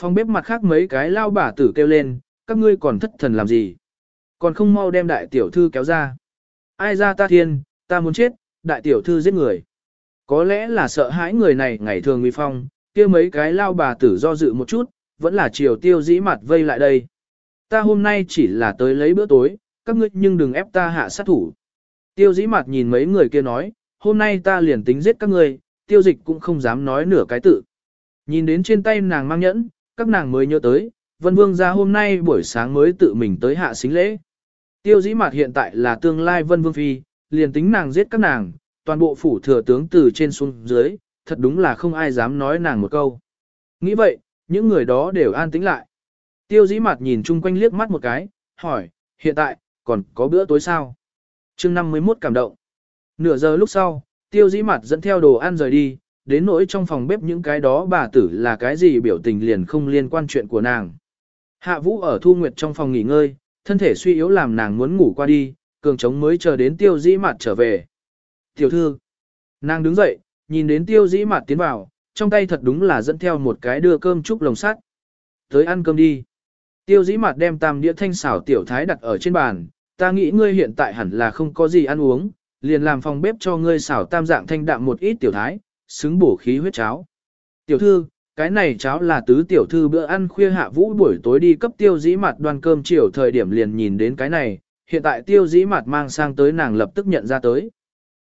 Phòng bếp mặt khác mấy cái lao bà tử kêu lên, các ngươi còn thất thần làm gì? Còn không mau đem đại tiểu thư kéo ra. Ai ra ta thiên, ta muốn chết, đại tiểu thư giết người. Có lẽ là sợ hãi người này ngày thường nguy phong, kia mấy cái lao bà tử do dự một chút, vẫn là chiều tiêu dĩ mặt vây lại đây. Ta hôm nay chỉ là tới lấy bữa tối, các ngươi nhưng đừng ép ta hạ sát thủ. Tiêu dĩ mặt nhìn mấy người kia nói, hôm nay ta liền tính giết các ngươi, tiêu dịch cũng không dám nói nửa cái tự. Nhìn đến trên tay nàng mang nhẫn, các nàng mới nhớ tới, vân vương ra hôm nay buổi sáng mới tự mình tới hạ xính lễ. Tiêu dĩ mặt hiện tại là tương lai vân vương phi, liền tính nàng giết các nàng, toàn bộ phủ thừa tướng từ trên xuống dưới, thật đúng là không ai dám nói nàng một câu. Nghĩ vậy, những người đó đều an tĩnh lại. Tiêu dĩ mặt nhìn chung quanh liếc mắt một cái, hỏi, hiện tại, còn có bữa tối sao? chương 51 cảm động. Nửa giờ lúc sau, tiêu dĩ mặt dẫn theo đồ ăn rời đi, đến nỗi trong phòng bếp những cái đó bà tử là cái gì biểu tình liền không liên quan chuyện của nàng. Hạ vũ ở thu nguyệt trong phòng nghỉ ngơi, thân thể suy yếu làm nàng muốn ngủ qua đi, cường trống mới chờ đến tiêu dĩ mặt trở về. Tiểu thư, nàng đứng dậy, nhìn đến tiêu dĩ mặt tiến vào, trong tay thật đúng là dẫn theo một cái đưa cơm chúc lồng sắt. Tới ăn cơm đi. Tiêu dĩ mặt đem tam đĩa thanh xảo tiểu thái đặt ở trên bàn, ta nghĩ ngươi hiện tại hẳn là không có gì ăn uống, liền làm phòng bếp cho ngươi xảo tam dạng thanh đạm một ít tiểu thái, xứng bổ khí huyết cháo. Tiểu thư, cái này cháo là tứ tiểu thư bữa ăn khuya hạ vũ buổi tối đi cấp tiêu dĩ mặt đoan cơm chiều thời điểm liền nhìn đến cái này, hiện tại tiêu dĩ mặt mang sang tới nàng lập tức nhận ra tới.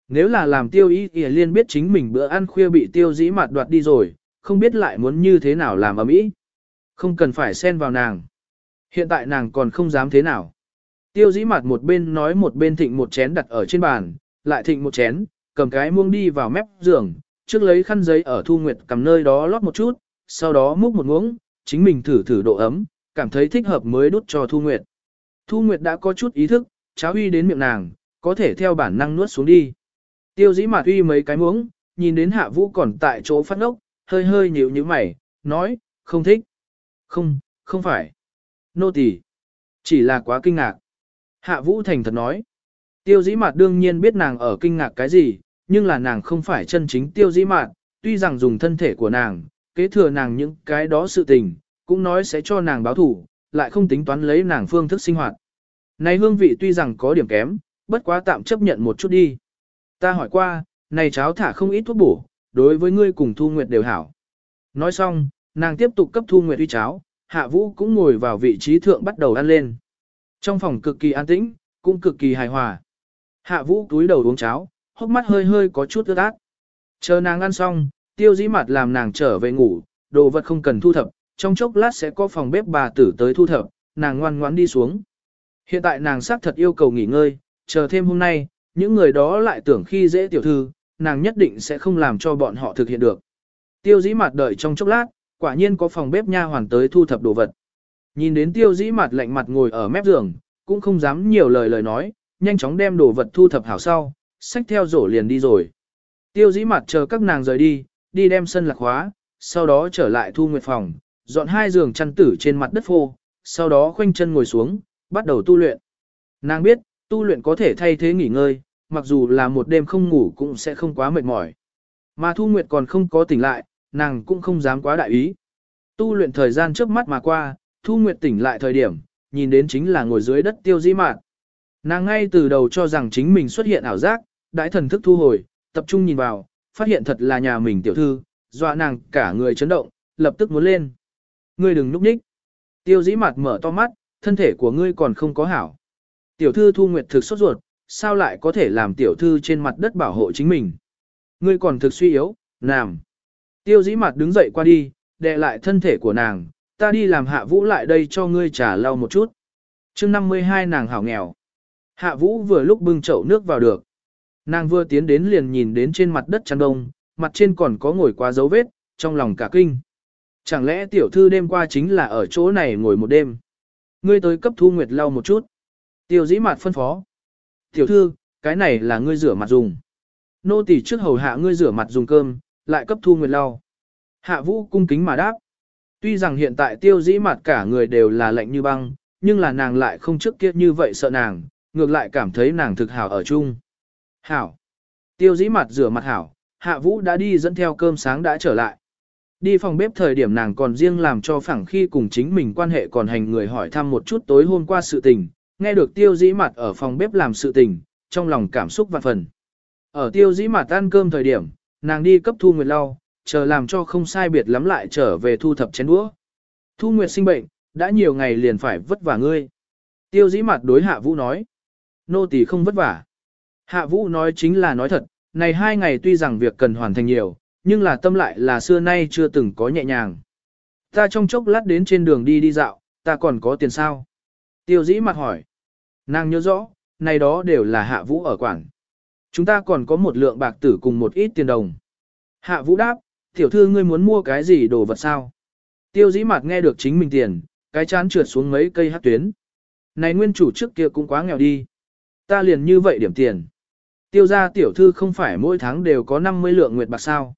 Nếu là làm tiêu ý thì liên biết chính mình bữa ăn khuya bị tiêu dĩ mặt đoạt đi rồi, không biết lại muốn như thế nào làm ở mỹ. Không cần phải xen vào nàng. Hiện tại nàng còn không dám thế nào. Tiêu dĩ mặt một bên nói một bên thịnh một chén đặt ở trên bàn, lại thịnh một chén, cầm cái muông đi vào mép giường, trước lấy khăn giấy ở Thu Nguyệt cầm nơi đó lót một chút, sau đó múc một muỗng, chính mình thử thử độ ấm, cảm thấy thích hợp mới đút cho Thu Nguyệt. Thu Nguyệt đã có chút ý thức, cháo uy đến miệng nàng, có thể theo bản năng nuốt xuống đi. Tiêu dĩ mặt uy mấy cái muỗng, nhìn đến hạ vũ còn tại chỗ phát ngốc, hơi hơi nhíu như mày, nói, không thích. Không, không phải. Nô tỳ, Chỉ là quá kinh ngạc. Hạ vũ thành thật nói. Tiêu dĩ mặt đương nhiên biết nàng ở kinh ngạc cái gì, nhưng là nàng không phải chân chính tiêu dĩ mạn, tuy rằng dùng thân thể của nàng, kế thừa nàng những cái đó sự tình, cũng nói sẽ cho nàng báo thủ, lại không tính toán lấy nàng phương thức sinh hoạt. Này hương vị tuy rằng có điểm kém, bất quá tạm chấp nhận một chút đi. Ta hỏi qua, này cháo thả không ít thuốc bổ, đối với ngươi cùng Thu Nguyệt đều hảo. Nói xong, nàng tiếp tục cấp Thu Nguyệt uy cháo, Hạ Vũ cũng ngồi vào vị trí thượng bắt đầu ăn lên. Trong phòng cực kỳ an tĩnh, cũng cực kỳ hài hòa. Hạ Vũ túi đầu uống cháo, hốc mắt hơi hơi có chút ướt át. Chờ nàng ăn xong, tiêu dĩ mặt làm nàng trở về ngủ, đồ vật không cần thu thập, trong chốc lát sẽ có phòng bếp bà tử tới thu thập, nàng ngoan ngoãn đi xuống. Hiện tại nàng xác thật yêu cầu nghỉ ngơi, chờ thêm hôm nay, những người đó lại tưởng khi dễ tiểu thư, nàng nhất định sẽ không làm cho bọn họ thực hiện được. Tiêu dĩ mặt đợi trong chốc lát, quả nhiên có phòng bếp nha hoàn tới thu thập đồ vật. Nhìn đến tiêu dĩ mặt lạnh mặt ngồi ở mép giường, cũng không dám nhiều lời lời nói, nhanh chóng đem đồ vật thu thập hảo sau, sách theo rổ liền đi rồi. Tiêu dĩ mặt chờ các nàng rời đi, đi đem sân lạc hóa, sau đó trở lại thu nguyệt phòng, dọn hai giường chăn tử trên mặt đất phô, sau đó khoanh chân ngồi xuống, bắt đầu tu luyện. Nàng biết, tu luyện có thể thay thế nghỉ ngơi, mặc dù là một đêm không ngủ cũng sẽ không quá mệt mỏi. Mà Thu Nguyệt còn không có tỉnh lại, nàng cũng không dám quá đại ý. Tu luyện thời gian trước mắt mà qua, Thu Nguyệt tỉnh lại thời điểm, nhìn đến chính là ngồi dưới đất tiêu dĩ mạn. Nàng ngay từ đầu cho rằng chính mình xuất hiện ảo giác, đãi thần thức thu hồi, tập trung nhìn vào, phát hiện thật là nhà mình tiểu thư, dọa nàng cả người chấn động, lập tức muốn lên. Ngươi đừng núp nhích. Tiêu dĩ mặt mở to mắt, thân thể của ngươi còn không có hảo. Tiểu thư thu nguyệt thực sốt ruột, sao lại có thể làm tiểu thư trên mặt đất bảo hộ chính mình. Ngươi còn thực suy yếu, nàng. Tiêu dĩ mặt đứng dậy qua đi, đè lại thân thể của nàng, ta đi làm hạ vũ lại đây cho ngươi trả lau một chút. chương 52 nàng hảo nghèo. Hạ vũ vừa lúc bưng chậu nước vào được. Nàng vừa tiến đến liền nhìn đến trên mặt đất chăn đông, mặt trên còn có ngồi qua dấu vết, trong lòng cả kinh. Chẳng lẽ tiểu thư đêm qua chính là ở chỗ này ngồi một đêm? Ngươi tới cấp thu nguyệt lau một chút. Tiêu dĩ mặt phân phó. Tiểu thư, cái này là ngươi rửa mặt dùng. Nô tỳ trước hầu hạ ngươi rửa mặt dùng cơm, lại cấp thu nguyệt lau. Hạ vũ cung kính mà đáp. Tuy rằng hiện tại tiêu dĩ mặt cả người đều là lạnh như băng, nhưng là nàng lại không trước kia như vậy sợ nàng, ngược lại cảm thấy nàng thực hảo ở chung. Hảo. Tiêu dĩ mặt rửa mặt hảo, hạ vũ đã đi dẫn theo cơm sáng đã trở lại. Đi phòng bếp thời điểm nàng còn riêng làm cho phẳng khi cùng chính mình quan hệ còn hành người hỏi thăm một chút tối hôm qua sự tình, nghe được tiêu dĩ mặt ở phòng bếp làm sự tình, trong lòng cảm xúc vạn phần. Ở tiêu dĩ mặt ăn cơm thời điểm, nàng đi cấp Thu Nguyệt lau, chờ làm cho không sai biệt lắm lại trở về thu thập chén đũa. Thu Nguyệt sinh bệnh, đã nhiều ngày liền phải vất vả ngươi. Tiêu dĩ mặt đối hạ vũ nói. Nô tỳ không vất vả. Hạ vũ nói chính là nói thật, này hai ngày tuy rằng việc cần hoàn thành nhiều, nhưng là tâm lại là xưa nay chưa từng có nhẹ nhàng. Ta trong chốc lát đến trên đường đi đi dạo, ta còn có tiền sao? Tiêu dĩ mặt hỏi. Nàng nhớ rõ, này đó đều là hạ vũ ở quảng. Chúng ta còn có một lượng bạc tử cùng một ít tiền đồng. Hạ vũ đáp, tiểu thư ngươi muốn mua cái gì đồ vật sao? Tiêu dĩ mặt nghe được chính mình tiền, cái chán trượt xuống mấy cây hát tuyến. Này nguyên chủ trước kia cũng quá nghèo đi. Ta liền như vậy điểm tiền. Tiêu gia tiểu thư không phải mỗi tháng đều có 50 lượng nguyệt bạc sao.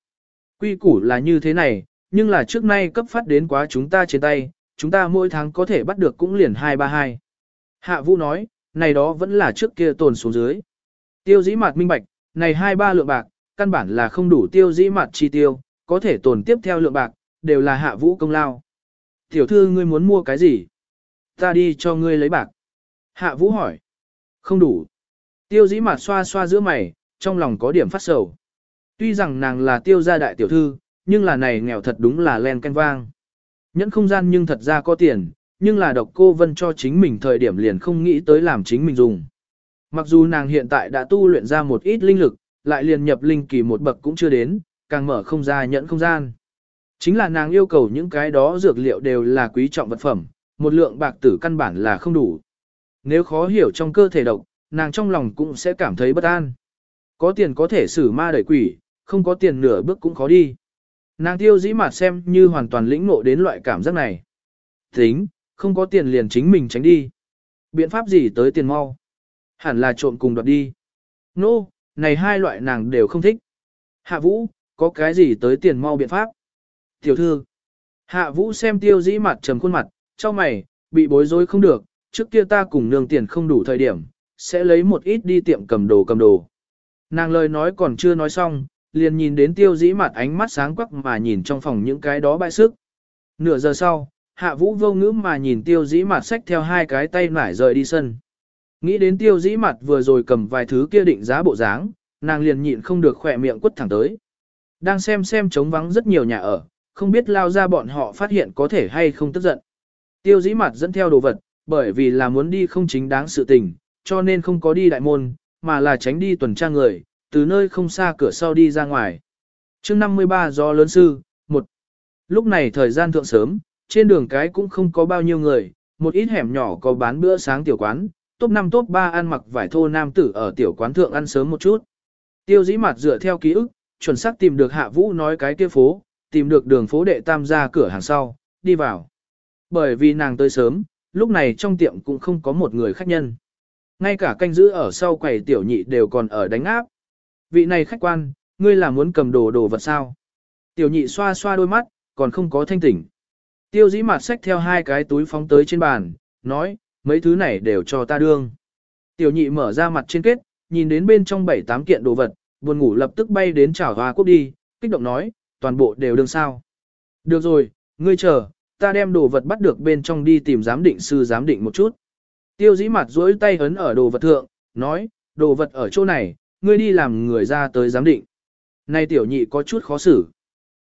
Quy củ là như thế này, nhưng là trước nay cấp phát đến quá chúng ta trên tay, chúng ta mỗi tháng có thể bắt được cũng liền 232. Hạ vũ nói, này đó vẫn là trước kia tồn xuống dưới. Tiêu dĩ Mạt minh bạch, này hai ba lượng bạc, căn bản là không đủ tiêu dĩ Mạt chi tiêu, có thể tồn tiếp theo lượng bạc, đều là hạ vũ công lao. Tiểu thư ngươi muốn mua cái gì? Ta đi cho ngươi lấy bạc. Hạ vũ hỏi. Không đủ. Tiêu dĩ mặt xoa xoa giữa mày, trong lòng có điểm phát sầu. Tuy rằng nàng là tiêu gia đại tiểu thư, nhưng là này nghèo thật đúng là len canh vang. Nhẫn không gian nhưng thật ra có tiền, nhưng là độc cô vân cho chính mình thời điểm liền không nghĩ tới làm chính mình dùng. Mặc dù nàng hiện tại đã tu luyện ra một ít linh lực, lại liền nhập linh kỳ một bậc cũng chưa đến, càng mở không ra nhẫn không gian. Chính là nàng yêu cầu những cái đó dược liệu đều là quý trọng vật phẩm, một lượng bạc tử căn bản là không đủ. Nếu khó hiểu trong cơ thể độc, nàng trong lòng cũng sẽ cảm thấy bất an. Có tiền có thể xử ma đẩy quỷ, không có tiền nửa bước cũng khó đi. Nàng tiêu dĩ mặt xem như hoàn toàn lĩnh ngộ đến loại cảm giác này. Tính, không có tiền liền chính mình tránh đi. Biện pháp gì tới tiền mau? Hẳn là trộm cùng đoạt đi. Nô, no, này hai loại nàng đều không thích. Hạ vũ, có cái gì tới tiền mau biện pháp? Tiểu thư. Hạ vũ xem tiêu dĩ mặt trầm khuôn mặt, cho mày, bị bối rối không được, trước kia ta cùng nương tiền không đủ thời điểm, sẽ lấy một ít đi tiệm cầm đồ cầm đồ. Nàng lời nói còn chưa nói xong, liền nhìn đến tiêu dĩ mặt ánh mắt sáng quắc mà nhìn trong phòng những cái đó bại sức. Nửa giờ sau, hạ vũ vô ngữ mà nhìn tiêu dĩ mặt xách theo hai cái tay nải rời đi sân. Nghĩ đến tiêu dĩ mặt vừa rồi cầm vài thứ kia định giá bộ dáng, nàng liền nhịn không được khỏe miệng quất thẳng tới. Đang xem xem trống vắng rất nhiều nhà ở, không biết lao ra bọn họ phát hiện có thể hay không tức giận. Tiêu dĩ mặt dẫn theo đồ vật, bởi vì là muốn đi không chính đáng sự tình, cho nên không có đi đại môn, mà là tránh đi tuần tra người, từ nơi không xa cửa sau đi ra ngoài. chương 53 do lớn sư, một Lúc này thời gian thượng sớm, trên đường cái cũng không có bao nhiêu người, một ít hẻm nhỏ có bán bữa sáng tiểu quán, top 5 top 3 ăn mặc vải thô nam tử ở tiểu quán thượng ăn sớm một chút. Tiêu dĩ mặt dựa theo ký ức, chuẩn xác tìm được hạ vũ nói cái kia phố, tìm được đường phố đệ tam ra cửa hàng sau, đi vào. Bởi vì nàng tới sớm, lúc này trong tiệm cũng không có một người khách nhân. Ngay cả canh giữ ở sau quầy tiểu nhị đều còn ở đánh áp. Vị này khách quan, ngươi là muốn cầm đồ đồ vật sao? Tiểu nhị xoa xoa đôi mắt, còn không có thanh tỉnh. Tiêu dĩ mặt xách theo hai cái túi phóng tới trên bàn, nói, mấy thứ này đều cho ta đương. Tiểu nhị mở ra mặt trên kết, nhìn đến bên trong bảy tám kiện đồ vật, buồn ngủ lập tức bay đến chảo hoa quốc đi, kích động nói, toàn bộ đều đương sao. Được rồi, ngươi chờ, ta đem đồ vật bắt được bên trong đi tìm giám định sư giám định một chút. Tiêu dĩ mặt duỗi tay ấn ở đồ vật thượng, nói, đồ vật ở chỗ này, ngươi đi làm người ra tới giám định. Nay tiểu nhị có chút khó xử.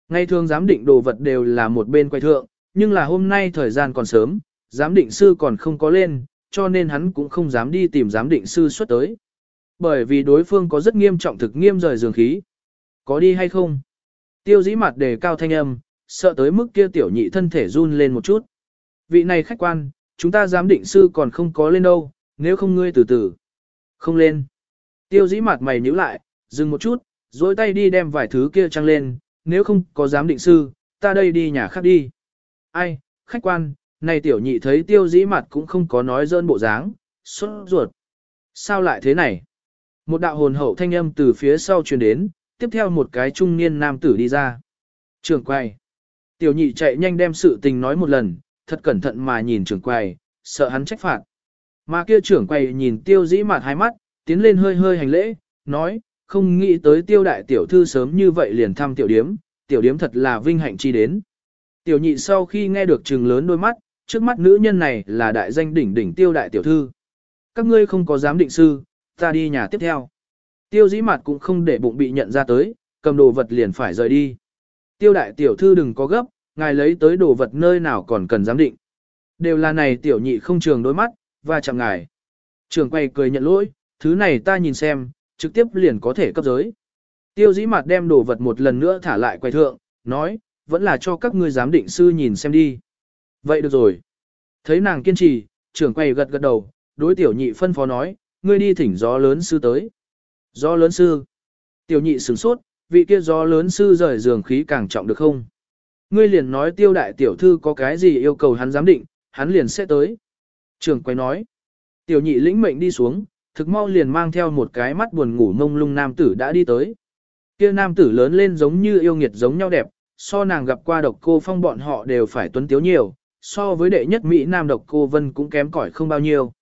Ngày thường giám định đồ vật đều là một bên quay thượng, nhưng là hôm nay thời gian còn sớm, giám định sư còn không có lên, cho nên hắn cũng không dám đi tìm giám định sư xuất tới. Bởi vì đối phương có rất nghiêm trọng thực nghiêm rời dường khí. Có đi hay không? Tiêu dĩ mặt đề cao thanh âm, sợ tới mức kia tiểu nhị thân thể run lên một chút. Vị này khách quan, chúng ta giám định sư còn không có lên đâu, nếu không ngươi từ từ. Không lên. Tiêu dĩ mặt mày nhíu lại, dừng một chút, dối tay đi đem vài thứ kia trăng lên, nếu không có giám định sư, ta đây đi nhà khác đi. Ai, khách quan, này tiểu nhị thấy tiêu dĩ mặt cũng không có nói dơn bộ dáng, xuất ruột. Sao lại thế này? Một đạo hồn hậu thanh âm từ phía sau truyền đến, tiếp theo một cái trung niên nam tử đi ra. Trưởng quay. Tiểu nhị chạy nhanh đem sự tình nói một lần, thật cẩn thận mà nhìn trưởng quầy, sợ hắn trách phạt. Mà kia trưởng quầy nhìn tiêu dĩ mặt hai mắt, tiến lên hơi hơi hành lễ, nói, không nghĩ tới tiêu đại tiểu thư sớm như vậy liền thăm tiểu điếm, tiểu điếm thật là vinh hạnh chi đến. Tiểu nhị sau khi nghe được trừng lớn đôi mắt, trước mắt nữ nhân này là đại danh đỉnh đỉnh tiêu đại tiểu thư. Các ngươi không có dám định sư, ta đi nhà tiếp theo. Tiêu dĩ mặt cũng không để bụng bị nhận ra tới, cầm đồ vật liền phải rời đi. Tiêu đại tiểu thư đừng có gấp, ngài lấy tới đồ vật nơi nào còn cần giám định. Đều là này tiểu nhị không trường đôi mắt, và chẳng ngài. Trường quay cười nhận lỗi, thứ này ta nhìn xem, trực tiếp liền có thể cấp giới. Tiêu dĩ mặt đem đồ vật một lần nữa thả lại quay thượng, nói, vẫn là cho các ngươi giám định sư nhìn xem đi. Vậy được rồi. Thấy nàng kiên trì, trưởng quay gật gật đầu, đối tiểu nhị phân phó nói, ngươi đi thỉnh gió lớn sư tới. Gió lớn sư. Tiểu nhị sửng sốt, vị kia gió lớn sư rời giường khí càng trọng được không? Ngươi liền nói tiêu đại tiểu thư có cái gì yêu cầu hắn giám định, hắn liền sẽ tới. Trường quay nói. Tiểu nhị lĩnh mệnh đi xuống, thực mau liền mang theo một cái mắt buồn ngủ mông lung nam tử đã đi tới. Kia nam tử lớn lên giống như yêu nghiệt giống nhau đẹp, so nàng gặp qua độc cô phong bọn họ đều phải tuấn tiếu nhiều, so với đệ nhất Mỹ Nam độc cô vân cũng kém cỏi không bao nhiêu.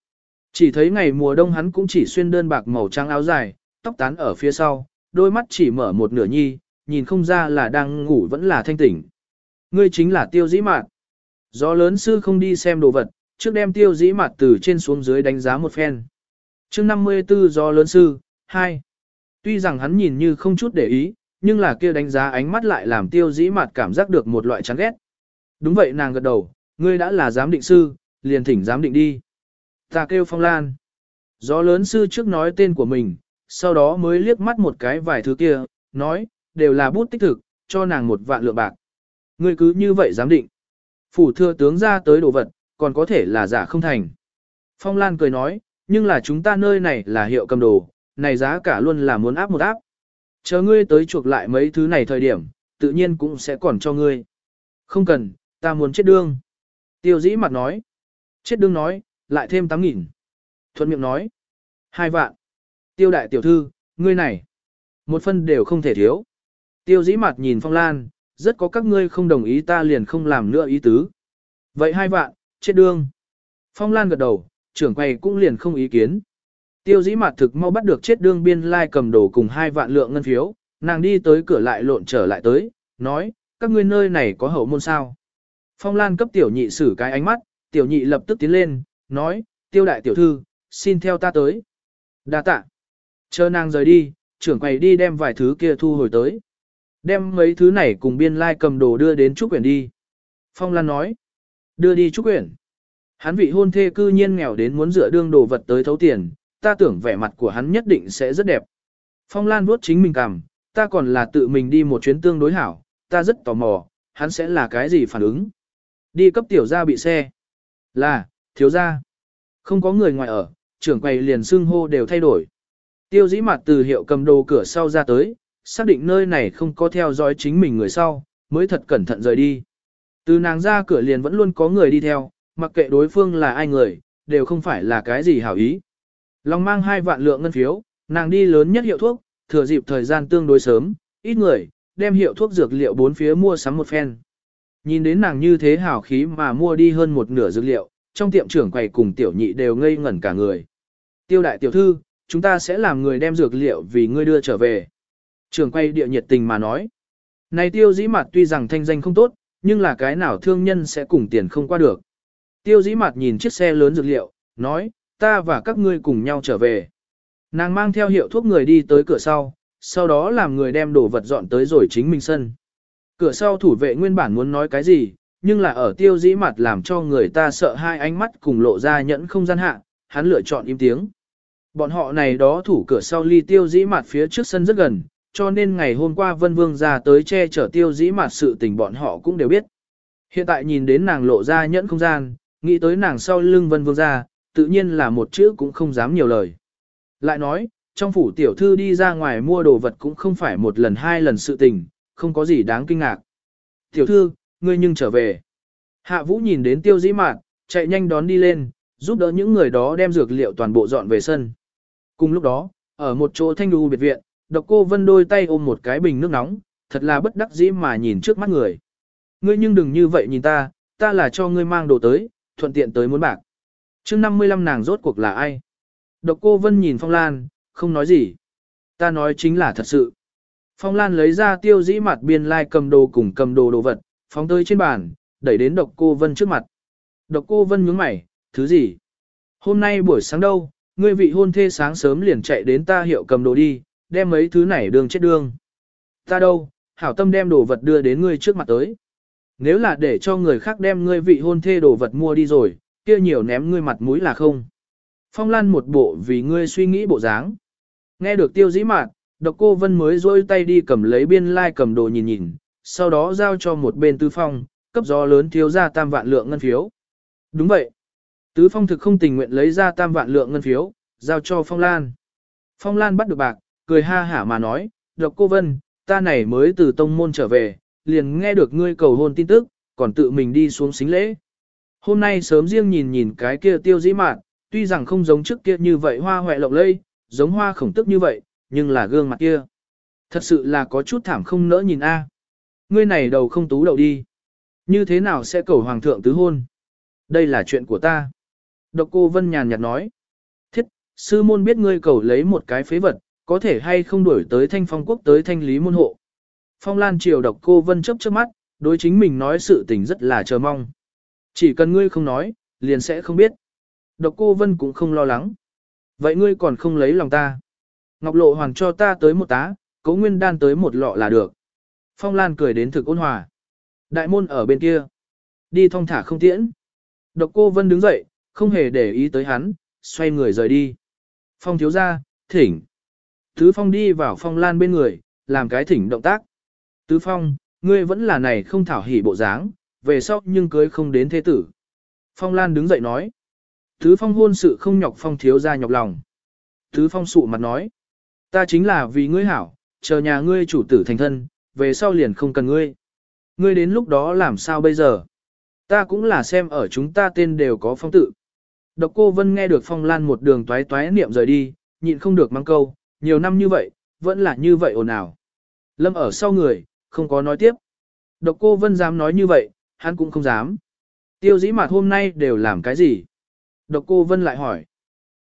Chỉ thấy ngày mùa đông hắn cũng chỉ xuyên đơn bạc màu trắng áo dài, tóc tán ở phía sau, đôi mắt chỉ mở một nửa nhi, nhìn không ra là đang ngủ vẫn là thanh tỉnh. Ngươi chính là tiêu dĩ mạt. Gió lớn sư không đi xem đồ vật, trước đem tiêu dĩ mạt từ trên xuống dưới đánh giá một phen. chương 54 do lớn sư, 2. Tuy rằng hắn nhìn như không chút để ý, nhưng là kia đánh giá ánh mắt lại làm tiêu dĩ mạt cảm giác được một loại chán ghét. Đúng vậy nàng gật đầu, ngươi đã là giám định sư, liền thỉnh giám định đi. Ta kêu phong lan. Do lớn sư trước nói tên của mình, sau đó mới liếc mắt một cái vài thứ kia, nói, đều là bút tích thực, cho nàng một vạn lượng bạc. Ngươi cứ như vậy dám định. Phủ thừa tướng ra tới đồ vật, còn có thể là giả không thành. Phong Lan cười nói, nhưng là chúng ta nơi này là hiệu cầm đồ, này giá cả luôn là muốn áp một áp. Chờ ngươi tới chuộc lại mấy thứ này thời điểm, tự nhiên cũng sẽ còn cho ngươi. Không cần, ta muốn chết đương. Tiêu dĩ mặt nói. Chết đương nói, lại thêm 8.000. Thuận miệng nói. Hai vạn. Tiêu đại tiểu thư, ngươi này. Một phân đều không thể thiếu. Tiêu dĩ mặt nhìn Phong Lan, rất có các ngươi không đồng ý ta liền không làm nữa ý tứ. Vậy hai vạn, chết đương. Phong Lan gật đầu, trưởng quầy cũng liền không ý kiến. Tiêu dĩ mặt thực mau bắt được chết đương biên lai cầm đồ cùng hai vạn lượng ngân phiếu, nàng đi tới cửa lại lộn trở lại tới, nói, các ngươi nơi này có hậu môn sao. Phong Lan cấp tiểu nhị xử cái ánh mắt, tiểu nhị lập tức tiến lên, nói, tiêu đại tiểu thư, xin theo ta tới. đa tạ. Chờ nàng rời đi, trưởng quầy đi đem vài thứ kia thu hồi tới. Đem mấy thứ này cùng biên lai cầm đồ đưa đến Trúc Quyển đi. Phong Lan nói, đưa đi Trúc Quyển. Hắn vị hôn thê cư nhiên nghèo đến muốn dựa đương đồ vật tới thấu tiền, ta tưởng vẻ mặt của hắn nhất định sẽ rất đẹp. Phong Lan vuốt chính mình cằm, ta còn là tự mình đi một chuyến tương đối hảo, ta rất tò mò, hắn sẽ là cái gì phản ứng. Đi cấp tiểu gia bị xe. Là, thiếu gia. Không có người ngoài ở, trưởng quầy liền xưng hô đều thay đổi. Tiêu dĩ mặt từ hiệu cầm đồ cửa sau ra tới, xác định nơi này không có theo dõi chính mình người sau, mới thật cẩn thận rời đi. Từ nàng ra cửa liền vẫn luôn có người đi theo, mặc kệ đối phương là ai người, đều không phải là cái gì hảo ý. Long mang hai vạn lượng ngân phiếu, nàng đi lớn nhất hiệu thuốc, thừa dịp thời gian tương đối sớm, ít người, đem hiệu thuốc dược liệu bốn phía mua sắm một phen. Nhìn đến nàng như thế hảo khí mà mua đi hơn một nửa dược liệu, trong tiệm trưởng quầy cùng tiểu nhị đều ngây ngẩn cả người. Tiêu đại tiểu thư, chúng ta sẽ làm người đem dược liệu vì ngươi đưa trở về. Trường quay địa nhiệt tình mà nói. Này tiêu dĩ mặt tuy rằng thanh danh không tốt, nhưng là cái nào thương nhân sẽ cùng tiền không qua được. Tiêu dĩ mặt nhìn chiếc xe lớn dược liệu, nói, ta và các ngươi cùng nhau trở về. Nàng mang theo hiệu thuốc người đi tới cửa sau, sau đó làm người đem đồ vật dọn tới rồi chính mình sân. Cửa sau thủ vệ nguyên bản muốn nói cái gì, nhưng là ở tiêu dĩ mặt làm cho người ta sợ hai ánh mắt cùng lộ ra nhẫn không gian hạ, hắn lựa chọn im tiếng. Bọn họ này đó thủ cửa sau ly tiêu dĩ mặt phía trước sân rất gần, cho nên ngày hôm qua Vân Vương ra tới che chở tiêu dĩ mặt sự tình bọn họ cũng đều biết. Hiện tại nhìn đến nàng lộ ra nhẫn không gian, nghĩ tới nàng sau lưng Vân Vương ra, tự nhiên là một chữ cũng không dám nhiều lời. Lại nói, trong phủ tiểu thư đi ra ngoài mua đồ vật cũng không phải một lần hai lần sự tình, không có gì đáng kinh ngạc. Tiểu thư, ngươi nhưng trở về. Hạ vũ nhìn đến tiêu dĩ mạn, chạy nhanh đón đi lên, giúp đỡ những người đó đem dược liệu toàn bộ dọn về sân. Cùng lúc đó, ở một chỗ thanh đu biệt viện, độc cô vân đôi tay ôm một cái bình nước nóng, thật là bất đắc dĩ mà nhìn trước mắt người. Ngươi nhưng đừng như vậy nhìn ta, ta là cho ngươi mang đồ tới, thuận tiện tới muốn bạc. Trước 55 nàng rốt cuộc là ai? Độc cô vân nhìn phong lan, không nói gì. Ta nói chính là thật sự. Phong Lan lấy ra tiêu dĩ mặt biên lai like cầm đồ cùng cầm đồ đồ vật, phóng tới trên bàn, đẩy đến độc cô Vân trước mặt. Độc cô Vân nhướng mày, thứ gì? Hôm nay buổi sáng đâu, ngươi vị hôn thê sáng sớm liền chạy đến ta hiệu cầm đồ đi, đem mấy thứ này đường chết đường. Ta đâu, hảo tâm đem đồ vật đưa đến ngươi trước mặt tới. Nếu là để cho người khác đem ngươi vị hôn thê đồ vật mua đi rồi, kia nhiều ném ngươi mặt mũi là không. Phong Lan một bộ vì ngươi suy nghĩ bộ dáng. Nghe được tiêu dĩ mạn, độc cô Vân mới rôi tay đi cầm lấy biên lai like cầm đồ nhìn nhìn, sau đó giao cho một bên tư phong, cấp gió lớn thiếu ra tam vạn lượng ngân phiếu. Đúng vậy. Tứ phong thực không tình nguyện lấy ra tam vạn lượng ngân phiếu, giao cho Phong Lan. Phong Lan bắt được bạc, cười ha hả mà nói, độc cô Vân, ta này mới từ tông môn trở về, liền nghe được ngươi cầu hôn tin tức, còn tự mình đi xuống xính lễ. Hôm nay sớm riêng nhìn nhìn cái kia tiêu dĩ mạn, tuy rằng không giống trước kia như vậy hoa hoẹ lộng lây, giống hoa khổng tức như vậy, nhưng là gương mặt kia. Thật sự là có chút thảm không nỡ nhìn a. Ngươi này đầu không tú đầu đi. Như thế nào sẽ cầu hoàng thượng tứ hôn? Đây là chuyện của ta. Độc cô Vân nhàn nhạt nói. Thiết, sư môn biết ngươi cầu lấy một cái phế vật, có thể hay không đuổi tới thanh phong quốc tới thanh lý môn hộ. Phong Lan triều độc cô Vân chấp trước mắt, đối chính mình nói sự tình rất là chờ mong. Chỉ cần ngươi không nói, liền sẽ không biết. Độc cô Vân cũng không lo lắng. Vậy ngươi còn không lấy lòng ta. Ngọc Lộ Hoàng cho ta tới một tá, cấu nguyên đan tới một lọ là được. Phong Lan cười đến thực ôn hòa. Đại môn ở bên kia. Đi thong thả không tiễn. Độc cô Vân đứng dậy, không hề để ý tới hắn, xoay người rời đi. Phong thiếu ra, thỉnh. Tứ Phong đi vào Phong Lan bên người, làm cái thỉnh động tác. Tứ Phong, ngươi vẫn là này không thảo hỉ bộ dáng, về sau nhưng cưới không đến thế tử. Phong Lan đứng dậy nói. Tứ Phong hôn sự không nhọc Phong thiếu ra nhọc lòng. Tứ Phong sụ mặt nói. Ta chính là vì ngươi hảo, chờ nhà ngươi chủ tử thành thân, về sau liền không cần ngươi. Ngươi đến lúc đó làm sao bây giờ? Ta cũng là xem ở chúng ta tên đều có phong tự. Độc cô Vân nghe được Phong Lan một đường toái toái niệm rời đi, nhịn không được mang câu, nhiều năm như vậy, vẫn là như vậy ồn ào. Lâm ở sau người, không có nói tiếp. Độc cô Vân dám nói như vậy, hắn cũng không dám. Tiêu dĩ mặt hôm nay đều làm cái gì? Độc cô Vân lại hỏi.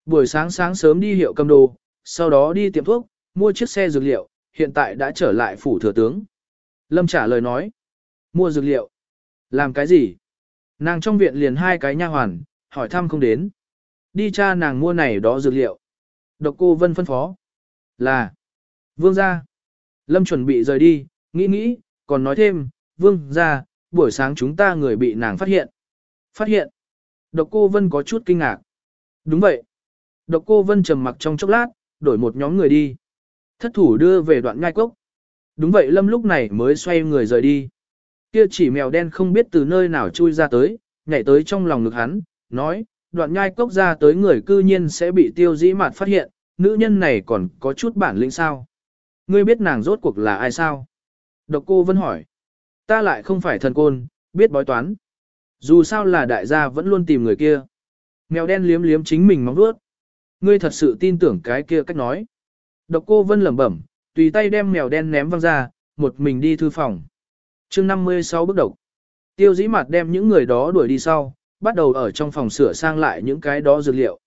Buổi sáng sáng sớm đi hiệu cầm đồ, sau đó đi tiệm thuốc, mua chiếc xe dược liệu, hiện tại đã trở lại phủ thừa tướng. Lâm trả lời nói. Mua dược liệu. Làm cái gì? Nàng trong viện liền hai cái nha hoàn, hỏi thăm không đến. Đi cha nàng mua này đó dược liệu. Độc cô Vân phân phó. Là. Vương gia. Lâm chuẩn bị rời đi, nghĩ nghĩ, còn nói thêm, vương gia, buổi sáng chúng ta người bị nàng phát hiện. Phát hiện. Độc cô Vân có chút kinh ngạc. Đúng vậy. Độc cô Vân trầm mặc trong chốc lát, đổi một nhóm người đi. Thất thủ đưa về đoạn ngai cốc. Đúng vậy Lâm lúc này mới xoay người rời đi. Kia chỉ mèo đen không biết từ nơi nào chui ra tới, nhảy tới trong lòng ngực hắn, nói, đoạn nhai cốc ra tới người cư nhiên sẽ bị tiêu dĩ mạt phát hiện, nữ nhân này còn có chút bản lĩnh sao. Ngươi biết nàng rốt cuộc là ai sao? Độc cô vẫn hỏi. Ta lại không phải thần côn, biết bói toán. Dù sao là đại gia vẫn luôn tìm người kia. Mèo đen liếm liếm chính mình móng vuốt. Ngươi thật sự tin tưởng cái kia cách nói. Độc cô vân lẩm bẩm, tùy tay đem mèo đen ném văng ra, một mình đi thư phòng. chương 56 bước độc. Tiêu dĩ mặt đem những người đó đuổi đi sau, bắt đầu ở trong phòng sửa sang lại những cái đó dược liệu.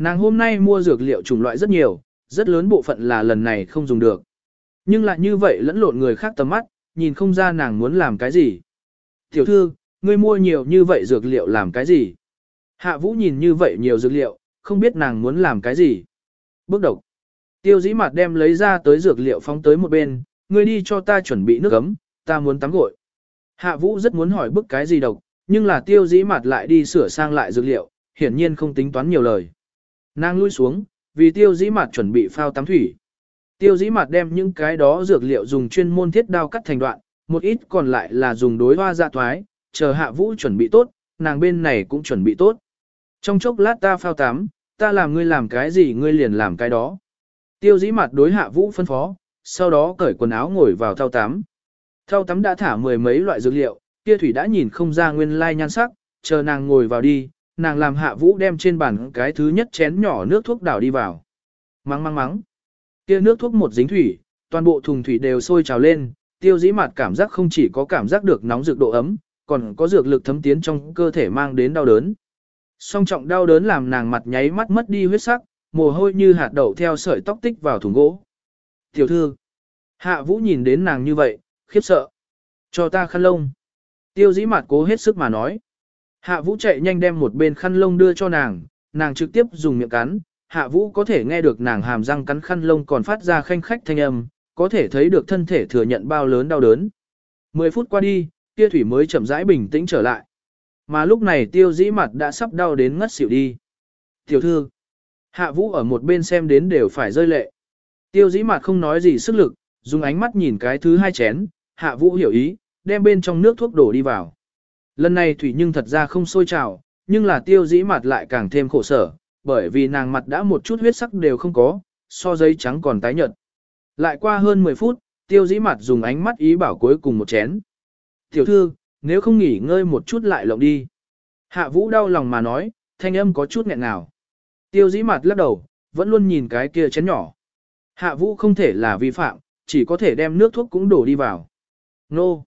Nàng hôm nay mua dược liệu chủng loại rất nhiều, rất lớn bộ phận là lần này không dùng được. Nhưng lại như vậy lẫn lộn người khác tầm mắt, nhìn không ra nàng muốn làm cái gì. Tiểu thư, ngươi mua nhiều như vậy dược liệu làm cái gì? Hạ vũ nhìn như vậy nhiều dược liệu, không biết nàng muốn làm cái gì. Bước độc. Tiêu dĩ mặt đem lấy ra tới dược liệu phóng tới một bên, ngươi đi cho ta chuẩn bị nước ấm, ta muốn tắm gội. Hạ vũ rất muốn hỏi bức cái gì độc, nhưng là tiêu dĩ mặt lại đi sửa sang lại dược liệu, hiển nhiên không tính toán nhiều lời. Nàng lui xuống, vì tiêu dĩ mặt chuẩn bị phao tắm thủy. Tiêu dĩ mặt đem những cái đó dược liệu dùng chuyên môn thiết đao cắt thành đoạn, một ít còn lại là dùng đối hoa dạ thoái, chờ hạ vũ chuẩn bị tốt, nàng bên này cũng chuẩn bị tốt. Trong chốc lát ta phao tắm, ta làm ngươi làm cái gì ngươi liền làm cái đó. Tiêu dĩ mặt đối hạ vũ phân phó, sau đó cởi quần áo ngồi vào thao tắm. Thao tắm đã thả mười mấy loại dược liệu, kia thủy đã nhìn không ra nguyên lai nhan sắc, chờ nàng ngồi vào đi, nàng làm hạ vũ đem trên bàn cái thứ nhất chén nhỏ nước thuốc đảo đi vào. Mắng mắng mắng. Kia nước thuốc một dính thủy, toàn bộ thùng thủy đều sôi trào lên, tiêu dĩ mặt cảm giác không chỉ có cảm giác được nóng dược độ ấm, còn có dược lực thấm tiến trong cơ thể mang đến đau đớn. Song trọng đau đớn làm nàng mặt nháy mắt mất đi huyết sắc, mồ hôi như hạt đậu theo sợi tóc tích vào thùng gỗ. Tiểu thư, Hạ vũ nhìn đến nàng như vậy, khiếp sợ. Cho ta khăn lông. Tiêu dĩ mặt cố hết sức mà nói. Hạ vũ chạy nhanh đem một bên khăn lông đưa cho nàng, nàng trực tiếp dùng miệng cắn. Hạ vũ có thể nghe được nàng hàm răng cắn khăn lông còn phát ra khanh khách thanh âm, có thể thấy được thân thể thừa nhận bao lớn đau đớn. Mười phút qua đi, kia thủy mới chậm rãi bình tĩnh trở lại. Mà lúc này tiêu dĩ mặt đã sắp đau đến ngất xỉu đi. Tiểu thư, hạ vũ ở một bên xem đến đều phải rơi lệ. Tiêu dĩ mặt không nói gì sức lực, dùng ánh mắt nhìn cái thứ hai chén, hạ vũ hiểu ý, đem bên trong nước thuốc đổ đi vào. Lần này thủy nhưng thật ra không sôi trào, nhưng là tiêu dĩ mặt lại càng thêm khổ sở, bởi vì nàng mặt đã một chút huyết sắc đều không có, so giấy trắng còn tái nhợt. Lại qua hơn 10 phút, tiêu dĩ mặt dùng ánh mắt ý bảo cuối cùng một chén. Tiểu thư, nếu không nghỉ ngơi một chút lại lộng đi. Hạ vũ đau lòng mà nói, thanh âm có chút nghẹn nào. Tiêu dĩ mặt lắc đầu, vẫn luôn nhìn cái kia chén nhỏ. Hạ vũ không thể là vi phạm, chỉ có thể đem nước thuốc cũng đổ đi vào. Nô!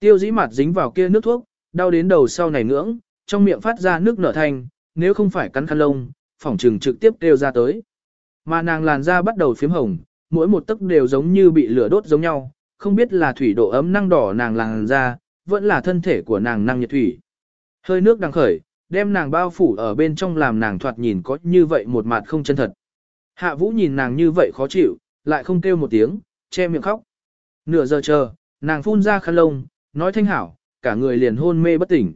Tiêu dĩ mặt dính vào kia nước thuốc, đau đến đầu sau này ngưỡng, trong miệng phát ra nước nở thanh, nếu không phải cắn khăn lông, phỏng trừng trực tiếp kêu ra tới. Mà nàng làn da bắt đầu phím hồng, mỗi một tấc đều giống như bị lửa đốt giống nhau, không biết là thủy độ ấm năng đỏ nàng làn da, vẫn là thân thể của nàng năng nhiệt thủy. Hơi nước đang khởi, đem nàng bao phủ ở bên trong làm nàng thoạt nhìn có như vậy một mặt không chân thật. Hạ vũ nhìn nàng như vậy khó chịu, lại không kêu một tiếng, che miệng khóc. Nửa giờ chờ, nàng phun ra khăn lông, nói thanh hảo, cả người liền hôn mê bất tỉnh.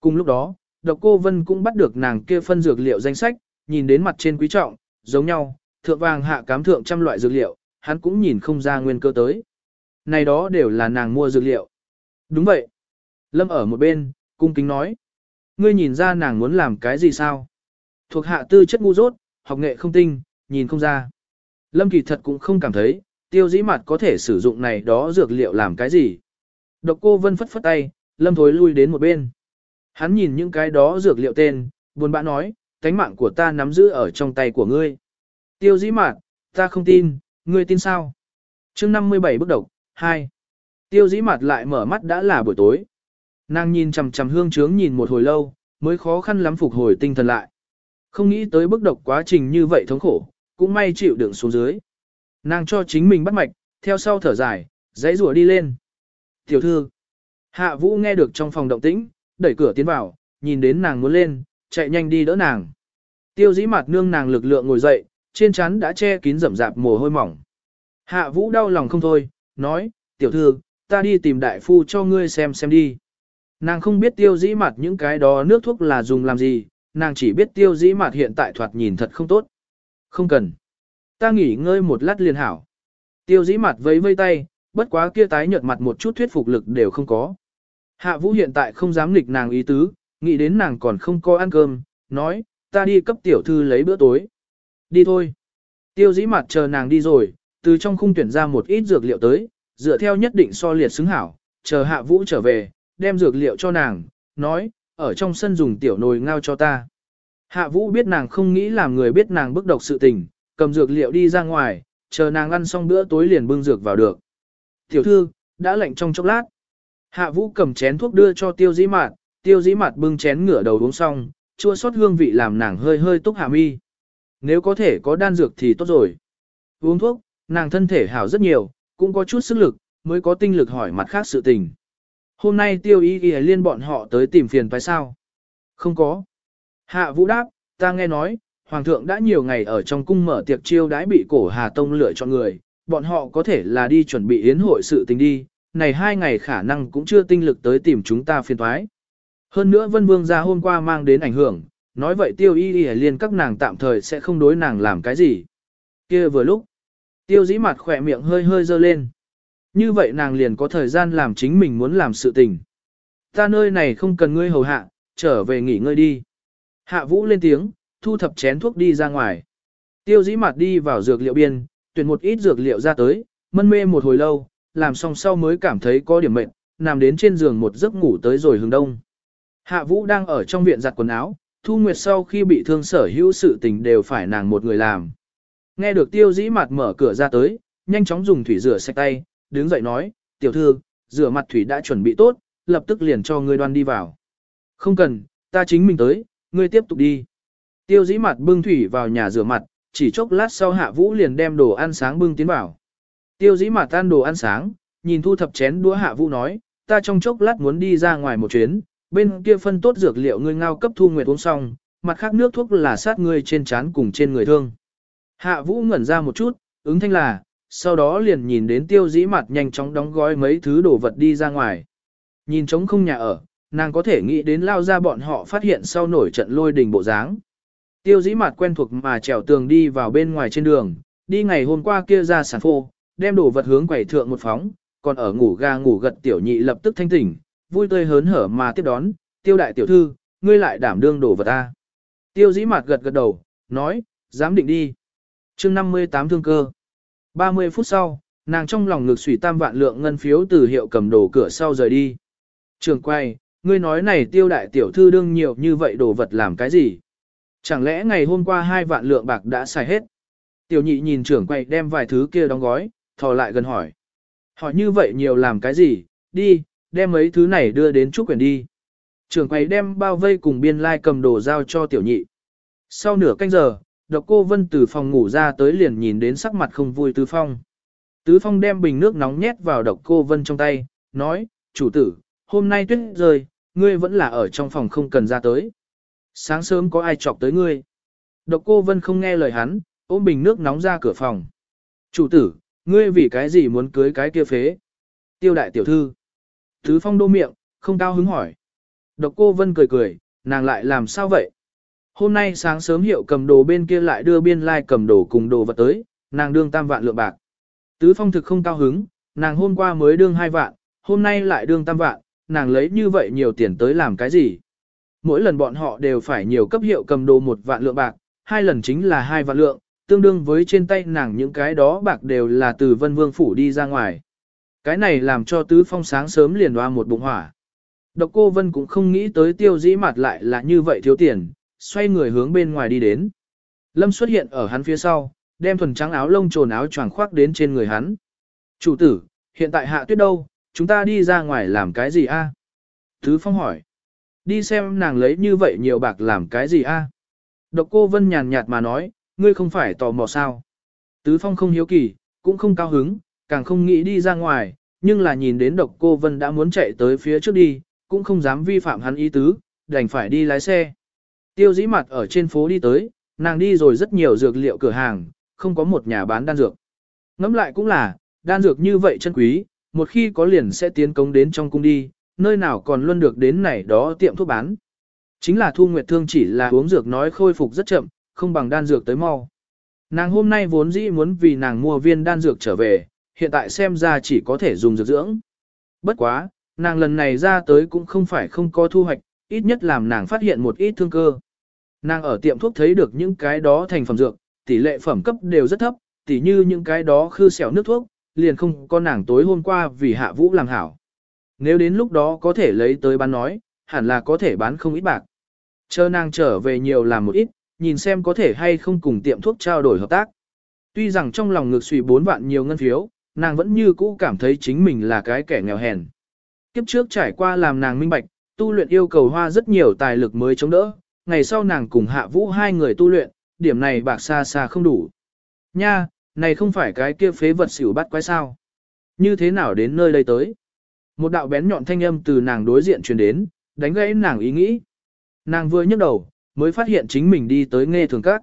Cùng lúc đó, độc cô Vân cũng bắt được nàng kia phân dược liệu danh sách, nhìn đến mặt trên quý trọng, giống nhau, thượng vàng hạ cám thượng trăm loại dược liệu, hắn cũng nhìn không ra nguyên cơ tới. Này đó đều là nàng mua dược liệu. Đúng vậy. Lâm ở một bên, cung kính nói. Ngươi nhìn ra nàng muốn làm cái gì sao? Thuộc hạ tư chất ngu dốt, học nghệ không tinh, nhìn không ra. Lâm kỳ thật cũng không cảm thấy, tiêu dĩ mặt có thể sử dụng này đó dược liệu làm cái gì. Độc cô vân phất phất tay, lâm thối lui đến một bên. Hắn nhìn những cái đó dược liệu tên, buồn bã nói, cánh mạng của ta nắm giữ ở trong tay của ngươi. Tiêu dĩ mạt, ta không tin, ngươi tin sao? chương 57 bức độc, 2. Tiêu dĩ mạt lại mở mắt đã là buổi tối. Nàng nhìn chằm chằm hương trướng nhìn một hồi lâu, mới khó khăn lắm phục hồi tinh thần lại. Không nghĩ tới bức độc quá trình như vậy thống khổ, cũng may chịu đựng xuống dưới. Nàng cho chính mình bắt mạch, theo sau thở dài, dãy rùa đi lên. Tiểu thư, hạ vũ nghe được trong phòng động tĩnh, đẩy cửa tiến vào, nhìn đến nàng muốn lên, chạy nhanh đi đỡ nàng. Tiêu dĩ mặt nương nàng lực lượng ngồi dậy, trên chắn đã che kín rậm rạp mồ hôi mỏng. Hạ vũ đau lòng không thôi, nói, tiểu thư, ta đi tìm đại phu cho ngươi xem xem đi. Nàng không biết tiêu dĩ mặt những cái đó nước thuốc là dùng làm gì, nàng chỉ biết tiêu dĩ mặt hiện tại thoạt nhìn thật không tốt. Không cần. Ta nghỉ ngơi một lát liền hảo. Tiêu dĩ mặt vẫy vây tay, bất quá kia tái nhợt mặt một chút thuyết phục lực đều không có. Hạ vũ hiện tại không dám nghịch nàng ý tứ, nghĩ đến nàng còn không có ăn cơm, nói, ta đi cấp tiểu thư lấy bữa tối. Đi thôi. Tiêu dĩ mặt chờ nàng đi rồi, từ trong khung tuyển ra một ít dược liệu tới, dựa theo nhất định so liệt xứng hảo, chờ hạ vũ trở về, đem dược liệu cho nàng, nói, ở trong sân dùng tiểu nồi ngao cho ta. Hạ vũ biết nàng không nghĩ làm người biết nàng bức độc sự tình, cầm dược liệu đi ra ngoài, chờ nàng ăn xong bữa tối liền bưng dược vào được. Tiểu thư, đã lạnh trong chốc lát. Hạ vũ cầm chén thuốc đưa cho tiêu dĩ mạt, tiêu dĩ mạt bưng chén ngửa đầu uống xong, chua sót hương vị làm nàng hơi hơi túc hạ mi. Nếu có thể có đan dược thì tốt rồi. Uống thuốc, nàng thân thể hảo rất nhiều, cũng có chút sức lực, mới có tinh lực hỏi mặt khác sự tình. Hôm nay tiêu y ghi liên bọn họ tới tìm phiền phải sao? Không có. Hạ vũ đáp, ta nghe nói, Hoàng thượng đã nhiều ngày ở trong cung mở tiệc chiêu đãi bị cổ Hà Tông lựa chọn người, bọn họ có thể là đi chuẩn bị yến hội sự tình đi, này hai ngày khả năng cũng chưa tinh lực tới tìm chúng ta phiền thoái. Hơn nữa Vân Vương ra hôm qua mang đến ảnh hưởng, nói vậy tiêu y y liên các nàng tạm thời sẽ không đối nàng làm cái gì. kia vừa lúc, tiêu dĩ mặt khỏe miệng hơi hơi dơ lên. Như vậy nàng liền có thời gian làm chính mình muốn làm sự tình. Ta nơi này không cần ngươi hầu hạ, trở về nghỉ ngơi đi. Hạ vũ lên tiếng, thu thập chén thuốc đi ra ngoài. Tiêu dĩ mặt đi vào dược liệu biên, tuyển một ít dược liệu ra tới, mân mê một hồi lâu, làm xong sau mới cảm thấy có điểm mệnh, nằm đến trên giường một giấc ngủ tới rồi hướng đông. Hạ Vũ đang ở trong viện giặt quần áo, Thu Nguyệt sau khi bị thương sở hữu sự tình đều phải nàng một người làm. Nghe được tiêu dĩ mặt mở cửa ra tới, nhanh chóng dùng thủy rửa sạch tay, đứng dậy nói, tiểu thư, rửa mặt thủy đã chuẩn bị tốt, lập tức liền cho ngươi đoan đi vào. Không cần, ta chính mình tới, ngươi tiếp tục đi. Tiêu dĩ mặt bưng thủy vào nhà rửa mặt, chỉ chốc lát sau hạ vũ liền đem đồ ăn sáng bưng tiến vào. Tiêu dĩ mà tan đồ ăn sáng, nhìn thu thập chén đũa hạ vũ nói, ta trong chốc lát muốn đi ra ngoài một chuyến, bên kia phân tốt dược liệu ngươi ngao cấp thu nguyệt uống xong, mặt khác nước thuốc là sát ngươi trên chán cùng trên người thương. Hạ vũ ngẩn ra một chút, ứng thanh là, sau đó liền nhìn đến tiêu dĩ mặt nhanh chóng đóng gói mấy thứ đồ vật đi ra ngoài. Nhìn trống không nhà ở, nàng có thể nghĩ đến lao ra bọn họ phát hiện sau nổi trận lôi đình bộ dáng. Tiêu dĩ mặt quen thuộc mà trèo tường đi vào bên ngoài trên đường, đi ngày hôm qua kia ra sản phô, đem đồ vật hướng quầy thượng một phóng, còn ở ngủ ga ngủ gật tiểu nhị lập tức thanh tỉnh, vui tươi hớn hở mà tiếp đón, tiêu đại tiểu thư, ngươi lại đảm đương đồ vật ta. Tiêu dĩ mặt gật gật đầu, nói, dám định đi. chương 58 thương cơ. 30 phút sau, nàng trong lòng ngực sủy tam vạn lượng ngân phiếu từ hiệu cầm đồ cửa sau rời đi. Trường quay, ngươi nói này tiêu đại tiểu thư đương nhiều như vậy đồ vật làm cái gì? Chẳng lẽ ngày hôm qua hai vạn lượng bạc đã xài hết? Tiểu nhị nhìn trưởng quầy đem vài thứ kia đóng gói, thò lại gần hỏi. Hỏi như vậy nhiều làm cái gì? Đi, đem mấy thứ này đưa đến trúc quyển đi. Trưởng quầy đem bao vây cùng biên lai cầm đồ giao cho tiểu nhị. Sau nửa canh giờ, độc cô Vân từ phòng ngủ ra tới liền nhìn đến sắc mặt không vui Tứ Phong. Tứ Phong đem bình nước nóng nhét vào độc cô Vân trong tay, nói, chủ tử, hôm nay tuyết rơi, ngươi vẫn là ở trong phòng không cần ra tới. Sáng sớm có ai chọc tới ngươi. Độc cô Vân không nghe lời hắn, ôm bình nước nóng ra cửa phòng. Chủ tử, ngươi vì cái gì muốn cưới cái kia phế? Tiêu đại tiểu thư. Tứ Phong đô miệng, không cao hứng hỏi. Độc cô Vân cười cười, nàng lại làm sao vậy? Hôm nay sáng sớm hiệu cầm đồ bên kia lại đưa biên lai like cầm đồ cùng đồ vật tới, nàng đương tam vạn lượng bạc. Tứ phong thực không cao hứng, nàng hôm qua mới đương hai vạn, hôm nay lại đương tam vạn, nàng lấy như vậy nhiều tiền tới làm cái gì? Mỗi lần bọn họ đều phải nhiều cấp hiệu cầm đồ một vạn lượng bạc, hai lần chính là hai vạn lượng, tương đương với trên tay nàng những cái đó bạc đều là từ vân vương phủ đi ra ngoài. Cái này làm cho tứ phong sáng sớm liền hoa một bụng hỏa. Độc cô Vân cũng không nghĩ tới tiêu dĩ mặt lại là như vậy thiếu tiền, xoay người hướng bên ngoài đi đến. Lâm xuất hiện ở hắn phía sau, đem thuần trắng áo lông trồn áo choàng khoác đến trên người hắn. Chủ tử, hiện tại hạ tuyết đâu, chúng ta đi ra ngoài làm cái gì a? tứ Phong hỏi. Đi xem nàng lấy như vậy nhiều bạc làm cái gì a? Độc cô Vân nhàn nhạt mà nói, ngươi không phải tò mò sao. Tứ Phong không hiếu kỳ, cũng không cao hứng, càng không nghĩ đi ra ngoài, nhưng là nhìn đến độc cô Vân đã muốn chạy tới phía trước đi, cũng không dám vi phạm hắn ý tứ, đành phải đi lái xe. Tiêu dĩ mặt ở trên phố đi tới, nàng đi rồi rất nhiều dược liệu cửa hàng, không có một nhà bán đan dược. Ngắm lại cũng là, đan dược như vậy chân quý, một khi có liền sẽ tiến công đến trong cung đi, nơi nào còn luôn được đến này đó tiệm thuốc bán. Chính là Thu Nguyệt Thương chỉ là uống dược nói khôi phục rất chậm, không bằng đan dược tới mau. Nàng hôm nay vốn dĩ muốn vì nàng mua viên đan dược trở về, hiện tại xem ra chỉ có thể dùng dược dưỡng. Bất quá, nàng lần này ra tới cũng không phải không có thu hoạch, ít nhất làm nàng phát hiện một ít thương cơ. Nàng ở tiệm thuốc thấy được những cái đó thành phẩm dược, tỷ lệ phẩm cấp đều rất thấp, tỷ như những cái đó khư xẻo nước thuốc, liền không có nàng tối hôm qua vì hạ vũ làm hảo. Nếu đến lúc đó có thể lấy tới bán nói, hẳn là có thể bán không ít bạc. Chờ nàng trở về nhiều làm một ít, nhìn xem có thể hay không cùng tiệm thuốc trao đổi hợp tác. Tuy rằng trong lòng ngược suy bốn vạn nhiều ngân phiếu, nàng vẫn như cũ cảm thấy chính mình là cái kẻ nghèo hèn. Kiếp trước trải qua làm nàng minh bạch, tu luyện yêu cầu hoa rất nhiều tài lực mới chống đỡ, ngày sau nàng cùng hạ vũ hai người tu luyện, điểm này bạc xa xa không đủ. Nha, này không phải cái kia phế vật xỉu bắt quái sao. Như thế nào đến nơi đây tới? Một đạo bén nhọn thanh âm từ nàng đối diện truyền đến, đánh gãy nàng ý nghĩ. Nàng vừa nhấc đầu, mới phát hiện chính mình đi tới nghe thường các.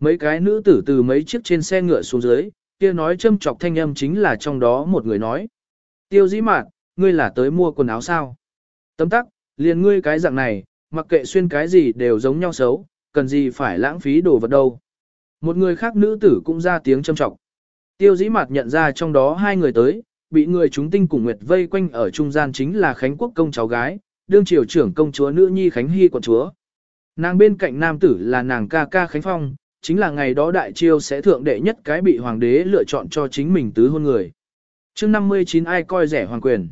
Mấy cái nữ tử từ mấy chiếc trên xe ngựa xuống dưới, kia nói châm chọc thanh âm chính là trong đó một người nói. Tiêu dĩ mạn, ngươi là tới mua quần áo sao? Tấm tắc, liền ngươi cái dạng này, mặc kệ xuyên cái gì đều giống nhau xấu, cần gì phải lãng phí đồ vật đâu. Một người khác nữ tử cũng ra tiếng châm trọng. Tiêu dĩ mặt nhận ra trong đó hai người tới, bị người chúng tinh cùng nguyệt vây quanh ở trung gian chính là Khánh Quốc công cháu gái, đương triều trưởng công chúa nữ nhi Khánh Hy quận chúa. Nàng bên cạnh nam tử là nàng ca ca Khánh Phong, chính là ngày đó đại triều sẽ thượng đệ nhất cái bị hoàng đế lựa chọn cho chính mình tứ hôn người. chương 59 ai coi rẻ hoàng quyền.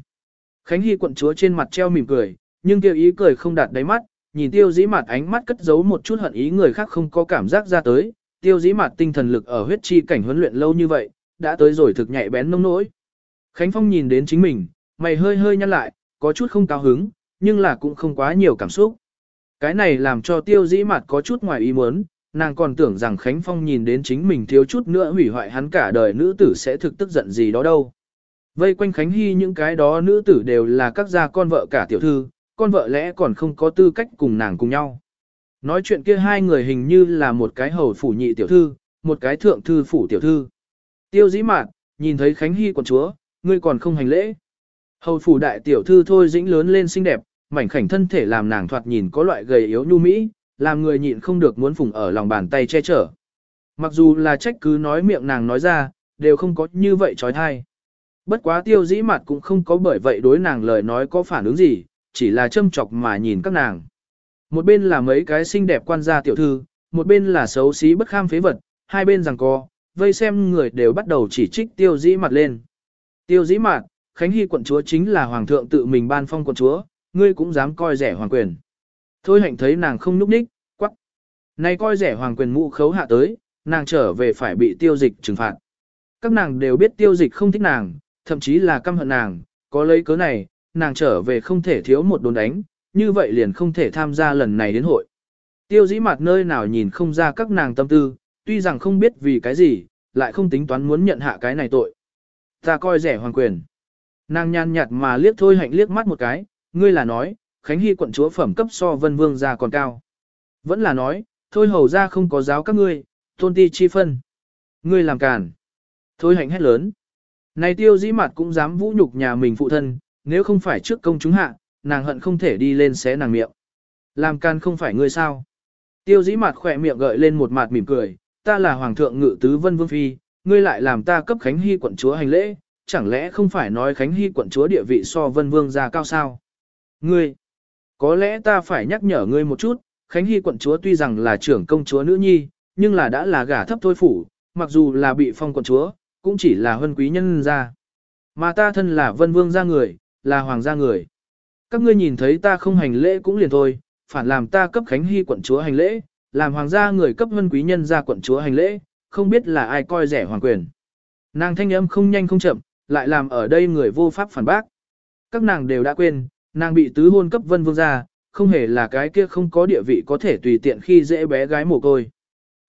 Khánh Hy quận chúa trên mặt treo mỉm cười, nhưng kêu ý cười không đạt đáy mắt, nhìn tiêu dĩ mặt ánh mắt cất giấu một chút hận ý người khác không có cảm giác ra tới, tiêu dĩ mặt tinh thần lực ở huyết chi cảnh huấn luyện lâu như vậy, đã tới rồi thực nhạy bén nông nỗi. Khánh Phong nhìn đến chính mình, mày hơi hơi nhăn lại, có chút không cao hứng, nhưng là cũng không quá nhiều cảm xúc. Cái này làm cho tiêu dĩ mặt có chút ngoài ý muốn, nàng còn tưởng rằng Khánh Phong nhìn đến chính mình thiếu chút nữa hủy hoại hắn cả đời nữ tử sẽ thực tức giận gì đó đâu. Vây quanh Khánh Hy những cái đó nữ tử đều là các gia con vợ cả tiểu thư, con vợ lẽ còn không có tư cách cùng nàng cùng nhau. Nói chuyện kia hai người hình như là một cái hầu phủ nhị tiểu thư, một cái thượng thư phủ tiểu thư. Tiêu dĩ mạn, nhìn thấy Khánh Hy quần chúa, ngươi còn không hành lễ. Hầu phủ đại tiểu thư thôi dĩnh lớn lên xinh đẹp, mảnh khảnh thân thể làm nàng thoạt nhìn có loại gầy yếu nhu mỹ, làm người nhịn không được muốn phùng ở lòng bàn tay che chở. Mặc dù là trách cứ nói miệng nàng nói ra, đều không có như vậy trói thai. Bất quá tiêu dĩ mặt cũng không có bởi vậy đối nàng lời nói có phản ứng gì, chỉ là châm chọc mà nhìn các nàng. Một bên là mấy cái xinh đẹp quan gia tiểu thư, một bên là xấu xí bất kham phế vật, hai bên rằng co, vây xem người đều bắt đầu chỉ trích tiêu dĩ mặt lên. Tiêu dĩ mặt, Khánh Hy quận chúa chính là hoàng thượng tự mình ban phong quận chúa, ngươi cũng dám coi rẻ hoàng quyền. Thôi hạnh thấy nàng không núp đích, quắc. Này coi rẻ hoàng quyền mũ khấu hạ tới, nàng trở về phải bị tiêu dịch trừng phạt. Các nàng đều biết tiêu dịch không thích nàng, thậm chí là căm hận nàng, có lấy cớ này, nàng trở về không thể thiếu một đồn đánh, như vậy liền không thể tham gia lần này đến hội. Tiêu dĩ mặt nơi nào nhìn không ra các nàng tâm tư, tuy rằng không biết vì cái gì, lại không tính toán muốn nhận hạ cái này tội. Ta coi rẻ hoàng quyền. Nàng nhàn nhạt mà liếc thôi hạnh liếc mắt một cái, ngươi là nói, Khánh Hy quận chúa phẩm cấp so vân vương gia còn cao. Vẫn là nói, thôi hầu ra không có giáo các ngươi, tôn ti chi phân. Ngươi làm càn. Thôi hạnh hét lớn. Này tiêu dĩ mặt cũng dám vũ nhục nhà mình phụ thân, nếu không phải trước công chúng hạ, nàng hận không thể đi lên xé nàng miệng. Làm can không phải ngươi sao. Tiêu dĩ mặt khỏe miệng gợi lên một mặt mỉm cười, ta là hoàng thượng ngự tứ vân vương phi, ngươi lại làm ta cấp Khánh Hy quận chúa hành lễ, chẳng lẽ không phải nói Khánh Hy quận chúa địa vị so vân vương ra cao sao? Ngươi, có lẽ ta phải nhắc nhở ngươi một chút, Khánh Hy quận chúa tuy rằng là trưởng công chúa nữ nhi, nhưng là đã là gả thấp thôi phủ, mặc dù là bị phong quận chúa, cũng chỉ là huân quý nhân gia. Mà ta thân là vân vương gia người, là hoàng gia người. Các ngươi nhìn thấy ta không hành lễ cũng liền thôi, phản làm ta cấp Khánh Hy quận chúa hành lễ, làm hoàng gia người cấp huân quý nhân gia quận chúa hành lễ, không biết là ai coi rẻ hoàng quyền. Nàng thanh âm không nhanh không chậm, lại làm ở đây người vô pháp phản bác. Các nàng đều đã quên, nàng bị tứ hôn cấp vân vương gia, không hề là cái kia không có địa vị có thể tùy tiện khi dễ bé gái mồ côi.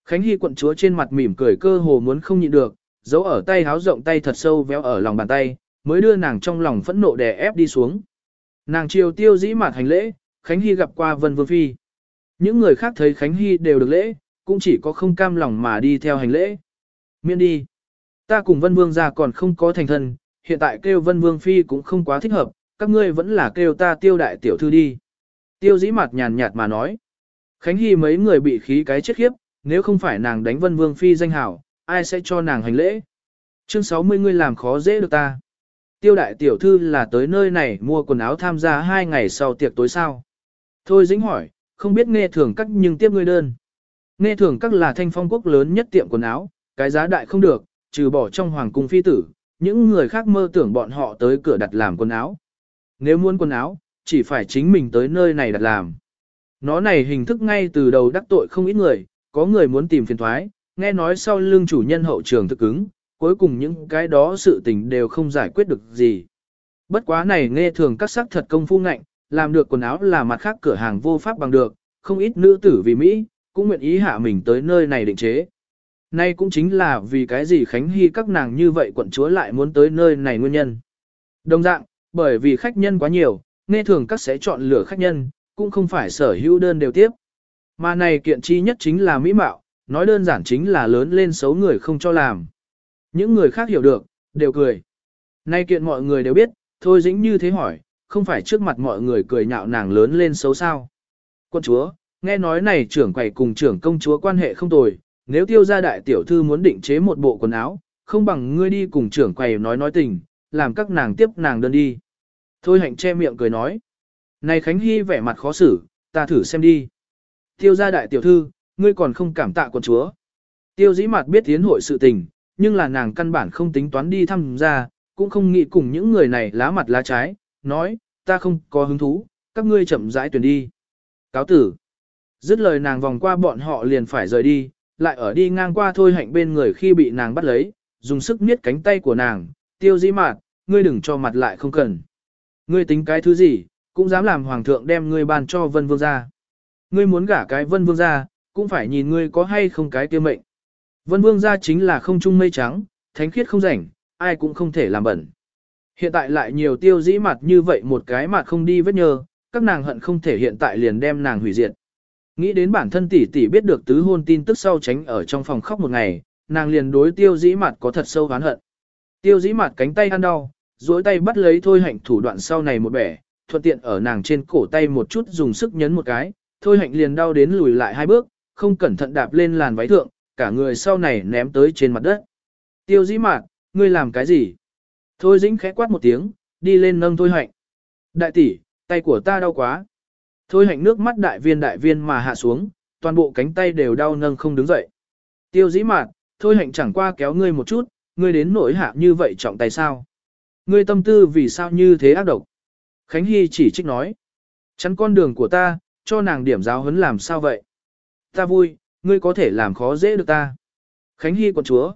Khánh Hy quận chúa trên mặt mỉm cười cơ hồ muốn không nhịn được, giấu ở tay háo rộng tay thật sâu véo ở lòng bàn tay, mới đưa nàng trong lòng phẫn nộ đè ép đi xuống. Nàng chiều tiêu dĩ mạt hành lễ, Khánh Hy gặp qua Vân Vương Phi. Những người khác thấy Khánh Hy đều được lễ, cũng chỉ có không cam lòng mà đi theo hành lễ. Miễn đi. Ta cùng Vân Vương ra còn không có thành thân, hiện tại kêu Vân Vương Phi cũng không quá thích hợp, các ngươi vẫn là kêu ta tiêu đại tiểu thư đi. Tiêu dĩ mặt nhàn nhạt mà nói. Khánh Hy mấy người bị khí cái chết khiếp, nếu không phải nàng đánh Vân Vương Phi danh hảo, ai sẽ cho nàng hành lễ. Chương 60 ngươi làm khó dễ được ta. Tiêu đại tiểu thư là tới nơi này mua quần áo tham gia hai ngày sau tiệc tối sao. Thôi dính hỏi, không biết nghe thường cách nhưng tiếp ngươi đơn. Nghe thường các là thanh phong quốc lớn nhất tiệm quần áo, cái giá đại không được, trừ bỏ trong hoàng cung phi tử, những người khác mơ tưởng bọn họ tới cửa đặt làm quần áo. Nếu muốn quần áo, chỉ phải chính mình tới nơi này đặt làm. Nó này hình thức ngay từ đầu đắc tội không ít người, có người muốn tìm phiền thoái, nghe nói sau lưng chủ nhân hậu trường thực ứng, cuối cùng những cái đó sự tình đều không giải quyết được gì. Bất quá này nghe thường các sắc thật công phu ngạnh, làm được quần áo là mặt khác cửa hàng vô pháp bằng được, không ít nữ tử vì Mỹ, cũng nguyện ý hạ mình tới nơi này định chế. Nay cũng chính là vì cái gì Khánh Hy các nàng như vậy quận chúa lại muốn tới nơi này nguyên nhân. Đồng dạng, bởi vì khách nhân quá nhiều, nghe thường các sẽ chọn lựa khách nhân, cũng không phải sở hữu đơn đều tiếp. Mà này kiện chi nhất chính là mỹ mạo, nói đơn giản chính là lớn lên xấu người không cho làm. Những người khác hiểu được, đều cười. Nay kiện mọi người đều biết, thôi dĩnh như thế hỏi, không phải trước mặt mọi người cười nhạo nàng lớn lên xấu sao. Quân chúa, nghe nói này trưởng quầy cùng trưởng công chúa quan hệ không tồi, nếu tiêu gia đại tiểu thư muốn định chế một bộ quần áo, không bằng ngươi đi cùng trưởng quầy nói nói tình, làm các nàng tiếp nàng đơn đi. Thôi hạnh che miệng cười nói. Này Khánh Hy vẻ mặt khó xử, ta thử xem đi. Tiêu gia đại tiểu thư, ngươi còn không cảm tạ quần chúa. Tiêu dĩ mặt biết tiến hội sự tình, nhưng là nàng căn bản không tính toán đi thăm ra, cũng không nghĩ cùng những người này lá mặt lá trái, nói, ta không có hứng thú, các ngươi chậm rãi tuyển đi. Cáo tử. Dứt lời nàng vòng qua bọn họ liền phải rời đi, lại ở đi ngang qua thôi hạnh bên người khi bị nàng bắt lấy, dùng sức miết cánh tay của nàng, tiêu dĩ mạt, ngươi đừng cho mặt lại không cần. Ngươi tính cái thứ gì, cũng dám làm hoàng thượng đem ngươi ban cho vân vương ra. Ngươi muốn gả cái vân vương ra, cũng phải nhìn ngươi có hay không cái tiêu mệnh. Vân vương gia chính là không trung mây trắng, thánh khiết không rảnh, ai cũng không thể làm bẩn. Hiện tại lại nhiều tiêu dĩ mặt như vậy một cái mặt không đi vết nhơ, các nàng hận không thể hiện tại liền đem nàng hủy diệt. Nghĩ đến bản thân tỷ tỷ biết được tứ hôn tin tức sau tránh ở trong phòng khóc một ngày, nàng liền đối tiêu dĩ mặt có thật sâu oán hận. Tiêu dĩ mặt cánh tay ăn đau, duỗi tay bắt lấy thôi hạnh thủ đoạn sau này một bẻ, thuận tiện ở nàng trên cổ tay một chút dùng sức nhấn một cái, thôi hạnh liền đau đến lùi lại hai bước, không cẩn thận đạp lên làn váy thượng, cả người sau này ném tới trên mặt đất. Tiêu dĩ mạn ngươi làm cái gì? Thôi dĩnh khẽ quát một tiếng, đi lên nâng thôi hạnh. Đại tỷ, tay của ta đau quá. Thôi hạnh nước mắt đại viên đại viên mà hạ xuống, toàn bộ cánh tay đều đau nâng không đứng dậy. Tiêu dĩ mạt, thôi hạnh chẳng qua kéo ngươi một chút, ngươi đến nỗi hạ như vậy trọng tay sao? Ngươi tâm tư vì sao như thế ác độc? Khánh Hy chỉ trích nói. Chắn con đường của ta, cho nàng điểm giáo huấn làm sao vậy? Ta vui, ngươi có thể làm khó dễ được ta. Khánh Hy quận chúa.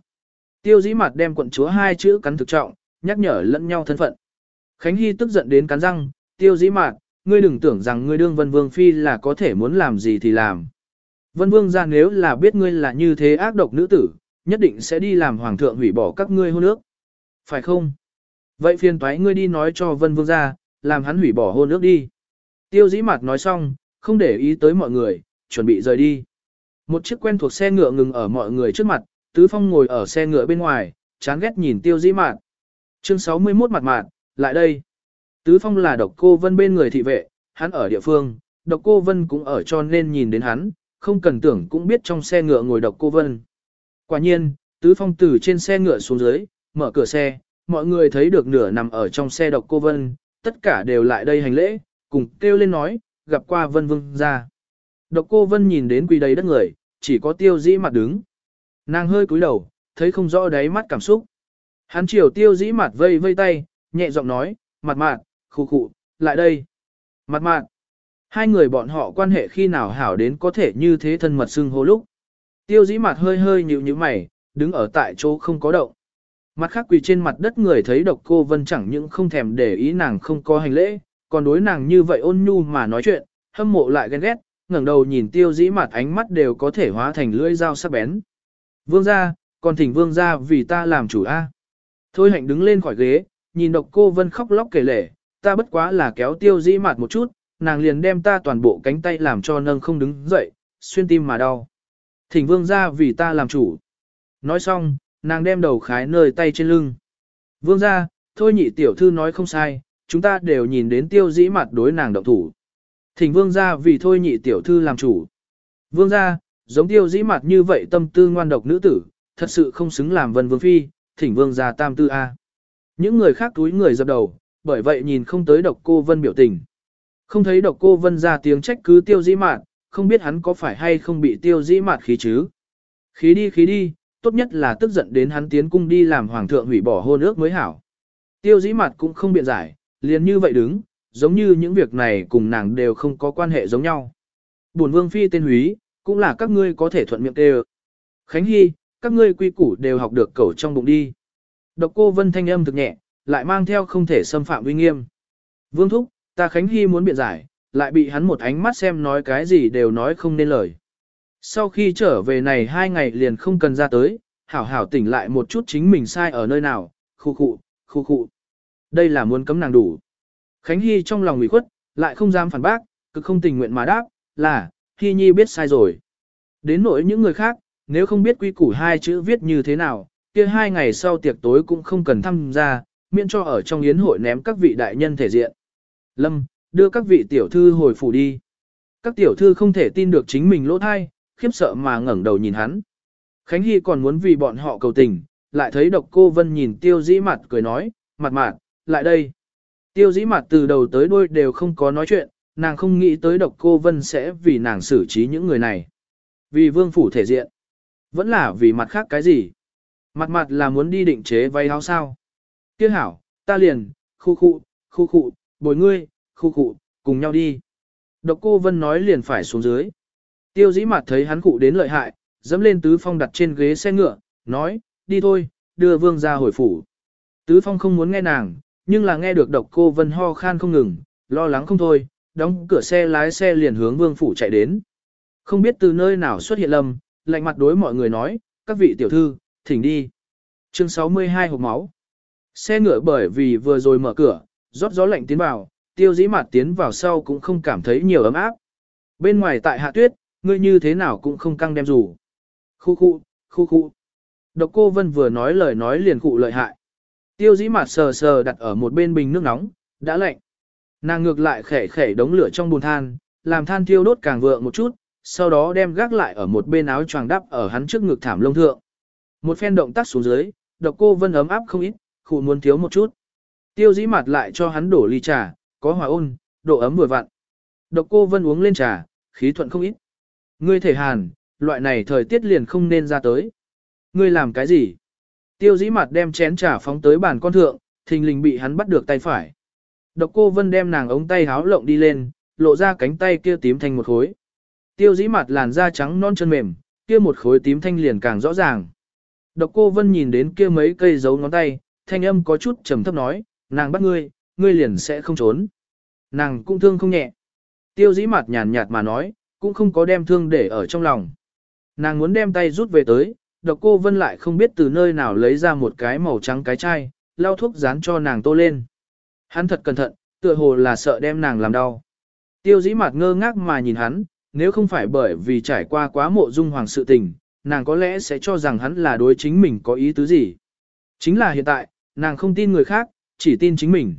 Tiêu dĩ mặt đem quận chúa hai chữ cắn thực trọng, nhắc nhở lẫn nhau thân phận. Khánh Hy tức giận đến cắn răng, tiêu dĩ mạt, ngươi đừng tưởng rằng ngươi đương vân vương phi là có thể muốn làm gì thì làm. Vân vương ra nếu là biết ngươi là như thế ác độc nữ tử, nhất định sẽ đi làm hoàng thượng hủy bỏ các ngươi hôn ước. Phải không? Vậy phiền toái ngươi đi nói cho vân vương ra, làm hắn hủy bỏ hôn ước đi. Tiêu dĩ mặt nói xong, không để ý tới mọi người, chuẩn bị rời đi. Một chiếc quen thuộc xe ngựa ngừng ở mọi người trước mặt, Tứ Phong ngồi ở xe ngựa bên ngoài, chán ghét nhìn tiêu dĩ mạn. Chương 61 mặt mạn, lại đây. Tứ Phong là độc cô vân bên người thị vệ, hắn ở địa phương, độc cô vân cũng ở cho nên nhìn đến hắn, không cần tưởng cũng biết trong xe ngựa ngồi độc cô vân. Quả nhiên, Tứ Phong từ trên xe ngựa xuống dưới, mở cửa xe, mọi người thấy được nửa nằm ở trong xe độc cô vân, tất cả đều lại đây hành lễ, cùng kêu lên nói, gặp qua vân vương ra. Độc cô vân nhìn đến quỳ đầy đất người, chỉ có tiêu dĩ mặt đứng. Nàng hơi cúi đầu, thấy không rõ đáy mắt cảm xúc. Hắn chiều tiêu dĩ mặt vây vây tay, nhẹ giọng nói, mặt mặt, khu khụ, lại đây. Mặt mạn. Hai người bọn họ quan hệ khi nào hảo đến có thể như thế thân mật xưng hô lúc. Tiêu dĩ mặt hơi hơi nhíu nhíu mày, đứng ở tại chỗ không có động. Mặt khác quỳ trên mặt đất người thấy độc cô vân chẳng những không thèm để ý nàng không có hành lễ, còn đối nàng như vậy ôn nhu mà nói chuyện, hâm mộ lại ghen ghét, ngẩng đầu nhìn tiêu dĩ mặt ánh mắt đều có thể hóa thành lưỡi dao sắc bén. Vương gia, còn thỉnh vương gia vì ta làm chủ a. Thôi hạnh đứng lên khỏi ghế, nhìn độc cô vân khóc lóc kể lể, ta bất quá là kéo tiêu dĩ mặt một chút, nàng liền đem ta toàn bộ cánh tay làm cho nâng không đứng dậy, xuyên tim mà đau. Thỉnh vương gia vì ta làm chủ. Nói xong, nàng đem đầu khái nơi tay trên lưng. Vương gia, thôi nhị tiểu thư nói không sai, chúng ta đều nhìn đến tiêu dĩ mặt đối nàng động thủ. Thỉnh vương gia vì thôi nhị tiểu thư làm chủ. Vương gia, giống tiêu dĩ mặt như vậy tâm tư ngoan độc nữ tử, thật sự không xứng làm vân vương phi, thỉnh vương gia tam tư A. Những người khác túi người dập đầu, bởi vậy nhìn không tới độc cô vân biểu tình. Không thấy độc cô vân ra tiếng trách cứ tiêu dĩ mạn, không biết hắn có phải hay không bị tiêu dĩ mạn khí chứ. Khí đi khí đi, tốt nhất là tức giận đến hắn tiến cung đi làm hoàng thượng hủy bỏ hôn ước mới hảo. Tiêu dĩ mạn cũng không biện giải, liền như vậy đứng, giống như những việc này cùng nàng đều không có quan hệ giống nhau. Bổn vương phi tên húy, cũng là các ngươi có thể thuận miệng đều. Khánh Hy, các ngươi quy củ đều học được cẩu trong bụng đi. Độc cô vân thanh âm thực nhẹ, lại mang theo không thể xâm phạm uy nghiêm. Vương Thúc, ta Khánh Hy muốn biện giải, lại bị hắn một ánh mắt xem nói cái gì đều nói không nên lời. Sau khi trở về này hai ngày liền không cần ra tới, hảo hảo tỉnh lại một chút chính mình sai ở nơi nào, khu khu, khu khu. Đây là muốn cấm nàng đủ. Khánh Hy trong lòng ủy khuất, lại không dám phản bác, cực không tình nguyện mà đáp, là, Hy Nhi biết sai rồi. Đến nỗi những người khác, nếu không biết quy củ hai chữ viết như thế nào, kia hai ngày sau tiệc tối cũng không cần tham gia, miễn cho ở trong yến hội ném các vị đại nhân thể diện. Lâm, đưa các vị tiểu thư hồi phủ đi. Các tiểu thư không thể tin được chính mình lỗ thai, khiếp sợ mà ngẩng đầu nhìn hắn. Khánh Hy còn muốn vì bọn họ cầu tình, lại thấy độc cô Vân nhìn tiêu dĩ mặt cười nói, mặt mặt, lại đây. Tiêu dĩ mặt từ đầu tới đuôi đều không có nói chuyện, nàng không nghĩ tới độc cô Vân sẽ vì nàng xử trí những người này. Vì vương phủ thể diện. Vẫn là vì mặt khác cái gì? Mặt mặt là muốn đi định chế váy áo sao? Kia hảo, ta liền, khu khu, khu khu, bồi ngươi, khu khu, cùng nhau đi. Độc cô Vân nói liền phải xuống dưới. Tiêu dĩ mặt thấy hắn cụ đến lợi hại, dẫm lên tứ phong đặt trên ghế xe ngựa, nói, đi thôi, đưa vương ra hồi phủ. Tứ phong không muốn nghe nàng, nhưng là nghe được độc cô Vân ho khan không ngừng, lo lắng không thôi, đóng cửa xe lái xe liền hướng vương phủ chạy đến. Không biết từ nơi nào xuất hiện lâm, lạnh mặt đối mọi người nói, các vị tiểu thư, thỉnh đi. Chương 62 hộp máu. Xe ngựa bởi vì vừa rồi mở cửa, rót gió lạnh tiến vào, tiêu dĩ mặt tiến vào sau cũng không cảm thấy nhiều ấm áp. Bên ngoài tại hạ tuyết, ngươi như thế nào cũng không căng đem rủ. Khu khu, khu khu. Độc cô Vân vừa nói lời nói liền cụ lợi hại. Tiêu dĩ mặt sờ sờ đặt ở một bên bình nước nóng, đã lạnh. Nàng ngược lại khẻ khẻ đống lửa trong bùn than, làm than thiêu đốt càng vượng một chút, sau đó đem gác lại ở một bên áo choàng đắp ở hắn trước ngực thảm lông thượng. Một phen động tác xuống dưới, độc cô vân ấm áp không ít, khu muốn thiếu một chút. Tiêu dĩ mặt lại cho hắn đổ ly trà, có hòa ôn, độ ấm vừa vặn. Độc cô vân uống lên trà, khí thuận không ít. Ngươi thể hàn, loại này thời tiết liền không nên ra tới. Ngươi làm cái gì? Tiêu dĩ mặt đem chén trà phóng tới bàn con thượng, thình lình bị hắn bắt được tay phải. Độc cô vân đem nàng ống tay háo lộng đi lên, lộ ra cánh tay kia tím thành một khối. Tiêu dĩ mặt làn da trắng non chân mềm, kia một khối tím thanh liền càng rõ ràng. Độc cô Vân nhìn đến kia mấy cây dấu ngón tay, thanh âm có chút trầm thấp nói, nàng bắt ngươi, ngươi liền sẽ không trốn. Nàng cũng thương không nhẹ. Tiêu dĩ mặt nhàn nhạt mà nói, cũng không có đem thương để ở trong lòng. Nàng muốn đem tay rút về tới, độc cô Vân lại không biết từ nơi nào lấy ra một cái màu trắng cái chai, lau thuốc dán cho nàng tô lên. Hắn thật cẩn thận, tựa hồ là sợ đem nàng làm đau. Tiêu dĩ mặt ngơ ngác mà nhìn hắn, nếu không phải bởi vì trải qua quá mộ dung hoàng sự tình, nàng có lẽ sẽ cho rằng hắn là đối chính mình có ý tứ gì. Chính là hiện tại, nàng không tin người khác, chỉ tin chính mình.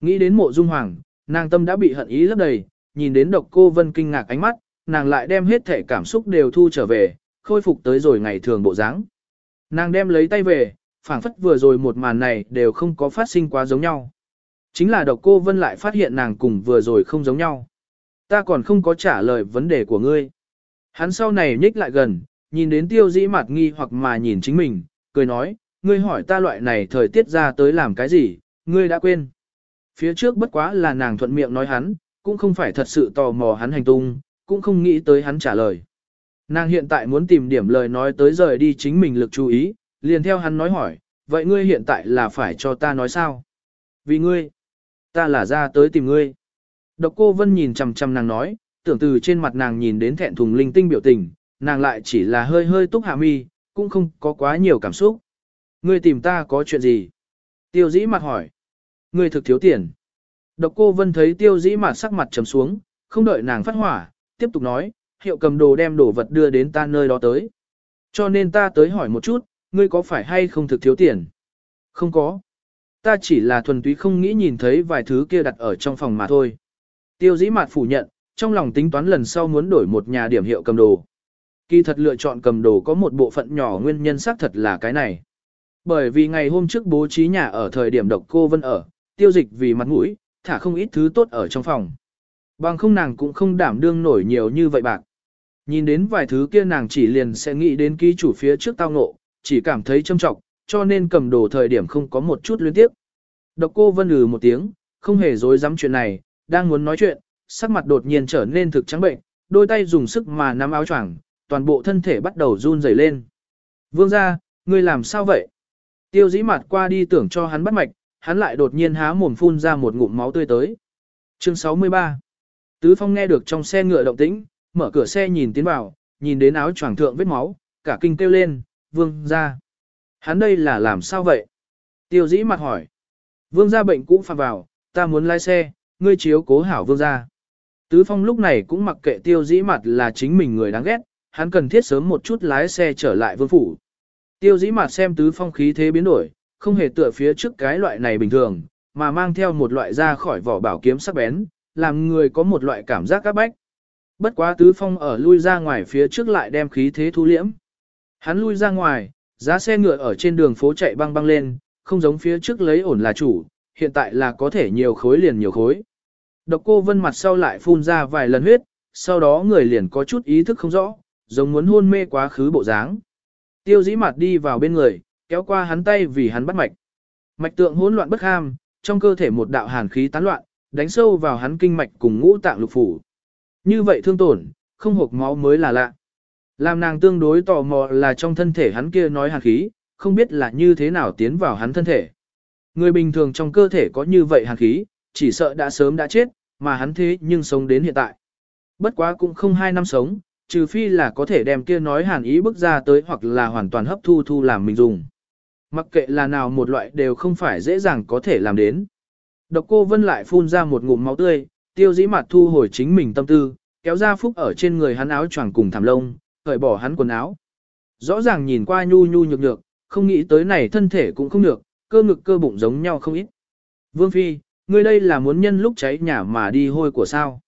Nghĩ đến mộ dung hoàng, nàng tâm đã bị hận ý lấp đầy, nhìn đến độc cô vân kinh ngạc ánh mắt, nàng lại đem hết thể cảm xúc đều thu trở về, khôi phục tới rồi ngày thường bộ dáng. Nàng đem lấy tay về, phảng phất vừa rồi một màn này đều không có phát sinh quá giống nhau. Chính là độc cô vân lại phát hiện nàng cùng vừa rồi không giống nhau. Ta còn không có trả lời vấn đề của ngươi. Hắn sau này nhích lại gần, nhìn đến tiêu dĩ mặt nghi hoặc mà nhìn chính mình, cười nói, ngươi hỏi ta loại này thời tiết ra tới làm cái gì, ngươi đã quên. Phía trước bất quá là nàng thuận miệng nói hắn, cũng không phải thật sự tò mò hắn hành tung, cũng không nghĩ tới hắn trả lời. Nàng hiện tại muốn tìm điểm lời nói tới rời đi chính mình lực chú ý, liền theo hắn nói hỏi, vậy ngươi hiện tại là phải cho ta nói sao? Vì ngươi, ta là ra tới tìm ngươi. Độc cô Vân nhìn chằm chằm nàng nói, tưởng từ trên mặt nàng nhìn đến thẹn thùng linh tinh biểu tình, nàng lại chỉ là hơi hơi túc hạ mi, cũng không có quá nhiều cảm xúc. Ngươi tìm ta có chuyện gì? Tiêu dĩ mặt hỏi. Ngươi thực thiếu tiền. Độc cô Vân thấy tiêu dĩ mặt sắc mặt trầm xuống, không đợi nàng phát hỏa, tiếp tục nói, hiệu cầm đồ đem đồ vật đưa đến ta nơi đó tới. Cho nên ta tới hỏi một chút, ngươi có phải hay không thực thiếu tiền? Không có. Ta chỉ là thuần túy không nghĩ nhìn thấy vài thứ kia đặt ở trong phòng mà thôi. Tiêu dĩ mạt phủ nhận, trong lòng tính toán lần sau muốn đổi một nhà điểm hiệu cầm đồ. Kỳ thật lựa chọn cầm đồ có một bộ phận nhỏ nguyên nhân xác thật là cái này. Bởi vì ngày hôm trước bố trí nhà ở thời điểm độc cô vân ở, tiêu dịch vì mặt mũi, thả không ít thứ tốt ở trong phòng. Bằng không nàng cũng không đảm đương nổi nhiều như vậy bạc. Nhìn đến vài thứ kia nàng chỉ liền sẽ nghĩ đến ký chủ phía trước tao ngộ, chỉ cảm thấy châm trọng, cho nên cầm đồ thời điểm không có một chút luyến tiếp. Độc cô vân lừ một tiếng, không hề dối dám chuyện này, đang muốn nói chuyện, sắc mặt đột nhiên trở nên thực trắng bệnh, đôi tay dùng sức mà nắm áo choàng, toàn bộ thân thể bắt đầu run rẩy lên. Vương gia, ngươi làm sao vậy? Tiêu dĩ mặt qua đi tưởng cho hắn bắt mạch, hắn lại đột nhiên há mồm phun ra một ngụm máu tươi tới. Chương 63 Tứ Phong nghe được trong xe ngựa động tĩnh, mở cửa xe nhìn tiến vào, nhìn đến áo choàng thượng vết máu, cả kinh kêu lên, vương gia. Hắn đây là làm sao vậy? Tiêu dĩ mặt hỏi. Vương gia bệnh cũ phạm vào, ta muốn lái xe, ngươi chiếu cố hảo vương gia. Tứ Phong lúc này cũng mặc kệ tiêu dĩ mặt là chính mình người đáng ghét, hắn cần thiết sớm một chút lái xe trở lại vương phủ. Tiêu dĩ mặt xem Tứ Phong khí thế biến đổi, không hề tựa phía trước cái loại này bình thường, mà mang theo một loại ra khỏi vỏ bảo kiếm sắc bén, làm người có một loại cảm giác các bách. Bất quá Tứ Phong ở lui ra ngoài phía trước lại đem khí thế thu liễm. Hắn lui ra ngoài, giá xe ngựa ở trên đường phố chạy băng băng lên, không giống phía trước lấy ổn là chủ, hiện tại là có thể nhiều khối liền nhiều khối. Độc cô vân mặt sau lại phun ra vài lần huyết, sau đó người liền có chút ý thức không rõ, giống muốn hôn mê quá khứ bộ dáng. Tiêu dĩ mặt đi vào bên người, kéo qua hắn tay vì hắn bắt mạch. Mạch tượng hỗn loạn bất ham, trong cơ thể một đạo hàn khí tán loạn, đánh sâu vào hắn kinh mạch cùng ngũ tạng lục phủ. Như vậy thương tổn, không hộp máu mới là lạ. Làm nàng tương đối tò mò là trong thân thể hắn kia nói hàn khí, không biết là như thế nào tiến vào hắn thân thể. Người bình thường trong cơ thể có như vậy hàn khí, chỉ sợ đã sớm đã chết, mà hắn thế nhưng sống đến hiện tại. Bất quá cũng không hai năm sống, trừ phi là có thể đem kia nói hàn ý bước ra tới hoặc là hoàn toàn hấp thu thu làm mình dùng. Mặc kệ là nào một loại đều không phải dễ dàng có thể làm đến. Độc cô Vân lại phun ra một ngụm máu tươi, tiêu dĩ mặt thu hồi chính mình tâm tư, kéo ra phúc ở trên người hắn áo choàng cùng thảm lông, cởi bỏ hắn quần áo. Rõ ràng nhìn qua nhu nhu nhược nhược, không nghĩ tới này thân thể cũng không được, cơ ngực cơ bụng giống nhau không ít. Vương Phi, ngươi đây là muốn nhân lúc cháy nhà mà đi hôi của sao?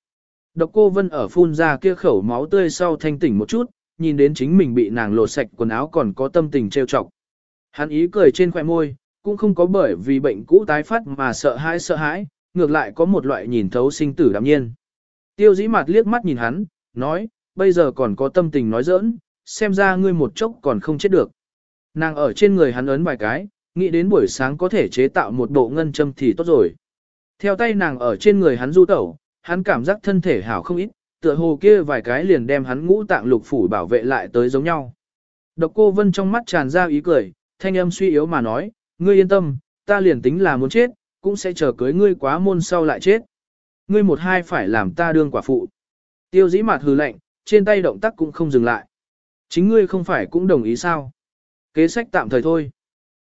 Độc cô Vân ở phun ra kia khẩu máu tươi sau thanh tỉnh một chút, nhìn đến chính mình bị nàng lột sạch quần áo còn có tâm tình trêu chọc. Hắn ý cười trên khóe môi, cũng không có bởi vì bệnh cũ tái phát mà sợ hãi sợ hãi, ngược lại có một loại nhìn thấu sinh tử đạm nhiên. Tiêu dĩ mặt liếc mắt nhìn hắn, nói, bây giờ còn có tâm tình nói giỡn, xem ra ngươi một chốc còn không chết được. Nàng ở trên người hắn ấn vài cái, nghĩ đến buổi sáng có thể chế tạo một bộ ngân châm thì tốt rồi. Theo tay nàng ở trên người hắn du tẩu, hắn cảm giác thân thể hảo không ít, tựa hồ kia vài cái liền đem hắn ngũ tạng lục phủ bảo vệ lại tới giống nhau. Độc cô Vân trong mắt tràn ra ý cười, thanh âm suy yếu mà nói, ngươi yên tâm, ta liền tính là muốn chết, cũng sẽ chờ cưới ngươi quá môn sau lại chết. Ngươi một hai phải làm ta đương quả phụ. Tiêu dĩ mặt hừ lạnh, trên tay động tác cũng không dừng lại. Chính ngươi không phải cũng đồng ý sao? Kế sách tạm thời thôi.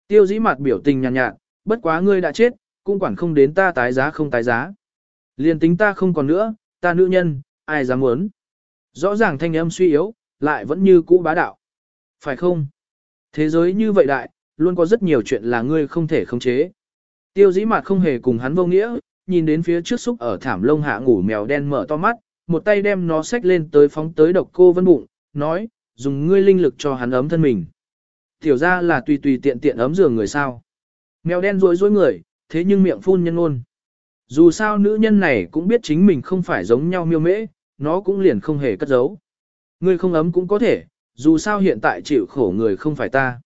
Tiêu dĩ mặt biểu tình nhàn nhạt, nhạt, bất quá ngươi đã chết, cũng quản không đến ta tái giá không tái giá. Liền tính ta không còn nữa, ta nữ nhân, ai dám muốn. Rõ ràng thanh âm suy yếu, lại vẫn như cũ bá đạo. Phải không? Thế giới như vậy đại, luôn có rất nhiều chuyện là ngươi không thể khống chế. Tiêu dĩ mặt không hề cùng hắn vô nghĩa, nhìn đến phía trước xúc ở thảm lông hạ ngủ mèo đen mở to mắt, một tay đem nó xách lên tới phóng tới độc cô vân bụng, nói, dùng ngươi linh lực cho hắn ấm thân mình. Tiểu ra là tùy tùy tiện tiện ấm giường người sao. Mèo đen rối rối người, thế nhưng miệng phun nhân ngôn. Dù sao nữ nhân này cũng biết chính mình không phải giống nhau miêu mễ, nó cũng liền không hề cất giấu. Ngươi không ấm cũng có thể, dù sao hiện tại chịu khổ người không phải ta.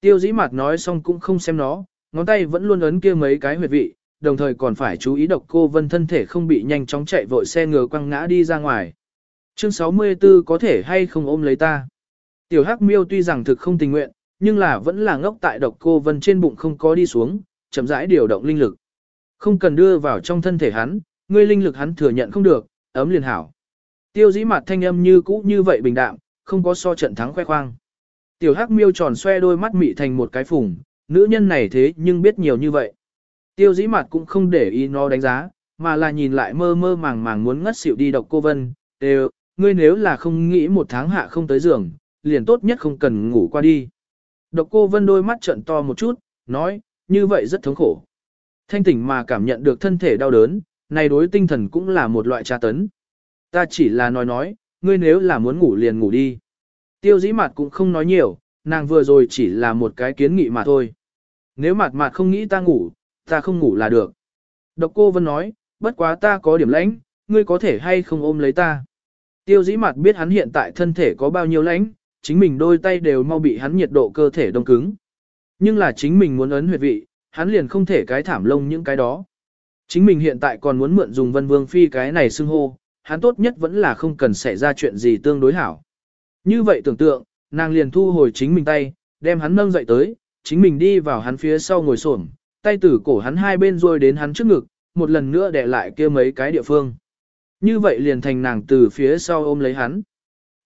Tiêu dĩ mặt nói xong cũng không xem nó, ngón tay vẫn luôn ấn kia mấy cái huyệt vị, đồng thời còn phải chú ý độc cô vân thân thể không bị nhanh chóng chạy vội xe ngựa quăng ngã đi ra ngoài. Chương 64 có thể hay không ôm lấy ta. Tiểu hắc miêu tuy rằng thực không tình nguyện, nhưng là vẫn là ngốc tại độc cô vân trên bụng không có đi xuống, chậm rãi điều động linh lực. Không cần đưa vào trong thân thể hắn, ngươi linh lực hắn thừa nhận không được, ấm liền hảo. Tiêu dĩ mặt thanh âm như cũ như vậy bình đạm, không có so trận thắng khoe khoang. Tiểu hắc miêu tròn xoe đôi mắt mị thành một cái phùng, nữ nhân này thế nhưng biết nhiều như vậy. Tiêu dĩ mặt cũng không để ý nó đánh giá, mà là nhìn lại mơ mơ màng màng muốn ngất xỉu đi độc cô vân. Đều, ngươi nếu là không nghĩ một tháng hạ không tới giường, liền tốt nhất không cần ngủ qua đi. Độc cô vân đôi mắt trận to một chút, nói, như vậy rất thống khổ. Thanh tỉnh mà cảm nhận được thân thể đau đớn, này đối tinh thần cũng là một loại tra tấn. Ta chỉ là nói nói, ngươi nếu là muốn ngủ liền ngủ đi. Tiêu dĩ mặt cũng không nói nhiều, nàng vừa rồi chỉ là một cái kiến nghị mà thôi. Nếu mặt mặt không nghĩ ta ngủ, ta không ngủ là được. Độc cô Vân nói, bất quá ta có điểm lãnh, ngươi có thể hay không ôm lấy ta. Tiêu dĩ mặt biết hắn hiện tại thân thể có bao nhiêu lãnh, chính mình đôi tay đều mau bị hắn nhiệt độ cơ thể đông cứng. Nhưng là chính mình muốn ấn huyệt vị, hắn liền không thể cái thảm lông những cái đó. Chính mình hiện tại còn muốn mượn dùng vân vương phi cái này xưng hô, hắn tốt nhất vẫn là không cần xảy ra chuyện gì tương đối hảo. Như vậy tưởng tượng, nàng liền thu hồi chính mình tay, đem hắn nâng dậy tới, chính mình đi vào hắn phía sau ngồi xổm, tay tử cổ hắn hai bên rồi đến hắn trước ngực, một lần nữa để lại kia mấy cái địa phương. Như vậy liền thành nàng từ phía sau ôm lấy hắn.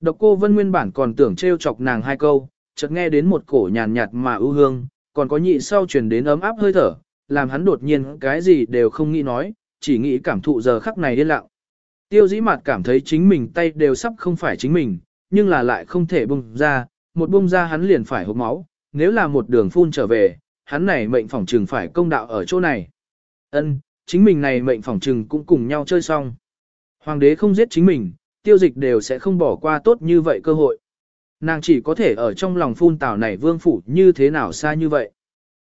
Độc cô Vân nguyên bản còn tưởng trêu chọc nàng hai câu, chợt nghe đến một cổ nhàn nhạt mà ưu hương, còn có nhị sau truyền đến ấm áp hơi thở, làm hắn đột nhiên cái gì đều không nghĩ nói, chỉ nghĩ cảm thụ giờ khắc này yên lặng. Tiêu dĩ mặt cảm thấy chính mình tay đều sắp không phải chính mình, nhưng là lại không thể bung ra, một bung ra hắn liền phải hộp máu, nếu là một đường phun trở về, hắn này mệnh phỏng trừng phải công đạo ở chỗ này. Ân, chính mình này mệnh phỏng trừng cũng cùng nhau chơi xong. Hoàng đế không giết chính mình, tiêu dịch đều sẽ không bỏ qua tốt như vậy cơ hội. Nàng chỉ có thể ở trong lòng phun tảo này vương phủ như thế nào xa như vậy.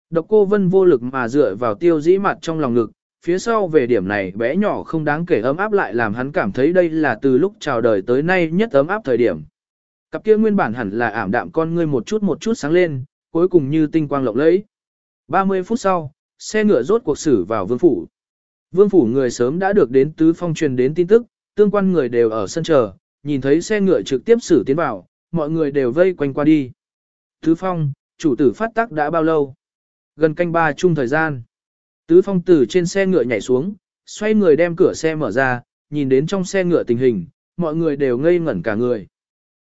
Độc cô vân vô lực mà dựa vào tiêu dĩ mặt trong lòng ngực, phía sau về điểm này bé nhỏ không đáng kể ấm áp lại làm hắn cảm thấy đây là từ lúc chào đời tới nay nhất ấm áp thời điểm. Cặp kia nguyên bản hẳn là ảm đạm con ngươi một chút một chút sáng lên, cuối cùng như tinh quang lộng lẫy. 30 phút sau, xe ngựa rốt cuộc xử vào vương phủ. Vương phủ người sớm đã được đến tứ phong truyền đến tin tức, tương quan người đều ở sân chờ, nhìn thấy xe ngựa trực tiếp xử tiến vào, mọi người đều vây quanh qua đi. Tứ phong, chủ tử phát tác đã bao lâu? Gần canh ba chung thời gian. Tứ phong từ trên xe ngựa nhảy xuống, xoay người đem cửa xe mở ra, nhìn đến trong xe ngựa tình hình, mọi người đều ngây ngẩn cả người.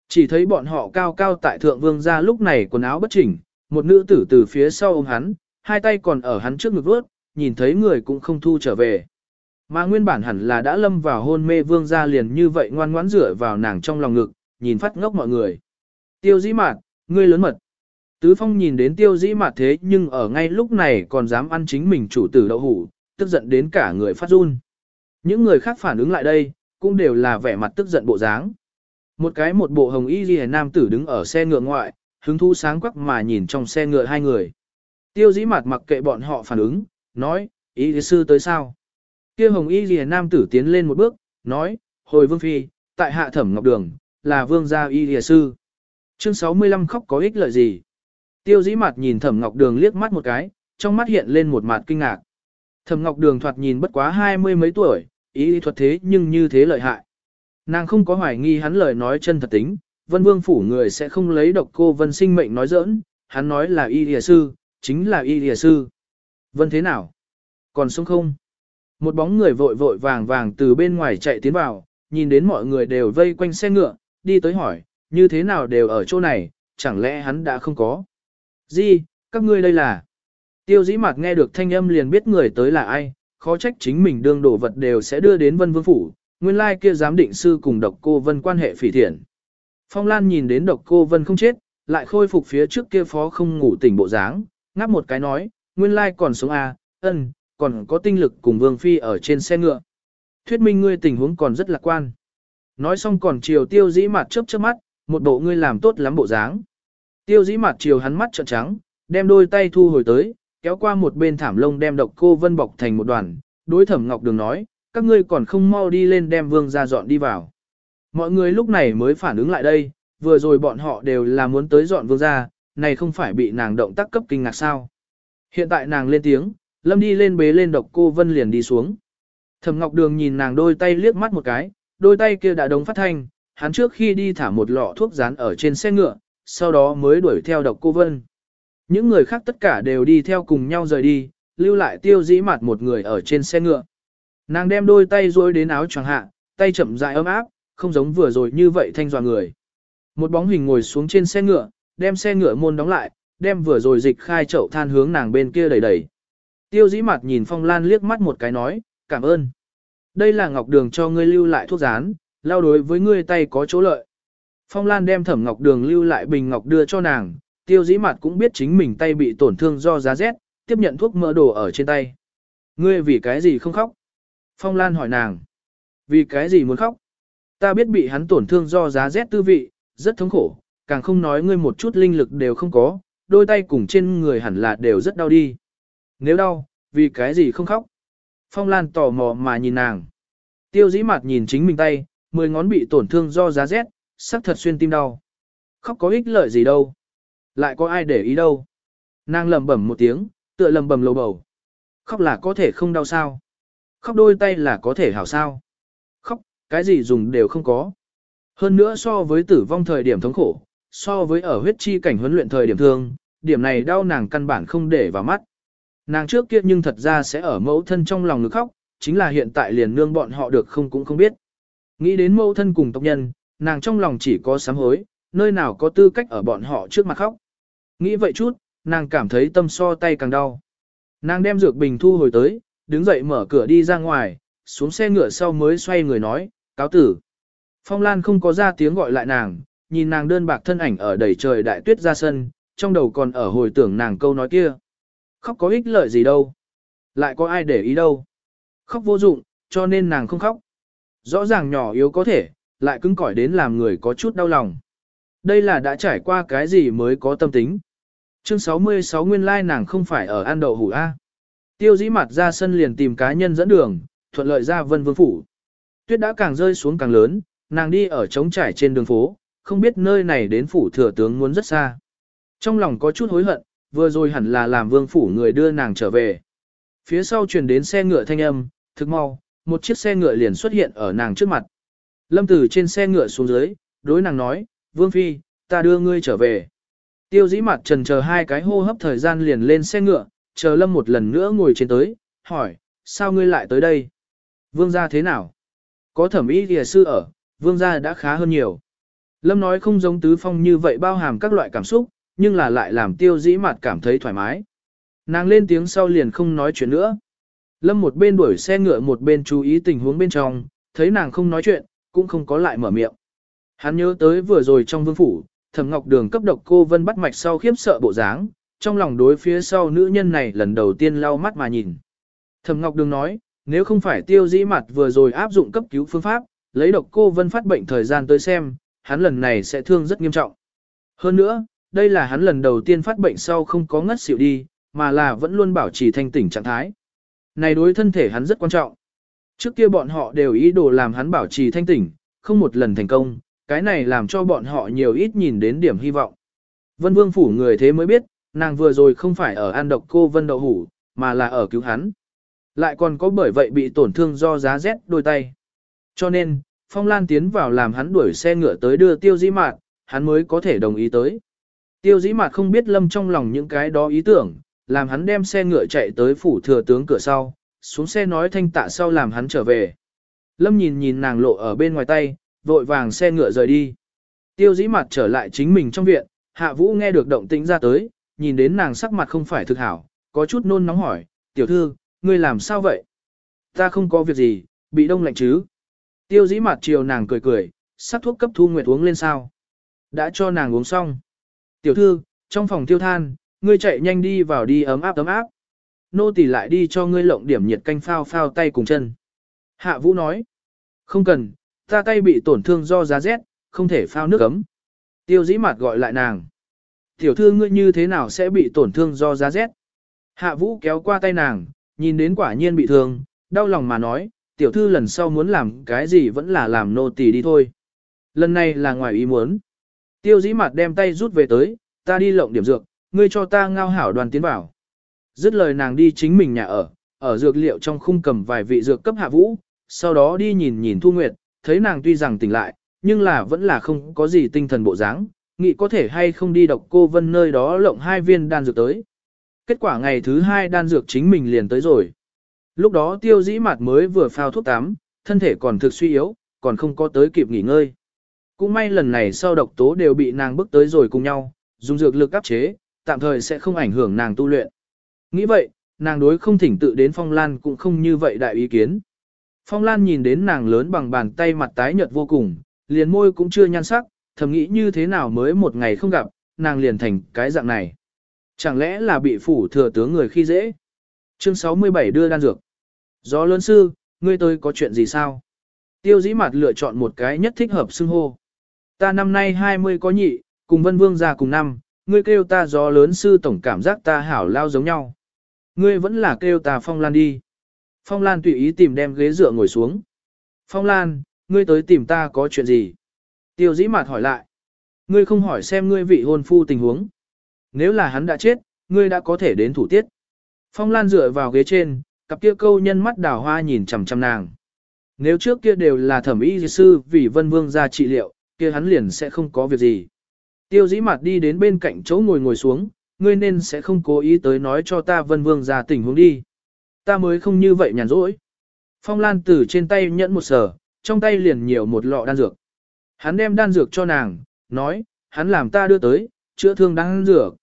Chỉ thấy bọn họ cao cao tại thượng vương ra lúc này quần áo bất chỉnh, một nữ tử từ phía sau ôm hắn, hai tay còn ở hắn trước ngực vớt, nhìn thấy người cũng không thu trở về. Mà nguyên bản hẳn là đã lâm vào hôn mê vương ra liền như vậy ngoan ngoãn rửa vào nàng trong lòng ngực, nhìn phát ngốc mọi người. Tiêu dĩ mạt, ngươi lớn mật. Tứ Phong nhìn đến tiêu dĩ mạt thế nhưng ở ngay lúc này còn dám ăn chính mình chủ tử đậu hủ, tức giận đến cả người phát run. Những người khác phản ứng lại đây, cũng đều là vẻ mặt tức giận bộ dáng. Một cái một bộ hồng y ghi nam tử đứng ở xe ngựa ngoại, hứng thu sáng quắc mà nhìn trong xe ngựa hai người. Tiêu dĩ mặt mặc kệ bọn họ phản ứng, nói, y sư tới sao? Kia hồng y ghi nam tử tiến lên một bước, nói, hồi vương phi, tại hạ thẩm ngọc đường, là vương gia y lìa sư. Chương 65 khóc có ích lợi gì? Tiêu dĩ mặt nhìn thẩm ngọc đường liếc mắt một cái, trong mắt hiện lên một mặt kinh ngạc. Thẩm ngọc đường thoạt nhìn bất quá hai mươi mấy tuổi, ý thuật thế nhưng như thế lợi hại. Nàng không có hoài nghi hắn lời nói chân thật tính, vân vương phủ người sẽ không lấy độc cô vân sinh mệnh nói giỡn, hắn nói là y lìa sư, chính là y lìa sư. Vân thế nào? Còn sống không? Một bóng người vội vội vàng vàng từ bên ngoài chạy tiến vào, nhìn đến mọi người đều vây quanh xe ngựa, đi tới hỏi, như thế nào đều ở chỗ này, chẳng lẽ hắn đã không có? Di, các ngươi đây là? Tiêu dĩ mạc nghe được thanh âm liền biết người tới là ai, khó trách chính mình đương đồ vật đều sẽ đưa đến vân vương phủ, nguyên lai kia giám định sư cùng độc cô vân quan hệ phỉ thiện. Phong Lan nhìn đến độc cô vân không chết, lại khôi phục phía trước kia phó không ngủ tỉnh bộ dáng, ngáp một cái nói, nguyên lai còn sống à, ân, còn có tinh lực cùng vương phi ở trên xe ngựa. Thuyết minh ngươi tình huống còn rất lạc quan. Nói xong còn chiều tiêu dĩ mặt chớp chớp mắt, một bộ ngươi làm tốt lắm bộ dáng. Tiêu dĩ mặt chiều hắn mắt trợn trắng, đem đôi tay thu hồi tới, kéo qua một bên thảm lông đem độc cô vân bọc thành một đoàn, đối thẩm ngọc đường nói, các ngươi còn không mau đi lên đem vương ra dọn đi vào. Mọi người lúc này mới phản ứng lại đây, vừa rồi bọn họ đều là muốn tới dọn vương ra, này không phải bị nàng động tác cấp kinh ngạc sao. Hiện tại nàng lên tiếng, lâm đi lên bế lên độc cô vân liền đi xuống. Thẩm ngọc đường nhìn nàng đôi tay liếc mắt một cái, đôi tay kia đã đống phát thanh, hắn trước khi đi thả một lọ thuốc rán ở trên xe ngựa, sau đó mới đuổi theo độc cô vân. Những người khác tất cả đều đi theo cùng nhau rời đi, lưu lại tiêu dĩ mặt một người ở trên xe ngựa. Nàng đem đôi tay rối đến áo choàng hạ, tay chậm rãi ấm áp, không giống vừa rồi như vậy thanh dọa người. Một bóng hình ngồi xuống trên xe ngựa, đem xe ngựa môn đóng lại, đem vừa rồi dịch khai chậu than hướng nàng bên kia đẩy đẩy. Tiêu dĩ mặt nhìn Phong Lan liếc mắt một cái nói, cảm ơn. Đây là ngọc đường cho ngươi lưu lại thuốc rán, lao đối với ngươi tay có chỗ lợi. Phong Lan đem thẩm ngọc đường lưu lại bình ngọc đưa cho nàng, tiêu dĩ mặt cũng biết chính mình tay bị tổn thương do giá rét, tiếp nhận thuốc mỡ đồ ở trên tay. Ngươi vì cái gì không khóc? Phong Lan hỏi nàng. Vì cái gì muốn khóc? Ta biết bị hắn tổn thương do giá rét tư vị, rất thống khổ, càng không nói ngươi một chút linh lực đều không có, đôi tay cùng trên người hẳn là đều rất đau đi. Nếu đau, vì cái gì không khóc? Phong Lan tò mò mà nhìn nàng. Tiêu dĩ mặt nhìn chính mình tay, mười ngón bị tổn thương do giá rét, sắc thật xuyên tim đau. Khóc có ích lợi gì đâu. Lại có ai để ý đâu. Nàng lầm bẩm một tiếng, tựa lầm bầm lầu bầu. Khóc là có thể không đau sao. Khóc đôi tay là có thể hảo sao. Khóc, cái gì dùng đều không có. Hơn nữa so với tử vong thời điểm thống khổ, so với ở huyết chi cảnh huấn luyện thời điểm thương, điểm này đau nàng căn bản không để vào mắt. Nàng trước kia nhưng thật ra sẽ ở mẫu thân trong lòng ngực khóc, chính là hiện tại liền nương bọn họ được không cũng không biết. Nghĩ đến mẫu thân cùng tộc nhân, nàng trong lòng chỉ có sám hối, nơi nào có tư cách ở bọn họ trước mặt khóc. Nghĩ vậy chút, nàng cảm thấy tâm so tay càng đau. Nàng đem dược bình thu hồi tới, đứng dậy mở cửa đi ra ngoài, xuống xe ngựa sau mới xoay người nói, cáo tử. Phong Lan không có ra tiếng gọi lại nàng, nhìn nàng đơn bạc thân ảnh ở đầy trời đại tuyết ra sân, trong đầu còn ở hồi tưởng nàng câu nói kia. Khóc có ích lợi gì đâu. Lại có ai để ý đâu. Khóc vô dụng, cho nên nàng không khóc. Rõ ràng nhỏ yếu có thể, lại cứng cỏi đến làm người có chút đau lòng. Đây là đã trải qua cái gì mới có tâm tính. Chương 66 nguyên lai nàng không phải ở An Đậu Hủ A. Tiêu dĩ mặt ra sân liền tìm cá nhân dẫn đường, thuận lợi ra vân vương phủ. Tuyết đã càng rơi xuống càng lớn, nàng đi ở trống trải trên đường phố, không biết nơi này đến phủ thừa tướng muốn rất xa. Trong lòng có chút hối hận, vừa rồi hẳn là làm vương phủ người đưa nàng trở về. Phía sau truyền đến xe ngựa thanh âm, thực mau, một chiếc xe ngựa liền xuất hiện ở nàng trước mặt. Lâm Tử trên xe ngựa xuống dưới, đối nàng nói, Vương Phi, ta đưa ngươi trở về. Tiêu dĩ mặt trần chờ hai cái hô hấp thời gian liền lên xe ngựa, chờ Lâm một lần nữa ngồi trên tới, hỏi, sao ngươi lại tới đây? Vương gia thế nào? Có thẩm ý thìa sư ở, vương gia đã khá hơn nhiều. Lâm nói không giống tứ phong như vậy bao hàm các loại cảm xúc, nhưng là lại làm tiêu dĩ mặt cảm thấy thoải mái. Nàng lên tiếng sau liền không nói chuyện nữa. Lâm một bên đuổi xe ngựa một bên chú ý tình huống bên trong, thấy nàng không nói chuyện, cũng không có lại mở miệng. Hắn nhớ tới vừa rồi trong vương phủ, thẩm ngọc đường cấp độc cô vân bắt mạch sau khiếp sợ bộ dáng, trong lòng đối phía sau nữ nhân này lần đầu tiên lau mắt mà nhìn. Thẩm ngọc đường nói, nếu không phải tiêu dĩ mặt vừa rồi áp dụng cấp cứu phương pháp, lấy độc cô vân phát bệnh thời gian tới xem, hắn lần này sẽ thương rất nghiêm trọng. Hơn nữa, đây là hắn lần đầu tiên phát bệnh sau không có ngất xỉu đi, mà là vẫn luôn bảo trì thanh tỉnh trạng thái. Này đối thân thể hắn rất quan trọng. Trước kia bọn họ đều ý đồ làm hắn bảo trì thanh tỉnh, không một lần thành công, cái này làm cho bọn họ nhiều ít nhìn đến điểm hy vọng. Vân Vương phủ người thế mới biết, nàng vừa rồi không phải ở an độc cô Vân Đậu Hủ, mà là ở cứu hắn. Lại còn có bởi vậy bị tổn thương do giá rét đôi tay. Cho nên, Phong Lan tiến vào làm hắn đuổi xe ngựa tới đưa tiêu Di mạt, hắn mới có thể đồng ý tới. Tiêu dĩ mạt không biết lâm trong lòng những cái đó ý tưởng, làm hắn đem xe ngựa chạy tới phủ thừa tướng cửa sau, xuống xe nói thanh tạ sau làm hắn trở về. Lâm nhìn nhìn nàng lộ ở bên ngoài tay, vội vàng xe ngựa rời đi. Tiêu dĩ mặt trở lại chính mình trong viện, hạ vũ nghe được động tĩnh ra tới, nhìn đến nàng sắc mặt không phải thực hảo, có chút nôn nóng hỏi, tiểu thư, ngươi làm sao vậy? Ta không có việc gì, bị đông lạnh chứ? Tiêu dĩ mặt chiều nàng cười cười, sắc thuốc cấp thu nguyệt uống lên sao? Đã cho nàng uống xong. Tiểu thư, trong phòng tiêu than, ngươi chạy nhanh đi vào đi ấm áp ấm áp. Nô tỳ lại đi cho ngươi lộng điểm nhiệt canh phao phao tay cùng chân. Hạ vũ nói, không cần, ta tay bị tổn thương do giá rét, không thể phao nước ấm. Tiêu dĩ mặt gọi lại nàng. Tiểu thư ngươi như thế nào sẽ bị tổn thương do giá rét? Hạ vũ kéo qua tay nàng, nhìn đến quả nhiên bị thương, đau lòng mà nói, tiểu thư lần sau muốn làm cái gì vẫn là làm nô tỳ đi thôi. Lần này là ngoài ý muốn. Tiêu dĩ mặt đem tay rút về tới, ta đi lộng điểm dược, ngươi cho ta ngao hảo đoàn tiến vào. Dứt lời nàng đi chính mình nhà ở, ở dược liệu trong khung cầm vài vị dược cấp hạ vũ, sau đó đi nhìn nhìn Thu Nguyệt, thấy nàng tuy rằng tỉnh lại, nhưng là vẫn là không có gì tinh thần bộ dáng, nghĩ có thể hay không đi độc cô vân nơi đó lộng hai viên đan dược tới. Kết quả ngày thứ hai đan dược chính mình liền tới rồi. Lúc đó tiêu dĩ mặt mới vừa phao thuốc tắm, thân thể còn thực suy yếu, còn không có tới kịp nghỉ ngơi. Cũng may lần này sau độc tố đều bị nàng bước tới rồi cùng nhau, dùng dược lực áp chế, tạm thời sẽ không ảnh hưởng nàng tu luyện. Nghĩ vậy, nàng đối không thỉnh tự đến Phong Lan cũng không như vậy đại ý kiến. Phong Lan nhìn đến nàng lớn bằng bàn tay mặt tái nhợt vô cùng, liền môi cũng chưa nhan sắc, thầm nghĩ như thế nào mới một ngày không gặp, nàng liền thành cái dạng này. Chẳng lẽ là bị phủ thừa tướng người khi dễ? Chương 67 đưa đan dược. Gió lớn sư, ngươi tôi có chuyện gì sao? Tiêu dĩ mặt lựa chọn một cái nhất thích hợp xưng hô. Ta năm nay 20 có nhị, cùng vân vương già cùng năm, ngươi kêu ta gió lớn sư tổng cảm giác ta hảo lao giống nhau. Ngươi vẫn là kêu ta Phong Lan đi. Phong Lan tùy ý tìm đem ghế dựa ngồi xuống. Phong Lan, ngươi tới tìm ta có chuyện gì? Tiêu dĩ mạt hỏi lại. Ngươi không hỏi xem ngươi vị hôn phu tình huống. Nếu là hắn đã chết, ngươi đã có thể đến thủ tiết. Phong Lan dựa vào ghế trên, cặp kia câu nhân mắt đào hoa nhìn chằm chằm nàng. Nếu trước kia đều là thẩm y sư vì vân vương ra trị liệu, kia hắn liền sẽ không có việc gì. Tiêu dĩ mặt đi đến bên cạnh chỗ ngồi ngồi xuống, ngươi nên sẽ không cố ý tới nói cho ta vân vương ra tình huống đi. Ta mới không như vậy nhàn rỗi. Phong Lan từ trên tay nhẫn một sở, trong tay liền nhiều một lọ đan dược. Hắn đem đan dược cho nàng, nói, hắn làm ta đưa tới, chữa thương đan dược.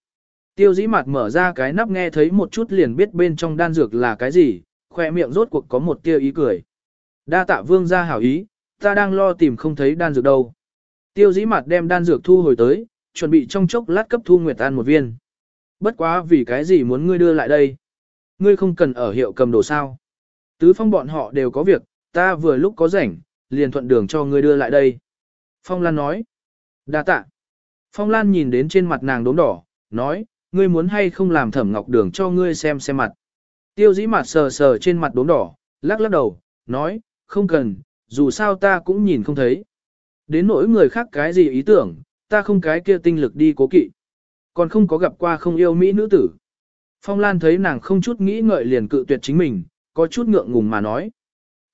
Tiêu dĩ mặt mở ra cái nắp nghe thấy một chút liền biết bên trong đan dược là cái gì, khỏe miệng rốt cuộc có một tia ý cười. Đa tạ vương ra hảo ý, ta đang lo tìm không thấy đan dược đâu. Tiêu dĩ mặt đem đan dược thu hồi tới, chuẩn bị trong chốc lát cấp thu nguyệt An một viên. Bất quá vì cái gì muốn ngươi đưa lại đây? Ngươi không cần ở hiệu cầm đồ sao. Tứ phong bọn họ đều có việc, ta vừa lúc có rảnh, liền thuận đường cho ngươi đưa lại đây. Phong Lan nói. đa tạ. Phong Lan nhìn đến trên mặt nàng đốm đỏ, nói, ngươi muốn hay không làm thẩm ngọc đường cho ngươi xem xem mặt. Tiêu dĩ mặt sờ sờ trên mặt đốm đỏ, lắc lắc đầu, nói, không cần, dù sao ta cũng nhìn không thấy. Đến nỗi người khác cái gì ý tưởng, ta không cái kia tinh lực đi cố kỵ. Còn không có gặp qua không yêu Mỹ nữ tử. Phong Lan thấy nàng không chút nghĩ ngợi liền cự tuyệt chính mình, có chút ngượng ngùng mà nói.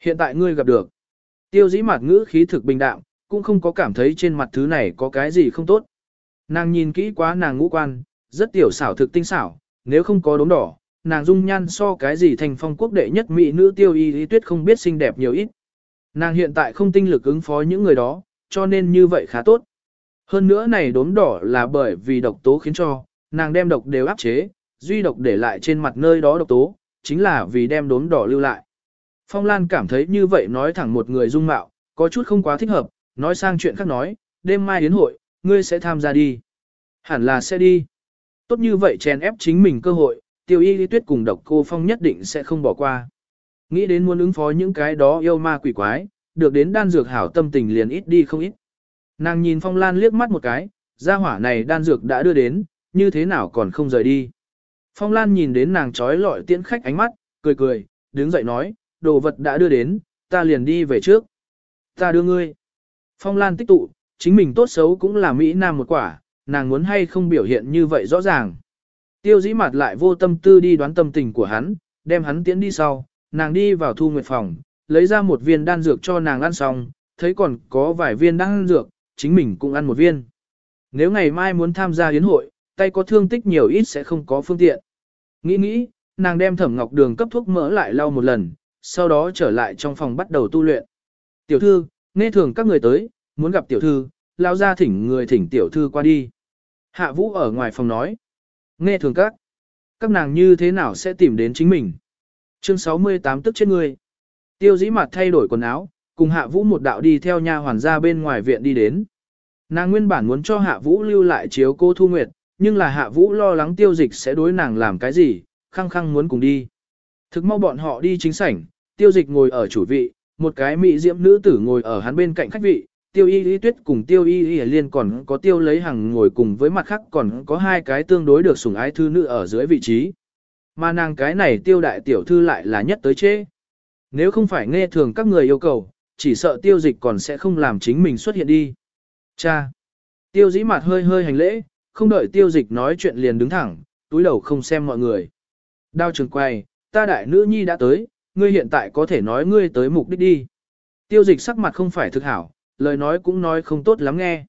Hiện tại ngươi gặp được. Tiêu dĩ mặt ngữ khí thực bình đạm, cũng không có cảm thấy trên mặt thứ này có cái gì không tốt. Nàng nhìn kỹ quá nàng ngũ quan, rất tiểu xảo thực tinh xảo, nếu không có đốm đỏ, nàng dung nhan so cái gì thành phong quốc đệ nhất mỹ nữ tiêu y lý tuyết không biết xinh đẹp nhiều ít. Nàng hiện tại không tinh lực ứng phó những người đó, cho nên như vậy khá tốt. Hơn nữa này đốm đỏ là bởi vì độc tố khiến cho, nàng đem độc đều áp chế, duy độc để lại trên mặt nơi đó độc tố, chính là vì đem đốm đỏ lưu lại. Phong Lan cảm thấy như vậy nói thẳng một người dung mạo, có chút không quá thích hợp, nói sang chuyện khác nói, đêm mai yến hội, ngươi sẽ tham gia đi. Hẳn là sẽ đi. Tốt như vậy chèn ép chính mình cơ hội, tiêu y lý tuyết cùng độc cô Phong nhất định sẽ không bỏ qua. Nghĩ đến muốn ứng phó những cái đó yêu ma quỷ quái, được đến đan dược hảo tâm tình liền ít đi không ít. Nàng nhìn Phong Lan liếc mắt một cái, gia hỏa này đan dược đã đưa đến, như thế nào còn không rời đi. Phong Lan nhìn đến nàng trói lọi tiễn khách ánh mắt, cười cười, đứng dậy nói, đồ vật đã đưa đến, ta liền đi về trước. Ta đưa ngươi. Phong Lan tích tụ, chính mình tốt xấu cũng là Mỹ Nam một quả, nàng muốn hay không biểu hiện như vậy rõ ràng. Tiêu dĩ mặt lại vô tâm tư đi đoán tâm tình của hắn, đem hắn tiễn đi sau, nàng đi vào thu nguyệt phòng, lấy ra một viên đan dược cho nàng ăn xong, thấy còn có vài viên đan dược, chính mình cũng ăn một viên. Nếu ngày mai muốn tham gia yến hội, tay có thương tích nhiều ít sẽ không có phương tiện. Nghĩ nghĩ, nàng đem thẩm ngọc đường cấp thuốc mỡ lại lau một lần, sau đó trở lại trong phòng bắt đầu tu luyện. Tiểu thư, nghe thường các người tới, muốn gặp tiểu thư, lao ra thỉnh người thỉnh tiểu thư qua đi. Hạ vũ ở ngoài phòng nói. Nghe thường các. Các nàng như thế nào sẽ tìm đến chính mình? Chương 68 tức chết người. Tiêu dĩ mặt thay đổi quần áo, cùng hạ vũ một đạo đi theo nha hoàn ra bên ngoài viện đi đến. Nàng nguyên bản muốn cho hạ vũ lưu lại chiếu cô thu nguyệt, nhưng là hạ vũ lo lắng tiêu dịch sẽ đối nàng làm cái gì, khăng khăng muốn cùng đi. Thực mau bọn họ đi chính sảnh, tiêu dịch ngồi ở chủ vị, một cái mỹ diễm nữ tử ngồi ở hắn bên cạnh khách vị, tiêu y y tuyết cùng tiêu y y liên còn có tiêu lấy hàng ngồi cùng với mặt khác còn có hai cái tương đối được sủng ái thư nữ ở dưới vị trí. Mà nàng cái này tiêu đại tiểu thư lại là nhất tới chế. Nếu không phải nghe thường các người yêu cầu, chỉ sợ tiêu dịch còn sẽ không làm chính mình xuất hiện đi. Cha! Tiêu dĩ mặt hơi hơi hành lễ, không đợi tiêu dịch nói chuyện liền đứng thẳng, túi đầu không xem mọi người. Đao trường quay, ta đại nữ nhi đã tới, ngươi hiện tại có thể nói ngươi tới mục đích đi. Tiêu dịch sắc mặt không phải thực hảo, lời nói cũng nói không tốt lắm nghe.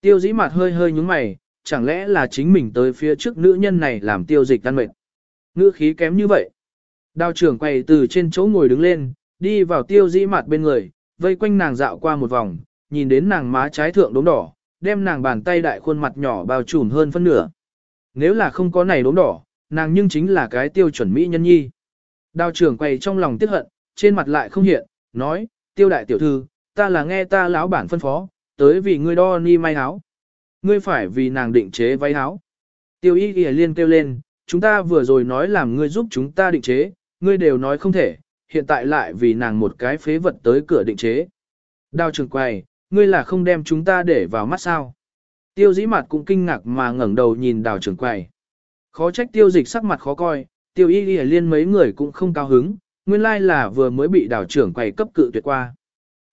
Tiêu dĩ mặt hơi hơi nhúng mày, chẳng lẽ là chính mình tới phía trước nữ nhân này làm tiêu dịch tan mệt. Ngữ khí kém như vậy. Đao trưởng quay từ trên chỗ ngồi đứng lên, đi vào tiêu dĩ mặt bên người, vây quanh nàng dạo qua một vòng, nhìn đến nàng má trái thượng đốm đỏ, đem nàng bàn tay đại khuôn mặt nhỏ bao trùm hơn phân nửa. Nếu là không có này đốm đỏ, nàng nhưng chính là cái tiêu chuẩn mỹ nhân nhi. Đao trưởng quay trong lòng tiếc hận, trên mặt lại không hiện, nói, tiêu đại tiểu thư, ta là nghe ta lão bản phân phó, tới vì ngươi đo ni may áo. Ngươi phải vì nàng định chế váy áo. Tiêu y ghi liên kêu lên, chúng ta vừa rồi nói làm ngươi giúp chúng ta định chế, ngươi đều nói không thể, hiện tại lại vì nàng một cái phế vật tới cửa định chế. Đao trường Quầy, ngươi là không đem chúng ta để vào mắt sao. Tiêu dĩ mặt cũng kinh ngạc mà ngẩng đầu nhìn đào trường Quầy. Khó trách tiêu dịch sắc mặt khó coi, tiêu y y liên mấy người cũng không cao hứng, nguyên lai là vừa mới bị đào trưởng Quầy cấp cự tuyệt qua.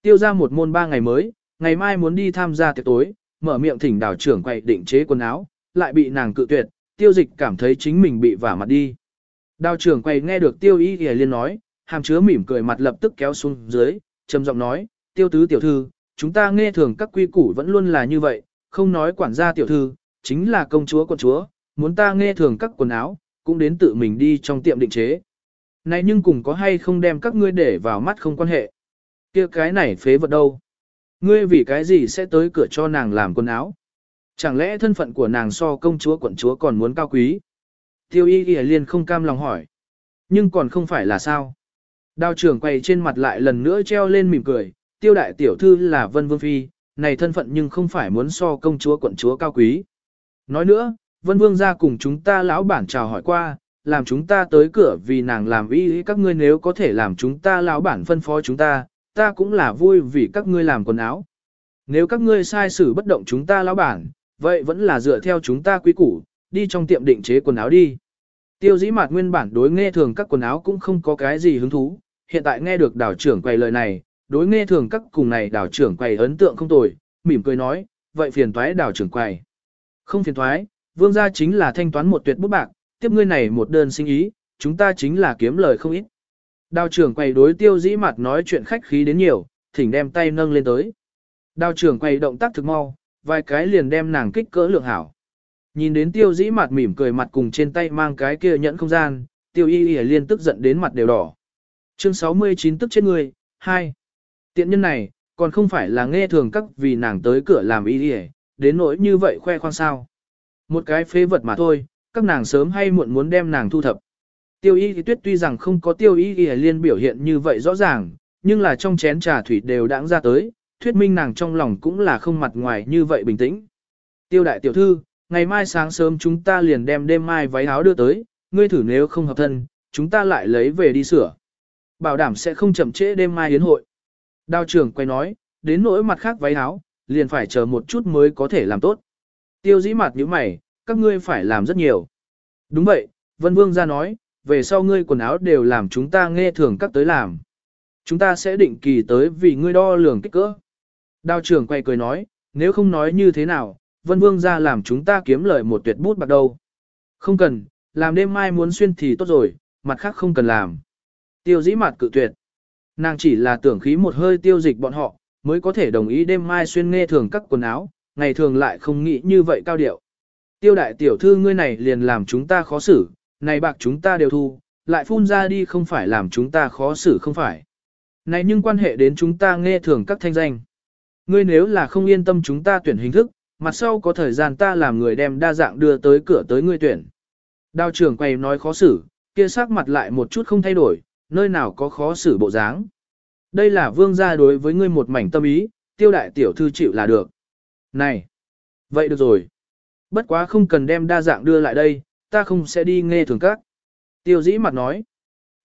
Tiêu ra một môn ba ngày mới, ngày mai muốn đi tham gia tiệc tối, mở miệng thỉnh đào trưởng Quầy định chế quần áo, lại bị nàng cự tuyệt, tiêu dịch cảm thấy chính mình bị vả mặt đi. Đào trưởng quay nghe được tiêu y y liên nói, hàm chứa mỉm cười mặt lập tức kéo xuống dưới, trầm giọng nói, tiêu tứ tiểu thư, chúng ta nghe thường các quy củ vẫn luôn là như vậy, không nói quản gia tiểu thư, chính là công chúa con chúa, muốn ta nghe thường các quần áo, cũng đến tự mình đi trong tiệm định chế. Này nhưng cùng có hay không đem các ngươi để vào mắt không quan hệ. kia cái này phế vật đâu? Ngươi vì cái gì sẽ tới cửa cho nàng làm quần áo? Chẳng lẽ thân phận của nàng so công chúa quận chúa còn muốn cao quý? Tiêu y ghi liền không cam lòng hỏi. Nhưng còn không phải là sao? Đao trưởng quay trên mặt lại lần nữa treo lên mỉm cười, tiêu đại tiểu thư là vân vương phi, này thân phận nhưng không phải muốn so công chúa quận chúa cao quý. Nói nữa, vân vương ra cùng chúng ta lão bản chào hỏi qua, làm chúng ta tới cửa vì nàng làm ý các ngươi nếu có thể làm chúng ta lão bản phân phó chúng ta, ta cũng là vui vì các ngươi làm quần áo. Nếu các ngươi sai xử bất động chúng ta lão bản, vậy vẫn là dựa theo chúng ta quý củ, đi trong tiệm định chế quần áo đi. Tiêu dĩ mạt nguyên bản đối nghe thường các quần áo cũng không có cái gì hứng thú, hiện tại nghe được đảo trưởng quầy lời này, đối nghe thường các cùng này đảo trưởng quầy ấn tượng không tồi, mỉm cười nói, vậy phiền thoái đảo trưởng quầy. Không phiền thoái, vương gia chính là thanh toán một tuyệt bút bạc, tiếp ngươi này một đơn sinh ý, chúng ta chính là kiếm lời không ít. Đào trưởng quầy đối tiêu dĩ mặt nói chuyện khách khí đến nhiều, thỉnh đem tay nâng lên tới. Đào trưởng quầy động tác thực mau, vài cái liền đem nàng kích cỡ lượng hảo. Nhìn đến tiêu dĩ mặt mỉm cười mặt cùng trên tay mang cái kia nhẫn không gian, tiêu y y liên tức giận đến mặt đều đỏ. Chương 69 tức chết người, 2. Tiện nhân này, còn không phải là nghe thường các vì nàng tới cửa làm y y đến nỗi như vậy khoe khoang sao. Một cái phế vật mà thôi, các nàng sớm hay muộn muốn đem nàng thu thập. Tiêu y tuyết tuy rằng không có tiêu y y liên biểu hiện như vậy rõ ràng, nhưng là trong chén trà thủy đều đãng ra tới, thuyết minh nàng trong lòng cũng là không mặt ngoài như vậy bình tĩnh. Tiêu đại tiểu thư, ngày mai sáng sớm chúng ta liền đem đêm mai váy áo đưa tới, ngươi thử nếu không hợp thân, chúng ta lại lấy về đi sửa. Bảo đảm sẽ không chậm trễ đêm mai yến hội. Đào trưởng quay nói, đến nỗi mặt khác váy áo, liền phải chờ một chút mới có thể làm tốt. Tiêu dĩ mặt như mày, các ngươi phải làm rất nhiều. Đúng vậy, Vân Vương ra nói, về sau ngươi quần áo đều làm chúng ta nghe thường các tới làm. Chúng ta sẽ định kỳ tới vì ngươi đo lường kích cỡ. Đào trưởng quay cười nói, nếu không nói như thế nào, Vân Vương ra làm chúng ta kiếm lợi một tuyệt bút bạc đâu. Không cần, làm đêm mai muốn xuyên thì tốt rồi, mặt khác không cần làm. Tiêu dĩ mặt cự tuyệt. Nàng chỉ là tưởng khí một hơi tiêu dịch bọn họ, mới có thể đồng ý đêm mai xuyên nghe thường các quần áo, ngày thường lại không nghĩ như vậy cao điệu. Tiêu đại tiểu thư ngươi này liền làm chúng ta khó xử, này bạc chúng ta đều thu, lại phun ra đi không phải làm chúng ta khó xử không phải. Này nhưng quan hệ đến chúng ta nghe thường các thanh danh. Ngươi nếu là không yên tâm chúng ta tuyển hình thức, mặt sau có thời gian ta làm người đem đa dạng đưa tới cửa tới ngươi tuyển. Đào trưởng quay nói khó xử, kia sắc mặt lại một chút không thay đổi, nơi nào có khó xử bộ dáng. Đây là vương gia đối với ngươi một mảnh tâm ý, tiêu đại tiểu thư chịu là được. Này, vậy được rồi. Bất quá không cần đem đa dạng đưa lại đây, ta không sẽ đi nghe thường các. Tiêu dĩ mặt nói.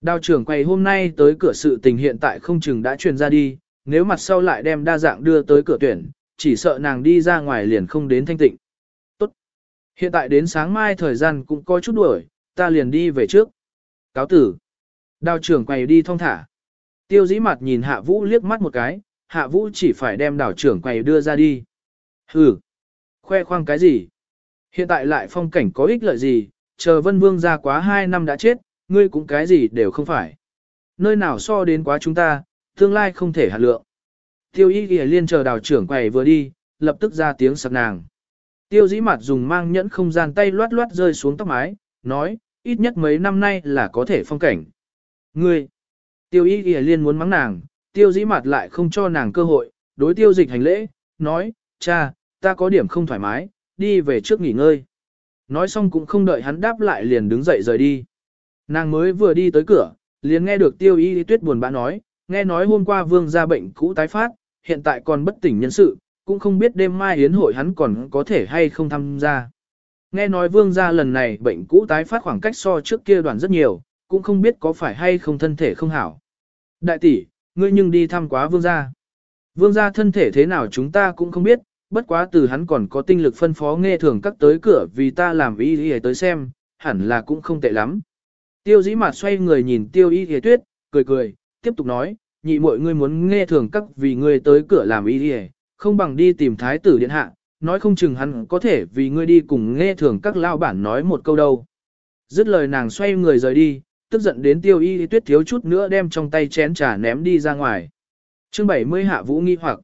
Đào trưởng quầy hôm nay tới cửa sự tình hiện tại không chừng đã truyền ra đi, nếu mặt sau lại đem đa dạng đưa tới cửa tuyển, chỉ sợ nàng đi ra ngoài liền không đến thanh tịnh. Tốt. Hiện tại đến sáng mai thời gian cũng có chút đuổi, ta liền đi về trước. Cáo tử. Đào trưởng quầy đi thong thả. Tiêu dĩ mặt nhìn hạ vũ liếc mắt một cái, hạ vũ chỉ phải đem đào trưởng quầy đưa ra đi. Hừ. Khoe khoang cái gì? Hiện tại lại phong cảnh có ích lợi gì, chờ vân vương ra quá hai năm đã chết, ngươi cũng cái gì đều không phải. Nơi nào so đến quá chúng ta, tương lai không thể hạt lượng. Tiêu y ghi liên chờ đào trưởng quầy vừa đi, lập tức ra tiếng sặc nàng. Tiêu dĩ mặt dùng mang nhẫn không gian tay loát loát rơi xuống tóc mái, nói, ít nhất mấy năm nay là có thể phong cảnh. Ngươi, tiêu y ghi liên muốn mắng nàng, tiêu dĩ mặt lại không cho nàng cơ hội, đối tiêu dịch hành lễ, nói, cha, ta có điểm không thoải mái, đi về trước nghỉ ngơi. Nói xong cũng không đợi hắn đáp lại liền đứng dậy rời đi. Nàng mới vừa đi tới cửa, liền nghe được tiêu y tuyết buồn bã nói, nghe nói hôm qua vương ra bệnh cũ tái phát, hiện tại còn bất tỉnh nhân sự, cũng không biết đêm mai hiến hội hắn còn có thể hay không tham gia. Nghe nói vương gia lần này bệnh cũ tái phát khoảng cách so trước kia đoàn rất nhiều, cũng không biết có phải hay không thân thể không hảo. Đại tỷ, ngươi nhưng đi thăm quá vương gia. Vương gia thân thể thế nào chúng ta cũng không biết, bất quá từ hắn còn có tinh lực phân phó nghe thường các tới cửa vì ta làm y y tới xem, hẳn là cũng không tệ lắm. Tiêu dĩ mặt xoay người nhìn tiêu y y tuyết, cười cười, tiếp tục nói, nhị mọi ngươi muốn nghe thường các vì ngươi tới cửa làm ý đi không bằng đi tìm thái tử điện hạ, nói không chừng hắn có thể vì ngươi đi cùng nghe thường các lao bản nói một câu đâu. Dứt lời nàng xoay người rời đi, tức giận đến tiêu y tuyết thiếu chút nữa đem trong tay chén trà ném đi ra ngoài. chương 70 hạ vũ nghi hoặc.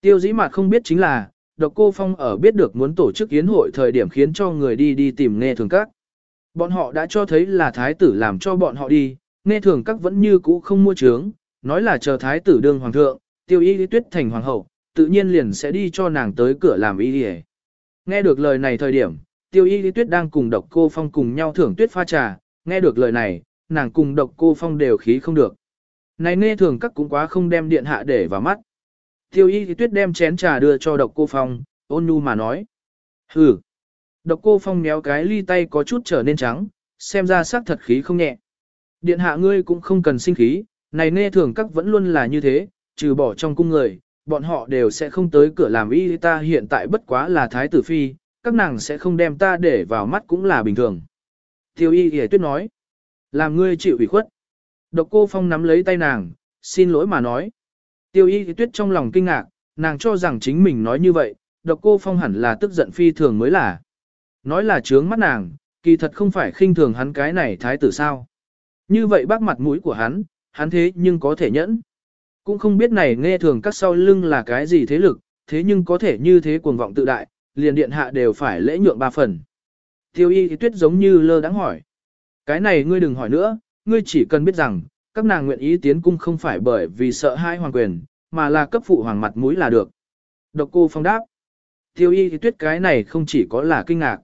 Tiêu dĩ mặt không biết chính là, độc cô phong ở biết được muốn tổ chức yến hội thời điểm khiến cho người đi đi tìm nghe thường các. Bọn họ đã cho thấy là thái tử làm cho bọn họ đi, nghe thường các vẫn như cũ không mua trướng, nói là chờ thái tử đương hoàng thượng, tiêu y tuyết thành hoàng hậu, tự nhiên liền sẽ đi cho nàng tới cửa làm y đi Nghe được lời này thời điểm, tiêu y tuyết đang cùng độc cô phong cùng nhau thưởng tuyết pha trà, nghe được lời này, nàng cùng độc cô phong đều khí không được. Này nghe thường các cũng quá không đem điện hạ để vào mắt. Tiêu y tuyết đem chén trà đưa cho độc cô phong, ôn nhu mà nói. Hừ. Độc cô phong méo cái ly tay có chút trở nên trắng, xem ra sắc thật khí không nhẹ. Điện hạ ngươi cũng không cần sinh khí, này nghe thường các vẫn luôn là như thế, trừ bỏ trong cung người, bọn họ đều sẽ không tới cửa làm y ta hiện tại bất quá là thái tử phi, các nàng sẽ không đem ta để vào mắt cũng là bình thường. Tiêu y hề tuyết nói, làm ngươi chịu ủy khuất. Độc cô phong nắm lấy tay nàng, xin lỗi mà nói. Tiêu y tuyết trong lòng kinh ngạc, nàng cho rằng chính mình nói như vậy, độc cô phong hẳn là tức giận phi thường mới là. Nói là trướng mắt nàng, kỳ thật không phải khinh thường hắn cái này thái tử sao. Như vậy bác mặt mũi của hắn, hắn thế nhưng có thể nhẫn. Cũng không biết này nghe thường các sau lưng là cái gì thế lực, thế nhưng có thể như thế cuồng vọng tự đại, liền điện hạ đều phải lễ nhượng ba phần. Tiêu y tuyết giống như lơ đáng hỏi. Cái này ngươi đừng hỏi nữa, ngươi chỉ cần biết rằng, các nàng nguyện ý tiến cung không phải bởi vì sợ hai hoàng quyền, mà là cấp phụ hoàng mặt mũi là được. Độc cô phong đáp. Tiêu y tuyết cái này không chỉ có là kinh ngạc.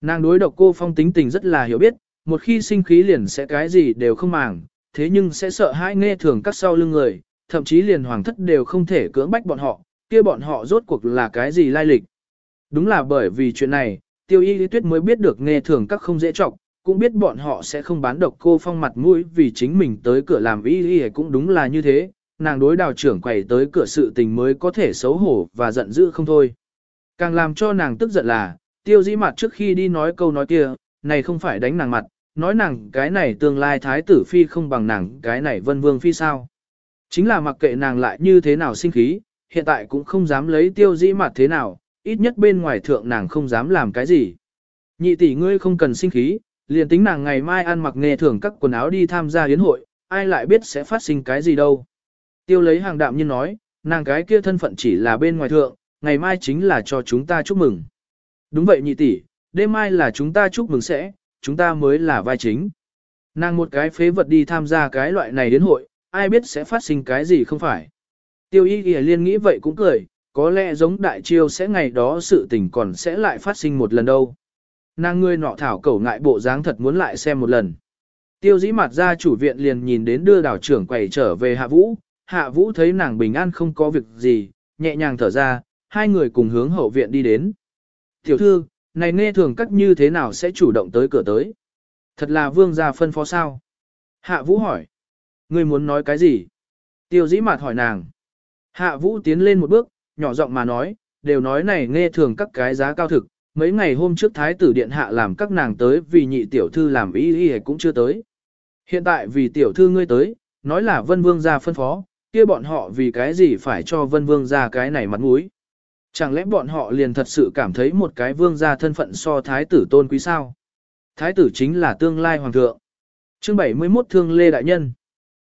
Nàng đối độc cô phong tính tình rất là hiểu biết, một khi sinh khí liền sẽ cái gì đều không màng, thế nhưng sẽ sợ hãi nghe thường các sau lưng người, thậm chí liền hoàng thất đều không thể cưỡng bách bọn họ, kia bọn họ rốt cuộc là cái gì lai lịch. Đúng là bởi vì chuyện này, tiêu y lý tuyết mới biết được nghe thường các không dễ trọng, cũng biết bọn họ sẽ không bán độc cô phong mặt mũi vì chính mình tới cửa làm y y cũng đúng là như thế, nàng đối đào trưởng quầy tới cửa sự tình mới có thể xấu hổ và giận dữ không thôi. Càng làm cho nàng tức giận là, tiêu dĩ mặt trước khi đi nói câu nói kia, này không phải đánh nàng mặt, nói nàng cái này tương lai thái tử phi không bằng nàng cái này vân vương phi sao. Chính là mặc kệ nàng lại như thế nào sinh khí, hiện tại cũng không dám lấy tiêu dĩ mặt thế nào, ít nhất bên ngoài thượng nàng không dám làm cái gì. Nhị tỷ ngươi không cần sinh khí, liền tính nàng ngày mai ăn mặc nghề thưởng các quần áo đi tham gia yến hội, ai lại biết sẽ phát sinh cái gì đâu. Tiêu lấy hàng đạm nhiên nói, nàng cái kia thân phận chỉ là bên ngoài thượng, ngày mai chính là cho chúng ta chúc mừng. Đúng vậy nhị tỷ, đêm mai là chúng ta chúc mừng sẽ, chúng ta mới là vai chính. Nàng một cái phế vật đi tham gia cái loại này đến hội, ai biết sẽ phát sinh cái gì không phải. Tiêu y ghi liên nghĩ vậy cũng cười, có lẽ giống đại chiêu sẽ ngày đó sự tình còn sẽ lại phát sinh một lần đâu. Nàng ngươi nọ thảo cẩu ngại bộ dáng thật muốn lại xem một lần. Tiêu dĩ mặt ra chủ viện liền nhìn đến đưa đảo trưởng quầy trở về hạ vũ, hạ vũ thấy nàng bình an không có việc gì, nhẹ nhàng thở ra, hai người cùng hướng hậu viện đi đến. Tiểu thư, này nghe thường cắt như thế nào sẽ chủ động tới cửa tới? Thật là vương gia phân phó sao? Hạ vũ hỏi. Ngươi muốn nói cái gì? Tiêu dĩ mạt hỏi nàng. Hạ vũ tiến lên một bước, nhỏ giọng mà nói, đều nói này nghe thường các cái giá cao thực, mấy ngày hôm trước thái tử điện hạ làm các nàng tới vì nhị tiểu thư làm ý ý cũng chưa tới. Hiện tại vì tiểu thư ngươi tới, nói là vân vương gia phân phó, kia bọn họ vì cái gì phải cho vân vương gia cái này mặt mũi. Chẳng lẽ bọn họ liền thật sự cảm thấy một cái vương gia thân phận so thái tử tôn quý sao? Thái tử chính là tương lai hoàng thượng. Chương 71 Thương Lê Đại Nhân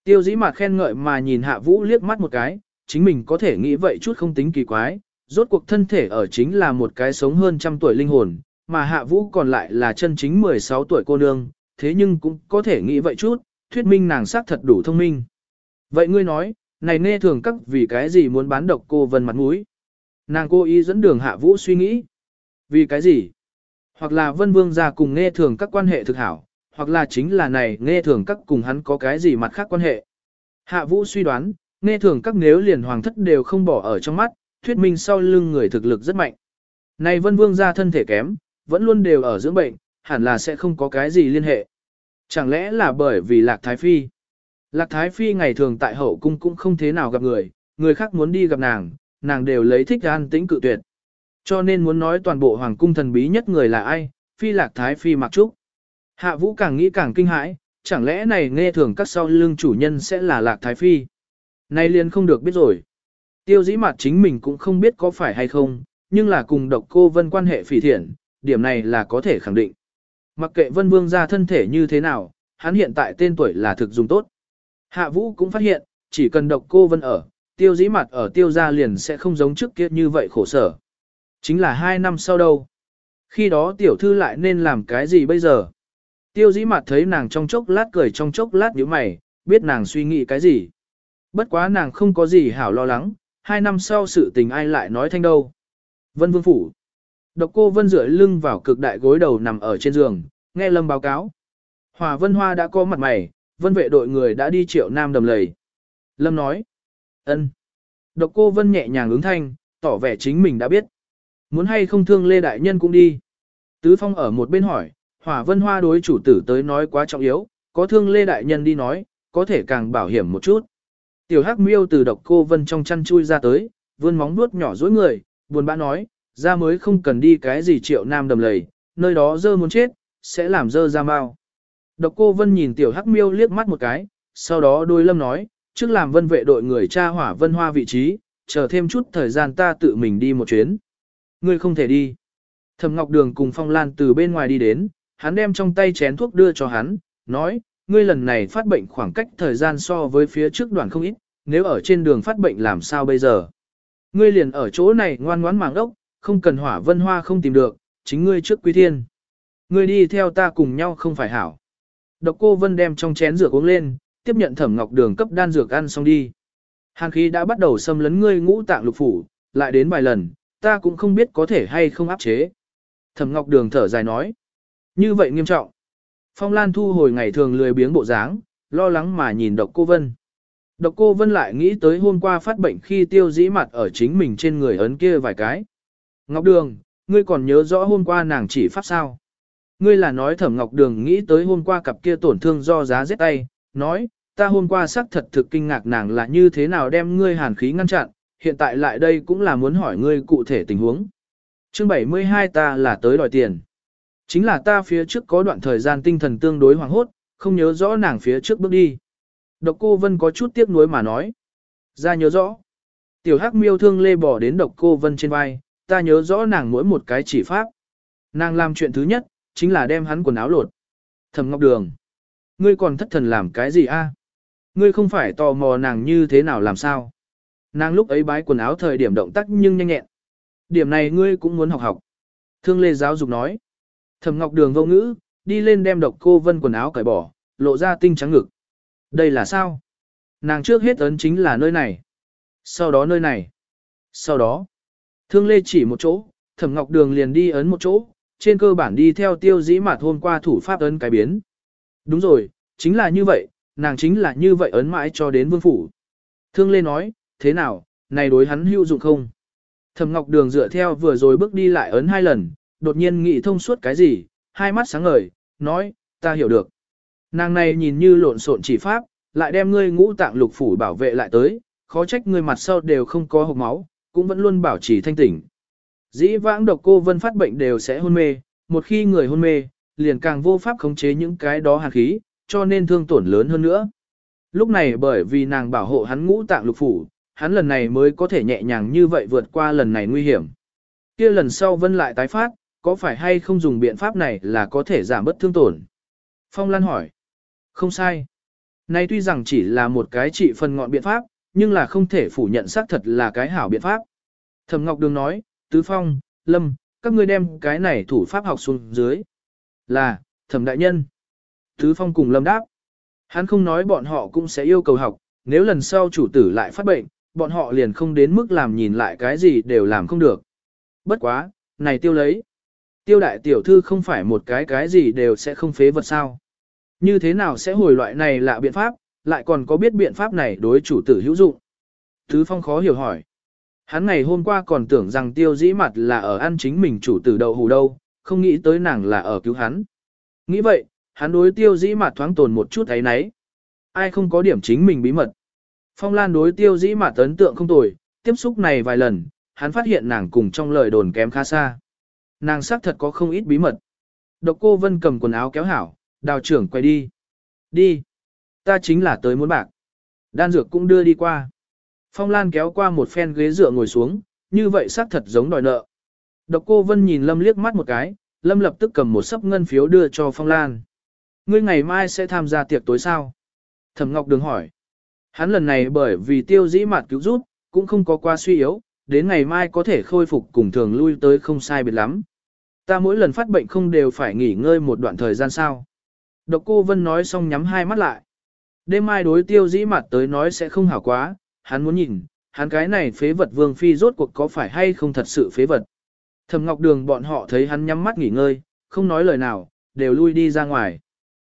Tiêu dĩ mặt khen ngợi mà nhìn hạ vũ liếc mắt một cái, chính mình có thể nghĩ vậy chút không tính kỳ quái, rốt cuộc thân thể ở chính là một cái sống hơn trăm tuổi linh hồn, mà hạ vũ còn lại là chân chính 16 tuổi cô nương, thế nhưng cũng có thể nghĩ vậy chút, thuyết minh nàng xác thật đủ thông minh. Vậy ngươi nói, này nghe thường các vì cái gì muốn bán độc cô vân mặt mũi? Nàng cô ý dẫn đường hạ vũ suy nghĩ. Vì cái gì? Hoặc là vân vương ra cùng nghe thường các quan hệ thực hảo, hoặc là chính là này nghe thường các cùng hắn có cái gì mặt khác quan hệ. Hạ vũ suy đoán, nghe thường các nếu liền hoàng thất đều không bỏ ở trong mắt, thuyết minh sau lưng người thực lực rất mạnh. Này vân vương ra thân thể kém, vẫn luôn đều ở dưỡng bệnh, hẳn là sẽ không có cái gì liên hệ. Chẳng lẽ là bởi vì lạc thái phi? Lạc thái phi ngày thường tại hậu cung cũng không thế nào gặp người, người khác muốn đi gặp nàng, nàng đều lấy thích an tĩnh cự tuyệt. Cho nên muốn nói toàn bộ hoàng cung thần bí nhất người là ai, phi lạc thái phi mặc trúc. Hạ vũ càng nghĩ càng kinh hãi, chẳng lẽ này nghe thường các sau lưng chủ nhân sẽ là lạc thái phi. Nay liền không được biết rồi. Tiêu dĩ mặt chính mình cũng không biết có phải hay không, nhưng là cùng độc cô vân quan hệ phỉ thiện, điểm này là có thể khẳng định. Mặc kệ vân vương ra thân thể như thế nào, hắn hiện tại tên tuổi là thực dùng tốt. Hạ vũ cũng phát hiện, chỉ cần độc cô vân ở, tiêu dĩ mặt ở tiêu gia liền sẽ không giống trước kia như vậy khổ sở. Chính là hai năm sau đâu. Khi đó tiểu thư lại nên làm cái gì bây giờ? Tiêu dĩ mặt thấy nàng trong chốc lát cười trong chốc lát nhíu mày, biết nàng suy nghĩ cái gì. Bất quá nàng không có gì hảo lo lắng, hai năm sau sự tình ai lại nói thanh đâu. Vân Vương Phủ. Độc cô Vân rửa lưng vào cực đại gối đầu nằm ở trên giường, nghe Lâm báo cáo. Hòa Vân Hoa đã có mặt mày, Vân vệ đội người đã đi triệu nam đầm lầy. Lâm nói ân. Độc cô Vân nhẹ nhàng ứng thanh, tỏ vẻ chính mình đã biết. Muốn hay không thương Lê Đại Nhân cũng đi. Tứ Phong ở một bên hỏi, Hỏa Vân Hoa đối chủ tử tới nói quá trọng yếu, có thương Lê Đại Nhân đi nói, có thể càng bảo hiểm một chút. Tiểu Hắc Miêu từ độc cô Vân trong chăn chui ra tới, vươn móng vuốt nhỏ dối người, buồn bã nói, ra mới không cần đi cái gì triệu nam đầm lầy, nơi đó dơ muốn chết, sẽ làm dơ ra mau. Độc cô Vân nhìn Tiểu Hắc Miêu liếc mắt một cái, sau đó đôi lâm nói, trước làm vân vệ đội người tra hỏa vân hoa vị trí, chờ thêm chút thời gian ta tự mình đi một chuyến. Ngươi không thể đi. Thẩm Ngọc Đường cùng Phong Lan từ bên ngoài đi đến, hắn đem trong tay chén thuốc đưa cho hắn, nói, ngươi lần này phát bệnh khoảng cách thời gian so với phía trước đoàn không ít, nếu ở trên đường phát bệnh làm sao bây giờ? Ngươi liền ở chỗ này ngoan ngoãn màng ốc, không cần hỏa vân hoa không tìm được, chính ngươi trước quý thiên. Ngươi đi theo ta cùng nhau không phải hảo. Độc cô Vân đem trong chén rửa uống lên, tiếp nhận thẩm ngọc đường cấp đan dược ăn xong đi. Hàn khí đã bắt đầu xâm lấn ngươi ngũ tạng lục phủ, lại đến vài lần, ta cũng không biết có thể hay không áp chế. Thẩm Ngọc Đường thở dài nói. Như vậy nghiêm trọng. Phong Lan thu hồi ngày thường lười biếng bộ dáng, lo lắng mà nhìn độc cô Vân. Độc cô Vân lại nghĩ tới hôm qua phát bệnh khi tiêu dĩ mặt ở chính mình trên người ấn kia vài cái. Ngọc Đường, ngươi còn nhớ rõ hôm qua nàng chỉ pháp sao? Ngươi là nói thẩm Ngọc Đường nghĩ tới hôm qua cặp kia tổn thương do giá rét tay, nói, ta hôm qua xác thật thực kinh ngạc nàng là như thế nào đem ngươi hàn khí ngăn chặn, hiện tại lại đây cũng là muốn hỏi ngươi cụ thể tình huống. Chương 72 ta là tới đòi tiền. Chính là ta phía trước có đoạn thời gian tinh thần tương đối hoảng hốt, không nhớ rõ nàng phía trước bước đi. Độc cô Vân có chút tiếc nuối mà nói. Ra nhớ rõ. Tiểu hắc miêu thương lê bỏ đến độc cô Vân trên vai, ta nhớ rõ nàng mỗi một cái chỉ pháp. Nàng làm chuyện thứ nhất, chính là đem hắn quần áo lột. Thẩm Ngọc Đường. Ngươi còn thất thần làm cái gì a? Ngươi không phải tò mò nàng như thế nào làm sao? Nàng lúc ấy bái quần áo thời điểm động tác nhưng nhanh nhẹn. Điểm này ngươi cũng muốn học học. Thương Lê giáo dục nói. Thẩm Ngọc Đường vô ngữ, đi lên đem độc cô vân quần áo cởi bỏ, lộ ra tinh trắng ngực. Đây là sao? Nàng trước hết ấn chính là nơi này. Sau đó nơi này. Sau đó. Thương Lê chỉ một chỗ, Thẩm Ngọc Đường liền đi ấn một chỗ, trên cơ bản đi theo tiêu dĩ mà hôm qua thủ pháp ấn cái biến. Đúng rồi, chính là như vậy, nàng chính là như vậy ấn mãi cho đến vương phủ. Thương Lê nói, thế nào, này đối hắn hữu dụng không? Thẩm Ngọc Đường dựa theo vừa rồi bước đi lại ấn hai lần, đột nhiên nghĩ thông suốt cái gì, hai mắt sáng ngời, nói, ta hiểu được. Nàng này nhìn như lộn xộn chỉ pháp, lại đem ngươi ngũ tạng lục phủ bảo vệ lại tới, khó trách ngươi mặt sau đều không có hộc máu, cũng vẫn luôn bảo trì thanh tỉnh. Dĩ vãng độc cô vân phát bệnh đều sẽ hôn mê, một khi người hôn mê, liền càng vô pháp khống chế những cái đó hàn khí, cho nên thương tổn lớn hơn nữa. Lúc này bởi vì nàng bảo hộ hắn ngũ tạng lục phủ, hắn lần này mới có thể nhẹ nhàng như vậy vượt qua lần này nguy hiểm. kia lần sau vân lại tái phát, có phải hay không dùng biện pháp này là có thể giảm bớt thương tổn? Phong Lan hỏi. Không sai. Này tuy rằng chỉ là một cái trị phần ngọn biện pháp, nhưng là không thể phủ nhận xác thật là cái hảo biện pháp. Thẩm Ngọc Đường nói, Tứ Phong, Lâm, các ngươi đem cái này thủ pháp học xuống dưới. Là, Thẩm Đại Nhân. thứ Phong cùng Lâm đáp. Hắn không nói bọn họ cũng sẽ yêu cầu học, nếu lần sau chủ tử lại phát bệnh, bọn họ liền không đến mức làm nhìn lại cái gì đều làm không được. Bất quá, này tiêu lấy. Tiêu đại tiểu thư không phải một cái cái gì đều sẽ không phế vật sao. Như thế nào sẽ hồi loại này là biện pháp, lại còn có biết biện pháp này đối chủ tử hữu dụng. thứ Phong khó hiểu hỏi. Hắn ngày hôm qua còn tưởng rằng tiêu dĩ mặt là ở ăn chính mình chủ tử đậu hù đâu, không nghĩ tới nàng là ở cứu hắn. Nghĩ vậy, hắn đối tiêu dĩ mặt thoáng tồn một chút ấy nấy. Ai không có điểm chính mình bí mật. Phong Lan đối tiêu dĩ mặt ấn tượng không tồi, tiếp xúc này vài lần, hắn phát hiện nàng cùng trong lời đồn kém khá xa. Nàng xác thật có không ít bí mật. Độc cô Vân cầm quần áo kéo hảo, đào trưởng quay đi. Đi. Ta chính là tới muốn bạc. Đan dược cũng đưa đi qua. Phong Lan kéo qua một phen ghế dựa ngồi xuống, như vậy xác thật giống đòi nợ. Độc cô Vân nhìn Lâm liếc mắt một cái, Lâm lập tức cầm một sấp ngân phiếu đưa cho Phong Lan. Ngươi ngày mai sẽ tham gia tiệc tối sao? Thẩm Ngọc Đường hỏi. Hắn lần này bởi vì tiêu dĩ mạt cứu giúp, cũng không có qua suy yếu, đến ngày mai có thể khôi phục cùng thường lui tới không sai biệt lắm. Ta mỗi lần phát bệnh không đều phải nghỉ ngơi một đoạn thời gian sao. Độc cô Vân nói xong nhắm hai mắt lại. Đêm mai đối tiêu dĩ mặt tới nói sẽ không hảo quá, hắn muốn nhìn, hắn cái này phế vật vương phi rốt cuộc có phải hay không thật sự phế vật. Thẩm Ngọc Đường bọn họ thấy hắn nhắm mắt nghỉ ngơi, không nói lời nào, đều lui đi ra ngoài.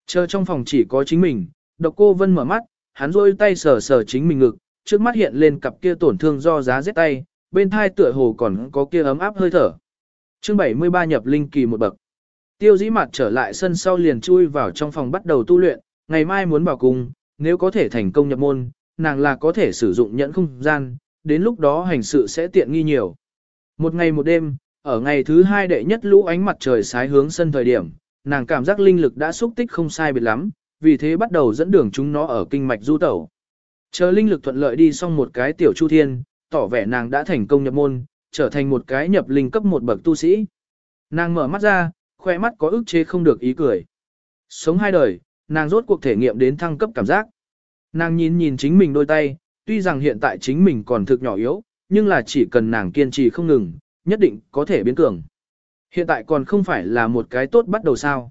Chờ trong phòng chỉ có chính mình, độc cô Vân mở mắt, hắn rôi tay sờ sờ chính mình ngực, trước mắt hiện lên cặp kia tổn thương do giá rét tay, bên thai tựa hồ còn có kia ấm áp hơi thở. Chương 73 nhập linh kỳ một bậc. Tiêu dĩ mặt trở lại sân sau liền chui vào trong phòng bắt đầu tu luyện, ngày mai muốn vào cùng, nếu có thể thành công nhập môn, nàng là có thể sử dụng nhẫn không gian, đến lúc đó hành sự sẽ tiện nghi nhiều. Một ngày một đêm, ở ngày thứ hai đệ nhất lũ ánh mặt trời sái hướng sân thời điểm, nàng cảm giác linh lực đã xúc tích không sai biệt lắm, vì thế bắt đầu dẫn đường chúng nó ở kinh mạch du tẩu. Chờ linh lực thuận lợi đi xong một cái tiểu chu thiên, tỏ vẻ nàng đã thành công nhập môn, trở thành một cái nhập linh cấp một bậc tu sĩ. Nàng mở mắt ra, khoe mắt có ức chế không được ý cười. Sống hai đời, nàng rốt cuộc thể nghiệm đến thăng cấp cảm giác. Nàng nhìn nhìn chính mình đôi tay, tuy rằng hiện tại chính mình còn thực nhỏ yếu, nhưng là chỉ cần nàng kiên trì không ngừng, nhất định có thể biến cường. Hiện tại còn không phải là một cái tốt bắt đầu sao.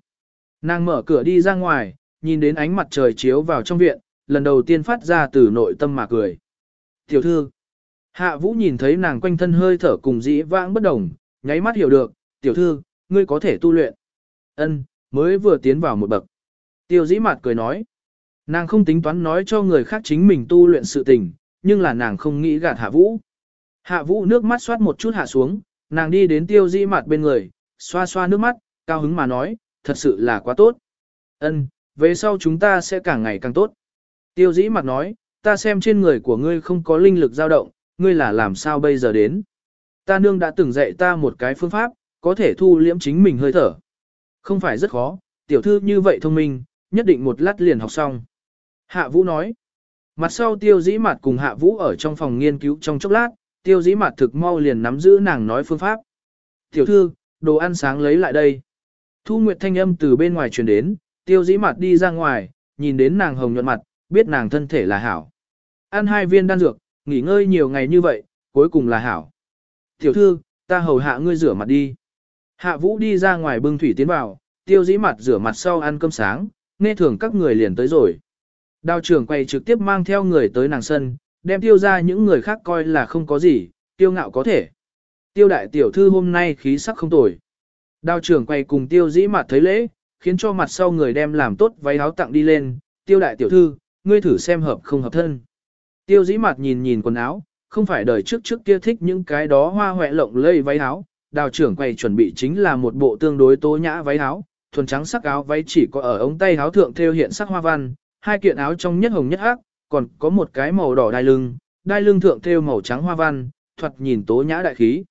Nàng mở cửa đi ra ngoài, nhìn đến ánh mặt trời chiếu vào trong viện, lần đầu tiên phát ra từ nội tâm mà cười. Tiểu thư, Hạ vũ nhìn thấy nàng quanh thân hơi thở cùng dĩ vãng bất đồng, nháy mắt hiểu được, tiểu thư, ngươi có thể tu luyện. Ân, mới vừa tiến vào một bậc. Tiêu dĩ mặt cười nói. Nàng không tính toán nói cho người khác chính mình tu luyện sự tình, nhưng là nàng không nghĩ gạt hạ vũ. Hạ vũ nước mắt xoát một chút hạ xuống, nàng đi đến tiêu dĩ mặt bên người, xoa xoa nước mắt, cao hứng mà nói, thật sự là quá tốt. Ân, về sau chúng ta sẽ càng ngày càng tốt. Tiêu dĩ mặt nói, ta xem trên người của ngươi không có linh lực dao động, ngươi là làm sao bây giờ đến. Ta nương đã từng dạy ta một cái phương pháp, có thể thu liễm chính mình hơi thở. Không phải rất khó, tiểu thư như vậy thông minh, nhất định một lát liền học xong. Hạ Vũ nói, mặt sau tiêu dĩ mặt cùng Hạ Vũ ở trong phòng nghiên cứu trong chốc lát, tiêu dĩ mặt thực mau liền nắm giữ nàng nói phương pháp. Tiểu thư, đồ ăn sáng lấy lại đây. Thu Nguyệt thanh âm từ bên ngoài truyền đến, tiêu dĩ mặt đi ra ngoài, nhìn đến nàng hồng nhuận mặt, biết nàng thân thể là hảo. Ăn hai viên đan dược, nghỉ ngơi nhiều ngày như vậy, cuối cùng là hảo. Tiểu thư, ta hầu hạ ngươi rửa mặt đi. Hạ vũ đi ra ngoài bưng thủy tiến vào, tiêu dĩ mặt rửa mặt sau ăn cơm sáng, nghe thường các người liền tới rồi. Đào trưởng quay trực tiếp mang theo người tới nàng sân, đem tiêu ra những người khác coi là không có gì, tiêu ngạo có thể. Tiêu đại tiểu thư hôm nay khí sắc không tồi. Đào trưởng quay cùng tiêu dĩ mặt thấy lễ, khiến cho mặt sau người đem làm tốt váy áo tặng đi lên, tiêu đại tiểu thư, ngươi thử xem hợp không hợp thân. Tiêu dĩ mặt nhìn nhìn quần áo, không phải đời trước trước kia thích những cái đó hoa hoẹ lộng lây váy áo, đào trưởng quay chuẩn bị chính là một bộ tương đối tố nhã váy áo, thuần trắng sắc áo váy chỉ có ở ống tay áo thượng thêu hiện sắc hoa văn, hai kiện áo trong nhất hồng nhất hắc, còn có một cái màu đỏ đai lưng, đai lưng thượng thêu màu trắng hoa văn, thuật nhìn tố nhã đại khí.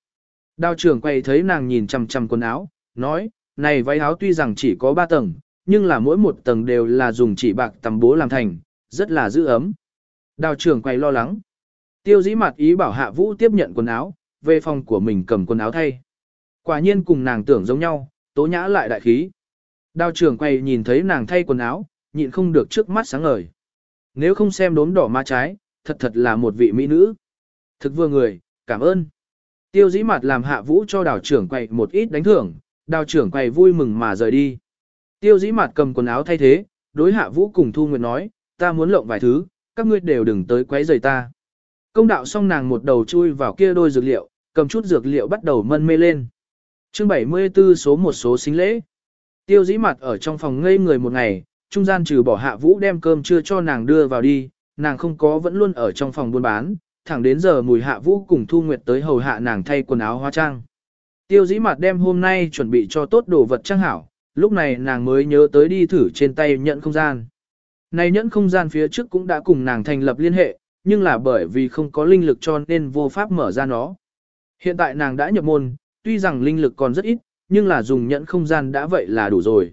Đào trưởng quay thấy nàng nhìn chằm chằm quần áo, nói, này váy áo tuy rằng chỉ có ba tầng, nhưng là mỗi một tầng đều là dùng chỉ bạc tầm bố làm thành, rất là giữ ấm. Đào trưởng quay lo lắng. Tiêu dĩ mặt ý bảo hạ vũ tiếp nhận quần áo, về phòng của mình cầm quần áo thay. Quả nhiên cùng nàng tưởng giống nhau, tố nhã lại đại khí. Đào trưởng quay nhìn thấy nàng thay quần áo, nhịn không được trước mắt sáng ngời. Nếu không xem đốm đỏ ma trái, thật thật là một vị mỹ nữ. Thực vừa người, cảm ơn. Tiêu dĩ mặt làm hạ vũ cho đào trưởng quầy một ít đánh thưởng, đào trưởng quầy vui mừng mà rời đi. Tiêu dĩ mặt cầm quần áo thay thế, đối hạ vũ cùng Thu Nguyệt nói, ta muốn lộng vài thứ, các ngươi đều đừng tới quấy rầy ta. Công đạo xong nàng một đầu chui vào kia đôi dược liệu, cầm chút dược liệu bắt đầu mân mê lên. Chương 74 số một số xính lễ. Tiêu dĩ mặt ở trong phòng ngây người một ngày, trung gian trừ bỏ hạ vũ đem cơm chưa cho nàng đưa vào đi, nàng không có vẫn luôn ở trong phòng buôn bán, thẳng đến giờ mùi hạ vũ cùng thu nguyệt tới hầu hạ nàng thay quần áo hóa trang. Tiêu dĩ mặt đem hôm nay chuẩn bị cho tốt đồ vật trang hảo, lúc này nàng mới nhớ tới đi thử trên tay nhận không gian. Này nhẫn không gian phía trước cũng đã cùng nàng thành lập liên hệ, nhưng là bởi vì không có linh lực cho nên vô pháp mở ra nó. Hiện tại nàng đã nhập môn, tuy rằng linh lực còn rất ít, nhưng là dùng nhẫn không gian đã vậy là đủ rồi.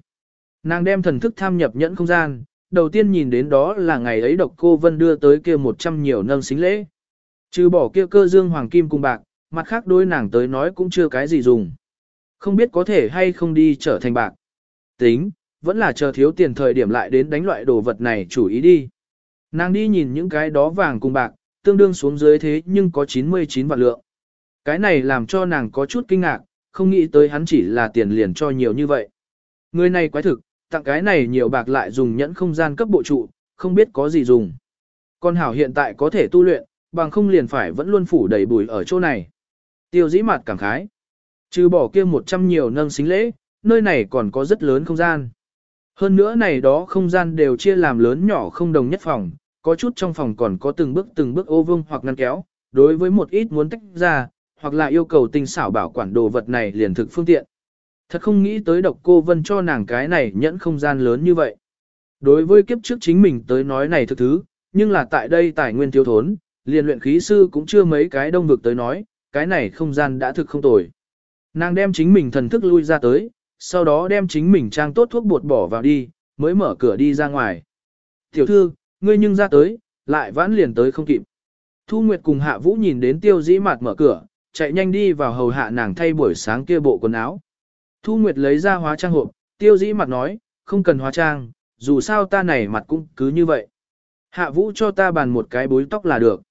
Nàng đem thần thức tham nhập nhẫn không gian, đầu tiên nhìn đến đó là ngày ấy độc cô Vân đưa tới kia một trăm nhiều nâng xính lễ. Trừ bỏ kia cơ dương hoàng kim cùng bạc, mặt khác đôi nàng tới nói cũng chưa cái gì dùng. Không biết có thể hay không đi trở thành bạc. Tính, vẫn là chờ thiếu tiền thời điểm lại đến đánh loại đồ vật này chủ ý đi. Nàng đi nhìn những cái đó vàng cùng bạc, tương đương xuống dưới thế nhưng có 99 vạn lượng. Cái này làm cho nàng có chút kinh ngạc, không nghĩ tới hắn chỉ là tiền liền cho nhiều như vậy. Người này quái thực, tặng cái này nhiều bạc lại dùng nhẫn không gian cấp bộ trụ, không biết có gì dùng. Con hảo hiện tại có thể tu luyện, bằng không liền phải vẫn luôn phủ đầy bùi ở chỗ này. Tiêu dĩ mặt cảm khái. Trừ bỏ kia một trăm nhiều nâng xính lễ, nơi này còn có rất lớn không gian. Hơn nữa này đó không gian đều chia làm lớn nhỏ không đồng nhất phòng, có chút trong phòng còn có từng bước từng bước ô vương hoặc ngăn kéo, đối với một ít muốn tách ra, hoặc là yêu cầu tinh xảo bảo quản đồ vật này liền thực phương tiện. Thật không nghĩ tới độc cô vân cho nàng cái này nhẫn không gian lớn như vậy. Đối với kiếp trước chính mình tới nói này thực thứ, nhưng là tại đây tài nguyên thiếu thốn, liền luyện khí sư cũng chưa mấy cái đông vực tới nói, cái này không gian đã thực không tồi. Nàng đem chính mình thần thức lui ra tới, sau đó đem chính mình trang tốt thuốc bột bỏ vào đi, mới mở cửa đi ra ngoài. Tiểu thư, ngươi nhưng ra tới, lại vãn liền tới không kịp. Thu Nguyệt cùng Hạ Vũ nhìn đến tiêu dĩ mạt mở cửa, chạy nhanh đi vào hầu hạ nàng thay buổi sáng kia bộ quần áo. Thu Nguyệt lấy ra hóa trang hộp, tiêu dĩ mặt nói, không cần hóa trang, dù sao ta này mặt cũng cứ như vậy. Hạ Vũ cho ta bàn một cái bối tóc là được.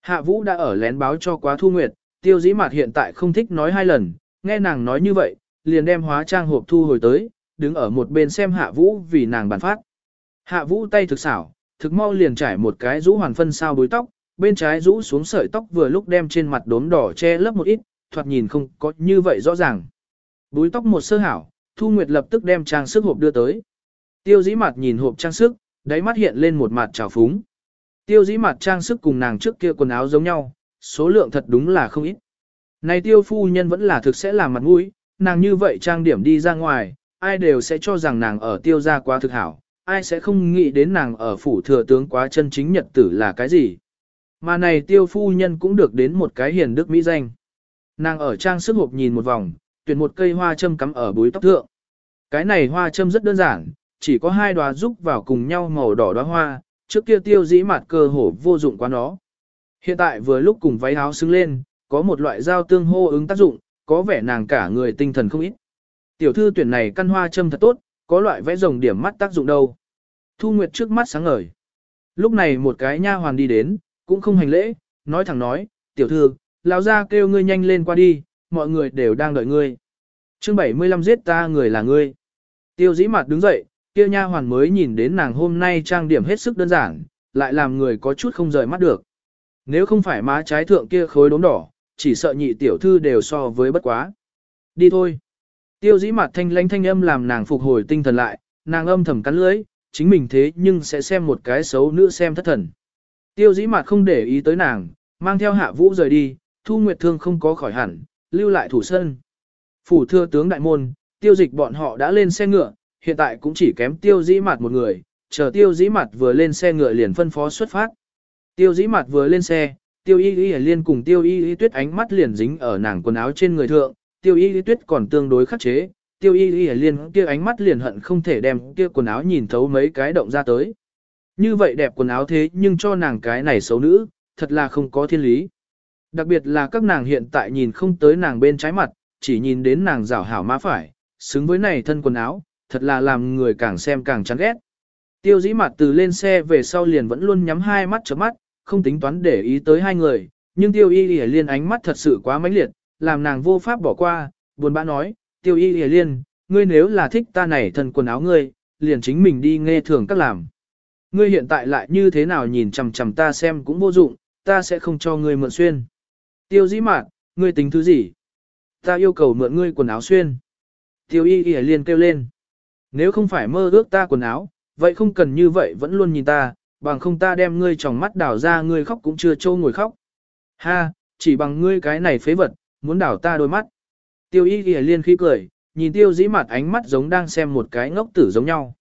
Hạ Vũ đã ở lén báo cho quá Thu Nguyệt, tiêu dĩ mặt hiện tại không thích nói hai lần, nghe nàng nói như vậy, liền đem hóa trang hộp thu hồi tới, đứng ở một bên xem Hạ Vũ vì nàng bàn phát. Hạ Vũ tay thực xảo, thực mau liền trải một cái rũ hoàn phân sao bối tóc, bên trái rũ xuống sợi tóc vừa lúc đem trên mặt đốm đỏ che lấp một ít, thoạt nhìn không có như vậy rõ ràng. Búi tóc một sơ hảo, Thu Nguyệt lập tức đem trang sức hộp đưa tới. Tiêu dĩ mặt nhìn hộp trang sức, đáy mắt hiện lên một mặt trào phúng. Tiêu dĩ mặt trang sức cùng nàng trước kia quần áo giống nhau, số lượng thật đúng là không ít. Này tiêu phu nhân vẫn là thực sẽ làm mặt mũi, nàng như vậy trang điểm đi ra ngoài, ai đều sẽ cho rằng nàng ở tiêu gia quá thực hảo, ai sẽ không nghĩ đến nàng ở phủ thừa tướng quá chân chính nhật tử là cái gì. Mà này tiêu phu nhân cũng được đến một cái hiền đức mỹ danh. Nàng ở trang sức hộp nhìn một vòng, tuyển một cây hoa châm cắm ở búi tóc thượng. Cái này hoa châm rất đơn giản, chỉ có hai đóa rúc vào cùng nhau màu đỏ đóa hoa, trước kia tiêu dĩ mặt cơ hổ vô dụng quá nó. Hiện tại vừa lúc cùng váy áo xứng lên, có một loại dao tương hô ứng tác dụng, có vẻ nàng cả người tinh thần không ít. Tiểu thư tuyển này căn hoa châm thật tốt, có loại vẽ rồng điểm mắt tác dụng đâu. Thu Nguyệt trước mắt sáng ngời. Lúc này một cái nha hoàn đi đến, cũng không hành lễ, nói thẳng nói, tiểu thư, lão ra kêu ngươi nhanh lên qua đi, mọi người đều đang đợi ngươi. chương 75 giết ta người là ngươi. Tiêu dĩ mặt đứng dậy, kia nha hoàn mới nhìn đến nàng hôm nay trang điểm hết sức đơn giản, lại làm người có chút không rời mắt được. Nếu không phải má trái thượng kia khối đốm đỏ, chỉ sợ nhị tiểu thư đều so với bất quá. Đi thôi. Tiêu dĩ mặt thanh lãnh thanh âm làm nàng phục hồi tinh thần lại, nàng âm thầm cắn lưỡi, chính mình thế nhưng sẽ xem một cái xấu nữ xem thất thần. Tiêu dĩ mặt không để ý tới nàng, mang theo hạ vũ rời đi, thu nguyệt thương không có khỏi hẳn, lưu lại thủ sân. Phủ thưa tướng đại môn, tiêu dịch bọn họ đã lên xe ngựa, hiện tại cũng chỉ kém tiêu dĩ mặt một người, chờ tiêu dĩ mặt vừa lên xe ngựa liền phân phó xuất phát. Tiêu dĩ mặt vừa lên xe, tiêu y y liên cùng tiêu y y tuyết ánh mắt liền dính ở nàng quần áo trên người thượng, tiêu y y tuyết còn tương đối khắc chế, tiêu y y liên kia ánh mắt liền hận không thể đem kia quần áo nhìn thấu mấy cái động ra tới. Như vậy đẹp quần áo thế nhưng cho nàng cái này xấu nữ, thật là không có thiên lý. Đặc biệt là các nàng hiện tại nhìn không tới nàng bên trái mặt, chỉ nhìn đến nàng rảo hảo má phải, xứng với này thân quần áo, thật là làm người càng xem càng chán ghét. Tiêu dĩ mặt từ lên xe về sau liền vẫn luôn nhắm hai mắt chớp mắt, không tính toán để ý tới hai người, nhưng tiêu y lìa liên ánh mắt thật sự quá mãnh liệt, làm nàng vô pháp bỏ qua, buồn bã nói, tiêu y lìa liên, ngươi nếu là thích ta này thân quần áo ngươi, liền chính mình đi nghe thường các làm. Ngươi hiện tại lại như thế nào nhìn chằm chằm ta xem cũng vô dụng, ta sẽ không cho ngươi mượn xuyên. Tiêu dĩ mạn, ngươi tính thứ gì? Ta yêu cầu mượn ngươi quần áo xuyên. Tiêu y y liền kêu lên. Nếu không phải mơ ước ta quần áo, vậy không cần như vậy vẫn luôn nhìn ta, bằng không ta đem ngươi tròng mắt đảo ra ngươi khóc cũng chưa trâu ngồi khóc. Ha, chỉ bằng ngươi cái này phế vật, muốn đảo ta đôi mắt. Tiêu y y liên khí cười, nhìn tiêu dĩ mặt ánh mắt giống đang xem một cái ngốc tử giống nhau.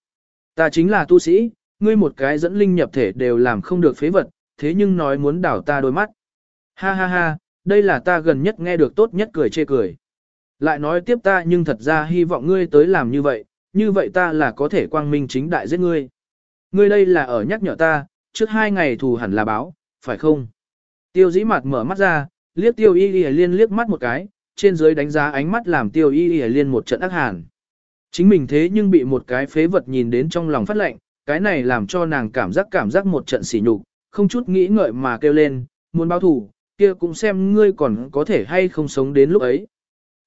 Ta chính là tu sĩ, ngươi một cái dẫn linh nhập thể đều làm không được phế vật, thế nhưng nói muốn đảo ta đôi mắt. Ha ha ha, đây là ta gần nhất nghe được tốt nhất cười chê cười. Lại nói tiếp ta nhưng thật ra hy vọng ngươi tới làm như vậy, như vậy ta là có thể quang minh chính đại giết ngươi. Ngươi đây là ở nhắc nhở ta, trước hai ngày thù hẳn là báo, phải không? Tiêu dĩ mặt mở mắt ra, liếc tiêu y y liên liếc mắt một cái, trên dưới đánh giá ánh mắt làm tiêu y y liên một trận ác hàn. Chính mình thế nhưng bị một cái phế vật nhìn đến trong lòng phát lệnh, cái này làm cho nàng cảm giác cảm giác một trận sỉ nhục, không chút nghĩ ngợi mà kêu lên, muốn báo thù, kia cũng xem ngươi còn có thể hay không sống đến lúc ấy.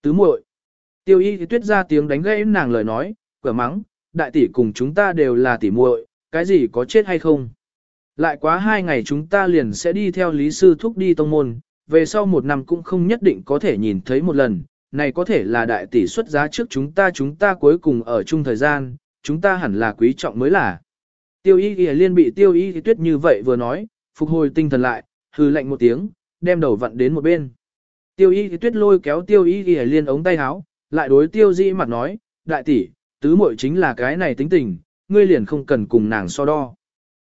Tứ muội. Tiêu y thì tuyết ra tiếng đánh gãy nàng lời nói, cửa mắng, đại tỷ cùng chúng ta đều là tỷ muội, cái gì có chết hay không. Lại quá hai ngày chúng ta liền sẽ đi theo lý sư thúc đi tông môn, về sau một năm cũng không nhất định có thể nhìn thấy một lần, này có thể là đại tỷ xuất giá trước chúng ta chúng ta cuối cùng ở chung thời gian, chúng ta hẳn là quý trọng mới là. Tiêu y ghi liên bị tiêu y thì tuyết như vậy vừa nói, phục hồi tinh thần lại, hư lạnh một tiếng, đem đầu vặn đến một bên. Tiêu y thì tuyết lôi kéo tiêu y thì liên ống tay áo, lại đối tiêu di mặt nói, đại tỷ, tứ muội chính là cái này tính tình, ngươi liền không cần cùng nàng so đo.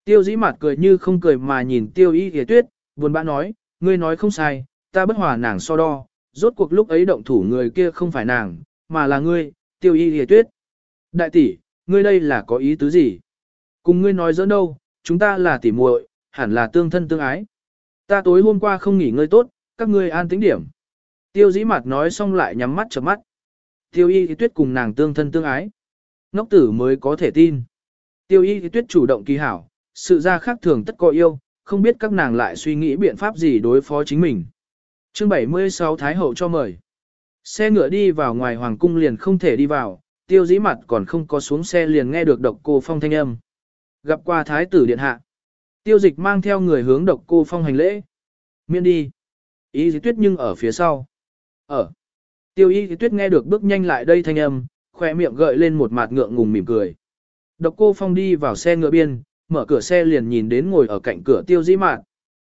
Tiêu dĩ mặt cười như không cười mà nhìn tiêu y thì tuyết, buồn bã nói, ngươi nói không sai, ta bất hòa nàng so đo, rốt cuộc lúc ấy động thủ người kia không phải nàng, mà là ngươi, tiêu y thì tuyết. Đại tỷ, ngươi đây là có ý tứ gì? Cùng ngươi nói giỡn đâu, chúng ta là tỷ muội, hẳn là tương thân tương ái. Ta tối hôm qua không nghỉ ngơi tốt, các ngươi an tĩnh điểm. Tiêu dĩ mặt nói xong lại nhắm mắt chợp mắt. Tiêu y thì tuyết cùng nàng tương thân tương ái. Ngốc tử mới có thể tin. Tiêu y thì tuyết chủ động kỳ hảo, sự ra khác thường tất có yêu, không biết các nàng lại suy nghĩ biện pháp gì đối phó chính mình. chương 76 Thái Hậu cho mời. Xe ngựa đi vào ngoài hoàng cung liền không thể đi vào, tiêu dĩ mặt còn không có xuống xe liền nghe được độc cô phong thanh âm. Gặp qua Thái tử điện hạ. Tiêu dịch mang theo người hướng độc cô phong hành lễ. Miễn đi. Y Dĩ tuyết nhưng ở phía sau. Ở. Tiêu y Dĩ tuyết nghe được bước nhanh lại đây thanh âm, khỏe miệng gợi lên một mặt ngượng ngùng mỉm cười. Độc cô phong đi vào xe ngựa biên, mở cửa xe liền nhìn đến ngồi ở cạnh cửa tiêu dĩ mạn.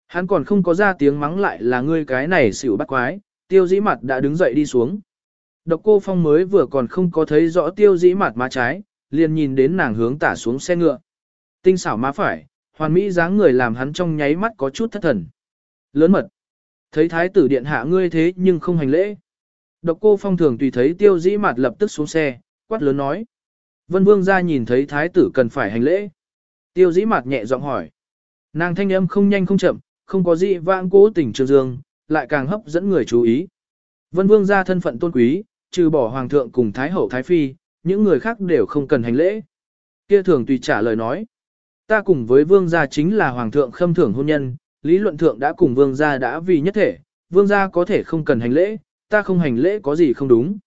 Hắn còn không có ra tiếng mắng lại là ngươi cái này xỉu bắt quái, tiêu dĩ mặt đã đứng dậy đi xuống. Độc cô phong mới vừa còn không có thấy rõ tiêu dĩ mặt má trái, liền nhìn đến nàng hướng tả xuống xe ngựa. Tinh xảo má phải, hoàn mỹ dáng người làm hắn trong nháy mắt có chút thất thần. Lớn mật. Thấy thái tử điện hạ ngươi thế nhưng không hành lễ. Độc cô phong thường tùy thấy tiêu dĩ mặt lập tức xuống xe, quát lớn nói. Vân vương ra nhìn thấy thái tử cần phải hành lễ. Tiêu dĩ mặt nhẹ giọng hỏi. Nàng thanh âm không nhanh không chậm, không có gì vãng cố tình trường dương, lại càng hấp dẫn người chú ý. Vân vương ra thân phận tôn quý, trừ bỏ hoàng thượng cùng thái hậu thái phi, những người khác đều không cần hành lễ. Kia thường tùy trả lời nói. Ta cùng với vương gia chính là hoàng thượng khâm thưởng hôn nhân, lý luận thượng đã cùng vương gia đã vì nhất thể, vương gia có thể không cần hành lễ, ta không hành lễ có gì không đúng.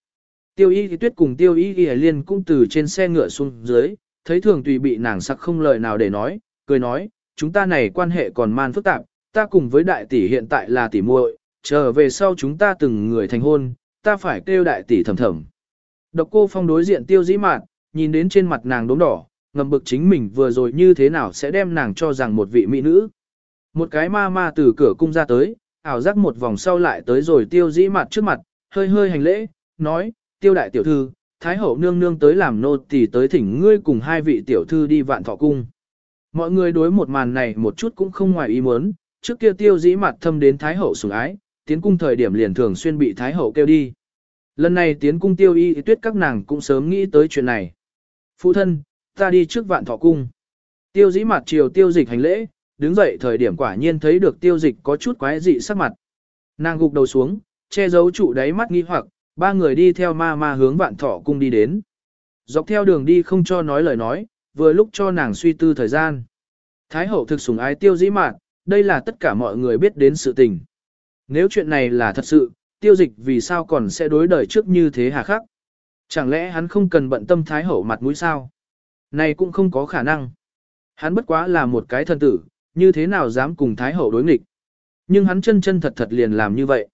Tiêu y thì tuyết cùng tiêu y y liên cũng từ trên xe ngựa xuống dưới, thấy thường tùy bị nàng sắc không lời nào để nói, cười nói, chúng ta này quan hệ còn man phức tạp, ta cùng với đại tỷ hiện tại là tỷ muội, trở về sau chúng ta từng người thành hôn, ta phải kêu đại tỷ thầm thầm. Độc cô phong đối diện tiêu dĩ mạn, nhìn đến trên mặt nàng đốm đỏ, ngầm bực chính mình vừa rồi như thế nào sẽ đem nàng cho rằng một vị mỹ nữ. Một cái ma ma từ cửa cung ra tới, ảo giác một vòng sau lại tới rồi tiêu dĩ mặt trước mặt, hơi hơi hành lễ, nói, tiêu đại tiểu thư, thái hậu nương nương tới làm nô tỳ tới thỉnh ngươi cùng hai vị tiểu thư đi vạn thọ cung. Mọi người đối một màn này một chút cũng không ngoài ý muốn, trước kia tiêu dĩ mặt thâm đến thái hậu sủng ái, tiến cung thời điểm liền thường xuyên bị thái hậu kêu đi. Lần này tiến cung tiêu y tuyết các nàng cũng sớm nghĩ tới chuyện này. Phụ thân, ta đi trước vạn thọ cung. Tiêu dĩ mặt chiều tiêu dịch hành lễ, đứng dậy thời điểm quả nhiên thấy được tiêu dịch có chút quái dị sắc mặt. Nàng gục đầu xuống, che giấu trụ đáy mắt nghi hoặc, ba người đi theo ma ma hướng vạn thọ cung đi đến. Dọc theo đường đi không cho nói lời nói, vừa lúc cho nàng suy tư thời gian. Thái hậu thực sủng ái tiêu dĩ mạn, đây là tất cả mọi người biết đến sự tình. Nếu chuyện này là thật sự, tiêu dịch vì sao còn sẽ đối đời trước như thế hà khắc? Chẳng lẽ hắn không cần bận tâm thái hậu mặt mũi sao? Này cũng không có khả năng. Hắn bất quá là một cái thần tử, như thế nào dám cùng thái hậu đối nghịch? Nhưng hắn chân chân thật thật liền làm như vậy.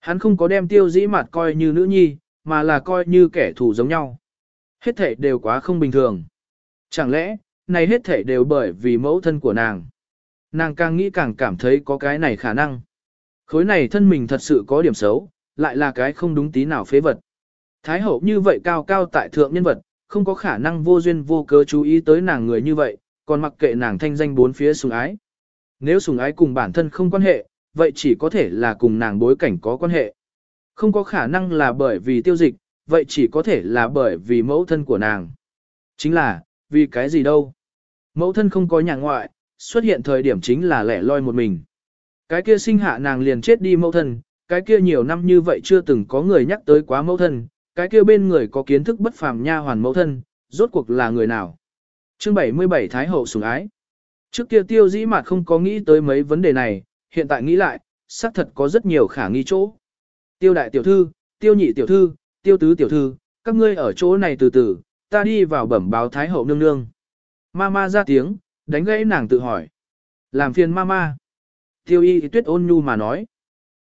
Hắn không có đem tiêu dĩ mặt coi như nữ nhi, mà là coi như kẻ thù giống nhau. Hết thể đều quá không bình thường. Chẳng lẽ, này hết thể đều bởi vì mẫu thân của nàng. Nàng càng nghĩ càng cảm thấy có cái này khả năng. Khối này thân mình thật sự có điểm xấu, lại là cái không đúng tí nào phế vật. Thái hậu như vậy cao cao tại thượng nhân vật, không có khả năng vô duyên vô cớ chú ý tới nàng người như vậy, còn mặc kệ nàng thanh danh bốn phía sùng ái. Nếu sùng ái cùng bản thân không quan hệ, vậy chỉ có thể là cùng nàng bối cảnh có quan hệ. Không có khả năng là bởi vì tiêu dịch, vậy chỉ có thể là bởi vì mẫu thân của nàng. Chính là, vì cái gì đâu. Mẫu thân không có nhà ngoại, xuất hiện thời điểm chính là lẻ loi một mình. Cái kia sinh hạ nàng liền chết đi mẫu thân, cái kia nhiều năm như vậy chưa từng có người nhắc tới quá mẫu thân, cái kia bên người có kiến thức bất phàm nha hoàn mẫu thân, rốt cuộc là người nào. Chương 77 Thái Hậu sủng ái. Trước kia tiêu dĩ mạt không có nghĩ tới mấy vấn đề này, hiện tại nghĩ lại, xác thật có rất nhiều khả nghi chỗ. Tiêu đại tiểu thư, tiêu nhị tiểu thư, tiêu tứ tiểu thư, các ngươi ở chỗ này từ từ, ta đi vào bẩm báo Thái Hậu nương nương. Mama ra tiếng, đánh gãy nàng tự hỏi. Làm phiền mama. Tiêu y tuyết ôn nhu mà nói.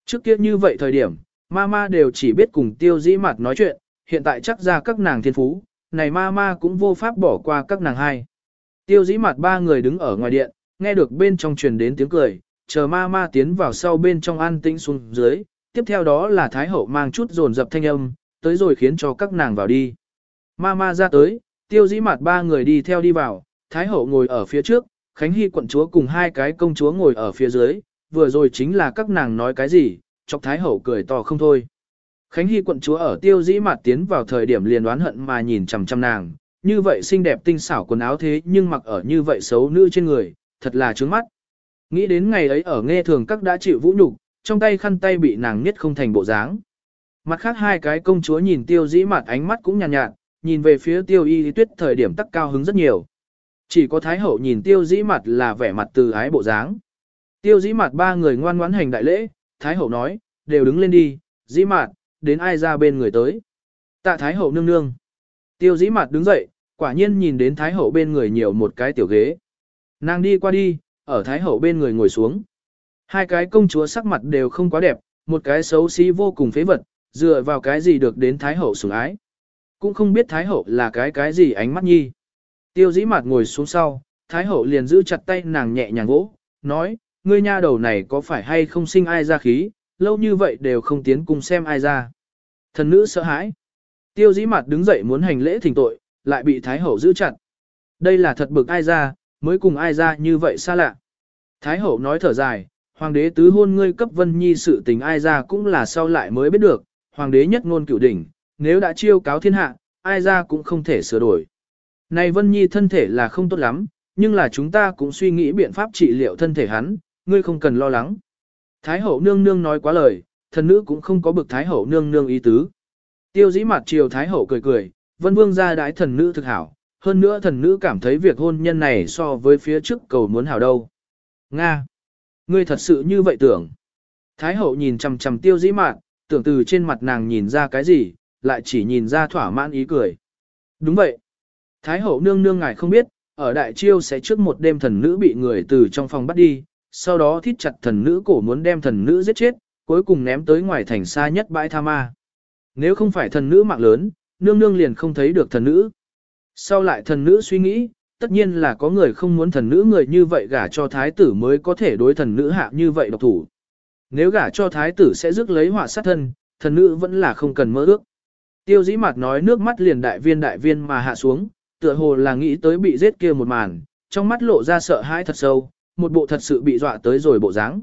Trước kia như vậy thời điểm, mama đều chỉ biết cùng tiêu dĩ mặt nói chuyện, hiện tại chắc ra các nàng thiên phú, này mama cũng vô pháp bỏ qua các nàng hai. Tiêu dĩ mặt ba người đứng ở ngoài điện, nghe được bên trong truyền đến tiếng cười, chờ mama tiến vào sau bên trong an tĩnh xuống dưới, tiếp theo đó là Thái Hậu mang chút dồn dập thanh âm, tới rồi khiến cho các nàng vào đi. Mama ra tới, tiêu dĩ mặt ba người đi theo đi vào, Thái Hậu ngồi ở phía trước, Khánh Hy quận chúa cùng hai cái công chúa ngồi ở phía dưới, vừa rồi chính là các nàng nói cái gì, chọc Thái Hậu cười to không thôi. Khánh Hy quận chúa ở tiêu dĩ mặt tiến vào thời điểm liền đoán hận mà nhìn chằm chằm nàng, như vậy xinh đẹp tinh xảo quần áo thế nhưng mặc ở như vậy xấu nữ trên người, thật là trướng mắt. Nghĩ đến ngày ấy ở nghe thường các đã chịu vũ nhục, trong tay khăn tay bị nàng nhất không thành bộ dáng. Mặt khác hai cái công chúa nhìn tiêu dĩ mặt ánh mắt cũng nhàn nhạt, nhạt, nhìn về phía tiêu y tuyết thời điểm tắc cao hứng rất nhiều. Chỉ có Thái Hậu nhìn tiêu dĩ mặt là vẻ mặt từ ái bộ dáng. Tiêu dĩ mặt ba người ngoan ngoãn hành đại lễ, Thái Hậu nói, đều đứng lên đi, dĩ mạt, đến ai ra bên người tới. Tạ Thái Hậu nương nương. Tiêu dĩ mạt đứng dậy, quả nhiên nhìn đến Thái Hậu bên người nhiều một cái tiểu ghế. Nàng đi qua đi, ở Thái Hậu bên người ngồi xuống. Hai cái công chúa sắc mặt đều không quá đẹp, một cái xấu xí vô cùng phế vật, dựa vào cái gì được đến Thái Hậu sủng ái. Cũng không biết Thái Hậu là cái cái gì ánh mắt nhi. Tiêu dĩ mạt ngồi xuống sau, Thái Hậu liền giữ chặt tay nàng nhẹ nhàng vỗ, nói, ngươi nha đầu này có phải hay không sinh ai ra khí, lâu như vậy đều không tiến cùng xem ai ra. Thần nữ sợ hãi. Tiêu dĩ mặt đứng dậy muốn hành lễ thỉnh tội, lại bị Thái Hậu giữ chặt. Đây là thật bực ai ra, mới cùng ai ra như vậy xa lạ. Thái Hậu nói thở dài, Hoàng đế tứ hôn ngươi cấp vân nhi sự tình ai ra cũng là sau lại mới biết được, Hoàng đế nhất ngôn cửu đỉnh, nếu đã chiêu cáo thiên hạ, ai ra cũng không thể sửa đổi. Này vân nhi thân thể là không tốt lắm, nhưng là chúng ta cũng suy nghĩ biện pháp trị liệu thân thể hắn, ngươi không cần lo lắng. Thái hậu nương nương nói quá lời, thần nữ cũng không có bực thái hậu nương nương ý tứ. Tiêu dĩ mặt chiều thái hậu cười cười, vân vương ra đái thần nữ thực hảo, hơn nữa thần nữ cảm thấy việc hôn nhân này so với phía trước cầu muốn hảo đâu. Nga! Ngươi thật sự như vậy tưởng. Thái hậu nhìn chằm chằm tiêu dĩ mạn, tưởng từ trên mặt nàng nhìn ra cái gì, lại chỉ nhìn ra thỏa mãn ý cười. Đúng vậy. Thái hậu nương nương ngài không biết, ở đại chiêu sẽ trước một đêm thần nữ bị người từ trong phòng bắt đi, sau đó thít chặt thần nữ cổ muốn đem thần nữ giết chết, cuối cùng ném tới ngoài thành xa nhất bãi tha ma. Nếu không phải thần nữ mạng lớn, nương nương liền không thấy được thần nữ. Sau lại thần nữ suy nghĩ, tất nhiên là có người không muốn thần nữ người như vậy gả cho thái tử mới có thể đối thần nữ hạ như vậy độc thủ. Nếu gả cho thái tử sẽ rước lấy họa sát thân, thần nữ vẫn là không cần mơ ước. Tiêu dĩ mặt nói nước mắt liền đại viên đại viên mà hạ xuống, tựa hồ là nghĩ tới bị giết kia một màn, trong mắt lộ ra sợ hãi thật sâu, một bộ thật sự bị dọa tới rồi bộ dáng.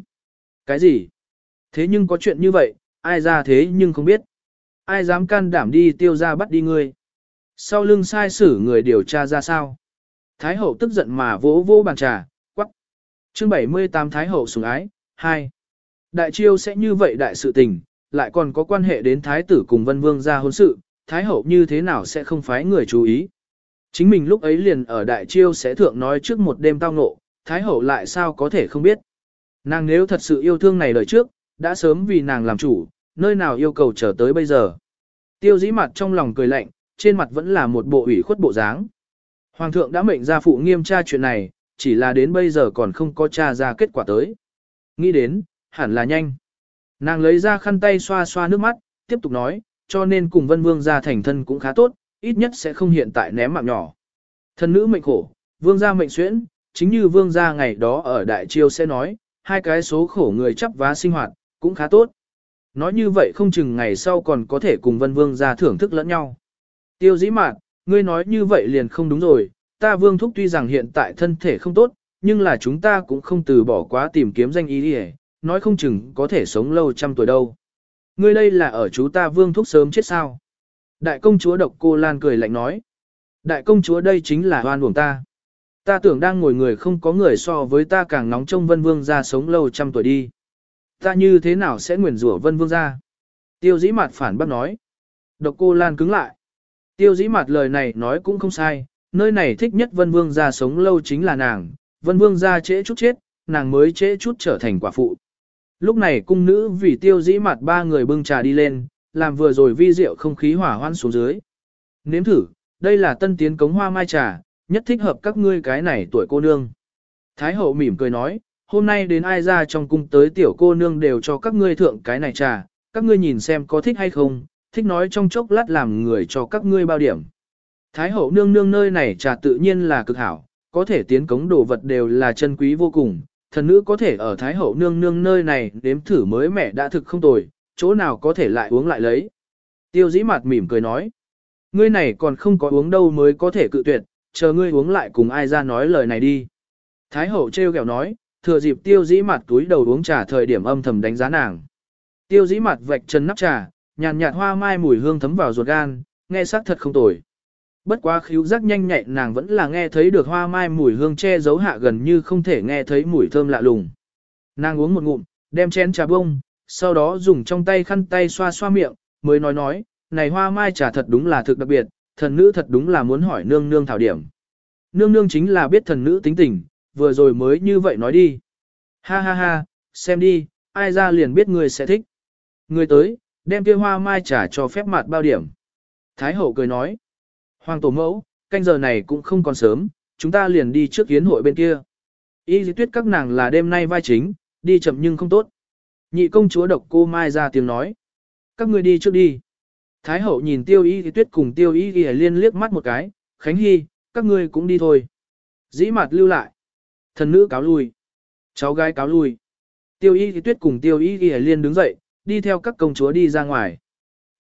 Cái gì? Thế nhưng có chuyện như vậy, ai ra thế nhưng không biết. Ai dám can đảm đi tiêu ra bắt đi ngươi. Sau lưng sai xử người điều tra ra sao? Thái hậu tức giận mà vỗ vỗ bàn trà, quắc. Chương 78 Thái hậu sủng ái, 2. Đại chiêu sẽ như vậy đại sự tình, lại còn có quan hệ đến thái tử cùng vân vương ra hôn sự, thái hậu như thế nào sẽ không phái người chú ý. Chính mình lúc ấy liền ở đại chiêu sẽ thượng nói trước một đêm tao ngộ, thái hậu lại sao có thể không biết. Nàng nếu thật sự yêu thương này lời trước, đã sớm vì nàng làm chủ, nơi nào yêu cầu chờ tới bây giờ. Tiêu dĩ mặt trong lòng cười lạnh, trên mặt vẫn là một bộ ủy khuất bộ dáng. Hoàng thượng đã mệnh ra phụ nghiêm tra chuyện này, chỉ là đến bây giờ còn không có tra ra kết quả tới. Nghĩ đến, hẳn là nhanh. Nàng lấy ra khăn tay xoa xoa nước mắt, tiếp tục nói, cho nên cùng vân vương gia thành thân cũng khá tốt, ít nhất sẽ không hiện tại ném mạng nhỏ. Thân nữ mệnh khổ, vương gia mệnh xuyễn, chính như vương gia ngày đó ở đại chiêu sẽ nói, hai cái số khổ người chấp vá sinh hoạt, cũng khá tốt. Nói như vậy không chừng ngày sau còn có thể cùng vân vương gia thưởng thức lẫn nhau. Tiêu dĩ mạn, ngươi nói như vậy liền không đúng rồi, ta vương thúc tuy rằng hiện tại thân thể không tốt, nhưng là chúng ta cũng không từ bỏ quá tìm kiếm danh ý đi nói không chừng có thể sống lâu trăm tuổi đâu. Ngươi đây là ở chú ta vương thúc sớm chết sao? Đại công chúa độc cô Lan cười lạnh nói. Đại công chúa đây chính là hoan uổng ta. Ta tưởng đang ngồi người không có người so với ta càng nóng trong vân vương ra sống lâu trăm tuổi đi. Ta như thế nào sẽ nguyền rủa vân vương ra? Tiêu dĩ mặt phản bác nói. Độc cô Lan cứng lại. Tiêu dĩ mặt lời này nói cũng không sai, nơi này thích nhất vân vương ra sống lâu chính là nàng, vân vương ra trễ chút chết, nàng mới trễ chút trở thành quả phụ. Lúc này cung nữ vì tiêu dĩ mặt ba người bưng trà đi lên, làm vừa rồi vi rượu không khí hỏa hoan xuống dưới. Nếm thử, đây là tân tiến cống hoa mai trà, nhất thích hợp các ngươi cái này tuổi cô nương. Thái hậu mỉm cười nói, hôm nay đến ai ra trong cung tới tiểu cô nương đều cho các ngươi thượng cái này trà, các ngươi nhìn xem có thích hay không, thích nói trong chốc lát làm người cho các ngươi bao điểm. Thái hậu nương nương nơi này trà tự nhiên là cực hảo, có thể tiến cống đồ vật đều là chân quý vô cùng, thần nữ có thể ở Thái hậu nương nương nơi này đếm thử mới mẻ đã thực không tồi, chỗ nào có thể lại uống lại lấy. Tiêu dĩ mặt mỉm cười nói, ngươi này còn không có uống đâu mới có thể cự tuyệt, chờ ngươi uống lại cùng ai ra nói lời này đi. Thái hậu treo kẹo nói, thừa dịp tiêu dĩ mặt túi đầu uống trà thời điểm âm thầm đánh giá nàng. Tiêu dĩ mặt vạch chân nắp trà, nhàn nhạt hoa mai mùi hương thấm vào ruột gan, nghe sắc thật không tồi. Bất quá khíu giác nhanh nhạy nàng vẫn là nghe thấy được hoa mai mùi hương che giấu hạ gần như không thể nghe thấy mùi thơm lạ lùng. Nàng uống một ngụm, đem chén trà bông, sau đó dùng trong tay khăn tay xoa xoa miệng, mới nói nói, này hoa mai trà thật đúng là thực đặc biệt, thần nữ thật đúng là muốn hỏi nương nương thảo điểm. Nương nương chính là biết thần nữ tính tình, vừa rồi mới như vậy nói đi. Ha ha ha, xem đi, ai ra liền biết người sẽ thích. Người tới, đem kia hoa mai trả cho phép mặt bao điểm. Thái hậu cười nói. Hoàng tổ mẫu, canh giờ này cũng không còn sớm, chúng ta liền đi trước yến hội bên kia. Y dĩ tuyết các nàng là đêm nay vai chính, đi chậm nhưng không tốt. Nhị công chúa độc cô Mai ra tiếng nói. Các người đi trước đi. Thái hậu nhìn tiêu y thì tuyết cùng tiêu y thì liên liếc mắt một cái. Khánh Hy, các ngươi cũng đi thôi. Dĩ mặt lưu lại. Thần nữ cáo lui. Cháu gái cáo lui. Tiêu y thì tuyết cùng tiêu y thì liên đứng dậy, đi theo các công chúa đi ra ngoài.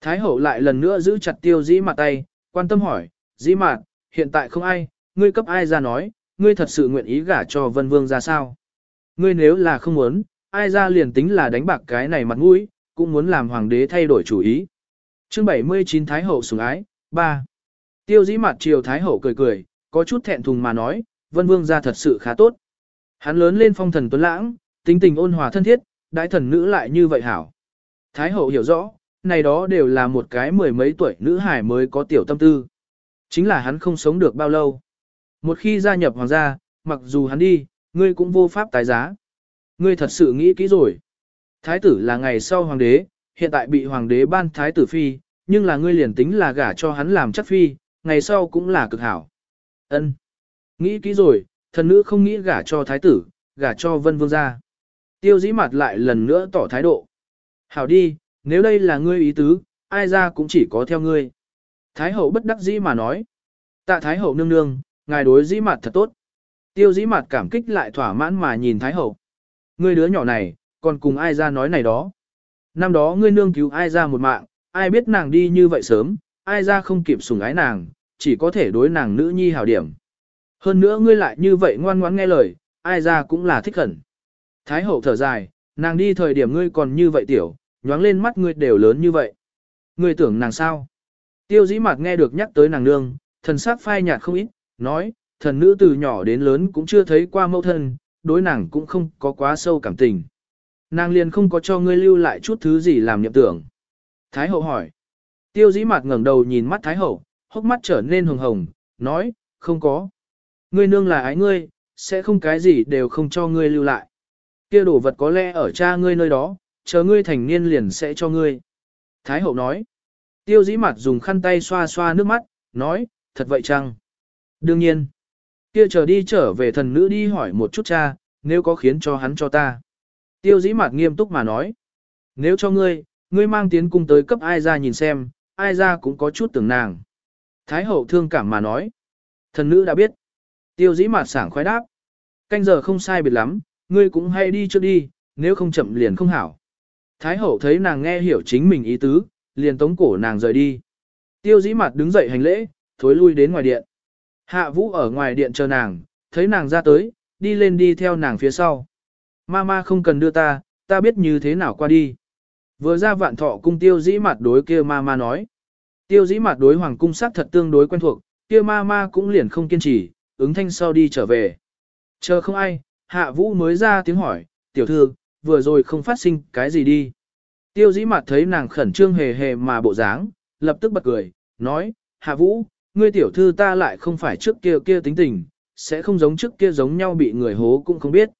Thái hậu lại lần nữa giữ chặt tiêu dĩ mặt tay, quan tâm hỏi, dĩ mặt, hiện tại không ai, ngươi cấp ai ra nói, ngươi thật sự nguyện ý gả cho vân vương ra sao? Ngươi nếu là không muốn, ai ra liền tính là đánh bạc cái này mặt mũi, cũng muốn làm hoàng đế thay đổi chủ ý. Chương 79 Thái hậu sủng ái, 3. Tiêu dĩ mặt chiều Thái hậu cười cười, có chút thẹn thùng mà nói, vân vương ra thật sự khá tốt. Hắn lớn lên phong thần tuấn lãng, tính tình ôn hòa thân thiết, đại thần nữ lại như vậy hảo. Thái hậu hiểu rõ, này đó đều là một cái mười mấy tuổi nữ hải mới có tiểu tâm tư. Chính là hắn không sống được bao lâu. Một khi gia nhập hoàng gia, mặc dù hắn đi, ngươi cũng vô pháp tái giá. Ngươi thật sự nghĩ kỹ rồi. Thái tử là ngày sau hoàng đế, hiện tại bị hoàng đế ban thái tử phi, nhưng là ngươi liền tính là gả cho hắn làm chắc phi, ngày sau cũng là cực hảo. Ân, Nghĩ kỹ rồi, thần nữ không nghĩ gả cho thái tử, gả cho vân vương gia. Tiêu dĩ mặt lại lần nữa tỏ thái độ. Hảo đi, nếu đây là ngươi ý tứ, ai ra cũng chỉ có theo ngươi. Thái hậu bất đắc dĩ mà nói. Tạ Thái hậu nương nương, ngài đối dĩ mặt thật tốt. Tiêu dĩ mặt cảm kích lại thỏa mãn mà nhìn Thái hậu. Ngươi đứa nhỏ này, còn cùng ai ra nói này đó. Năm đó ngươi nương cứu ai ra một mạng, ai biết nàng đi như vậy sớm, ai ra không kịp sủng ái nàng, chỉ có thể đối nàng nữ nhi hảo điểm. Hơn nữa ngươi lại như vậy ngoan ngoãn nghe lời, ai ra cũng là thích khẩn. Thái hậu thở dài, nàng đi thời điểm ngươi còn như vậy tiểu, nhoáng lên mắt ngươi đều lớn như vậy. Ngươi tưởng nàng sao? Tiêu dĩ mạc nghe được nhắc tới nàng nương, thần sắc phai nhạt không ít, nói, thần nữ từ nhỏ đến lớn cũng chưa thấy qua mẫu thân, đối nàng cũng không có quá sâu cảm tình. Nàng liền không có cho ngươi lưu lại chút thứ gì làm nhậm tưởng. Thái hậu hỏi. Tiêu dĩ mạt ngẩng đầu nhìn mắt Thái hậu, hốc mắt trở nên hồng hồng, nói, không có. Ngươi nương là ái ngươi, sẽ không cái gì đều không cho ngươi lưu lại. Kia đồ vật có lẽ ở cha ngươi nơi đó, chờ ngươi thành niên liền sẽ cho ngươi. Thái hậu nói. Tiêu dĩ mặt dùng khăn tay xoa xoa nước mắt, nói, thật vậy chăng? Đương nhiên. Kia chờ đi trở về thần nữ đi hỏi một chút cha, nếu có khiến cho hắn cho ta. Tiêu dĩ mặt nghiêm túc mà nói. Nếu cho ngươi, ngươi mang tiến cung tới cấp ai ra nhìn xem, ai ra cũng có chút tưởng nàng. Thái hậu thương cảm mà nói. Thần nữ đã biết. Tiêu dĩ mặt sảng khoái đáp. Canh giờ không sai biệt lắm, ngươi cũng hay đi trước đi, nếu không chậm liền không hảo. Thái hậu thấy nàng nghe hiểu chính mình ý tứ, liền tống cổ nàng rời đi. Tiêu dĩ mặt đứng dậy hành lễ, thối lui đến ngoài điện. Hạ vũ ở ngoài điện chờ nàng, thấy nàng ra tới, đi lên đi theo nàng phía sau. Mama không cần đưa ta, ta biết như thế nào qua đi. Vừa ra vạn thọ cung tiêu dĩ mặt đối kia mama nói. Tiêu dĩ mặt đối hoàng cung sát thật tương đối quen thuộc, kia mama cũng liền không kiên trì, ứng thanh sau đi trở về. Chờ không ai, hạ vũ mới ra tiếng hỏi, tiểu thư, vừa rồi không phát sinh cái gì đi. Tiêu dĩ mặt thấy nàng khẩn trương hề hề mà bộ dáng, lập tức bật cười, nói, Hạ Vũ, ngươi tiểu thư ta lại không phải trước kia kia tính tình, sẽ không giống trước kia giống nhau bị người hố cũng không biết.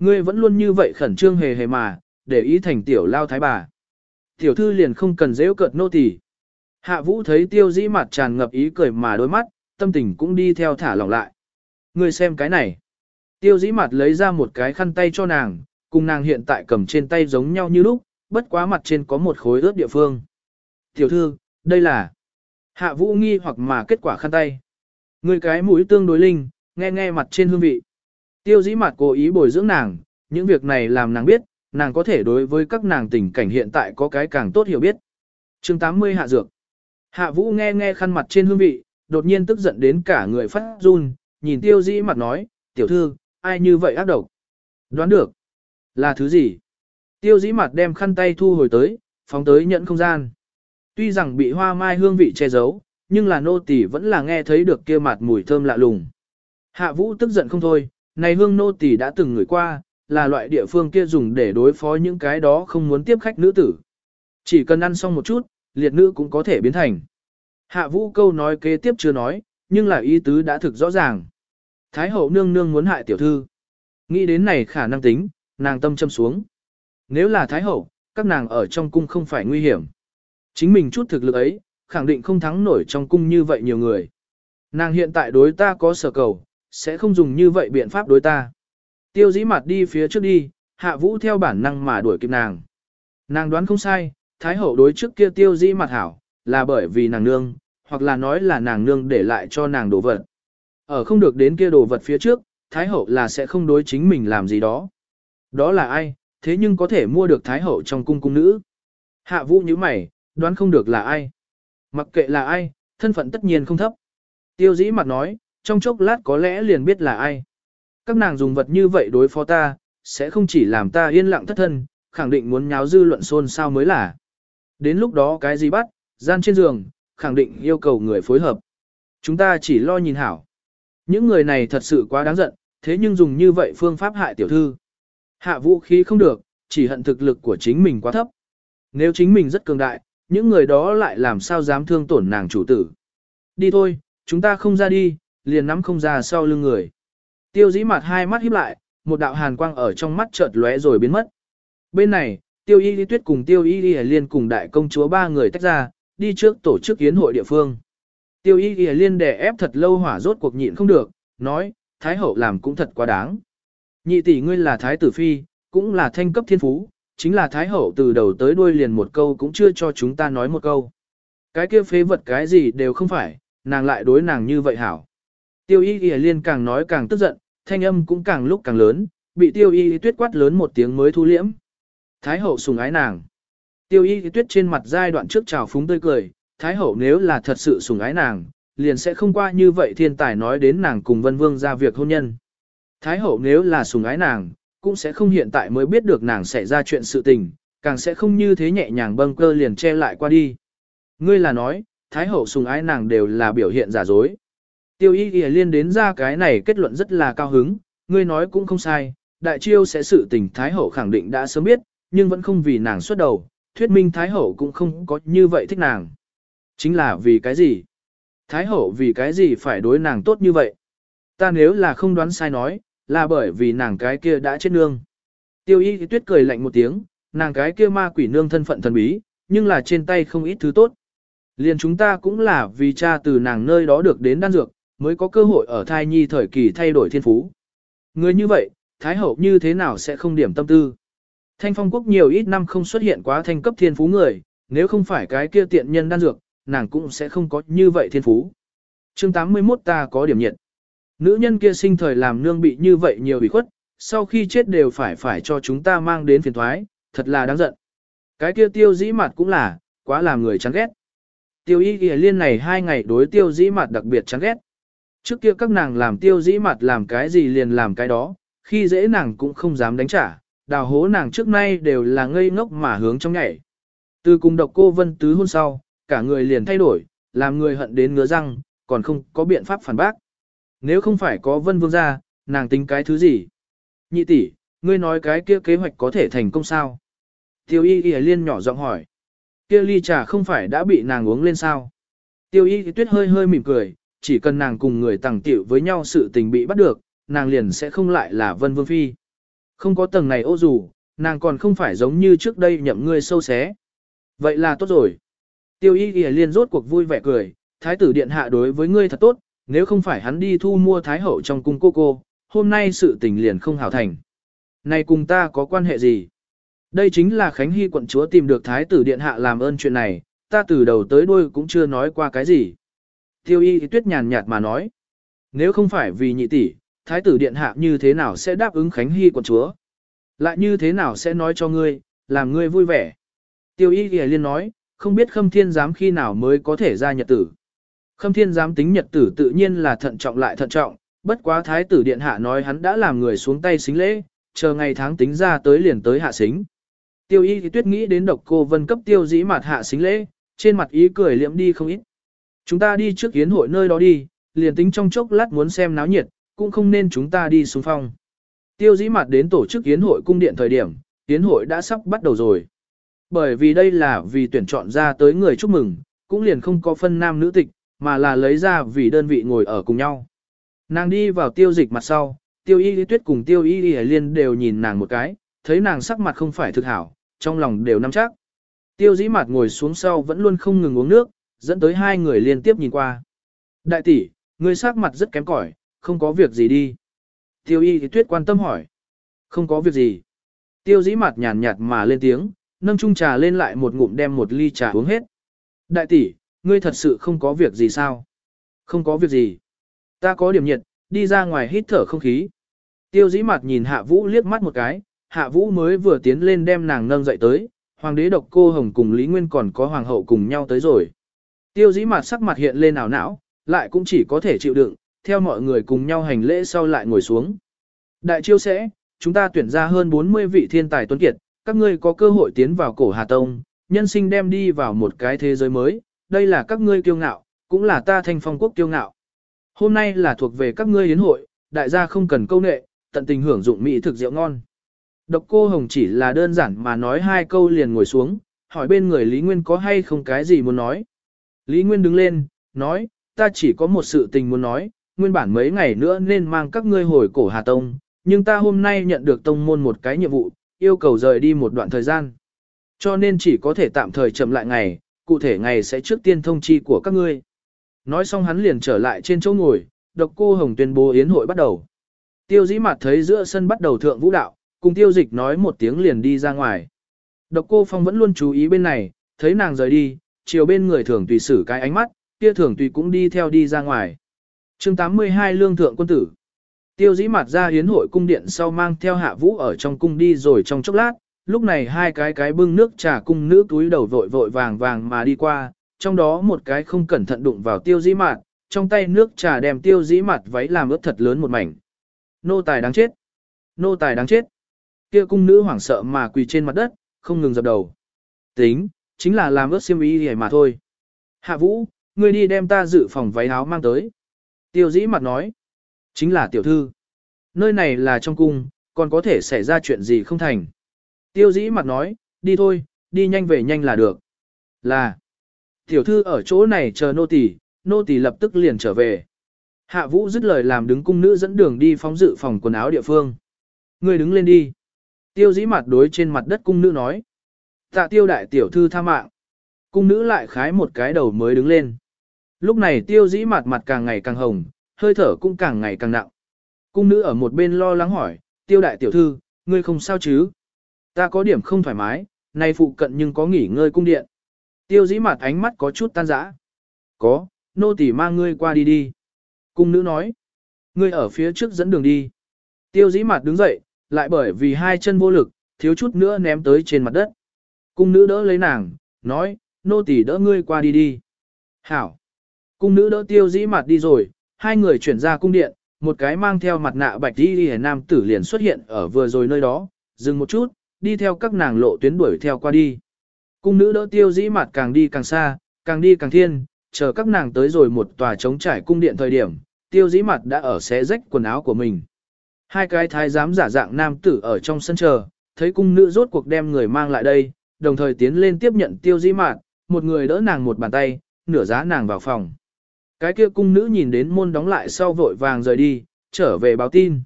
Ngươi vẫn luôn như vậy khẩn trương hề hề mà, để ý thành tiểu lao thái bà. Tiểu thư liền không cần dễ cợt nô tỳ. Hạ Vũ thấy tiêu dĩ mặt tràn ngập ý cười mà đôi mắt, tâm tình cũng đi theo thả lỏng lại. Ngươi xem cái này. Tiêu dĩ mặt lấy ra một cái khăn tay cho nàng, cùng nàng hiện tại cầm trên tay giống nhau như lúc, bất quá mặt trên có một khối ướt địa phương. Tiểu thư, đây là hạ vũ nghi hoặc mà kết quả khăn tay. Người cái mũi tương đối linh, nghe nghe mặt trên hương vị. Tiêu dĩ mặt cố ý bồi dưỡng nàng, những việc này làm nàng biết, nàng có thể đối với các nàng tình cảnh hiện tại có cái càng tốt hiểu biết. chương 80 hạ dược. Hạ vũ nghe nghe khăn mặt trên hương vị, đột nhiên tức giận đến cả người phát run, nhìn tiêu dĩ mặt nói, tiểu thư, ai như vậy ác độc? Đoán được. Là thứ gì? Tiêu dĩ mặt đem khăn tay thu hồi tới, phóng tới nhận không gian. Tuy rằng bị hoa mai hương vị che giấu, nhưng là nô tỳ vẫn là nghe thấy được kia mặt mùi thơm lạ lùng. Hạ vũ tức giận không thôi, này hương nô tỳ đã từng ngửi qua, là loại địa phương kia dùng để đối phó những cái đó không muốn tiếp khách nữ tử. Chỉ cần ăn xong một chút, liệt nữ cũng có thể biến thành. Hạ vũ câu nói kế tiếp chưa nói, nhưng là ý tứ đã thực rõ ràng. Thái hậu nương nương muốn hại tiểu thư. Nghĩ đến này khả năng tính, nàng tâm châm xuống. Nếu là Thái Hậu, các nàng ở trong cung không phải nguy hiểm. Chính mình chút thực lực ấy, khẳng định không thắng nổi trong cung như vậy nhiều người. Nàng hiện tại đối ta có sở cầu, sẽ không dùng như vậy biện pháp đối ta. Tiêu dĩ mặt đi phía trước đi, hạ vũ theo bản năng mà đuổi kịp nàng. Nàng đoán không sai, thái hậu đối trước kia tiêu dĩ mặt hảo, là bởi vì nàng nương, hoặc là nói là nàng nương để lại cho nàng đồ vật. Ở không được đến kia đồ vật phía trước, thái hậu là sẽ không đối chính mình làm gì đó. Đó là ai, thế nhưng có thể mua được thái hậu trong cung cung nữ. Hạ vũ như mày, đoán không được là ai. Mặc kệ là ai, thân phận tất nhiên không thấp. Tiêu dĩ mặt nói, trong chốc lát có lẽ liền biết là ai. Các nàng dùng vật như vậy đối phó ta, sẽ không chỉ làm ta yên lặng thất thân, khẳng định muốn nháo dư luận xôn sao mới là. Đến lúc đó cái gì bắt, gian trên giường, khẳng định yêu cầu người phối hợp. Chúng ta chỉ lo nhìn hảo. Những người này thật sự quá đáng giận, thế nhưng dùng như vậy phương pháp hại tiểu thư. Hạ vũ khí không được, chỉ hận thực lực của chính mình quá thấp. Nếu chính mình rất cường đại, những người đó lại làm sao dám thương tổn nàng chủ tử. Đi thôi, chúng ta không ra đi, liền nắm không ra sau lưng người. Tiêu dĩ mặt hai mắt híp lại, một đạo hàn quang ở trong mắt chợt lóe rồi biến mất. Bên này, tiêu y đi tuyết cùng tiêu y đi liên cùng đại công chúa ba người tách ra, đi trước tổ chức yến hội địa phương. Tiêu y đi liên đè ép thật lâu hỏa rốt cuộc nhịn không được, nói, thái hậu làm cũng thật quá đáng. Nhị tỷ ngươi là thái tử phi, cũng là thanh cấp thiên phú, chính là thái hậu từ đầu tới đuôi liền một câu cũng chưa cho chúng ta nói một câu. Cái kia phế vật cái gì đều không phải, nàng lại đối nàng như vậy hảo. Tiêu y y liên càng nói càng tức giận, thanh âm cũng càng lúc càng lớn, bị tiêu y tuyết quát lớn một tiếng mới thu liễm. Thái hậu sùng ái nàng. Tiêu y tuyết trên mặt giai đoạn trước trào phúng tươi cười, Thái hậu nếu là thật sự sùng ái nàng, liền sẽ không qua như vậy thiên tài nói đến nàng cùng vân vương ra việc hôn nhân. Thái hậu nếu là sùng ái nàng, cũng sẽ không hiện tại mới biết được nàng sẽ ra chuyện sự tình, càng sẽ không như thế nhẹ nhàng bâng cơ liền che lại qua đi. Ngươi là nói, Thái hậu sùng ái nàng đều là biểu hiện giả dối. Tiêu y ghi liên đến ra cái này kết luận rất là cao hứng, ngươi nói cũng không sai, đại chiêu sẽ sự tình Thái hậu khẳng định đã sớm biết, nhưng vẫn không vì nàng xuất đầu, thuyết minh Thái hậu cũng không có như vậy thích nàng. Chính là vì cái gì? Thái hậu vì cái gì phải đối nàng tốt như vậy? Ta nếu là không đoán sai nói, là bởi vì nàng cái kia đã chết nương. Tiêu y tuyết cười lạnh một tiếng, nàng cái kia ma quỷ nương thân phận thần bí, nhưng là trên tay không ít thứ tốt. Liền chúng ta cũng là vì cha từ nàng nơi đó được đến đan dược, mới có cơ hội ở thai nhi thời kỳ thay đổi thiên phú. Người như vậy, Thái hậu như thế nào sẽ không điểm tâm tư? Thanh phong quốc nhiều ít năm không xuất hiện quá thanh cấp thiên phú người, nếu không phải cái kia tiện nhân đan dược, nàng cũng sẽ không có như vậy thiên phú. chương 81 ta có điểm nhiệt. Nữ nhân kia sinh thời làm nương bị như vậy nhiều bị khuất, sau khi chết đều phải phải cho chúng ta mang đến phiền thoái, thật là đáng giận. Cái kia tiêu dĩ mặt cũng là, quá làm người chán ghét. Tiêu y ghi liên này hai ngày đối tiêu dĩ mặt đặc biệt chán ghét. Trước kia các nàng làm tiêu dĩ mặt làm cái gì liền làm cái đó, khi dễ nàng cũng không dám đánh trả, đào hố nàng trước nay đều là ngây ngốc mà hướng trong nhảy. Từ cùng độc cô vân tứ hôn sau, cả người liền thay đổi, làm người hận đến ngứa răng, còn không có biện pháp phản bác. Nếu không phải có vân vương ra, nàng tính cái thứ gì? Nhị tỷ, ngươi nói cái kia kế hoạch có thể thành công sao? Tiêu y y liên nhỏ giọng hỏi. Kia ly trà không phải đã bị nàng uống lên sao? Tiêu y tuyết hơi hơi mỉm cười, chỉ cần nàng cùng người tàng tiểu với nhau sự tình bị bắt được, nàng liền sẽ không lại là vân vương phi. Không có tầng này ô dù, nàng còn không phải giống như trước đây nhậm ngươi sâu xé. Vậy là tốt rồi. Tiêu y ghi liên rốt cuộc vui vẻ cười, thái tử điện hạ đối với ngươi thật tốt, nếu không phải hắn đi thu mua thái hậu trong cung cô cô, hôm nay sự tình liền không hảo thành. Này cùng ta có quan hệ gì? Đây chính là Khánh Hy quận chúa tìm được thái tử điện hạ làm ơn chuyện này, ta từ đầu tới đuôi cũng chưa nói qua cái gì. Tiêu y tuyết nhàn nhạt mà nói, nếu không phải vì nhị tỷ, thái tử điện hạ như thế nào sẽ đáp ứng Khánh Hy quận chúa? Lại như thế nào sẽ nói cho ngươi, làm ngươi vui vẻ? Tiêu y ghi liên nói, không biết khâm thiên giám khi nào mới có thể ra nhật tử. Khâm thiên giám tính nhật tử tự nhiên là thận trọng lại thận trọng, bất quá thái tử điện hạ nói hắn đã làm người xuống tay xính lễ, chờ ngày tháng tính ra tới liền tới hạ xính. Tiêu y thì tuyết nghĩ đến độc cô vân cấp tiêu dĩ mặt hạ xính lễ, trên mặt ý cười liễm đi không ít. Chúng ta đi trước yến hội nơi đó đi, liền tính trong chốc lát muốn xem náo nhiệt, cũng không nên chúng ta đi xuống phong. Tiêu dĩ mặt đến tổ chức yến hội cung điện thời điểm, yến hội đã sắp bắt đầu rồi. Bởi vì đây là vì tuyển chọn ra tới người chúc mừng, cũng liền không có phân nam nữ tịch, mà là lấy ra vì đơn vị ngồi ở cùng nhau. Nàng đi vào tiêu dịch mặt sau, tiêu y lý tuyết cùng tiêu y lý liên đều nhìn nàng một cái, thấy nàng sắc mặt không phải thực hảo, trong lòng đều nắm chắc. Tiêu dĩ mặt ngồi xuống sau vẫn luôn không ngừng uống nước, dẫn tới hai người liên tiếp nhìn qua. Đại tỷ, ngươi sắc mặt rất kém cỏi, không có việc gì đi. Tiêu y thì tuyết quan tâm hỏi. Không có việc gì. Tiêu dĩ mặt nhàn nhạt mà lên tiếng, nâng chung trà lên lại một ngụm đem một ly trà uống hết. Đại tỷ, ngươi thật sự không có việc gì sao? Không có việc gì. Ta có điểm nhiệt, đi ra ngoài hít thở không khí. Tiêu dĩ mặt nhìn hạ vũ liếc mắt một cái, hạ vũ mới vừa tiến lên đem nàng nâng dậy tới, hoàng đế độc cô hồng cùng Lý Nguyên còn có hoàng hậu cùng nhau tới rồi. Tiêu dĩ mặt sắc mặt hiện lên ảo não, lại cũng chỉ có thể chịu đựng, theo mọi người cùng nhau hành lễ sau lại ngồi xuống. Đại chiêu sẽ, chúng ta tuyển ra hơn 40 vị thiên tài tuấn kiệt, các ngươi có cơ hội tiến vào cổ Hà Tông, nhân sinh đem đi vào một cái thế giới mới, đây là các ngươi kiêu ngạo, cũng là ta thanh phong quốc kiêu ngạo. Hôm nay là thuộc về các ngươi yến hội, đại gia không cần câu nệ, tận tình hưởng dụng mỹ thực rượu ngon. Độc cô Hồng chỉ là đơn giản mà nói hai câu liền ngồi xuống, hỏi bên người Lý Nguyên có hay không cái gì muốn nói. Lý Nguyên đứng lên, nói, ta chỉ có một sự tình muốn nói, nguyên bản mấy ngày nữa nên mang các ngươi hồi cổ Hà Tông, nhưng ta hôm nay nhận được tông môn một cái nhiệm vụ, yêu cầu rời đi một đoạn thời gian. Cho nên chỉ có thể tạm thời chậm lại ngày, cụ thể ngày sẽ trước tiên thông chi của các ngươi. Nói xong hắn liền trở lại trên chỗ ngồi, độc cô Hồng tuyên bố yến hội bắt đầu. Tiêu dĩ mặt thấy giữa sân bắt đầu thượng vũ đạo, cùng tiêu dịch nói một tiếng liền đi ra ngoài. Độc cô Phong vẫn luôn chú ý bên này, thấy nàng rời đi, chiều bên người thường tùy xử cái ánh mắt, kia thường tùy cũng đi theo đi ra ngoài. chương 82 Lương Thượng Quân Tử Tiêu dĩ mặt ra hiến hội cung điện sau mang theo hạ vũ ở trong cung đi rồi trong chốc lát, lúc này hai cái cái bưng nước trà cung nữ túi đầu vội vội vàng vàng mà đi qua, trong đó một cái không cẩn thận đụng vào tiêu dĩ mạt, trong tay nước trà đem tiêu dĩ mạt váy làm ướt thật lớn một mảnh. Nô tài đáng chết! Nô tài đáng chết! Kia cung nữ hoảng sợ mà quỳ trên mặt đất, không ngừng dập đầu. Tính, chính là làm ướt xiêm y hề mà thôi. Hạ vũ, ngươi đi đem ta dự phòng váy áo mang tới. Tiêu dĩ mặt nói. Chính là tiểu thư. Nơi này là trong cung, còn có thể xảy ra chuyện gì không thành. Tiêu dĩ mặt nói, đi thôi, đi nhanh về nhanh là được. Là. Tiểu thư ở chỗ này chờ nô tỳ, nô tỳ lập tức liền trở về. Hạ vũ dứt lời làm đứng cung nữ dẫn đường đi phóng dự phòng quần áo địa phương. Người đứng lên đi. Tiêu dĩ mặt đối trên mặt đất cung nữ nói. Tạ tiêu đại tiểu thư tha mạng. Cung nữ lại khái một cái đầu mới đứng lên. Lúc này tiêu dĩ mặt mặt càng ngày càng hồng, hơi thở cũng càng ngày càng nặng. Cung nữ ở một bên lo lắng hỏi, tiêu đại tiểu thư, ngươi không sao chứ? Ta có điểm không thoải mái, nay phụ cận nhưng có nghỉ ngơi cung điện. Tiêu dĩ mặt ánh mắt có chút tan rã. Có, nô tỳ mang ngươi qua đi đi. Cung nữ nói, ngươi ở phía trước dẫn đường đi. Tiêu dĩ mặt đứng dậy, lại bởi vì hai chân vô lực, thiếu chút nữa ném tới trên mặt đất. Cung nữ đỡ lấy nàng, nói, nô tỳ đỡ ngươi qua đi đi. Hảo. Cung nữ đỡ tiêu dĩ mặt đi rồi, hai người chuyển ra cung điện, một cái mang theo mặt nạ bạch đi đi nam tử liền xuất hiện ở vừa rồi nơi đó, dừng một chút, đi theo các nàng lộ tuyến đuổi theo qua đi. Cung nữ đỡ tiêu dĩ mặt càng đi càng xa, càng đi càng thiên, chờ các nàng tới rồi một tòa trống trải cung điện thời điểm, tiêu dĩ mặt đã ở xé rách quần áo của mình. Hai cái thái giám giả dạng nam tử ở trong sân chờ, thấy cung nữ rốt cuộc đem người mang lại đây, đồng thời tiến lên tiếp nhận tiêu dĩ mặt, một người đỡ nàng một bàn tay, nửa giá nàng vào phòng. Cái kia cung nữ nhìn đến môn đóng lại sau vội vàng rời đi, trở về báo tin.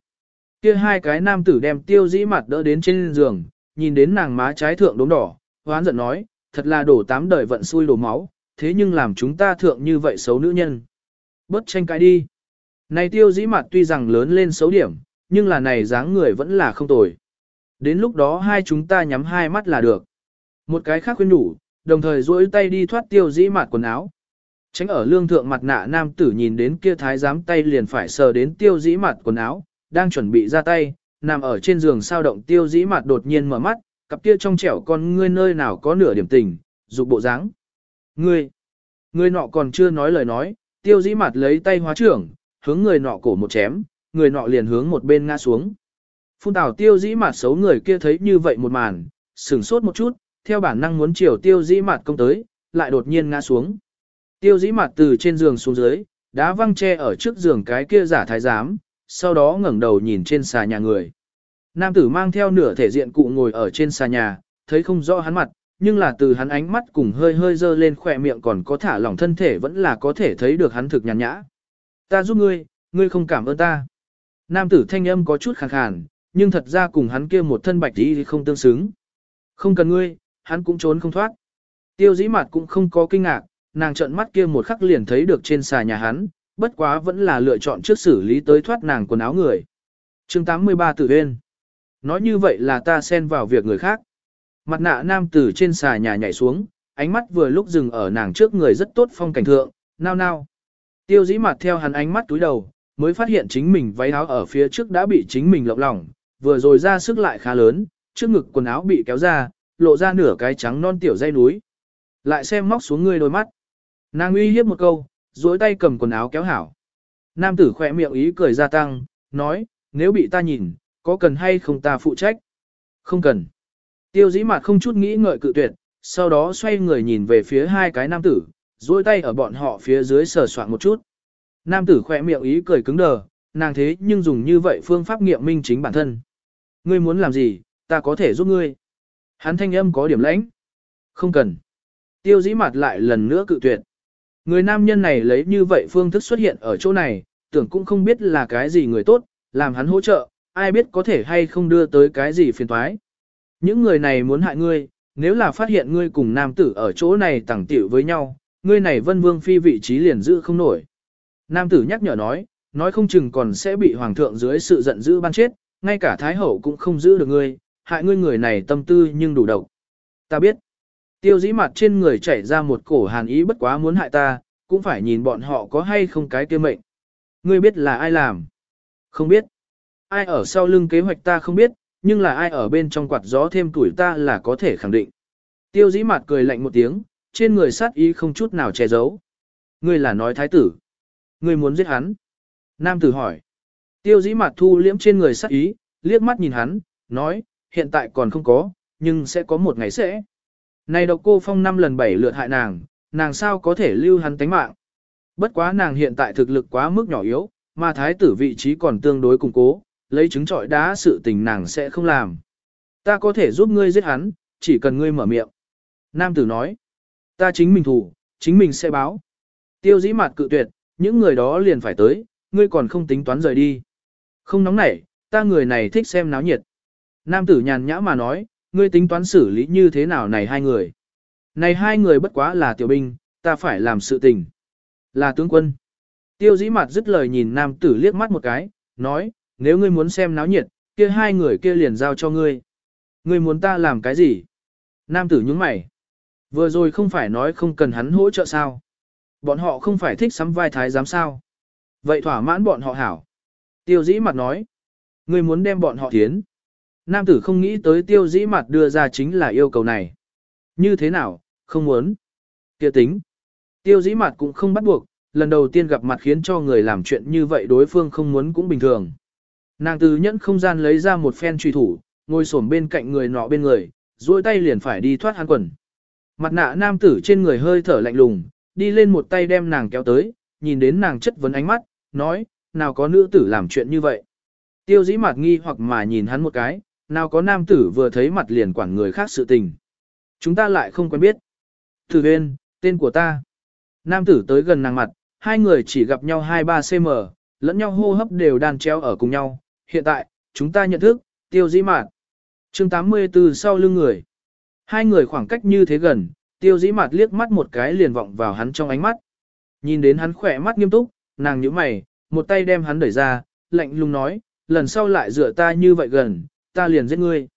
Kia hai cái nam tử đem tiêu dĩ mặt đỡ đến trên giường, nhìn đến nàng má trái thượng đốm đỏ, hoán giận nói, thật là đổ tám đời vận xui đổ máu, thế nhưng làm chúng ta thượng như vậy xấu nữ nhân. Bớt tranh cãi đi. Này tiêu dĩ mặt tuy rằng lớn lên xấu điểm, nhưng là này dáng người vẫn là không tồi. Đến lúc đó hai chúng ta nhắm hai mắt là được. Một cái khác khuyên đủ, đồng thời duỗi tay đi thoát tiêu dĩ mạt quần áo. Tránh ở lương thượng mặt nạ nam tử nhìn đến kia thái giám tay liền phải sờ đến tiêu dĩ mặt quần áo, đang chuẩn bị ra tay, nằm ở trên giường sao động tiêu dĩ mặt đột nhiên mở mắt, cặp kia trong trẻo con ngươi nơi nào có nửa điểm tình, dục bộ dáng. Ngươi, ngươi nọ còn chưa nói lời nói, tiêu dĩ mặt lấy tay hóa trưởng, hướng người nọ cổ một chém, người nọ liền hướng một bên ngã xuống. Phun tảo tiêu dĩ mặt xấu người kia thấy như vậy một màn, sửng sốt một chút, theo bản năng muốn chiều tiêu dĩ mặt công tới, lại đột nhiên ngã xuống. Tiêu dĩ mặt từ trên giường xuống dưới, đá văng che ở trước giường cái kia giả thái giám, sau đó ngẩng đầu nhìn trên xà nhà người. Nam tử mang theo nửa thể diện cụ ngồi ở trên xà nhà, thấy không rõ hắn mặt, nhưng là từ hắn ánh mắt cùng hơi hơi dơ lên khỏe miệng còn có thả lỏng thân thể vẫn là có thể thấy được hắn thực nhàn nhã. Ta giúp ngươi, ngươi không cảm ơn ta. Nam tử thanh âm có chút khàn khàn, nhưng thật ra cùng hắn kia một thân bạch thì không tương xứng. Không cần ngươi, hắn cũng trốn không thoát. Tiêu dĩ mặt cũng không có kinh ngạc, nàng trợn mắt kia một khắc liền thấy được trên xà nhà hắn, bất quá vẫn là lựa chọn trước xử lý tới thoát nàng quần áo người. chương 83 Tử huyên, Nói như vậy là ta xen vào việc người khác. Mặt nạ nam tử trên xà nhà nhảy xuống, ánh mắt vừa lúc dừng ở nàng trước người rất tốt phong cảnh thượng, nao nao. Tiêu dĩ mặt theo hắn ánh mắt túi đầu, mới phát hiện chính mình váy áo ở phía trước đã bị chính mình lộng lỏng, vừa rồi ra sức lại khá lớn, trước ngực quần áo bị kéo ra, lộ ra nửa cái trắng non tiểu dây núi. Lại xem móc xuống ngươi đôi mắt. Nàng uy hiếp một câu, duỗi tay cầm quần áo kéo hảo. Nam tử khỏe miệng ý cười gia tăng, nói, nếu bị ta nhìn, có cần hay không ta phụ trách? Không cần. Tiêu dĩ mặt không chút nghĩ ngợi cự tuyệt, sau đó xoay người nhìn về phía hai cái nam tử, duỗi tay ở bọn họ phía dưới sờ soạn một chút. Nam tử khỏe miệng ý cười cứng đờ, nàng thế nhưng dùng như vậy phương pháp nghiệm minh chính bản thân. Ngươi muốn làm gì, ta có thể giúp ngươi. Hắn thanh âm có điểm lãnh. Không cần. Tiêu dĩ mặt lại lần nữa cự tuyệt. Người nam nhân này lấy như vậy phương thức xuất hiện ở chỗ này, tưởng cũng không biết là cái gì người tốt, làm hắn hỗ trợ, ai biết có thể hay không đưa tới cái gì phiền toái. Những người này muốn hại ngươi, nếu là phát hiện ngươi cùng nam tử ở chỗ này tẳng tiểu với nhau, ngươi này vân vương phi vị trí liền giữ không nổi. Nam tử nhắc nhở nói, nói không chừng còn sẽ bị hoàng thượng dưới sự giận dữ ban chết, ngay cả thái hậu cũng không giữ được ngươi, hại ngươi người này tâm tư nhưng đủ độc. Ta biết, tiêu dĩ mặt trên người chảy ra một cổ hàn ý bất quá muốn hại ta, cũng phải nhìn bọn họ có hay không cái kia mệnh. Ngươi biết là ai làm? Không biết. Ai ở sau lưng kế hoạch ta không biết, nhưng là ai ở bên trong quạt gió thêm tuổi ta là có thể khẳng định. Tiêu dĩ mặt cười lạnh một tiếng, trên người sát ý không chút nào che giấu. Ngươi là nói thái tử. Ngươi muốn giết hắn. Nam tử hỏi. Tiêu dĩ mặt thu liễm trên người sát ý, liếc mắt nhìn hắn, nói, hiện tại còn không có, nhưng sẽ có một ngày sẽ. Này độc cô phong năm lần bảy lượt hại nàng, nàng sao có thể lưu hắn tánh mạng. Bất quá nàng hiện tại thực lực quá mức nhỏ yếu, mà thái tử vị trí còn tương đối củng cố, lấy chứng trọi đá sự tình nàng sẽ không làm. Ta có thể giúp ngươi giết hắn, chỉ cần ngươi mở miệng. Nam tử nói, ta chính mình thủ, chính mình sẽ báo. Tiêu dĩ mặt cự tuyệt, những người đó liền phải tới, ngươi còn không tính toán rời đi. Không nóng nảy, ta người này thích xem náo nhiệt. Nam tử nhàn nhã mà nói, ngươi tính toán xử lý như thế nào này hai người. Này hai người bất quá là tiểu binh, ta phải làm sự tình. Là tướng quân. Tiêu dĩ mặt dứt lời nhìn nam tử liếc mắt một cái, nói, nếu ngươi muốn xem náo nhiệt, kia hai người kia liền giao cho ngươi. Ngươi muốn ta làm cái gì? Nam tử nhướng mày. Vừa rồi không phải nói không cần hắn hỗ trợ sao? Bọn họ không phải thích sắm vai thái giám sao? Vậy thỏa mãn bọn họ hảo. Tiêu dĩ mặt nói. Ngươi muốn đem bọn họ tiến. Nam tử không nghĩ tới tiêu dĩ mặt đưa ra chính là yêu cầu này. Như thế nào, không muốn. kia tính. Tiêu dĩ mặt cũng không bắt buộc, lần đầu tiên gặp mặt khiến cho người làm chuyện như vậy đối phương không muốn cũng bình thường. Nàng từ nhẫn không gian lấy ra một phen truy thủ, ngồi xổm bên cạnh người nọ bên người, duỗi tay liền phải đi thoát hắn quần. Mặt nạ nam tử trên người hơi thở lạnh lùng, đi lên một tay đem nàng kéo tới, nhìn đến nàng chất vấn ánh mắt, nói, nào có nữ tử làm chuyện như vậy. Tiêu dĩ mặt nghi hoặc mà nhìn hắn một cái, nào có nam tử vừa thấy mặt liền quản người khác sự tình. Chúng ta lại không quen biết. Tử bên, tên của ta. Nam tử tới gần nàng mặt, hai người chỉ gặp nhau 2-3 cm, lẫn nhau hô hấp đều đan treo ở cùng nhau. Hiện tại, chúng ta nhận thức, tiêu dĩ mạt. chương 84 sau lưng người. Hai người khoảng cách như thế gần, tiêu dĩ mạt liếc mắt một cái liền vọng vào hắn trong ánh mắt. Nhìn đến hắn khỏe mắt nghiêm túc, nàng nhíu mày, một tay đem hắn đẩy ra, lạnh lùng nói, lần sau lại dựa ta như vậy gần, ta liền giết ngươi.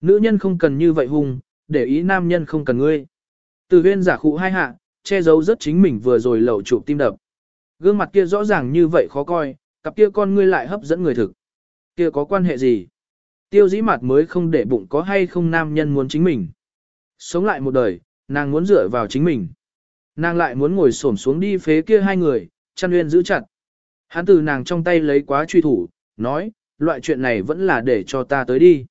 Nữ nhân không cần như vậy hung, để ý nam nhân không cần ngươi. Từ huyên giả khụ hai hạ, che giấu rất chính mình vừa rồi lẩu chụp tim đập. Gương mặt kia rõ ràng như vậy khó coi, cặp kia con ngươi lại hấp dẫn người thực. Kia có quan hệ gì? Tiêu dĩ mặt mới không để bụng có hay không nam nhân muốn chính mình. Sống lại một đời, nàng muốn dựa vào chính mình. Nàng lại muốn ngồi xổm xuống đi phế kia hai người, chăn uyên giữ chặt. Hắn từ nàng trong tay lấy quá truy thủ, nói, loại chuyện này vẫn là để cho ta tới đi.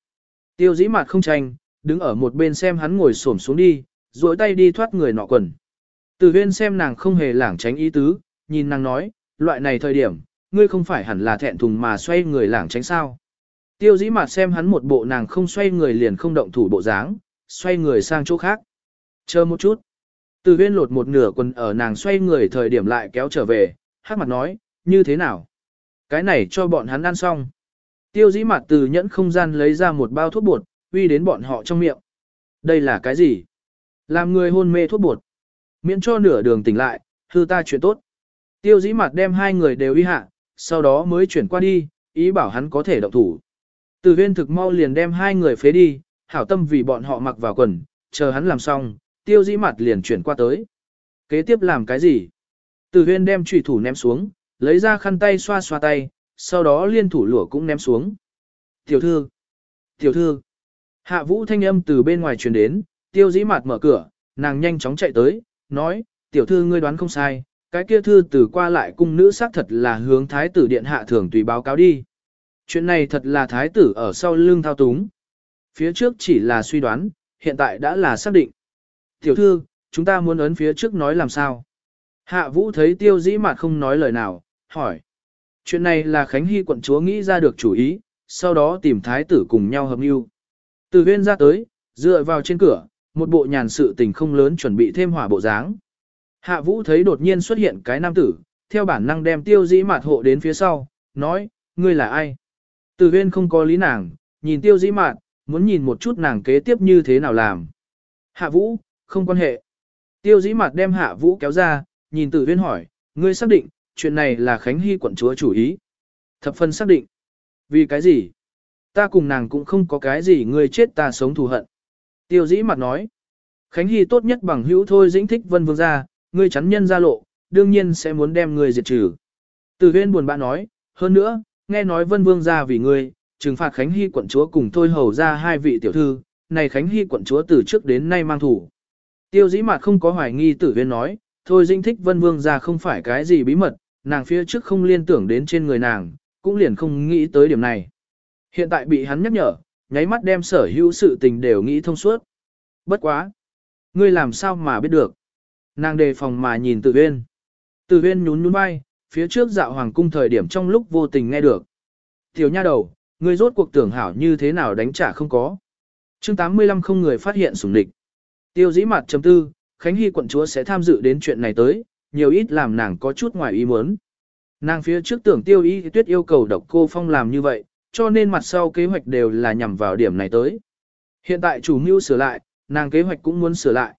Tiêu dĩ mặt không tranh, đứng ở một bên xem hắn ngồi xổm xuống đi, duỗi tay đi thoát người nọ quần. Từ huyên xem nàng không hề lảng tránh ý tứ, nhìn nàng nói, loại này thời điểm, ngươi không phải hẳn là thẹn thùng mà xoay người lảng tránh sao. Tiêu dĩ mặt xem hắn một bộ nàng không xoay người liền không động thủ bộ dáng, xoay người sang chỗ khác. Chờ một chút. Từ huyên lột một nửa quần ở nàng xoay người thời điểm lại kéo trở về, hát mặt nói, như thế nào? Cái này cho bọn hắn ăn xong. Tiêu dĩ mặt từ nhẫn không gian lấy ra một bao thuốc bột, uy đến bọn họ trong miệng. Đây là cái gì? Làm người hôn mê thuốc bột. Miễn cho nửa đường tỉnh lại, hư ta chuyện tốt. Tiêu dĩ mặt đem hai người đều uy hạ, sau đó mới chuyển qua đi, ý bảo hắn có thể động thủ. Từ Viên thực mau liền đem hai người phế đi, hảo tâm vì bọn họ mặc vào quần, chờ hắn làm xong, tiêu dĩ mặt liền chuyển qua tới. Kế tiếp làm cái gì? Từ Viên đem trùy thủ ném xuống, lấy ra khăn tay xoa xoa tay, sau đó liên thủ lửa cũng ném xuống. Tiểu thư! Tiểu thư! Hạ vũ thanh âm từ bên ngoài truyền đến, tiêu dĩ mạt mở cửa, nàng nhanh chóng chạy tới, nói, tiểu thư ngươi đoán không sai, cái kia thư từ qua lại cung nữ xác thật là hướng thái tử điện hạ thường tùy báo cáo đi. Chuyện này thật là thái tử ở sau lưng thao túng. Phía trước chỉ là suy đoán, hiện tại đã là xác định. Tiểu thư, chúng ta muốn ấn phía trước nói làm sao? Hạ vũ thấy tiêu dĩ mặt không nói lời nào, hỏi. Chuyện này là Khánh Hy quận chúa nghĩ ra được chủ ý, sau đó tìm thái tử cùng nhau hợp mưu. Từ viên ra tới, dựa vào trên cửa, một bộ nhàn sự tình không lớn chuẩn bị thêm hỏa bộ dáng. Hạ vũ thấy đột nhiên xuất hiện cái nam tử, theo bản năng đem tiêu dĩ mạt hộ đến phía sau, nói, ngươi là ai? Từ viên không có lý nàng, nhìn tiêu dĩ mạt, muốn nhìn một chút nàng kế tiếp như thế nào làm. Hạ vũ, không quan hệ. Tiêu dĩ mạt đem hạ vũ kéo ra, nhìn Từ viên hỏi, ngươi xác định, chuyện này là Khánh Hy quận chúa chủ ý. Thập phân xác định. Vì cái gì? Ta cùng nàng cũng không có cái gì ngươi chết ta sống thù hận. Tiêu dĩ mặt nói. Khánh Hy tốt nhất bằng hữu thôi dĩnh thích vân vương ra, ngươi chắn nhân ra lộ, đương nhiên sẽ muốn đem ngươi diệt trừ. Từ huyên buồn bã nói, hơn nữa, nghe nói vân vương ra vì ngươi, trừng phạt Khánh Hy quận chúa cùng thôi hầu ra hai vị tiểu thư, này Khánh Hy quận chúa từ trước đến nay mang thủ. Tiêu dĩ mặt không có hoài nghi tử huyên nói, thôi dĩnh thích vân vương ra không phải cái gì bí mật, nàng phía trước không liên tưởng đến trên người nàng, cũng liền không nghĩ tới điểm này. Hiện tại bị hắn nhắc nhở, nháy mắt đem sở hữu sự tình đều nghĩ thông suốt. Bất quá. Ngươi làm sao mà biết được. Nàng đề phòng mà nhìn Tử Huyên. Tử Huyên nhún nhún vai, phía trước dạo hoàng cung thời điểm trong lúc vô tình nghe được. Tiểu nha đầu, ngươi rốt cuộc tưởng hảo như thế nào đánh trả không có. chương 85 không người phát hiện sủng địch. Tiêu dĩ mặt chấm tư, Khánh Hy quận chúa sẽ tham dự đến chuyện này tới, nhiều ít làm nàng có chút ngoài ý muốn. Nàng phía trước tưởng tiêu y tuyết yêu cầu độc cô phong làm như vậy, cho nên mặt sau kế hoạch đều là nhằm vào điểm này tới. Hiện tại chủ mưu sửa lại, nàng kế hoạch cũng muốn sửa lại.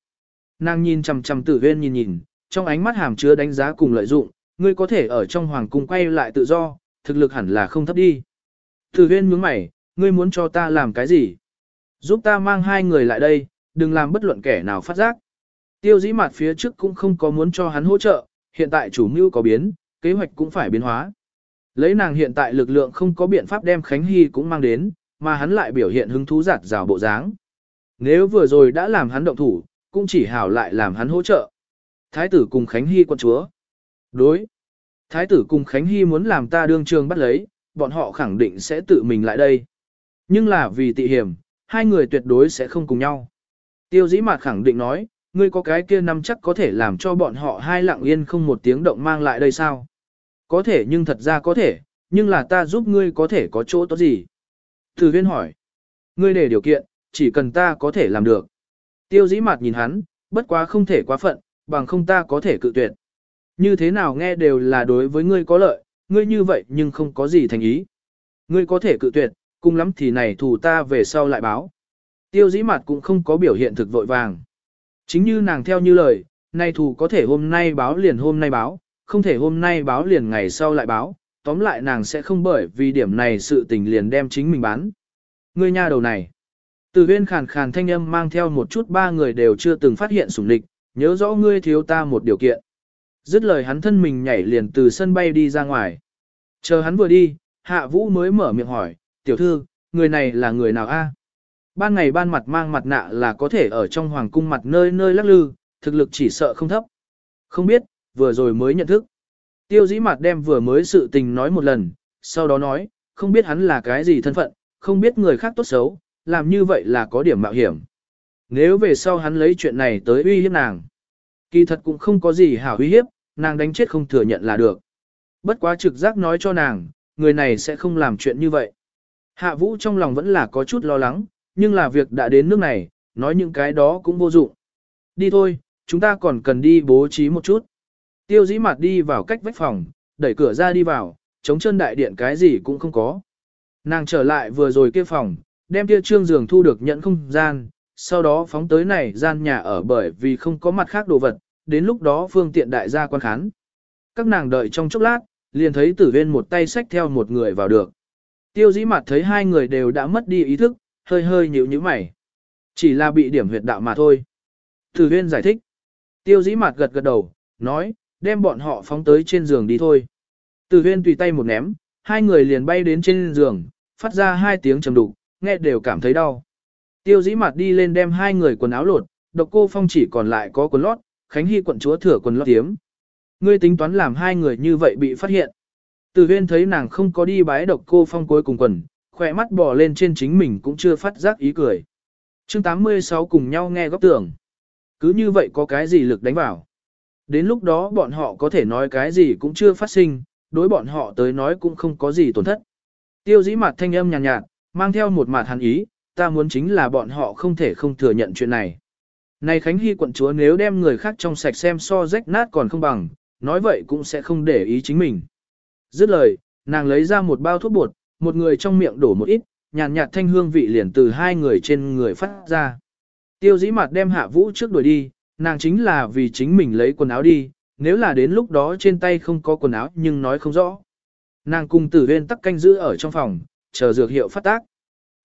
Nàng nhìn chằm chằm tử viên nhìn nhìn, trong ánh mắt hàm chứa đánh giá cùng lợi dụng, ngươi có thể ở trong hoàng cung quay lại tự do, thực lực hẳn là không thấp đi. Tử viên nhướng mày, ngươi muốn cho ta làm cái gì? Giúp ta mang hai người lại đây, đừng làm bất luận kẻ nào phát giác. Tiêu dĩ mặt phía trước cũng không có muốn cho hắn hỗ trợ, hiện tại chủ mưu có biến, kế hoạch cũng phải biến hóa. Lấy nàng hiện tại lực lượng không có biện pháp đem Khánh Hy cũng mang đến, mà hắn lại biểu hiện hứng thú giặt rào bộ dáng. Nếu vừa rồi đã làm hắn động thủ, cũng chỉ hảo lại làm hắn hỗ trợ. Thái tử cùng Khánh Hy quân chúa. Đối. Thái tử cùng Khánh Hy muốn làm ta đương trường bắt lấy, bọn họ khẳng định sẽ tự mình lại đây. Nhưng là vì tị hiểm, hai người tuyệt đối sẽ không cùng nhau. Tiêu dĩ mạt khẳng định nói, ngươi có cái kia năm chắc có thể làm cho bọn họ hai lặng yên không một tiếng động mang lại đây sao? Có thể nhưng thật ra có thể, nhưng là ta giúp ngươi có thể có chỗ tốt gì? Từ viên hỏi. Ngươi để điều kiện, chỉ cần ta có thể làm được. Tiêu dĩ mặt nhìn hắn, bất quá không thể quá phận, bằng không ta có thể cự tuyệt. Như thế nào nghe đều là đối với ngươi có lợi, ngươi như vậy nhưng không có gì thành ý. Ngươi có thể cự tuyệt, cùng lắm thì này thù ta về sau lại báo. Tiêu dĩ mặt cũng không có biểu hiện thực vội vàng. Chính như nàng theo như lời, nay thù có thể hôm nay báo liền hôm nay báo, không thể hôm nay báo liền ngày sau lại báo, tóm lại nàng sẽ không bởi vì điểm này sự tình liền đem chính mình bán. Người nhà đầu này. Từ viên khàn khàn thanh âm mang theo một chút ba người đều chưa từng phát hiện sủng địch, nhớ rõ ngươi thiếu ta một điều kiện. Dứt lời hắn thân mình nhảy liền từ sân bay đi ra ngoài. Chờ hắn vừa đi, hạ vũ mới mở miệng hỏi, tiểu thư, người này là người nào a? Ban ngày ban mặt mang mặt nạ là có thể ở trong hoàng cung mặt nơi nơi lắc lư, thực lực chỉ sợ không thấp. Không biết, vừa rồi mới nhận thức. Tiêu dĩ mặt đem vừa mới sự tình nói một lần, sau đó nói, không biết hắn là cái gì thân phận, không biết người khác tốt xấu, làm như vậy là có điểm mạo hiểm. Nếu về sau hắn lấy chuyện này tới uy hiếp nàng, kỳ thật cũng không có gì hảo uy hiếp, nàng đánh chết không thừa nhận là được. Bất quá trực giác nói cho nàng, người này sẽ không làm chuyện như vậy. Hạ vũ trong lòng vẫn là có chút lo lắng, nhưng là việc đã đến nước này, nói những cái đó cũng vô dụng. Đi thôi, chúng ta còn cần đi bố trí một chút. Tiêu dĩ mặt đi vào cách vách phòng, đẩy cửa ra đi vào, chống chân đại điện cái gì cũng không có. Nàng trở lại vừa rồi kia phòng, đem kia trương giường thu được nhận không gian, sau đó phóng tới này gian nhà ở bởi vì không có mặt khác đồ vật, đến lúc đó phương tiện đại gia quan khán. Các nàng đợi trong chốc lát, liền thấy tử viên một tay xách theo một người vào được. Tiêu dĩ mặt thấy hai người đều đã mất đi ý thức, hơi hơi nhíu nhíu mày. Chỉ là bị điểm huyệt đạo mà thôi. Thử huyên giải thích. Tiêu dĩ mặt gật gật đầu, nói, đem bọn họ phóng tới trên giường đi thôi. Từ huyên tùy tay một ném, hai người liền bay đến trên giường, phát ra hai tiếng trầm đục, nghe đều cảm thấy đau. Tiêu dĩ mặt đi lên đem hai người quần áo lột, độc cô phong chỉ còn lại có quần lót, Khánh Hy quận chúa thừa quần lót tiếm. Ngươi tính toán làm hai người như vậy bị phát hiện. Từ huyên thấy nàng không có đi bái độc cô phong cuối cùng quần, khỏe mắt bò lên trên chính mình cũng chưa phát giác ý cười. chương 86 cùng nhau nghe góc tưởng. Cứ như vậy có cái gì lực đánh vào. Đến lúc đó bọn họ có thể nói cái gì cũng chưa phát sinh, đối bọn họ tới nói cũng không có gì tổn thất. Tiêu dĩ mặt thanh âm nhàn nhạt, nhạt, mang theo một mặt hàn ý, ta muốn chính là bọn họ không thể không thừa nhận chuyện này. Này Khánh Hy quận chúa nếu đem người khác trong sạch xem so rách nát còn không bằng, nói vậy cũng sẽ không để ý chính mình. Dứt lời, nàng lấy ra một bao thuốc bột, một người trong miệng đổ một ít, nhàn nhạt thanh hương vị liền từ hai người trên người phát ra. Tiêu dĩ mặt đem hạ vũ trước đuổi đi, nàng chính là vì chính mình lấy quần áo đi, nếu là đến lúc đó trên tay không có quần áo nhưng nói không rõ. Nàng cùng tử viên tắc canh giữ ở trong phòng, chờ dược hiệu phát tác.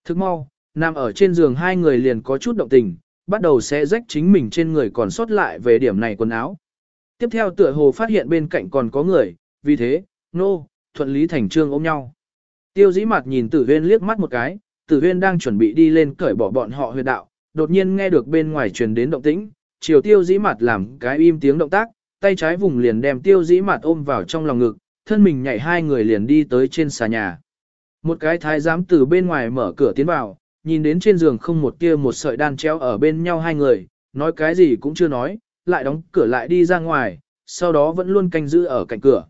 Thức mau, nằm ở trên giường hai người liền có chút động tình, bắt đầu sẽ rách chính mình trên người còn sót lại về điểm này quần áo. Tiếp theo tựa hồ phát hiện bên cạnh còn có người, vì thế, nô, no, thuận lý thành trương ôm nhau. Tiêu dĩ mặt nhìn tử huyên liếc mắt một cái, tử huyên đang chuẩn bị đi lên cởi bỏ bọn họ huyệt đạo, đột nhiên nghe được bên ngoài truyền đến động tĩnh, chiều tiêu dĩ mặt làm cái im tiếng động tác, tay trái vùng liền đem tiêu dĩ mặt ôm vào trong lòng ngực, thân mình nhảy hai người liền đi tới trên xà nhà. Một cái thái giám từ bên ngoài mở cửa tiến vào, nhìn đến trên giường không một kia một sợi đan treo ở bên nhau hai người, nói cái gì cũng chưa nói, lại đóng cửa lại đi ra ngoài, sau đó vẫn luôn canh giữ ở cạnh cửa.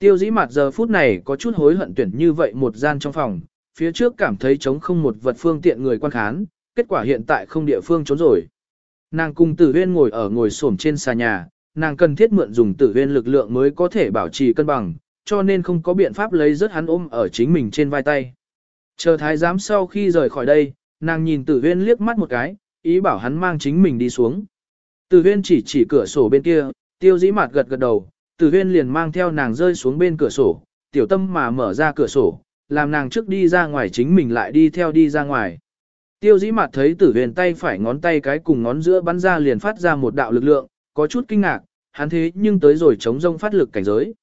Tiêu dĩ mặt giờ phút này có chút hối hận tuyển như vậy một gian trong phòng, phía trước cảm thấy trống không một vật phương tiện người quan khán, kết quả hiện tại không địa phương trốn rồi. Nàng cùng tử huyên ngồi ở ngồi xổm trên xà nhà, nàng cần thiết mượn dùng tử huyên lực lượng mới có thể bảo trì cân bằng, cho nên không có biện pháp lấy rớt hắn ôm ở chính mình trên vai tay. Chờ thái giám sau khi rời khỏi đây, nàng nhìn tử huyên liếc mắt một cái, ý bảo hắn mang chính mình đi xuống. Tử huyên chỉ chỉ cửa sổ bên kia, tiêu dĩ mặt gật gật đầu, tử huyên liền mang theo nàng rơi xuống bên cửa sổ, tiểu tâm mà mở ra cửa sổ, làm nàng trước đi ra ngoài chính mình lại đi theo đi ra ngoài. Tiêu dĩ mặt thấy tử huyền tay phải ngón tay cái cùng ngón giữa bắn ra liền phát ra một đạo lực lượng, có chút kinh ngạc, hắn thế nhưng tới rồi chống rông phát lực cảnh giới.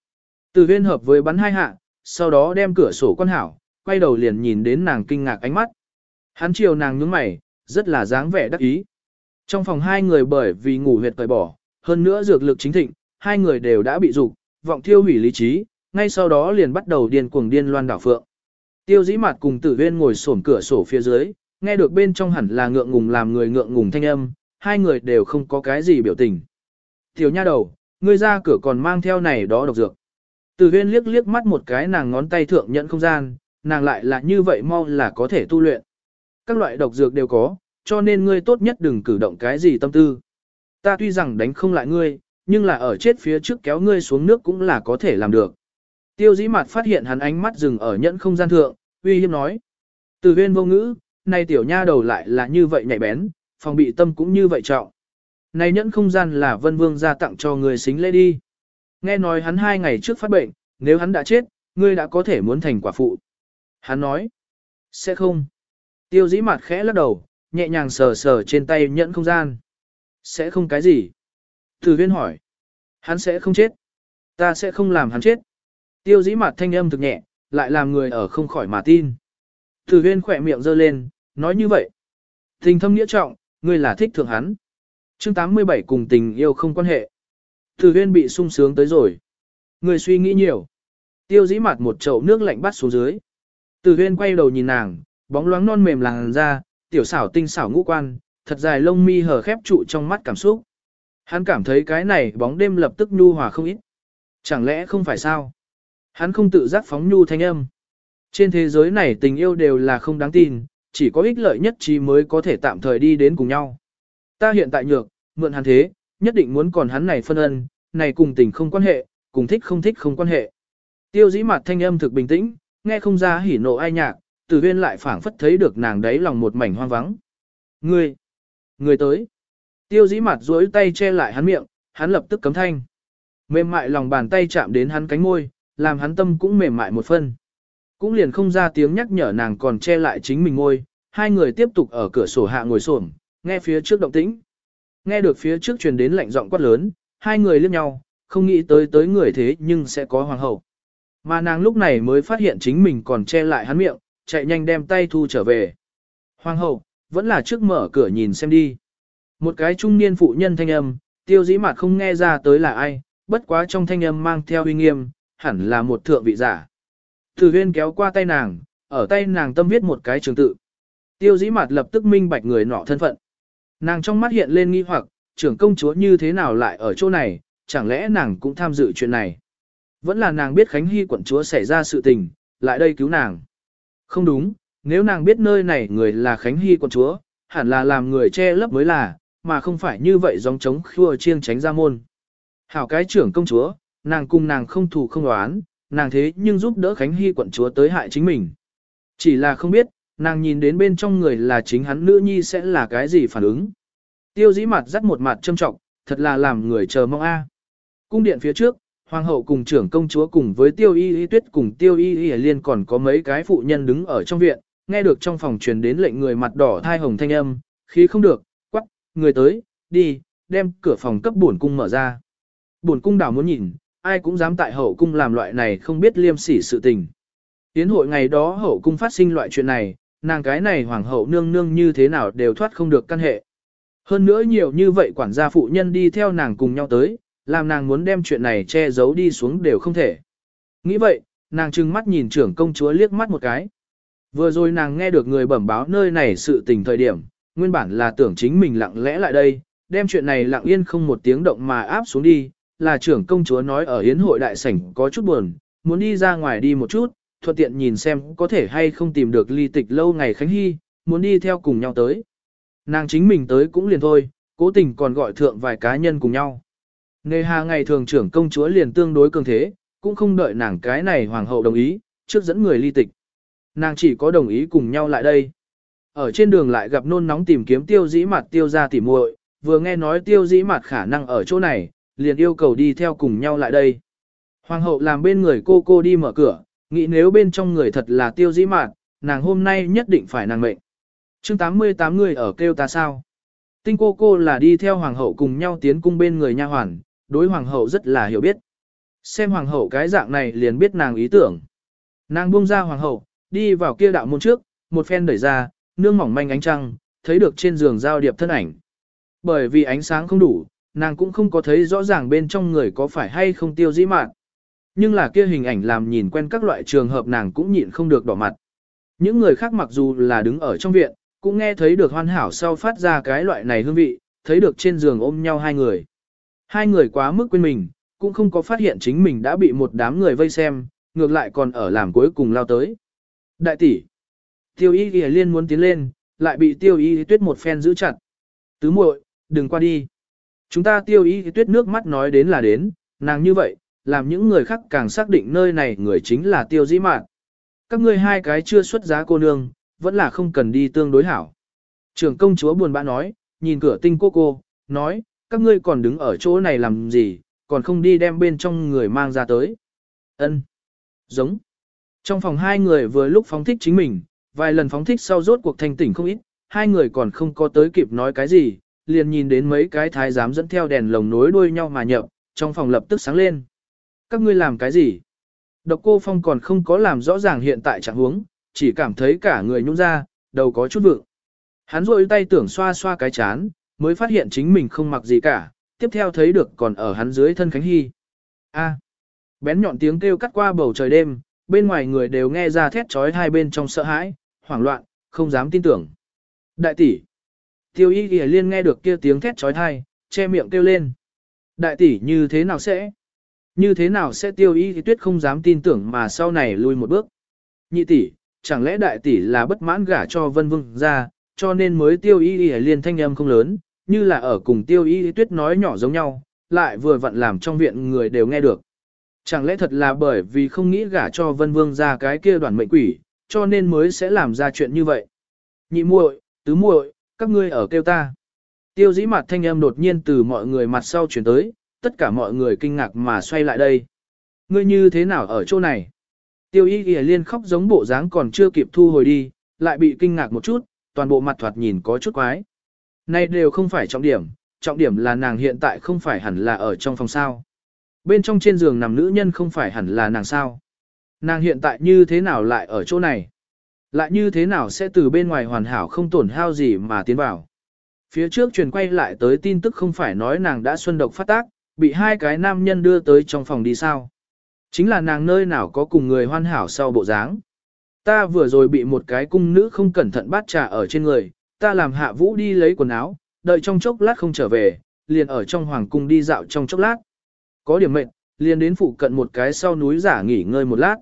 Tử huyền hợp với bắn hai hạ, sau đó đem cửa sổ quan hảo, quay đầu liền nhìn đến nàng kinh ngạc ánh mắt. Hắn chiều nàng nhướng mày, rất là dáng vẻ đắc ý. Trong phòng hai người bởi vì ngủ huyệt cởi bỏ, hơn nữa dược lực chính thịnh, hai người đều đã bị dục, vọng thiêu hủy lý trí, ngay sau đó liền bắt đầu điên cuồng điên loan đảo phượng. Tiêu dĩ mặt cùng tử Viên ngồi sổm cửa sổ phía dưới, nghe được bên trong hẳn là ngượng ngùng làm người ngượng ngùng thanh âm, hai người đều không có cái gì biểu tình. Tiểu nha đầu, ngươi ra cửa còn mang theo này đó độc dược. Tử Viên liếc liếc mắt một cái nàng ngón tay thượng nhận không gian, nàng lại là như vậy mau là có thể tu luyện. Các loại độc dược đều có, cho nên ngươi tốt nhất đừng cử động cái gì tâm tư. Ta tuy rằng đánh không lại ngươi, nhưng là ở chết phía trước kéo ngươi xuống nước cũng là có thể làm được. Tiêu dĩ mặt phát hiện hắn ánh mắt dừng ở nhẫn không gian thượng, uy hiếp nói. Từ huyên vô ngữ, này tiểu nha đầu lại là như vậy nhạy bén, phòng bị tâm cũng như vậy trọng. Này nhẫn không gian là vân vương ra tặng cho người xính lễ đi. Nghe nói hắn hai ngày trước phát bệnh, nếu hắn đã chết, ngươi đã có thể muốn thành quả phụ. Hắn nói, sẽ không. Tiêu dĩ mặt khẽ lắc đầu, nhẹ nhàng sờ sờ trên tay nhẫn không gian. Sẽ không cái gì. Từ huyên hỏi, hắn sẽ không chết. Ta sẽ không làm hắn chết. Tiêu dĩ mặt thanh âm thực nhẹ, lại làm người ở không khỏi mà tin. Từ huyên khỏe miệng giơ lên, nói như vậy. Tình thâm nghĩa trọng, ngươi là thích thượng hắn. chương 87 cùng tình yêu không quan hệ. Từ huyên bị sung sướng tới rồi. Ngươi suy nghĩ nhiều. Tiêu dĩ mặt một chậu nước lạnh bắt xuống dưới. Từ huyên quay đầu nhìn nàng, bóng loáng non mềm làng ra, tiểu xảo tinh xảo ngũ quan, thật dài lông mi hở khép trụ trong mắt cảm xúc. Hắn cảm thấy cái này bóng đêm lập tức nhu hòa không ít. Chẳng lẽ không phải sao? Hắn không tự giác phóng nhu thanh âm. Trên thế giới này tình yêu đều là không đáng tin, chỉ có ích lợi nhất trí mới có thể tạm thời đi đến cùng nhau. Ta hiện tại nhược, mượn hắn thế, nhất định muốn còn hắn này phân ân, này cùng tình không quan hệ, cùng thích không thích không quan hệ. Tiêu dĩ mặt thanh âm thực bình tĩnh, nghe không ra hỉ nộ ai nhạc, từ huyên lại phảng phất thấy được nàng đấy lòng một mảnh hoang vắng. Ngươi! Ngươi tới! Tiêu dĩ mặt duỗi tay che lại hắn miệng, hắn lập tức cấm thanh. Mềm mại lòng bàn tay chạm đến hắn cánh môi, làm hắn tâm cũng mềm mại một phân. Cũng liền không ra tiếng nhắc nhở nàng còn che lại chính mình ngôi, hai người tiếp tục ở cửa sổ hạ ngồi xổm, nghe phía trước động tĩnh. Nghe được phía trước truyền đến lạnh giọng quát lớn, hai người liếc nhau, không nghĩ tới tới người thế nhưng sẽ có hoàng hậu. Mà nàng lúc này mới phát hiện chính mình còn che lại hắn miệng, chạy nhanh đem tay thu trở về. Hoàng hậu, vẫn là trước mở cửa nhìn xem đi. Một cái trung niên phụ nhân thanh âm, tiêu dĩ mặt không nghe ra tới là ai, bất quá trong thanh âm mang theo uy nghiêm, hẳn là một thượng vị giả. Thử huyên kéo qua tay nàng, ở tay nàng tâm viết một cái trường tự. Tiêu dĩ mặt lập tức minh bạch người nọ thân phận. Nàng trong mắt hiện lên nghi hoặc, trưởng công chúa như thế nào lại ở chỗ này, chẳng lẽ nàng cũng tham dự chuyện này. Vẫn là nàng biết Khánh Hy quận chúa xảy ra sự tình, lại đây cứu nàng. Không đúng, nếu nàng biết nơi này người là Khánh Hy quận chúa, hẳn là làm người che lấp mới là, mà không phải như vậy dòng chống khua chiêng tránh ra môn. Hảo cái trưởng công chúa, nàng cùng nàng không thù không đoán, nàng thế nhưng giúp đỡ Khánh Hy quận chúa tới hại chính mình. Chỉ là không biết, nàng nhìn đến bên trong người là chính hắn nữ nhi sẽ là cái gì phản ứng. Tiêu dĩ mặt dắt một mặt châm trọng, thật là làm người chờ mong a. Cung điện phía trước, hoàng hậu cùng trưởng công chúa cùng với tiêu y y tuyết cùng tiêu y y liên còn có mấy cái phụ nhân đứng ở trong viện, nghe được trong phòng truyền đến lệnh người mặt đỏ thai hồng thanh âm, khí không được, người tới, đi, đem cửa phòng cấp bổn cung mở ra. Bổn cung đảo muốn nhìn, ai cũng dám tại hậu cung làm loại này không biết liêm sỉ sự tình. Tiến hội ngày đó hậu cung phát sinh loại chuyện này, nàng cái này hoàng hậu nương nương như thế nào đều thoát không được căn hệ. Hơn nữa nhiều như vậy quản gia phụ nhân đi theo nàng cùng nhau tới, làm nàng muốn đem chuyện này che giấu đi xuống đều không thể. Nghĩ vậy, nàng trừng mắt nhìn trưởng công chúa liếc mắt một cái. Vừa rồi nàng nghe được người bẩm báo nơi này sự tình thời điểm, nguyên bản là tưởng chính mình lặng lẽ lại đây, đem chuyện này lặng yên không một tiếng động mà áp xuống đi, là trưởng công chúa nói ở hiến hội đại sảnh có chút buồn, muốn đi ra ngoài đi một chút, thuận tiện nhìn xem có thể hay không tìm được ly tịch lâu ngày Khánh Hy, muốn đi theo cùng nhau tới. Nàng chính mình tới cũng liền thôi, cố tình còn gọi thượng vài cá nhân cùng nhau. Nghề hà ngày thường trưởng công chúa liền tương đối cường thế, cũng không đợi nàng cái này hoàng hậu đồng ý, trước dẫn người ly tịch. Nàng chỉ có đồng ý cùng nhau lại đây. Ở trên đường lại gặp nôn nóng tìm kiếm tiêu dĩ mặt tiêu ra tỉ muội, vừa nghe nói tiêu dĩ mặt khả năng ở chỗ này, liền yêu cầu đi theo cùng nhau lại đây. Hoàng hậu làm bên người cô cô đi mở cửa, nghĩ nếu bên trong người thật là tiêu dĩ mạn, nàng hôm nay nhất định phải nàng mệnh. chương 88 người ở kêu ta sao? Tinh cô cô là đi theo hoàng hậu cùng nhau tiến cung bên người nha hoàn, đối hoàng hậu rất là hiểu biết. Xem hoàng hậu cái dạng này liền biết nàng ý tưởng. Nàng buông ra hoàng hậu, đi vào kia đạo môn trước, một phen đẩy ra, nương mỏng manh ánh trăng, thấy được trên giường giao điệp thân ảnh. Bởi vì ánh sáng không đủ, nàng cũng không có thấy rõ ràng bên trong người có phải hay không tiêu dĩ mạn. Nhưng là kia hình ảnh làm nhìn quen các loại trường hợp nàng cũng nhịn không được đỏ mặt. Những người khác mặc dù là đứng ở trong viện, cũng nghe thấy được hoàn hảo sau phát ra cái loại này hương vị, thấy được trên giường ôm nhau hai người. Hai người quá mức quên mình, cũng không có phát hiện chính mình đã bị một đám người vây xem, ngược lại còn ở làm cuối cùng lao tới. Đại tỷ, tiêu y ghi liên muốn tiến lên, lại bị tiêu y tuyết một phen giữ chặt. Tứ muội, đừng qua đi. Chúng ta tiêu y tuyết nước mắt nói đến là đến, nàng như vậy, làm những người khác càng xác định nơi này người chính là tiêu dĩ mạn. Các ngươi hai cái chưa xuất giá cô nương, vẫn là không cần đi tương đối hảo. Trưởng công chúa buồn bã nói, nhìn cửa tinh cô cô, nói, các ngươi còn đứng ở chỗ này làm gì, còn không đi đem bên trong người mang ra tới. Ân, Giống. Trong phòng hai người vừa lúc phóng thích chính mình, vài lần phóng thích sau rốt cuộc thanh tỉnh không ít, hai người còn không có tới kịp nói cái gì, liền nhìn đến mấy cái thái giám dẫn theo đèn lồng nối đuôi nhau mà nhập, trong phòng lập tức sáng lên. Các ngươi làm cái gì? Độc cô Phong còn không có làm rõ ràng hiện tại trạng huống, chỉ cảm thấy cả người nhũn ra, đầu có chút vượng. Hắn rôi tay tưởng xoa xoa cái chán, mới phát hiện chính mình không mặc gì cả, tiếp theo thấy được còn ở hắn dưới thân Khánh Hy. A. Bén nhọn tiếng kêu cắt qua bầu trời đêm, bên ngoài người đều nghe ra thét trói hai bên trong sợ hãi, hoảng loạn, không dám tin tưởng. Đại tỷ. Tiêu y ghi liên nghe được kia tiếng thét trói thai, che miệng kêu lên. Đại tỷ như thế nào sẽ? Như thế nào sẽ tiêu y thì tuyết không dám tin tưởng mà sau này lui một bước. Nhị tỷ, chẳng lẽ đại tỷ là bất mãn gả cho vân vương ra, cho nên mới tiêu y y liên thanh âm không lớn, như là ở cùng tiêu y tuyết nói nhỏ giống nhau, lại vừa vặn làm trong viện người đều nghe được. Chẳng lẽ thật là bởi vì không nghĩ gả cho vân vương ra cái kia đoàn mệnh quỷ, cho nên mới sẽ làm ra chuyện như vậy. Nhị muội, tứ muội, các ngươi ở kêu ta. Tiêu dĩ mặt thanh âm đột nhiên từ mọi người mặt sau chuyển tới, tất cả mọi người kinh ngạc mà xoay lại đây. Ngươi như thế nào ở chỗ này? Tiêu y ghi liên khóc giống bộ dáng còn chưa kịp thu hồi đi, lại bị kinh ngạc một chút, toàn bộ mặt thoạt nhìn có chút quái. Này đều không phải trọng điểm, trọng điểm là nàng hiện tại không phải hẳn là ở trong phòng sao. Bên trong trên giường nằm nữ nhân không phải hẳn là nàng sao. Nàng hiện tại như thế nào lại ở chỗ này? Lại như thế nào sẽ từ bên ngoài hoàn hảo không tổn hao gì mà tiến vào? Phía trước truyền quay lại tới tin tức không phải nói nàng đã xuân độc phát tác, bị hai cái nam nhân đưa tới trong phòng đi sao. Chính là nàng nơi nào có cùng người hoàn hảo sau bộ dáng. Ta vừa rồi bị một cái cung nữ không cẩn thận bát trà ở trên người, ta làm hạ vũ đi lấy quần áo, đợi trong chốc lát không trở về, liền ở trong hoàng cung đi dạo trong chốc lát. Có điểm mệnh, liền đến phụ cận một cái sau núi giả nghỉ ngơi một lát.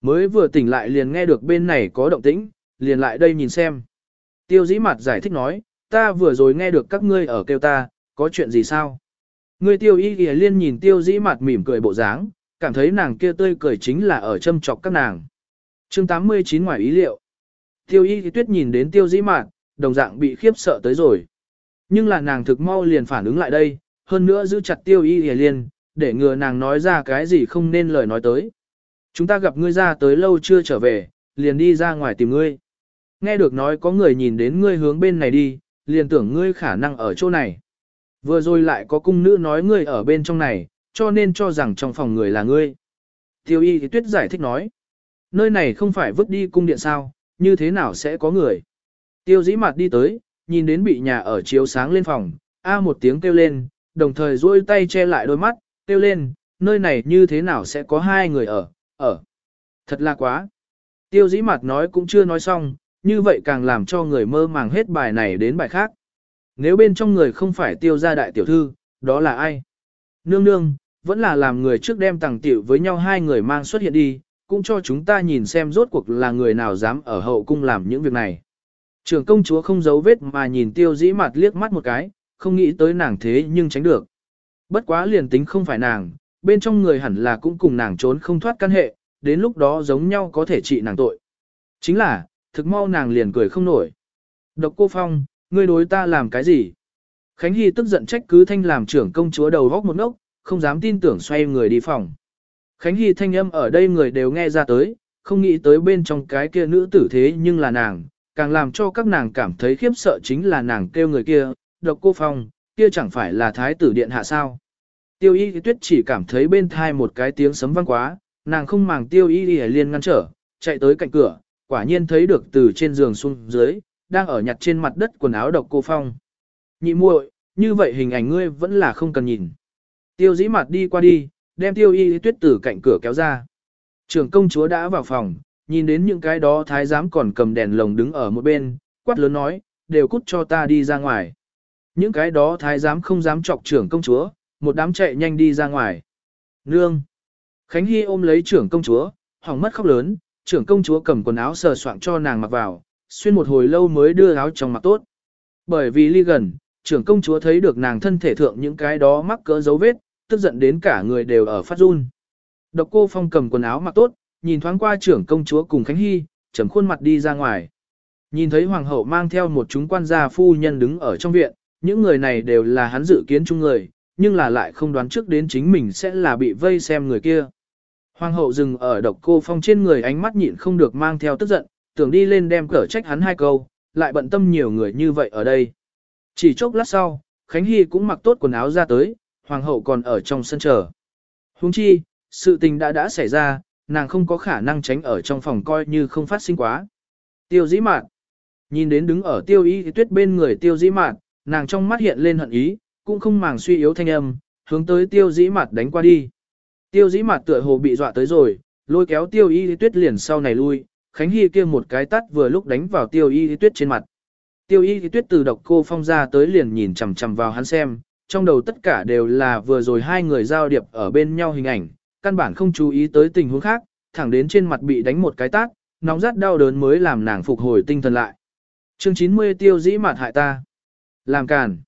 Mới vừa tỉnh lại liền nghe được bên này có động tĩnh, liền lại đây nhìn xem. Tiêu dĩ mặt giải thích nói, ta vừa rồi nghe được các ngươi ở kêu ta, có chuyện gì sao? Ngươi tiêu y ghi liên nhìn tiêu dĩ mặt mỉm cười bộ dáng, cảm thấy nàng kia tươi cười chính là ở châm chọc các nàng. chương 89 ngoài ý liệu. Tiêu y tuyết nhìn đến tiêu dĩ mặt, đồng dạng bị khiếp sợ tới rồi. Nhưng là nàng thực mau liền phản ứng lại đây, hơn nữa giữ chặt tiêu y ghi liên, để ngừa nàng nói ra cái gì không nên lời nói tới. Chúng ta gặp ngươi ra tới lâu chưa trở về, liền đi ra ngoài tìm ngươi. Nghe được nói có người nhìn đến ngươi hướng bên này đi, liền tưởng ngươi khả năng ở chỗ này. Vừa rồi lại có cung nữ nói ngươi ở bên trong này, cho nên cho rằng trong phòng người là ngươi. Tiêu y thì tuyết giải thích nói. Nơi này không phải vứt đi cung điện sao, như thế nào sẽ có người. Tiêu dĩ mặt đi tới, nhìn đến bị nhà ở chiếu sáng lên phòng, a một tiếng kêu lên, đồng thời duỗi tay che lại đôi mắt, kêu lên, nơi này như thế nào sẽ có hai người ở, ở. Thật là quá. Tiêu dĩ mặt nói cũng chưa nói xong, như vậy càng làm cho người mơ màng hết bài này đến bài khác. Nếu bên trong người không phải tiêu gia đại tiểu thư, đó là ai? Nương nương, vẫn là làm người trước đem tàng tiểu với nhau hai người mang xuất hiện đi, cũng cho chúng ta nhìn xem rốt cuộc là người nào dám ở hậu cung làm những việc này. Trường công chúa không giấu vết mà nhìn tiêu dĩ mặt liếc mắt một cái, không nghĩ tới nàng thế nhưng tránh được. Bất quá liền tính không phải nàng, bên trong người hẳn là cũng cùng nàng trốn không thoát căn hệ, đến lúc đó giống nhau có thể trị nàng tội. Chính là, thực mau nàng liền cười không nổi. Độc cô Phong, ngươi đối ta làm cái gì? Khánh Hy tức giận trách cứ thanh làm trưởng công chúa đầu góc một ngốc, không dám tin tưởng xoay người đi phòng. Khánh Hy thanh âm ở đây người đều nghe ra tới, không nghĩ tới bên trong cái kia nữ tử thế nhưng là nàng, càng làm cho các nàng cảm thấy khiếp sợ chính là nàng kêu người kia, độc cô phong, kia chẳng phải là thái tử điện hạ sao. Tiêu y tuyết chỉ cảm thấy bên thai một cái tiếng sấm vang quá, nàng không màng tiêu y đi liền ngăn trở, chạy tới cạnh cửa, quả nhiên thấy được từ trên giường xuống dưới, đang ở nhặt trên mặt đất quần áo độc cô phong. Nhị muội, như vậy hình ảnh ngươi vẫn là không cần nhìn. Tiêu dĩ mặt đi qua đi, đem tiêu y tuyết từ cạnh cửa kéo ra. Trường công chúa đã vào phòng, nhìn đến những cái đó thái giám còn cầm đèn lồng đứng ở một bên, quát lớn nói, đều cút cho ta đi ra ngoài. Những cái đó thái giám không dám chọc trưởng công chúa, một đám chạy nhanh đi ra ngoài. Nương! Khánh Hy ôm lấy trưởng công chúa, hỏng mất khóc lớn, trưởng công chúa cầm quần áo sờ soạng cho nàng mặc vào, xuyên một hồi lâu mới đưa áo trong mặc tốt. Bởi vì ly gần, trưởng công chúa thấy được nàng thân thể thượng những cái đó mắc cỡ dấu vết, tức giận đến cả người đều ở phát run. Độc cô phong cầm quần áo mặc tốt, nhìn thoáng qua trưởng công chúa cùng Khánh Hy, trầm khuôn mặt đi ra ngoài. Nhìn thấy hoàng hậu mang theo một chúng quan gia phu nhân đứng ở trong viện, những người này đều là hắn dự kiến chung người, nhưng là lại không đoán trước đến chính mình sẽ là bị vây xem người kia. Hoàng hậu dừng ở độc cô phong trên người ánh mắt nhịn không được mang theo tức giận, tưởng đi lên đem cở trách hắn hai câu, lại bận tâm nhiều người như vậy ở đây. Chỉ chốc lát sau, Khánh Hy cũng mặc tốt quần áo ra tới, hoàng hậu còn ở trong sân chờ. Huống chi, sự tình đã đã xảy ra, nàng không có khả năng tránh ở trong phòng coi như không phát sinh quá. Tiêu dĩ mạn. Nhìn đến đứng ở tiêu y tuyết bên người tiêu dĩ mạn, nàng trong mắt hiện lên hận ý, cũng không màng suy yếu thanh âm, hướng tới tiêu dĩ mặt đánh qua đi. Tiêu dĩ mặt tựa hồ bị dọa tới rồi, lôi kéo tiêu y tuyết liền sau này lui, Khánh Hy kia một cái tắt vừa lúc đánh vào tiêu y tuyết trên mặt. Tiêu y tuyết từ độc cô phong ra tới liền nhìn chằm chằm vào hắn xem, trong đầu tất cả đều là vừa rồi hai người giao điệp ở bên nhau hình ảnh, căn bản không chú ý tới tình huống khác, thẳng đến trên mặt bị đánh một cái tát, nóng rát đau đớn mới làm nàng phục hồi tinh thần lại. Chương 90 tiêu dĩ mặt hại ta. Làm càn.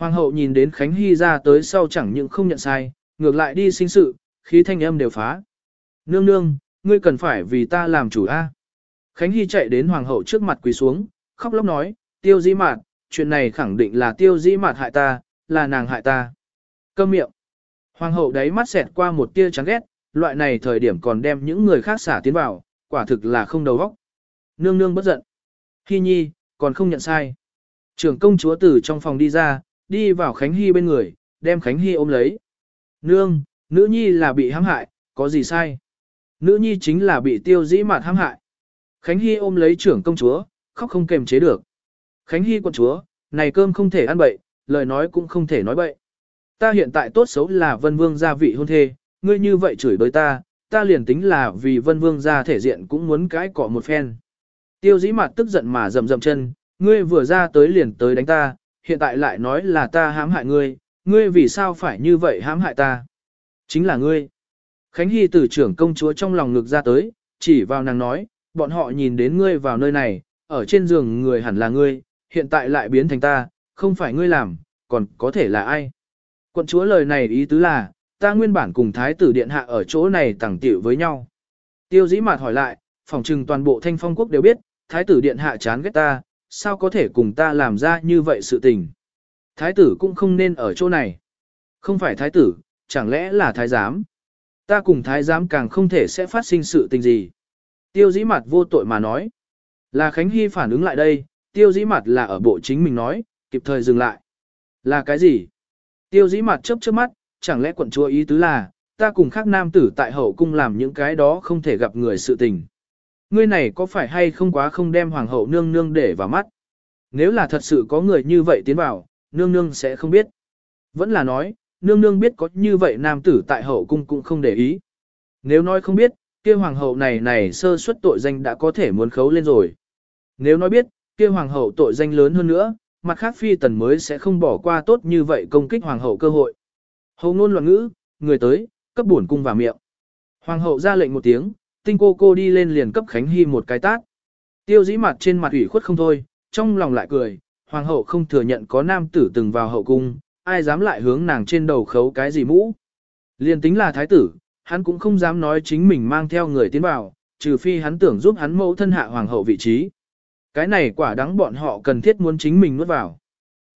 Hoàng hậu nhìn đến Khánh Hy ra tới sau chẳng những không nhận sai, ngược lại đi sinh sự, khí thanh âm đều phá. Nương nương, ngươi cần phải vì ta làm chủ a. Khánh Hy chạy đến hoàng hậu trước mặt quỳ xuống, khóc lóc nói, tiêu dĩ mạt, chuyện này khẳng định là tiêu dĩ mạt hại ta, là nàng hại ta. Câm miệng. Hoàng hậu đấy mắt xẹt qua một tia trắng ghét, loại này thời điểm còn đem những người khác xả tiến vào, quả thực là không đầu óc. Nương nương bất giận. Hy nhi, còn không nhận sai. Trưởng công chúa từ trong phòng đi ra, đi vào Khánh Hy bên người, đem Khánh Hy ôm lấy. Nương, nữ nhi là bị hãm hại, có gì sai? Nữ nhi chính là bị tiêu dĩ mạt hãm hại. Khánh Hy ôm lấy trưởng công chúa, khóc không kềm chế được. Khánh Hy quận chúa, này cơm không thể ăn bậy, lời nói cũng không thể nói bậy. Ta hiện tại tốt xấu là vân vương gia vị hôn thê, ngươi như vậy chửi đối ta, ta liền tính là vì vân vương gia thể diện cũng muốn cãi cọ một phen. Tiêu dĩ mặt tức giận mà rầm rầm chân, ngươi vừa ra tới liền tới đánh ta, hiện tại lại nói là ta hãm hại ngươi, ngươi vì sao phải như vậy hãm hại ta? Chính là ngươi. Khánh Hy từ trưởng công chúa trong lòng ngực ra tới, chỉ vào nàng nói, bọn họ nhìn đến ngươi vào nơi này, ở trên giường người hẳn là ngươi, hiện tại lại biến thành ta, không phải ngươi làm, còn có thể là ai? Quận chúa lời này ý tứ là, ta nguyên bản cùng thái tử điện hạ ở chỗ này tẳng tiểu với nhau. Tiêu dĩ mạt hỏi lại, phòng trừng toàn bộ thanh phong quốc đều biết, thái tử điện hạ chán ghét ta, sao có thể cùng ta làm ra như vậy sự tình. Thái tử cũng không nên ở chỗ này. Không phải thái tử, chẳng lẽ là thái giám. Ta cùng thái giám càng không thể sẽ phát sinh sự tình gì. Tiêu dĩ mặt vô tội mà nói. Là Khánh Hy phản ứng lại đây, tiêu dĩ mặt là ở bộ chính mình nói, kịp thời dừng lại. Là cái gì? Tiêu dĩ mặt chớp chớp mắt, chẳng lẽ quận chúa ý tứ là, ta cùng khác nam tử tại hậu cung làm những cái đó không thể gặp người sự tình. Ngươi này có phải hay không quá không đem hoàng hậu nương nương để vào mắt? Nếu là thật sự có người như vậy tiến vào, nương nương sẽ không biết. Vẫn là nói, nương nương biết có như vậy nam tử tại hậu cung cũng không để ý. Nếu nói không biết, kia hoàng hậu này này sơ suất tội danh đã có thể muốn khấu lên rồi. Nếu nói biết, kia hoàng hậu tội danh lớn hơn nữa, mặt khác phi tần mới sẽ không bỏ qua tốt như vậy công kích hoàng hậu cơ hội. Hầu ngôn loạn ngữ, người tới, cấp bổn cung vào miệng. Hoàng hậu ra lệnh một tiếng, tinh cô cô đi lên liền cấp Khánh Hy một cái tát. Tiêu dĩ mặt trên mặt ủy khuất không thôi, trong lòng lại cười, hoàng hậu không thừa nhận có nam tử từng vào hậu cung, ai dám lại hướng nàng trên đầu khấu cái gì mũ. Liền tính là thái tử, hắn cũng không dám nói chính mình mang theo người tiến vào, trừ phi hắn tưởng giúp hắn mẫu thân hạ hoàng hậu vị trí. Cái này quả đáng bọn họ cần thiết muốn chính mình nuốt vào.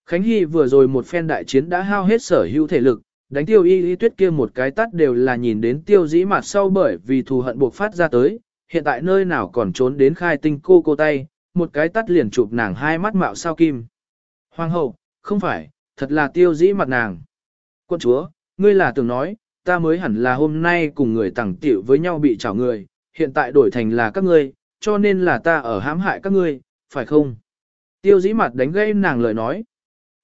Khánh Hy vừa rồi một phen đại chiến đã hao hết sở hữu thể lực, đánh tiêu y y tuyết kia một cái tắt đều là nhìn đến tiêu dĩ mặt sau bởi vì thù hận buộc phát ra tới, hiện tại nơi nào còn trốn đến khai tinh cô cô tay, một cái tắt liền chụp nàng hai mắt mạo sao kim. Hoàng hậu, không phải, thật là tiêu dĩ mặt nàng. Quân chúa, ngươi là tưởng nói, ta mới hẳn là hôm nay cùng người tẳng tiểu với nhau bị trảo người, hiện tại đổi thành là các ngươi, cho nên là ta ở hãm hại các ngươi, phải không? Tiêu dĩ mặt đánh gây nàng lời nói.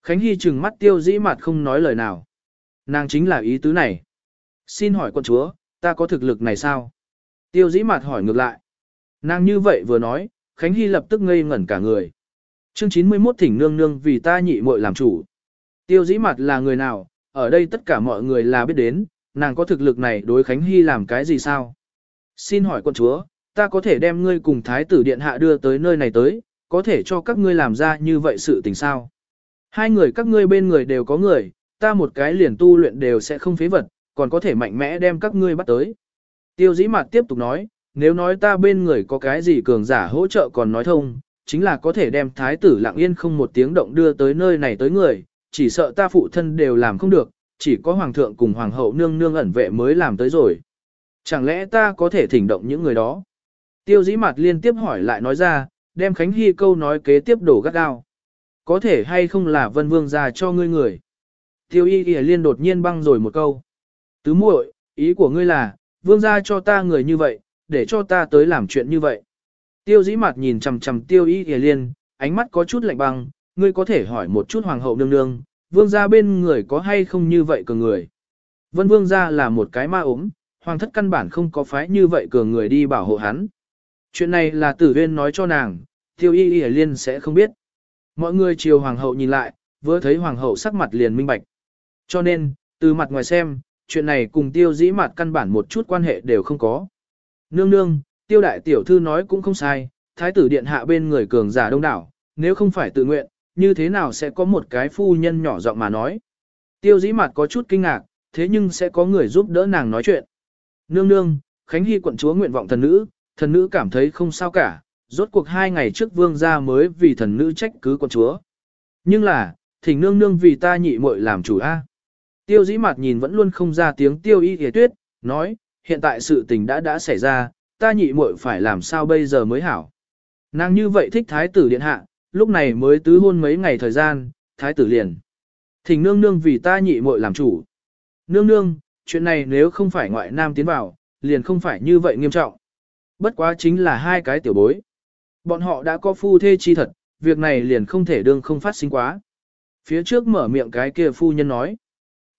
Khánh Hy trừng mắt tiêu dĩ mặt không nói lời nào. Nàng chính là ý tứ này. Xin hỏi quân chúa, ta có thực lực này sao? Tiêu dĩ mặt hỏi ngược lại. Nàng như vậy vừa nói, Khánh Hy lập tức ngây ngẩn cả người. Chương 91 thỉnh nương nương vì ta nhị muội làm chủ. Tiêu dĩ mặt là người nào, ở đây tất cả mọi người là biết đến, nàng có thực lực này đối Khánh Hy làm cái gì sao? Xin hỏi quân chúa, ta có thể đem ngươi cùng thái tử điện hạ đưa tới nơi này tới, có thể cho các ngươi làm ra như vậy sự tình sao? Hai người các ngươi bên người đều có người, ta một cái liền tu luyện đều sẽ không phế vật, còn có thể mạnh mẽ đem các ngươi bắt tới. Tiêu dĩ mặt tiếp tục nói, nếu nói ta bên người có cái gì cường giả hỗ trợ còn nói thông, chính là có thể đem thái tử lặng yên không một tiếng động đưa tới nơi này tới người, chỉ sợ ta phụ thân đều làm không được, chỉ có hoàng thượng cùng hoàng hậu nương nương ẩn vệ mới làm tới rồi. Chẳng lẽ ta có thể thỉnh động những người đó? Tiêu dĩ mặt liên tiếp hỏi lại nói ra, đem Khánh Hy câu nói kế tiếp đổ gắt gao. Có thể hay không là vân vương ra cho ngươi người? Tiêu y y liên đột nhiên băng rồi một câu. Tứ muội, ý của ngươi là, vương gia cho ta người như vậy, để cho ta tới làm chuyện như vậy. Tiêu dĩ mặt nhìn chầm chầm tiêu y y liên, ánh mắt có chút lạnh băng, ngươi có thể hỏi một chút hoàng hậu nương nương, vương gia bên người có hay không như vậy cường người. Vân vương gia là một cái ma ốm, hoàng thất căn bản không có phái như vậy cường người đi bảo hộ hắn. Chuyện này là tử viên nói cho nàng, tiêu y y liên sẽ không biết. Mọi người chiều hoàng hậu nhìn lại, vừa thấy hoàng hậu sắc mặt liền minh bạch. Cho nên, từ mặt ngoài xem, chuyện này cùng tiêu dĩ mặt căn bản một chút quan hệ đều không có. Nương nương, tiêu đại tiểu thư nói cũng không sai, thái tử điện hạ bên người cường giả đông đảo, nếu không phải tự nguyện, như thế nào sẽ có một cái phu nhân nhỏ giọng mà nói. Tiêu dĩ mặt có chút kinh ngạc, thế nhưng sẽ có người giúp đỡ nàng nói chuyện. Nương nương, Khánh Hy quận chúa nguyện vọng thần nữ, thần nữ cảm thấy không sao cả, rốt cuộc hai ngày trước vương gia mới vì thần nữ trách cứ quận chúa. Nhưng là, thỉnh nương nương vì ta nhị muội làm chủ a. Tiêu dĩ mặt nhìn vẫn luôn không ra tiếng tiêu y hề tuyết, nói, hiện tại sự tình đã đã xảy ra, ta nhị muội phải làm sao bây giờ mới hảo. Nàng như vậy thích thái tử điện hạ, lúc này mới tứ hôn mấy ngày thời gian, thái tử liền. Thỉnh nương nương vì ta nhị muội làm chủ. Nương nương, chuyện này nếu không phải ngoại nam tiến vào, liền không phải như vậy nghiêm trọng. Bất quá chính là hai cái tiểu bối. Bọn họ đã có phu thê chi thật, việc này liền không thể đương không phát sinh quá. Phía trước mở miệng cái kia phu nhân nói.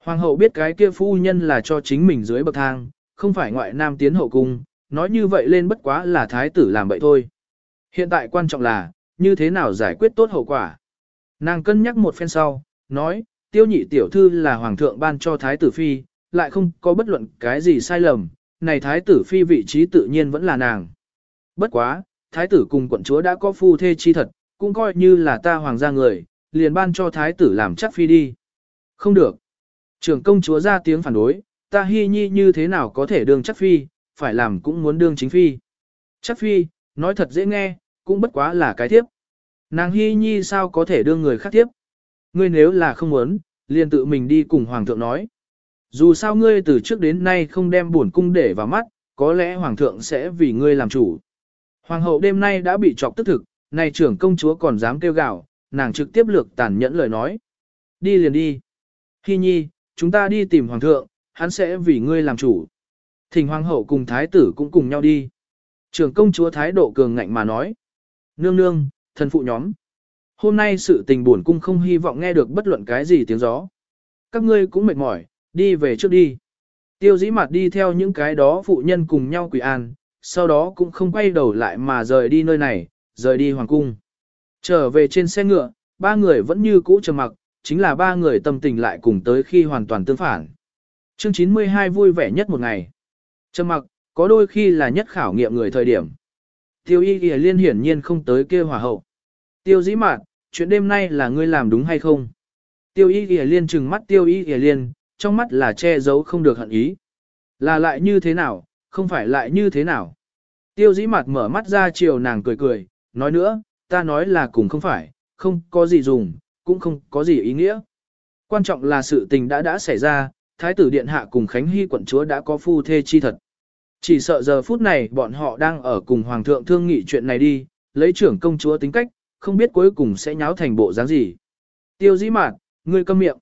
Hoàng hậu biết cái kia phu nhân là cho chính mình dưới bậc thang, không phải ngoại nam tiến hậu cung, nói như vậy lên bất quá là thái tử làm vậy thôi. Hiện tại quan trọng là, như thế nào giải quyết tốt hậu quả. Nàng cân nhắc một phen sau, nói, tiêu nhị tiểu thư là hoàng thượng ban cho thái tử phi, lại không có bất luận cái gì sai lầm, này thái tử phi vị trí tự nhiên vẫn là nàng. Bất quá, thái tử cùng quận chúa đã có phu thê chi thật, cũng coi như là ta hoàng gia người, liền ban cho thái tử làm chắc phi đi. Không được. Trưởng công chúa ra tiếng phản đối, ta hy nhi như thế nào có thể đương chắc phi, phải làm cũng muốn đương chính phi. Chắc phi, nói thật dễ nghe, cũng bất quá là cái tiếp. Nàng hy nhi sao có thể đương người khác tiếp. Ngươi nếu là không muốn, liền tự mình đi cùng hoàng thượng nói. Dù sao ngươi từ trước đến nay không đem buồn cung để vào mắt, có lẽ hoàng thượng sẽ vì ngươi làm chủ. Hoàng hậu đêm nay đã bị chọc tức thực, này trưởng công chúa còn dám kêu gào, nàng trực tiếp lược tàn nhẫn lời nói. Đi liền đi. Hy nhi, chúng ta đi tìm hoàng thượng, hắn sẽ vì ngươi làm chủ. Thỉnh hoàng hậu cùng thái tử cũng cùng nhau đi. Trưởng công chúa thái độ cường ngạnh mà nói. Nương nương, thần phụ nhóm. Hôm nay sự tình buồn cung không hy vọng nghe được bất luận cái gì tiếng gió. Các ngươi cũng mệt mỏi, đi về trước đi. Tiêu dĩ mặt đi theo những cái đó phụ nhân cùng nhau quỷ an, sau đó cũng không quay đầu lại mà rời đi nơi này, rời đi hoàng cung. Trở về trên xe ngựa, ba người vẫn như cũ trầm mặc, chính là ba người tâm tình lại cùng tới khi hoàn toàn tương phản. Chương 92 vui vẻ nhất một ngày. Trầm mặc, có đôi khi là nhất khảo nghiệm người thời điểm. Tiêu y ghi liên hiển nhiên không tới kia hòa hậu. Tiêu dĩ mạn, chuyện đêm nay là ngươi làm đúng hay không? Tiêu y ghi liên trừng mắt tiêu y ghi liên, trong mắt là che giấu không được hận ý. Là lại như thế nào, không phải lại như thế nào. Tiêu dĩ mặt mở mắt ra chiều nàng cười cười, nói nữa, ta nói là cùng không phải, không có gì dùng, cũng không có gì ý nghĩa. Quan trọng là sự tình đã đã xảy ra, Thái tử Điện Hạ cùng Khánh Hy quận chúa đã có phu thê chi thật. Chỉ sợ giờ phút này bọn họ đang ở cùng Hoàng thượng thương nghị chuyện này đi, lấy trưởng công chúa tính cách, không biết cuối cùng sẽ nháo thành bộ dáng gì. Tiêu dĩ mạn, ngươi câm miệng.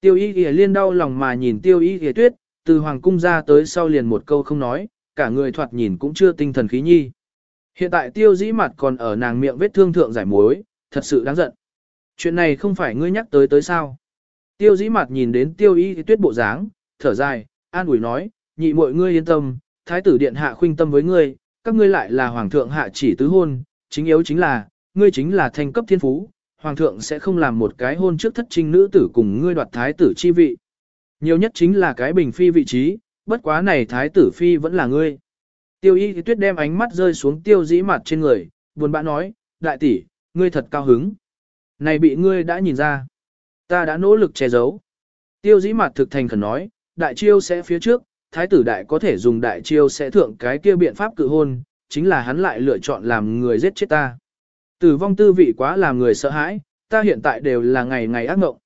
Tiêu y ghi liên đau lòng mà nhìn tiêu y ghi tuyết, từ hoàng cung ra tới sau liền một câu không nói, cả người thoạt nhìn cũng chưa tinh thần khí nhi. Hiện tại tiêu dĩ mặt còn ở nàng miệng vết thương thượng giải mối, thật sự đáng giận. Chuyện này không phải ngươi nhắc tới tới sao. Tiêu dĩ mặt nhìn đến tiêu y tuyết bộ dáng, thở dài, an ủi nói, nhị mọi ngươi yên tâm, thái tử điện hạ khuynh tâm với ngươi, các ngươi lại là hoàng thượng hạ chỉ tứ hôn, chính yếu chính là, ngươi chính là thanh cấp thiên phú, hoàng thượng sẽ không làm một cái hôn trước thất trinh nữ tử cùng ngươi đoạt thái tử chi vị. Nhiều nhất chính là cái bình phi vị trí, bất quá này thái tử phi vẫn là ngươi. Tiêu y tuyết đem ánh mắt rơi xuống tiêu dĩ mặt trên người, buồn bã nói, đại tỷ, ngươi thật cao hứng. Này bị ngươi đã nhìn ra. Ta đã nỗ lực che giấu. Tiêu dĩ mặt thực thành khẩn nói, đại chiêu sẽ phía trước, thái tử đại có thể dùng đại chiêu sẽ thượng cái kia biện pháp cự hôn, chính là hắn lại lựa chọn làm người giết chết ta. Tử vong tư vị quá làm người sợ hãi, ta hiện tại đều là ngày ngày ác mộng.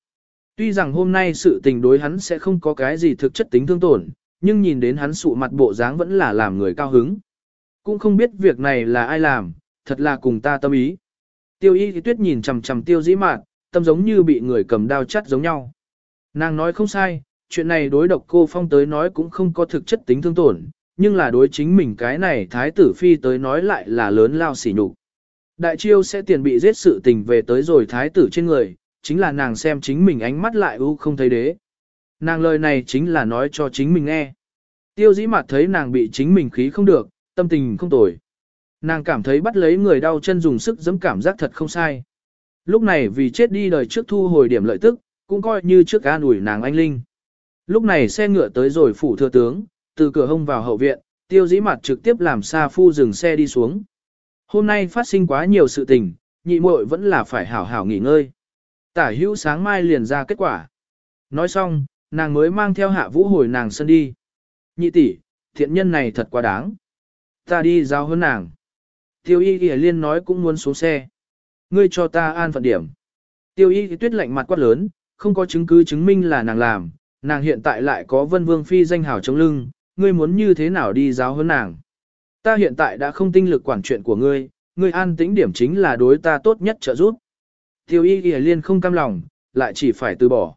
Tuy rằng hôm nay sự tình đối hắn sẽ không có cái gì thực chất tính thương tổn, nhưng nhìn đến hắn sụ mặt bộ dáng vẫn là làm người cao hứng. Cũng không biết việc này là ai làm, thật là cùng ta tâm ý. Tiêu y thì tuyết nhìn chằm chằm tiêu dĩ mạn, tâm giống như bị người cầm đao chắt giống nhau. Nàng nói không sai, chuyện này đối độc cô phong tới nói cũng không có thực chất tính thương tổn, nhưng là đối chính mình cái này thái tử phi tới nói lại là lớn lao xỉ nhục. Đại chiêu sẽ tiền bị giết sự tình về tới rồi thái tử trên người, chính là nàng xem chính mình ánh mắt lại ưu không thấy đế. Nàng lời này chính là nói cho chính mình nghe. Tiêu dĩ mặt thấy nàng bị chính mình khí không được, tâm tình không tồi. Nàng cảm thấy bắt lấy người đau chân dùng sức giẫm cảm giác thật không sai. Lúc này vì chết đi đời trước thu hồi điểm lợi tức, cũng coi như trước an ủi nàng anh Linh. Lúc này xe ngựa tới rồi phủ thừa tướng, từ cửa hông vào hậu viện, tiêu dĩ mặt trực tiếp làm xa phu dừng xe đi xuống. Hôm nay phát sinh quá nhiều sự tình, nhị muội vẫn là phải hảo hảo nghỉ ngơi. Tả hữu sáng mai liền ra kết quả. Nói xong, nàng mới mang theo hạ vũ hồi nàng sân đi. Nhị tỷ, thiện nhân này thật quá đáng. Ta đi giao hơn nàng. Tiêu y ghi liên nói cũng muốn xuống xe. Ngươi cho ta an phận điểm. Tiêu y tuyết lạnh mặt quát lớn, không có chứng cứ chứng minh là nàng làm, nàng hiện tại lại có vân vương phi danh hào chống lưng, ngươi muốn như thế nào đi giáo hơn nàng. Ta hiện tại đã không tinh lực quản chuyện của ngươi, ngươi an tĩnh điểm chính là đối ta tốt nhất trợ giúp. Tiêu y ghi liên không cam lòng, lại chỉ phải từ bỏ.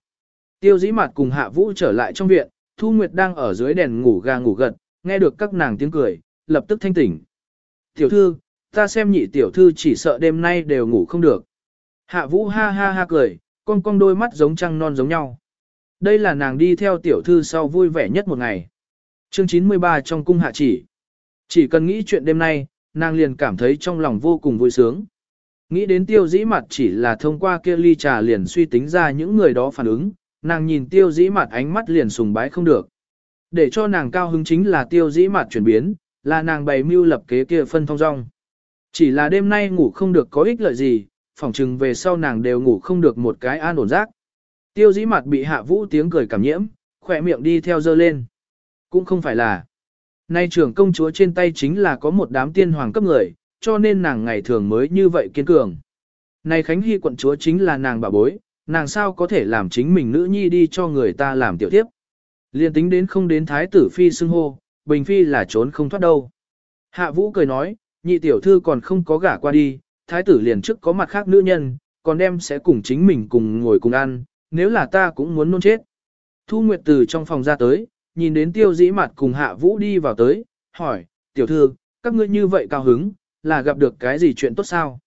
Tiêu dĩ mặt cùng hạ vũ trở lại trong viện, Thu Nguyệt đang ở dưới đèn ngủ ga ngủ gật, nghe được các nàng tiếng cười, lập tức thanh tỉnh. Tiểu thư, ta xem nhị tiểu thư chỉ sợ đêm nay đều ngủ không được. Hạ vũ ha ha ha cười, con con đôi mắt giống trăng non giống nhau. Đây là nàng đi theo tiểu thư sau vui vẻ nhất một ngày. Chương 93 trong cung hạ chỉ. Chỉ cần nghĩ chuyện đêm nay, nàng liền cảm thấy trong lòng vô cùng vui sướng. Nghĩ đến tiêu dĩ mặt chỉ là thông qua kia ly trà liền suy tính ra những người đó phản ứng, nàng nhìn tiêu dĩ mặt ánh mắt liền sùng bái không được. Để cho nàng cao hứng chính là tiêu dĩ mặt chuyển biến, là nàng bày mưu lập kế kia phân thông rong. Chỉ là đêm nay ngủ không được có ích lợi gì, phỏng chừng về sau nàng đều ngủ không được một cái an ổn giấc. Tiêu dĩ mặt bị hạ vũ tiếng cười cảm nhiễm, khỏe miệng đi theo dơ lên. Cũng không phải là. Nay trưởng công chúa trên tay chính là có một đám tiên hoàng cấp người, cho nên nàng ngày thường mới như vậy kiên cường. Này Khánh Hy quận chúa chính là nàng bà bối, nàng sao có thể làm chính mình nữ nhi đi cho người ta làm tiểu tiếp. Liên tính đến không đến thái tử phi xưng hô, bình phi là trốn không thoát đâu. Hạ vũ cười nói, nhị tiểu thư còn không có gả qua đi, thái tử liền trước có mặt khác nữ nhân, còn đem sẽ cùng chính mình cùng ngồi cùng ăn, nếu là ta cũng muốn nôn chết. Thu Nguyệt từ trong phòng ra tới, nhìn đến tiêu dĩ mặt cùng hạ vũ đi vào tới, hỏi, tiểu thư, các ngươi như vậy cao hứng, là gặp được cái gì chuyện tốt sao?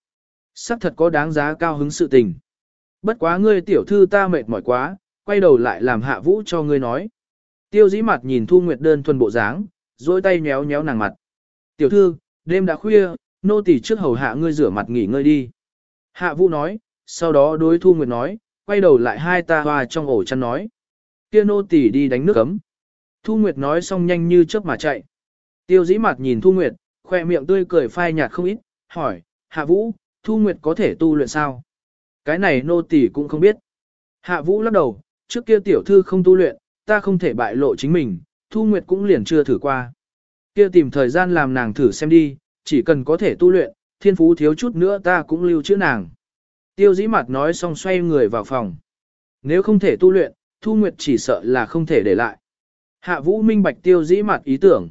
Sắc thật có đáng giá cao hứng sự tình. Bất quá ngươi tiểu thư ta mệt mỏi quá, quay đầu lại làm hạ vũ cho ngươi nói. Tiêu dĩ mặt nhìn Thu Nguyệt đơn thuần bộ dáng, dôi tay nhéo nhéo nàng mặt. Tiểu thư, đêm đã khuya, nô tỳ trước hầu hạ ngươi rửa mặt nghỉ ngơi đi. Hạ vũ nói, sau đó đối Thu Nguyệt nói, quay đầu lại hai ta hoa trong ổ chăn nói. Kia nô tỳ đi đánh nước cấm. Thu Nguyệt nói xong nhanh như chớp mà chạy. Tiêu dĩ mặt nhìn Thu Nguyệt, khoe miệng tươi cười phai nhạt không ít, hỏi, Hạ Vũ, Thu Nguyệt có thể tu luyện sao? Cái này nô tỳ cũng không biết. Hạ Vũ lắc đầu, trước kia tiểu thư không tu luyện, ta không thể bại lộ chính mình, Thu Nguyệt cũng liền chưa thử qua. Kia tìm thời gian làm nàng thử xem đi, chỉ cần có thể tu luyện, thiên phú thiếu chút nữa ta cũng lưu chữ nàng. Tiêu dĩ mặt nói xong xoay người vào phòng. Nếu không thể tu luyện, Thu Nguyệt chỉ sợ là không thể để lại. Hạ Vũ minh bạch tiêu dĩ mặt ý tưởng.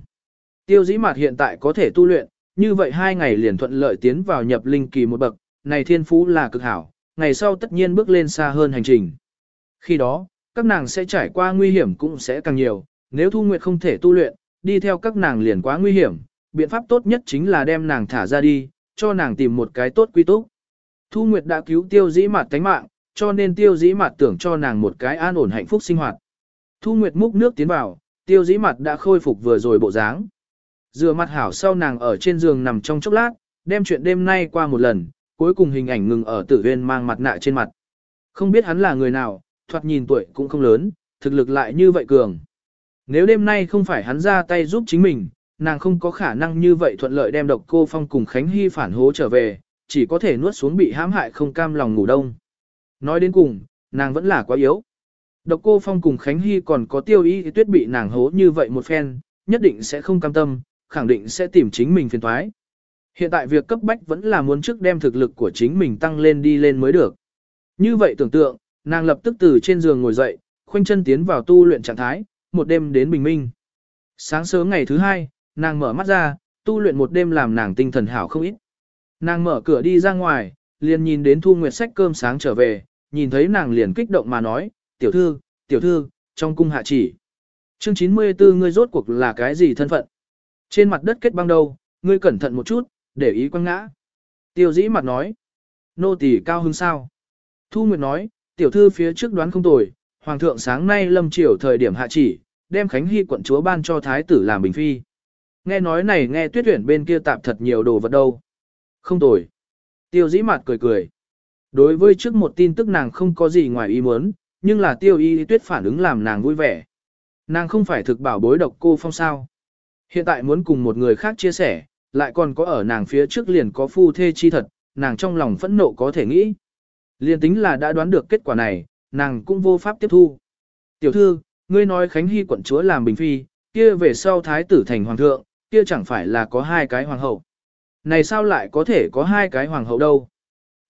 Tiêu dĩ mặt hiện tại có thể tu luyện, như vậy hai ngày liền thuận lợi tiến vào nhập linh kỳ một bậc, này thiên phú là cực hảo, ngày sau tất nhiên bước lên xa hơn hành trình. Khi đó, các nàng sẽ trải qua nguy hiểm cũng sẽ càng nhiều, nếu Thu Nguyệt không thể tu luyện, đi theo các nàng liền quá nguy hiểm, biện pháp tốt nhất chính là đem nàng thả ra đi, cho nàng tìm một cái tốt quy túc. Thu Nguyệt đã cứu tiêu dĩ mạt tánh mạng, cho nên tiêu dĩ mạt tưởng cho nàng một cái an ổn hạnh phúc sinh hoạt. Thu Nguyệt múc nước tiến vào, tiêu dĩ mặt đã khôi phục vừa rồi bộ dáng. Rửa mặt hảo sau nàng ở trên giường nằm trong chốc lát, đem chuyện đêm nay qua một lần, cuối cùng hình ảnh ngừng ở tử huyên mang mặt nạ trên mặt. Không biết hắn là người nào, thoạt nhìn tuổi cũng không lớn, thực lực lại như vậy cường. Nếu đêm nay không phải hắn ra tay giúp chính mình, nàng không có khả năng như vậy thuận lợi đem độc cô phong cùng Khánh Hy phản hố trở về, chỉ có thể nuốt xuống bị hãm hại không cam lòng ngủ đông. Nói đến cùng, nàng vẫn là quá yếu. Độc cô phong cùng Khánh Hy còn có tiêu ý tuyết bị nàng hố như vậy một phen, nhất định sẽ không cam tâm, khẳng định sẽ tìm chính mình phiền thoái. Hiện tại việc cấp bách vẫn là muốn trước đem thực lực của chính mình tăng lên đi lên mới được. Như vậy tưởng tượng, nàng lập tức từ trên giường ngồi dậy, khoanh chân tiến vào tu luyện trạng thái, một đêm đến bình minh. Sáng sớm ngày thứ hai, nàng mở mắt ra, tu luyện một đêm làm nàng tinh thần hảo không ít. Nàng mở cửa đi ra ngoài, liền nhìn đến Thu Nguyệt sách cơm sáng trở về, nhìn thấy nàng liền kích động mà nói, tiểu thư, tiểu thư, trong cung hạ chỉ. Chương 94 ngươi rốt cuộc là cái gì thân phận? Trên mặt đất kết băng đâu, ngươi cẩn thận một chút, để ý quăng ngã. Tiêu dĩ mặt nói, nô tỳ cao hứng sao? Thu Nguyệt nói, tiểu thư phía trước đoán không tồi, hoàng thượng sáng nay lâm triều thời điểm hạ chỉ, đem Khánh Hy quận chúa ban cho thái tử làm bình phi. Nghe nói này nghe tuyết tuyển bên kia tạp thật nhiều đồ vật đâu. Không tồi. Tiêu dĩ mặt cười cười. Đối với trước một tin tức nàng không có gì ngoài ý muốn, nhưng là tiêu y tuyết phản ứng làm nàng vui vẻ. Nàng không phải thực bảo bối độc cô phong sao. Hiện tại muốn cùng một người khác chia sẻ, lại còn có ở nàng phía trước liền có phu thê chi thật, nàng trong lòng phẫn nộ có thể nghĩ. Liên tính là đã đoán được kết quả này, nàng cũng vô pháp tiếp thu. Tiểu thư, ngươi nói Khánh Hy quận chúa làm bình phi, kia về sau thái tử thành hoàng thượng, kia chẳng phải là có hai cái hoàng hậu. Này sao lại có thể có hai cái hoàng hậu đâu?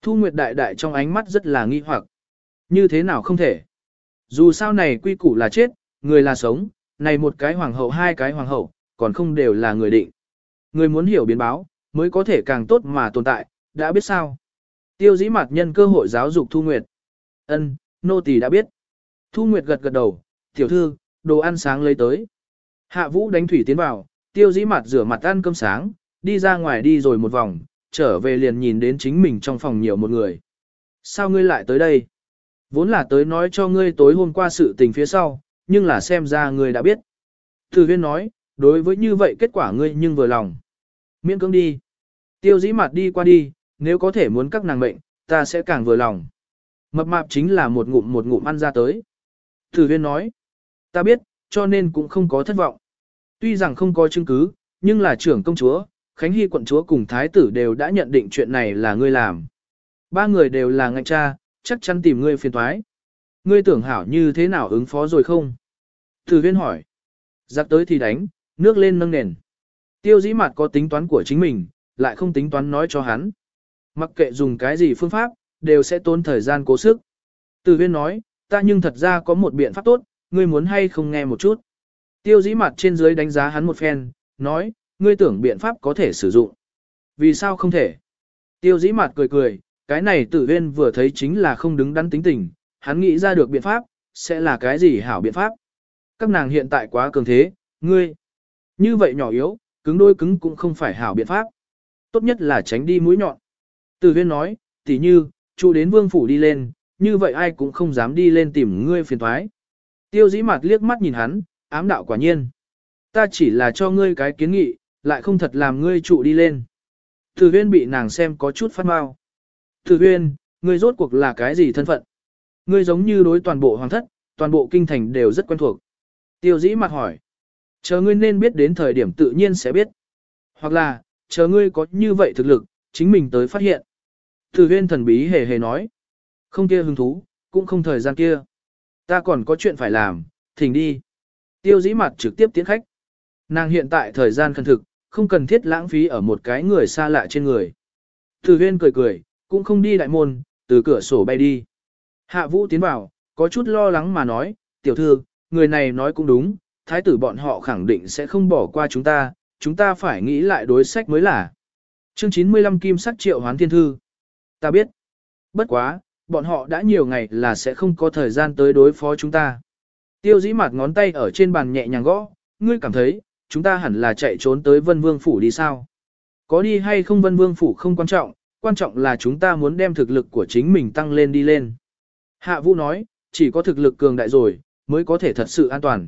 Thu Nguyệt đại đại trong ánh mắt rất là nghi hoặc. Như thế nào không thể? Dù sao này quy củ là chết, người là sống, này một cái hoàng hậu hai cái hoàng hậu, còn không đều là người định. Người muốn hiểu biến báo, mới có thể càng tốt mà tồn tại, đã biết sao. Tiêu dĩ mặt nhân cơ hội giáo dục Thu Nguyệt. ân nô tỳ đã biết. Thu Nguyệt gật gật đầu, tiểu thư, đồ ăn sáng lấy tới. Hạ vũ đánh thủy tiến vào, tiêu dĩ mặt rửa mặt ăn cơm sáng, đi ra ngoài đi rồi một vòng, trở về liền nhìn đến chính mình trong phòng nhiều một người. Sao ngươi lại tới đây? Vốn là tới nói cho ngươi tối hôm qua sự tình phía sau, nhưng là xem ra ngươi đã biết. thư huyên nói, đối với như vậy kết quả ngươi nhưng vừa lòng. Miễn cưỡng đi. Tiêu dĩ mặt đi qua đi, nếu có thể muốn các nàng mệnh, ta sẽ càng vừa lòng. Mập mạp chính là một ngụm một ngụm ăn ra tới. thư huyên nói, ta biết, cho nên cũng không có thất vọng. Tuy rằng không có chứng cứ, nhưng là trưởng công chúa, Khánh Hy quận chúa cùng thái tử đều đã nhận định chuyện này là ngươi làm. Ba người đều là ngạch cha, chắc chắn tìm ngươi phiền thoái. Ngươi tưởng hảo như thế nào ứng phó rồi không? Từ Viên hỏi. Giặc tới thì đánh, nước lên nâng nền. Tiêu dĩ mặt có tính toán của chính mình, lại không tính toán nói cho hắn. Mặc kệ dùng cái gì phương pháp, đều sẽ tốn thời gian cố sức. Từ Viên nói, ta nhưng thật ra có một biện pháp tốt, ngươi muốn hay không nghe một chút. Tiêu dĩ mặt trên dưới đánh giá hắn một phen, nói, ngươi tưởng biện pháp có thể sử dụng. Vì sao không thể? Tiêu dĩ mặt cười cười, cái này tử huyên vừa thấy chính là không đứng đắn tính tình, hắn nghĩ ra được biện pháp, sẽ là cái gì hảo biện pháp. Các nàng hiện tại quá cường thế, ngươi. Như vậy nhỏ yếu, cứng đôi cứng cũng không phải hảo biện pháp. Tốt nhất là tránh đi mũi nhọn. Tử huyên nói, tỉ như, chu đến vương phủ đi lên, như vậy ai cũng không dám đi lên tìm ngươi phiền thoái. Tiêu dĩ mặt liếc mắt nhìn hắn, ám đạo quả nhiên. Ta chỉ là cho ngươi cái kiến nghị, lại không thật làm ngươi trụ đi lên. Tử huyên bị nàng xem có chút phát mau. Tử huyên, ngươi rốt cuộc là cái gì thân phận? Ngươi giống như đối toàn bộ hoàng thất, toàn bộ kinh thành đều rất quen thuộc. Tiêu dĩ mặt hỏi. Chờ ngươi nên biết đến thời điểm tự nhiên sẽ biết. Hoặc là, chờ ngươi có như vậy thực lực, chính mình tới phát hiện. Tử huyên thần bí hề hề nói. Không kia hứng thú, cũng không thời gian kia. Ta còn có chuyện phải làm, thỉnh đi. Tiêu dĩ mặt trực tiếp tiến khách. Nàng hiện tại thời gian khẩn thực, không cần thiết lãng phí ở một cái người xa lạ trên người. Từ huyên cười cười, cũng không đi đại môn, từ cửa sổ bay đi. Hạ vũ tiến vào, có chút lo lắng mà nói, tiểu thư, người này nói cũng đúng, thái tử bọn họ khẳng định sẽ không bỏ qua chúng ta, chúng ta phải nghĩ lại đối sách mới là. Chương 95 Kim sắc triệu hoán thiên thư. Ta biết. Bất quá, bọn họ đã nhiều ngày là sẽ không có thời gian tới đối phó chúng ta. Tiêu dĩ mặt ngón tay ở trên bàn nhẹ nhàng gõ, ngươi cảm thấy, chúng ta hẳn là chạy trốn tới Vân Vương Phủ đi sao? Có đi hay không Vân Vương Phủ không quan trọng, quan trọng là chúng ta muốn đem thực lực của chính mình tăng lên đi lên. Hạ Vũ nói, chỉ có thực lực cường đại rồi, mới có thể thật sự an toàn.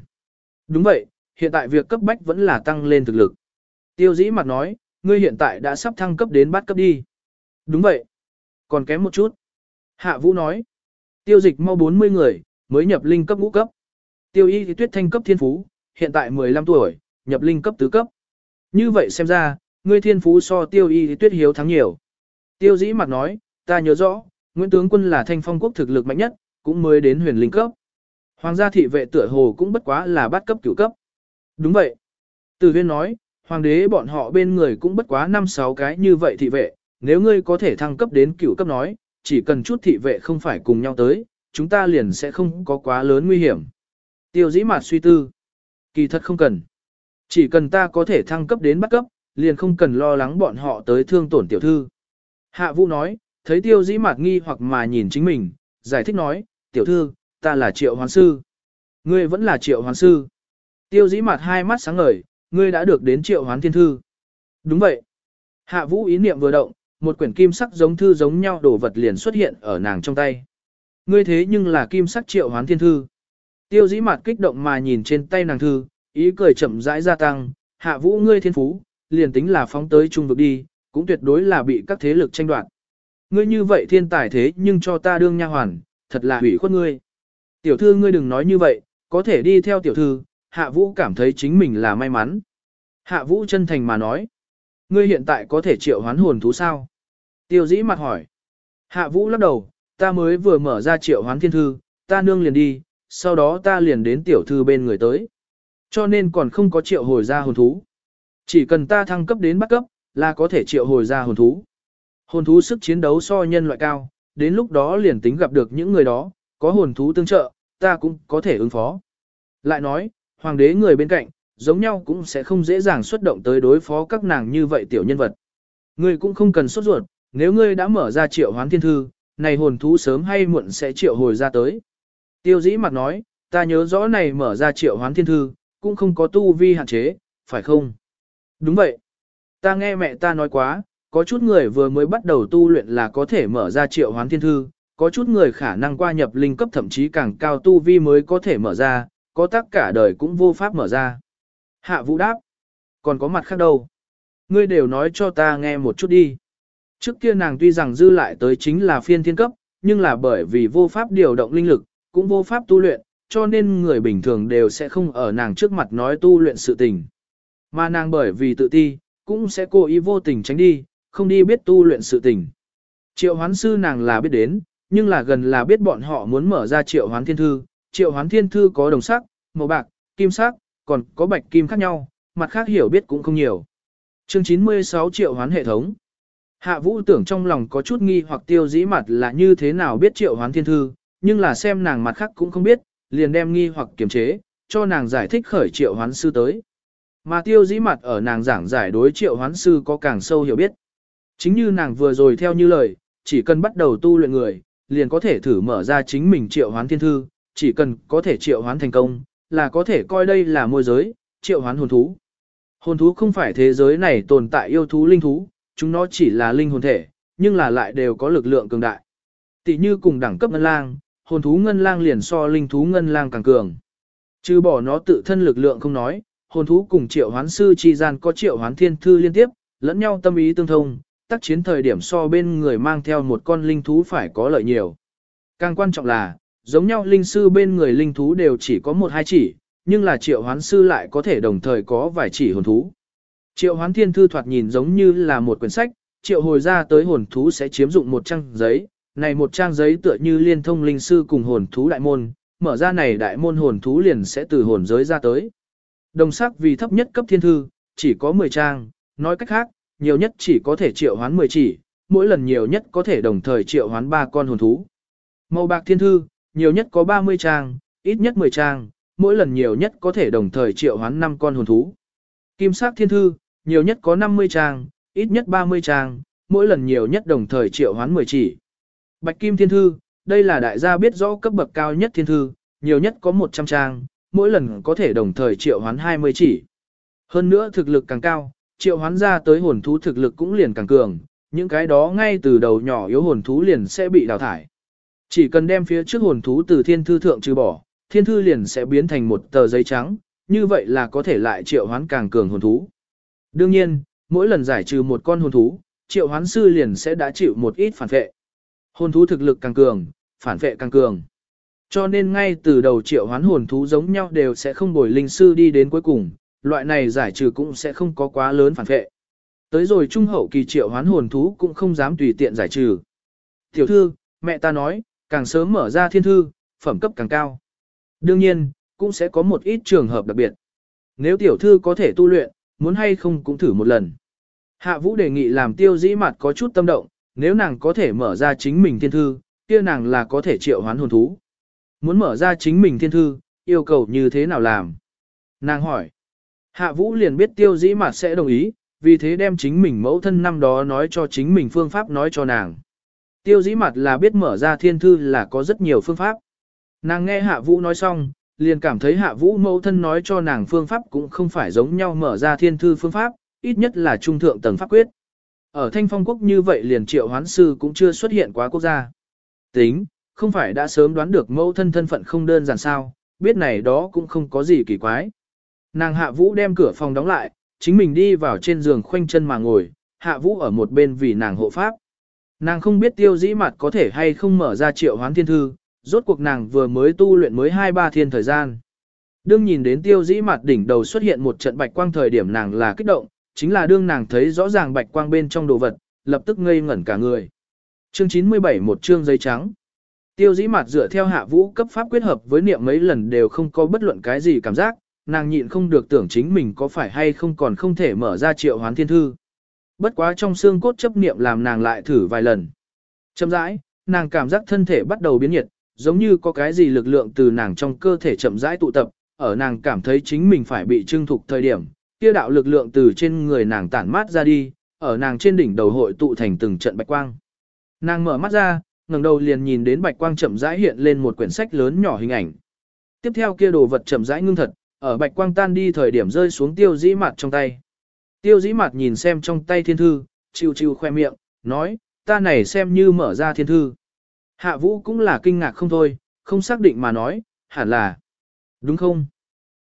Đúng vậy, hiện tại việc cấp bách vẫn là tăng lên thực lực. Tiêu dĩ mặt nói, ngươi hiện tại đã sắp thăng cấp đến bát cấp đi. Đúng vậy. Còn kém một chút. Hạ Vũ nói, tiêu dịch mau 40 người, mới nhập linh cấp ngũ cấp. Tiêu y thì tuyết thanh cấp thiên phú, hiện tại 15 tuổi, nhập linh cấp tứ cấp. Như vậy xem ra, ngươi thiên phú so tiêu y thì tuyết hiếu thắng nhiều. Tiêu dĩ mặt nói, ta nhớ rõ, Nguyễn Tướng Quân là thanh phong quốc thực lực mạnh nhất, cũng mới đến huyền linh cấp. Hoàng gia thị vệ tựa hồ cũng bất quá là bát cấp cửu cấp. Đúng vậy. Từ huyên nói, hoàng đế bọn họ bên người cũng bất quá 5-6 cái như vậy thị vệ, nếu ngươi có thể thăng cấp đến cửu cấp nói, chỉ cần chút thị vệ không phải cùng nhau tới, chúng ta liền sẽ không có quá lớn nguy hiểm. Tiêu dĩ mặt suy tư. Kỳ thật không cần. Chỉ cần ta có thể thăng cấp đến bắt cấp, liền không cần lo lắng bọn họ tới thương tổn tiểu thư. Hạ vũ nói, thấy tiêu dĩ mặt nghi hoặc mà nhìn chính mình, giải thích nói, tiểu thư, ta là triệu hoàn sư. Ngươi vẫn là triệu hoàn sư. Tiêu dĩ mặt hai mắt sáng ngời, ngươi đã được đến triệu hoán thiên thư. Đúng vậy. Hạ vũ ý niệm vừa động, một quyển kim sắc giống thư giống nhau đồ vật liền xuất hiện ở nàng trong tay. Ngươi thế nhưng là kim sắc triệu hoán thiên thư. Tiêu dĩ mặt kích động mà nhìn trên tay nàng thư, ý cười chậm rãi gia tăng, hạ vũ ngươi thiên phú, liền tính là phóng tới trung vực đi, cũng tuyệt đối là bị các thế lực tranh đoạt. Ngươi như vậy thiên tài thế nhưng cho ta đương nha hoàn, thật là hủy khuất ngươi. Tiểu thư ngươi đừng nói như vậy, có thể đi theo tiểu thư, hạ vũ cảm thấy chính mình là may mắn. Hạ vũ chân thành mà nói, ngươi hiện tại có thể triệu hoán hồn thú sao? Tiêu dĩ mặt hỏi. Hạ vũ lắc đầu, ta mới vừa mở ra triệu hoán thiên thư, ta nương liền đi, sau đó ta liền đến tiểu thư bên người tới. Cho nên còn không có triệu hồi ra hồn thú. Chỉ cần ta thăng cấp đến bắt cấp, là có thể triệu hồi ra hồn thú. Hồn thú sức chiến đấu so nhân loại cao, đến lúc đó liền tính gặp được những người đó, có hồn thú tương trợ, ta cũng có thể ứng phó. Lại nói, hoàng đế người bên cạnh, giống nhau cũng sẽ không dễ dàng xuất động tới đối phó các nàng như vậy tiểu nhân vật. Ngươi cũng không cần sốt ruột, nếu ngươi đã mở ra triệu hoán thiên thư, này hồn thú sớm hay muộn sẽ triệu hồi ra tới. Tiêu dĩ mặt nói, ta nhớ rõ này mở ra triệu hoán thiên thư, cũng không có tu vi hạn chế, phải không? Đúng vậy. Ta nghe mẹ ta nói quá, có chút người vừa mới bắt đầu tu luyện là có thể mở ra triệu hoán thiên thư, có chút người khả năng qua nhập linh cấp thậm chí càng cao tu vi mới có thể mở ra, có tất cả đời cũng vô pháp mở ra. Hạ vũ đáp. Còn có mặt khác đâu? Ngươi đều nói cho ta nghe một chút đi. Trước kia nàng tuy rằng dư lại tới chính là phiên thiên cấp, nhưng là bởi vì vô pháp điều động linh lực, cũng vô pháp tu luyện, cho nên người bình thường đều sẽ không ở nàng trước mặt nói tu luyện sự tình. Mà nàng bởi vì tự ti, cũng sẽ cố ý vô tình tránh đi, không đi biết tu luyện sự tình. Triệu hoán sư nàng là biết đến, nhưng là gần là biết bọn họ muốn mở ra triệu hoán thiên thư. Triệu hoán thiên thư có đồng sắc, màu bạc, kim sắc, còn có bạch kim khác nhau, mặt khác hiểu biết cũng không nhiều. Chương 96 triệu hoán hệ thống. Hạ vũ tưởng trong lòng có chút nghi hoặc tiêu dĩ mặt là như thế nào biết triệu hoán thiên thư, nhưng là xem nàng mặt khác cũng không biết, liền đem nghi hoặc kiềm chế, cho nàng giải thích khởi triệu hoán sư tới. Mà tiêu dĩ mặt ở nàng giảng giải đối triệu hoán sư có càng sâu hiểu biết. Chính như nàng vừa rồi theo như lời, chỉ cần bắt đầu tu luyện người, liền có thể thử mở ra chính mình triệu hoán thiên thư, chỉ cần có thể triệu hoán thành công, là có thể coi đây là môi giới, triệu hoán hồn thú. Hồn thú không phải thế giới này tồn tại yêu thú linh thú, chúng nó chỉ là linh hồn thể, nhưng là lại đều có lực lượng cường đại. Tỷ như cùng đẳng cấp ngân lang, hồn thú ngân lang liền so linh thú ngân lang càng cường. Chứ bỏ nó tự thân lực lượng không nói, hồn thú cùng triệu hoán sư chi gian có triệu hoán thiên thư liên tiếp, lẫn nhau tâm ý tương thông, tác chiến thời điểm so bên người mang theo một con linh thú phải có lợi nhiều. Càng quan trọng là, giống nhau linh sư bên người linh thú đều chỉ có một hai chỉ, nhưng là triệu hoán sư lại có thể đồng thời có vài chỉ hồn thú. Triệu hoán thiên thư thoạt nhìn giống như là một quyển sách, triệu hồi ra tới hồn thú sẽ chiếm dụng một trang giấy, này một trang giấy tựa như liên thông linh sư cùng hồn thú đại môn, mở ra này đại môn hồn thú liền sẽ từ hồn giới ra tới. Đồng sắc vì thấp nhất cấp thiên thư, chỉ có 10 trang, nói cách khác, nhiều nhất chỉ có thể triệu hoán 10 chỉ, mỗi lần nhiều nhất có thể đồng thời triệu hoán 3 con hồn thú. Màu bạc thiên thư, nhiều nhất có 30 trang, ít nhất 10 trang, mỗi lần nhiều nhất có thể đồng thời triệu hoán 5 con hồn thú. Kim sắc thiên thư, nhiều nhất có 50 trang, ít nhất 30 trang, mỗi lần nhiều nhất đồng thời triệu hoán 10 chỉ. Bạch kim thiên thư, đây là đại gia biết rõ cấp bậc cao nhất thiên thư, nhiều nhất có 100 trang, mỗi lần có thể đồng thời triệu hoán 20 chỉ. Hơn nữa thực lực càng cao, triệu hoán ra tới hồn thú thực lực cũng liền càng cường, những cái đó ngay từ đầu nhỏ yếu hồn thú liền sẽ bị đào thải. Chỉ cần đem phía trước hồn thú từ thiên thư thượng trừ bỏ, thiên thư liền sẽ biến thành một tờ giấy trắng, như vậy là có thể lại triệu hoán càng cường hồn thú. Đương nhiên, mỗi lần giải trừ một con hồn thú, triệu hoán sư liền sẽ đã chịu một ít phản vệ. Hồn thú thực lực càng cường, phản vệ càng cường. Cho nên ngay từ đầu triệu hoán hồn thú giống nhau đều sẽ không bồi linh sư đi đến cuối cùng, loại này giải trừ cũng sẽ không có quá lớn phản vệ. Tới rồi trung hậu kỳ triệu hoán hồn thú cũng không dám tùy tiện giải trừ. Tiểu thư, mẹ ta nói, càng sớm mở ra thiên thư, phẩm cấp càng cao. Đương nhiên, cũng sẽ có một ít trường hợp đặc biệt. Nếu tiểu thư có thể tu luyện, muốn hay không cũng thử một lần. Hạ vũ đề nghị làm tiêu dĩ mặt có chút tâm động, nếu nàng có thể mở ra chính mình thiên thư, kia nàng là có thể triệu hoán hồn thú. Muốn mở ra chính mình thiên thư, yêu cầu như thế nào làm? Nàng hỏi. Hạ vũ liền biết tiêu dĩ mặt sẽ đồng ý, vì thế đem chính mình mẫu thân năm đó nói cho chính mình phương pháp nói cho nàng. Tiêu dĩ mặt là biết mở ra thiên thư là có rất nhiều phương pháp. Nàng nghe hạ vũ nói xong, liền cảm thấy hạ vũ mẫu thân nói cho nàng phương pháp cũng không phải giống nhau mở ra thiên thư phương pháp, ít nhất là trung thượng tầng pháp quyết. Ở thanh phong quốc như vậy liền triệu hoán sư cũng chưa xuất hiện quá quốc gia. Tính, không phải đã sớm đoán được mẫu thân thân phận không đơn giản sao, biết này đó cũng không có gì kỳ quái. Nàng hạ vũ đem cửa phòng đóng lại, chính mình đi vào trên giường khoanh chân mà ngồi, hạ vũ ở một bên vì nàng hộ pháp. Nàng không biết tiêu dĩ mặt có thể hay không mở ra triệu hoán thiên thư, rốt cuộc nàng vừa mới tu luyện mới hai ba thiên thời gian. Đương nhìn đến tiêu dĩ mặt đỉnh đầu xuất hiện một trận bạch quang thời điểm nàng là kích động, chính là đương nàng thấy rõ ràng bạch quang bên trong đồ vật, lập tức ngây ngẩn cả người. Chương 97 một chương giấy trắng. Tiêu dĩ mặt dựa theo hạ vũ cấp pháp quyết hợp với niệm mấy lần đều không có bất luận cái gì cảm giác, nàng nhịn không được tưởng chính mình có phải hay không còn không thể mở ra triệu hoán thiên thư. Bất quá trong xương cốt chấp niệm làm nàng lại thử vài lần. Chậm rãi, nàng cảm giác thân thể bắt đầu biến nhiệt, giống như có cái gì lực lượng từ nàng trong cơ thể chậm rãi tụ tập, ở nàng cảm thấy chính mình phải bị trưng thục thời điểm, kia đạo lực lượng từ trên người nàng tản mát ra đi, ở nàng trên đỉnh đầu hội tụ thành từng trận bạch quang. Nàng mở mắt ra, ngẩng đầu liền nhìn đến bạch quang chậm rãi hiện lên một quyển sách lớn nhỏ hình ảnh. Tiếp theo kia đồ vật chậm rãi ngưng thật, ở bạch quang tan đi thời điểm rơi xuống tiêu dĩ mặt trong tay. Tiêu dĩ mặt nhìn xem trong tay thiên thư, chiều chiều khoe miệng, nói, ta này xem như mở ra thiên thư. Hạ vũ cũng là kinh ngạc không thôi, không xác định mà nói, hẳn là. Đúng không?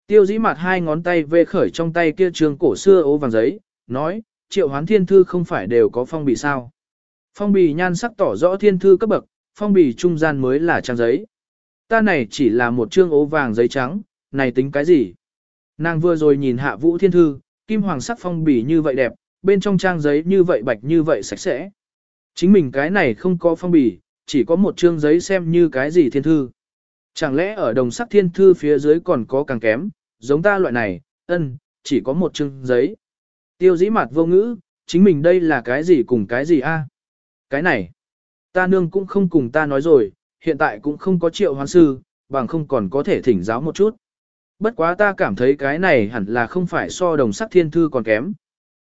Tiêu dĩ mặt hai ngón tay về khởi trong tay kia trường cổ xưa ố vàng giấy, nói, triệu hoán thiên thư không phải đều có phong bì sao. Phong bì nhan sắc tỏ rõ thiên thư cấp bậc, phong bì trung gian mới là trang giấy. Ta này chỉ là một chương ố vàng giấy trắng, này tính cái gì? Nàng vừa rồi nhìn hạ vũ thiên thư, kim hoàng sắc phong bì như vậy đẹp, bên trong trang giấy như vậy bạch như vậy sạch sẽ. Chính mình cái này không có phong bì, chỉ có một chương giấy xem như cái gì thiên thư. Chẳng lẽ ở đồng sắc thiên thư phía dưới còn có càng kém, giống ta loại này, ân, chỉ có một chương giấy. Tiêu dĩ mặt vô ngữ, chính mình đây là cái gì cùng cái gì a? Cái này, ta nương cũng không cùng ta nói rồi, hiện tại cũng không có triệu hoán sư, bằng không còn có thể thỉnh giáo một chút. Bất quá ta cảm thấy cái này hẳn là không phải so đồng sắc thiên thư còn kém.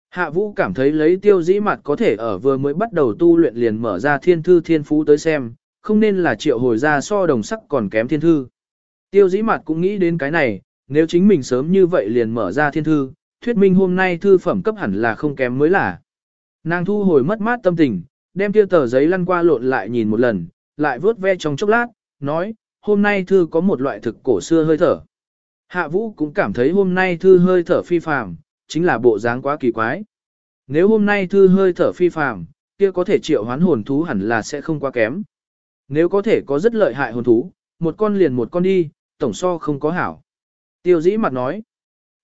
Hạ vũ cảm thấy lấy tiêu dĩ mặt có thể ở vừa mới bắt đầu tu luyện liền mở ra thiên thư thiên phú tới xem, không nên là triệu hồi ra so đồng sắc còn kém thiên thư. Tiêu dĩ mặt cũng nghĩ đến cái này, nếu chính mình sớm như vậy liền mở ra thiên thư, thuyết minh hôm nay thư phẩm cấp hẳn là không kém mới là. Nàng thu hồi mất mát tâm tình, đem kia tờ giấy lăn qua lộn lại nhìn một lần, lại vớt ve trong chốc lát, nói, hôm nay thư có một loại thực cổ xưa hơi thở. Hạ vũ cũng cảm thấy hôm nay thư hơi thở phi phàm, chính là bộ dáng quá kỳ quái. Nếu hôm nay thư hơi thở phi phàm, kia có thể triệu hoán hồn thú hẳn là sẽ không quá kém. Nếu có thể có rất lợi hại hồn thú, một con liền một con đi, tổng so không có hảo. Tiêu dĩ mặt nói.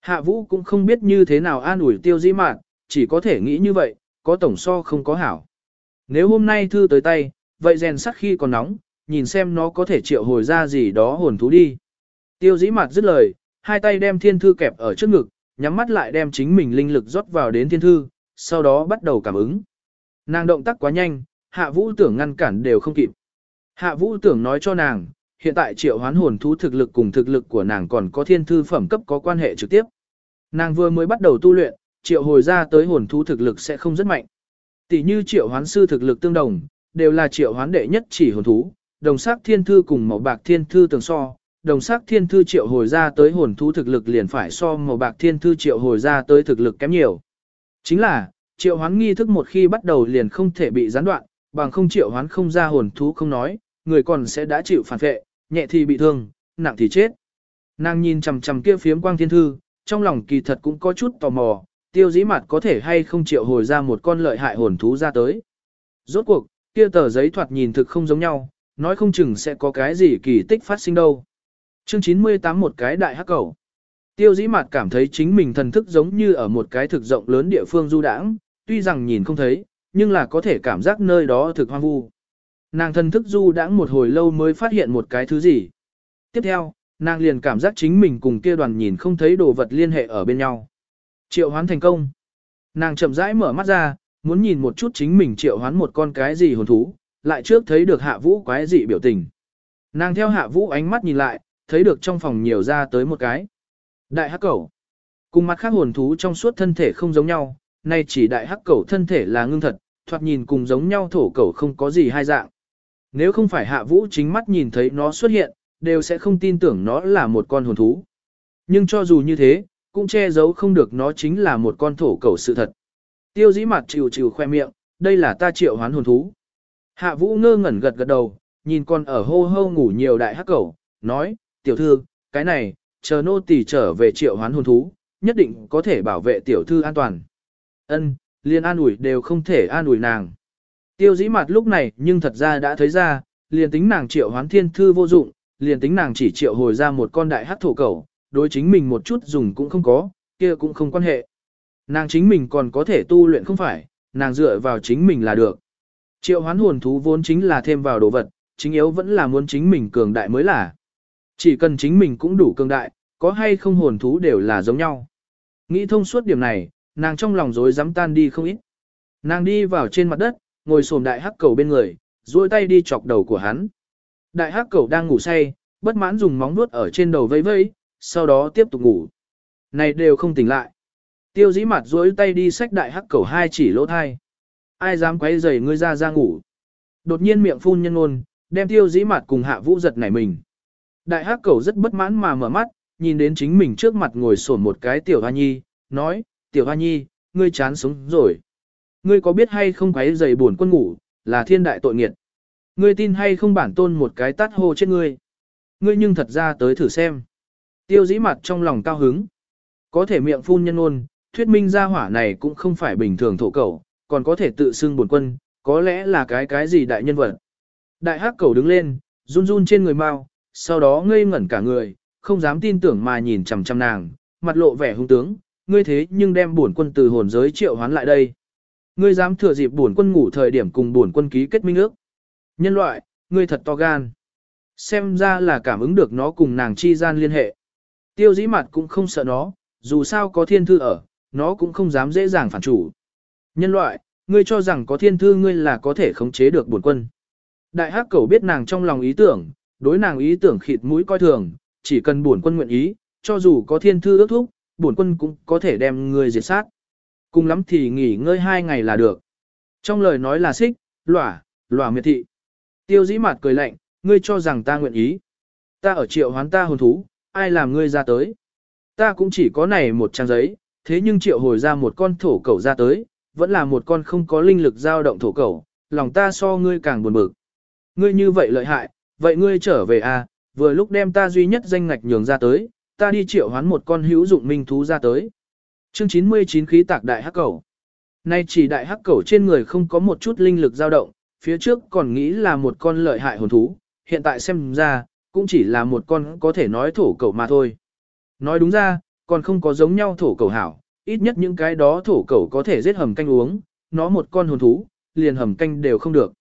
Hạ vũ cũng không biết như thế nào an ủi tiêu dĩ mặt, chỉ có thể nghĩ như vậy, có tổng so không có hảo. Nếu hôm nay thư tới tay, vậy rèn sắt khi còn nóng, nhìn xem nó có thể triệu hồi ra gì đó hồn thú đi. Tiêu dĩ mặt dứt lời, hai tay đem thiên thư kẹp ở trước ngực, nhắm mắt lại đem chính mình linh lực rót vào đến thiên thư, sau đó bắt đầu cảm ứng. Nàng động tác quá nhanh, hạ vũ tưởng ngăn cản đều không kịp. Hạ vũ tưởng nói cho nàng, hiện tại triệu hoán hồn thú thực lực cùng thực lực của nàng còn có thiên thư phẩm cấp có quan hệ trực tiếp. Nàng vừa mới bắt đầu tu luyện, triệu hồi ra tới hồn thú thực lực sẽ không rất mạnh. Tỷ như triệu hoán sư thực lực tương đồng, đều là triệu hoán đệ nhất chỉ hồn thú, đồng sắc thiên thư cùng màu bạc thiên thư tường so, đồng sắc thiên thư triệu hồi ra tới hồn thú thực lực liền phải so màu bạc thiên thư triệu hồi ra tới thực lực kém nhiều. Chính là, triệu hoán nghi thức một khi bắt đầu liền không thể bị gián đoạn, bằng không triệu hoán không ra hồn thú không nói, người còn sẽ đã chịu phản vệ, nhẹ thì bị thương, nặng thì chết. Nàng nhìn chằm chằm kia phiếm quang thiên thư, trong lòng kỳ thật cũng có chút tò mò, tiêu dĩ mặt có thể hay không triệu hồi ra một con lợi hại hồn thú ra tới. Rốt cuộc, kia tờ giấy thoạt nhìn thực không giống nhau, nói không chừng sẽ có cái gì kỳ tích phát sinh đâu. Chương 98 một cái đại hắc cầu. Tiêu dĩ mặt cảm thấy chính mình thần thức giống như ở một cái thực rộng lớn địa phương du đãng, tuy rằng nhìn không thấy, nhưng là có thể cảm giác nơi đó thực hoang vu. Nàng thần thức du đãng một hồi lâu mới phát hiện một cái thứ gì. Tiếp theo, nàng liền cảm giác chính mình cùng kia đoàn nhìn không thấy đồ vật liên hệ ở bên nhau. Triệu hoán thành công. Nàng chậm rãi mở mắt ra, muốn nhìn một chút chính mình triệu hoán một con cái gì hồn thú, lại trước thấy được hạ vũ quái dị biểu tình. Nàng theo hạ vũ ánh mắt nhìn lại, thấy được trong phòng nhiều ra tới một cái. Đại hắc cẩu. Cùng mặt khác hồn thú trong suốt thân thể không giống nhau, nay chỉ đại hắc cẩu thân thể là ngưng thật, thoạt nhìn cùng giống nhau thổ cẩu không có gì hai dạng. Nếu không phải hạ vũ chính mắt nhìn thấy nó xuất hiện, đều sẽ không tin tưởng nó là một con hồn thú. Nhưng cho dù như thế, cũng che giấu không được nó chính là một con thổ cẩu sự thật. Tiêu dĩ mặt chịu chịu khoe miệng, đây là ta triệu hoán hồn thú. Hạ vũ ngơ ngẩn gật gật đầu, nhìn con ở hô hô ngủ nhiều đại hắc cẩu, nói, tiểu thư, cái này, chờ nô tỳ trở về triệu hoán hồn thú, nhất định có thể bảo vệ tiểu thư an toàn. Ân, liền an ủi đều không thể an ủi nàng. Tiêu dĩ mặt lúc này nhưng thật ra đã thấy ra, liền tính nàng triệu hoán thiên thư vô dụng, liền tính nàng chỉ triệu hồi ra một con đại hắc thổ cẩu, đối chính mình một chút dùng cũng không có, kia cũng không quan hệ. Nàng chính mình còn có thể tu luyện không phải, nàng dựa vào chính mình là được. Triệu hoán hồn thú vốn chính là thêm vào đồ vật, chính yếu vẫn là muốn chính mình cường đại mới là. Chỉ cần chính mình cũng đủ cường đại, có hay không hồn thú đều là giống nhau. Nghĩ thông suốt điểm này, nàng trong lòng rối dám tan đi không ít. Nàng đi vào trên mặt đất, ngồi xổm đại hắc cầu bên người, duỗi tay đi chọc đầu của hắn. Đại hắc cầu đang ngủ say, bất mãn dùng móng vuốt ở trên đầu vây vây, sau đó tiếp tục ngủ. Này đều không tỉnh lại. Tiêu dĩ mặt duỗi tay đi xách đại hắc cầu hai chỉ lỗ thai. Ai dám quấy rầy ngươi ra ra ngủ. Đột nhiên miệng phun nhân ngôn, đem tiêu dĩ mặt cùng hạ vũ giật nảy mình. Đại hắc cẩu rất bất mãn mà mở mắt, nhìn đến chính mình trước mặt ngồi sổn một cái tiểu hoa nhi, nói, tiểu hoa nhi, ngươi chán sống rồi. Ngươi có biết hay không quấy rầy buồn quân ngủ, là thiên đại tội nghiệt. Ngươi tin hay không bản tôn một cái tát hô chết ngươi. Ngươi nhưng thật ra tới thử xem. Tiêu dĩ mặt trong lòng cao hứng. Có thể miệng phun nhân ôn, thuyết minh ra hỏa này cũng không phải bình thường thổ cầu, còn có thể tự xưng buồn quân, có lẽ là cái cái gì đại nhân vật. Đại hắc cầu đứng lên, run run trên người mau, sau đó ngây ngẩn cả người, không dám tin tưởng mà nhìn chằm chằm nàng, mặt lộ vẻ hung tướng, ngươi thế nhưng đem bổn quân từ hồn giới triệu hoán lại đây. Ngươi dám thừa dịp bổn quân ngủ thời điểm cùng bổn quân ký kết minh ước. Nhân loại, ngươi thật to gan. Xem ra là cảm ứng được nó cùng nàng chi gian liên hệ. Tiêu dĩ mặt cũng không sợ nó, dù sao có thiên thư ở, nó cũng không dám dễ dàng phản chủ. Nhân loại, ngươi cho rằng có thiên thư ngươi là có thể khống chế được bổn quân. Đại hắc cầu biết nàng trong lòng ý tưởng, đối nàng ý tưởng khịt mũi coi thường, chỉ cần bổn quân nguyện ý, cho dù có thiên thư ước thúc, bổn quân cũng có thể đem ngươi diệt sát. Cùng lắm thì nghỉ ngơi hai ngày là được. Trong lời nói là xích, lỏa, lỏa miệt thị. Tiêu dĩ mặt cười lạnh, ngươi cho rằng ta nguyện ý. Ta ở triệu hoán ta hồn thú, ai làm ngươi ra tới. Ta cũng chỉ có này một trang giấy, thế nhưng triệu hồi ra một con thổ cẩu ra tới, vẫn là một con không có linh lực dao động thổ cẩu, lòng ta so ngươi càng buồn bực. Ngươi như vậy lợi hại, vậy ngươi trở về à, vừa lúc đem ta duy nhất danh ngạch nhường ra tới, ta đi triệu hoán một con hữu dụng minh thú ra tới. Chương 99 khí tạc đại hắc cẩu. Nay chỉ đại hắc cẩu trên người không có một chút linh lực dao động, phía trước còn nghĩ là một con lợi hại hồn thú, hiện tại xem ra, cũng chỉ là một con có thể nói thổ cẩu mà thôi. Nói đúng ra, còn không có giống nhau thổ cẩu hảo, ít nhất những cái đó thổ cẩu có thể giết hầm canh uống, nó một con hồn thú, liền hầm canh đều không được.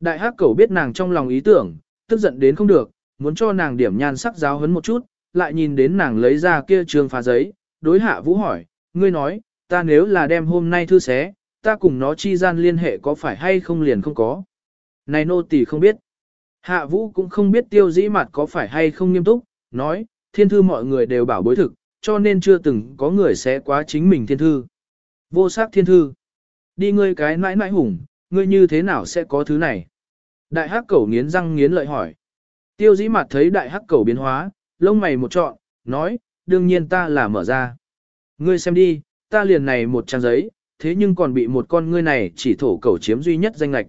Đại hắc cẩu biết nàng trong lòng ý tưởng, tức giận đến không được, muốn cho nàng điểm nhan sắc giáo hấn một chút, lại nhìn đến nàng lấy ra kia trường phá giấy, đối hạ vũ hỏi, ngươi nói, ta nếu là đem hôm nay thư xé, ta cùng nó chi gian liên hệ có phải hay không liền không có. Này nô tỳ không biết. Hạ vũ cũng không biết tiêu dĩ mặt có phải hay không nghiêm túc, nói, thiên thư mọi người đều bảo bối thực, cho nên chưa từng có người xé quá chính mình thiên thư. Vô sắc thiên thư. Đi ngươi cái nãi nãi hùng, ngươi như thế nào sẽ có thứ này? Đại hắc cẩu nghiến răng nghiến lợi hỏi. Tiêu dĩ mặt thấy đại hắc cẩu biến hóa, lông mày một trọn, nói, đương nhiên ta là mở ra. Ngươi xem đi, ta liền này một trang giấy, thế nhưng còn bị một con ngươi này chỉ thổ cẩu chiếm duy nhất danh lạch.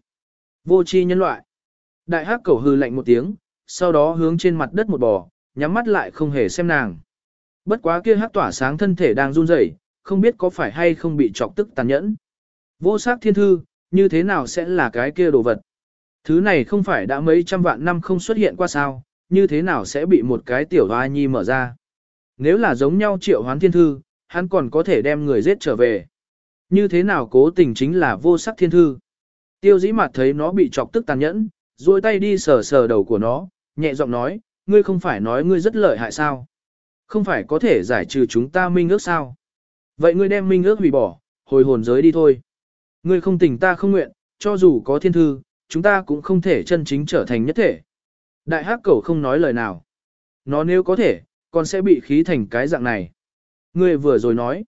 Vô chi nhân loại. Đại hắc cẩu hư lạnh một tiếng, sau đó hướng trên mặt đất một bò, nhắm mắt lại không hề xem nàng. Bất quá kia hắc tỏa sáng thân thể đang run rẩy, không biết có phải hay không bị chọc tức tàn nhẫn. Vô sắc thiên thư, như thế nào sẽ là cái kia đồ vật? Thứ này không phải đã mấy trăm vạn năm không xuất hiện qua sao, như thế nào sẽ bị một cái tiểu hoa nhi mở ra? Nếu là giống nhau triệu hoán thiên thư, hắn còn có thể đem người giết trở về. Như thế nào cố tình chính là vô sắc thiên thư? Tiêu dĩ mặt thấy nó bị chọc tức tàn nhẫn, duỗi tay đi sờ sờ đầu của nó, nhẹ giọng nói, ngươi không phải nói ngươi rất lợi hại sao? Không phải có thể giải trừ chúng ta minh ước sao? Vậy ngươi đem minh ước hủy bỏ, hồi hồn giới đi thôi. Ngươi không tỉnh ta không nguyện, cho dù có thiên thư, chúng ta cũng không thể chân chính trở thành nhất thể. Đại hắc cẩu không nói lời nào. Nó nếu có thể, còn sẽ bị khí thành cái dạng này. Ngươi vừa rồi nói,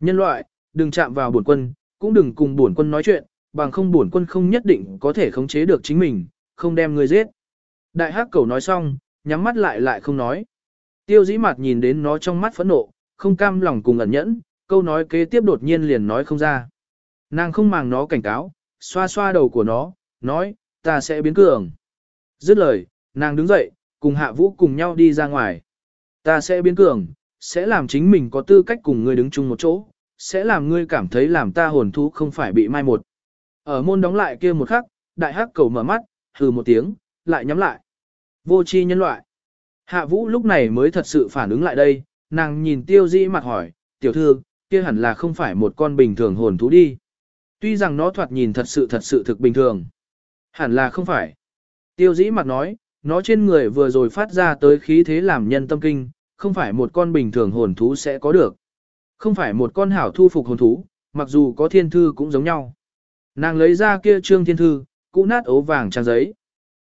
nhân loại, đừng chạm vào bổn quân, cũng đừng cùng bổn quân nói chuyện, bằng không bổn quân không nhất định có thể khống chế được chính mình, không đem ngươi giết. Đại hắc cẩu nói xong, nhắm mắt lại lại không nói. Tiêu dĩ mặt nhìn đến nó trong mắt phẫn nộ, không cam lòng cùng ẩn nhẫn, câu nói kế tiếp đột nhiên liền nói không ra. Nàng không màng nó cảnh cáo, xoa xoa đầu của nó, nói, ta sẽ biến cường. Dứt lời, nàng đứng dậy, cùng hạ vũ cùng nhau đi ra ngoài. Ta sẽ biến cường, sẽ làm chính mình có tư cách cùng ngươi đứng chung một chỗ, sẽ làm ngươi cảm thấy làm ta hồn thú không phải bị mai một. Ở môn đóng lại kia một khắc, đại hắc cầu mở mắt, hừ một tiếng, lại nhắm lại. Vô chi nhân loại. Hạ vũ lúc này mới thật sự phản ứng lại đây, nàng nhìn tiêu dĩ mặt hỏi, tiểu thư, kia hẳn là không phải một con bình thường hồn thú đi. Tuy rằng nó thoạt nhìn thật sự thật sự thực bình thường. Hẳn là không phải. Tiêu dĩ mặt nói, nó trên người vừa rồi phát ra tới khí thế làm nhân tâm kinh, không phải một con bình thường hồn thú sẽ có được. Không phải một con hảo thu phục hồn thú, mặc dù có thiên thư cũng giống nhau. Nàng lấy ra kia trương thiên thư, cũ nát ố vàng trang giấy.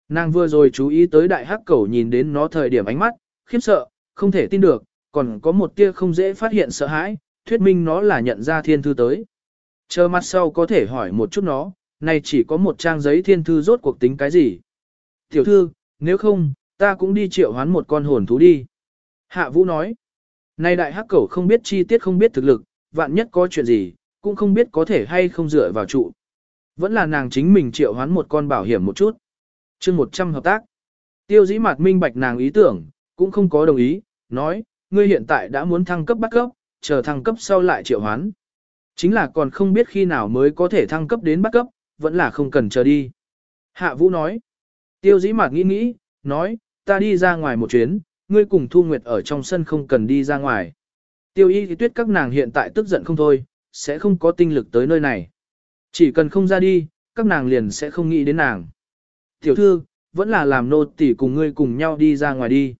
Nàng vừa rồi chú ý tới đại hắc cẩu nhìn đến nó thời điểm ánh mắt, khiếp sợ, không thể tin được, còn có một tia không dễ phát hiện sợ hãi, thuyết minh nó là nhận ra thiên thư tới. Chờ mặt sau có thể hỏi một chút nó, này chỉ có một trang giấy thiên thư rốt cuộc tính cái gì. Tiểu thư, nếu không, ta cũng đi triệu hoán một con hồn thú đi. Hạ Vũ nói, nay đại hắc cẩu không biết chi tiết không biết thực lực, vạn nhất có chuyện gì, cũng không biết có thể hay không dựa vào trụ. Vẫn là nàng chính mình triệu hoán một con bảo hiểm một chút. chương 100 hợp tác. Tiêu dĩ mạt minh bạch nàng ý tưởng, cũng không có đồng ý, nói, ngươi hiện tại đã muốn thăng cấp bắt cấp, chờ thăng cấp sau lại triệu hoán. Chính là còn không biết khi nào mới có thể thăng cấp đến bắt cấp, vẫn là không cần chờ đi. Hạ Vũ nói, tiêu dĩ mặt nghĩ nghĩ, nói, ta đi ra ngoài một chuyến, ngươi cùng Thu Nguyệt ở trong sân không cần đi ra ngoài. Tiêu y thì tuyết các nàng hiện tại tức giận không thôi, sẽ không có tinh lực tới nơi này. Chỉ cần không ra đi, các nàng liền sẽ không nghĩ đến nàng. Tiểu thư, vẫn là làm nô tỳ cùng ngươi cùng nhau đi ra ngoài đi.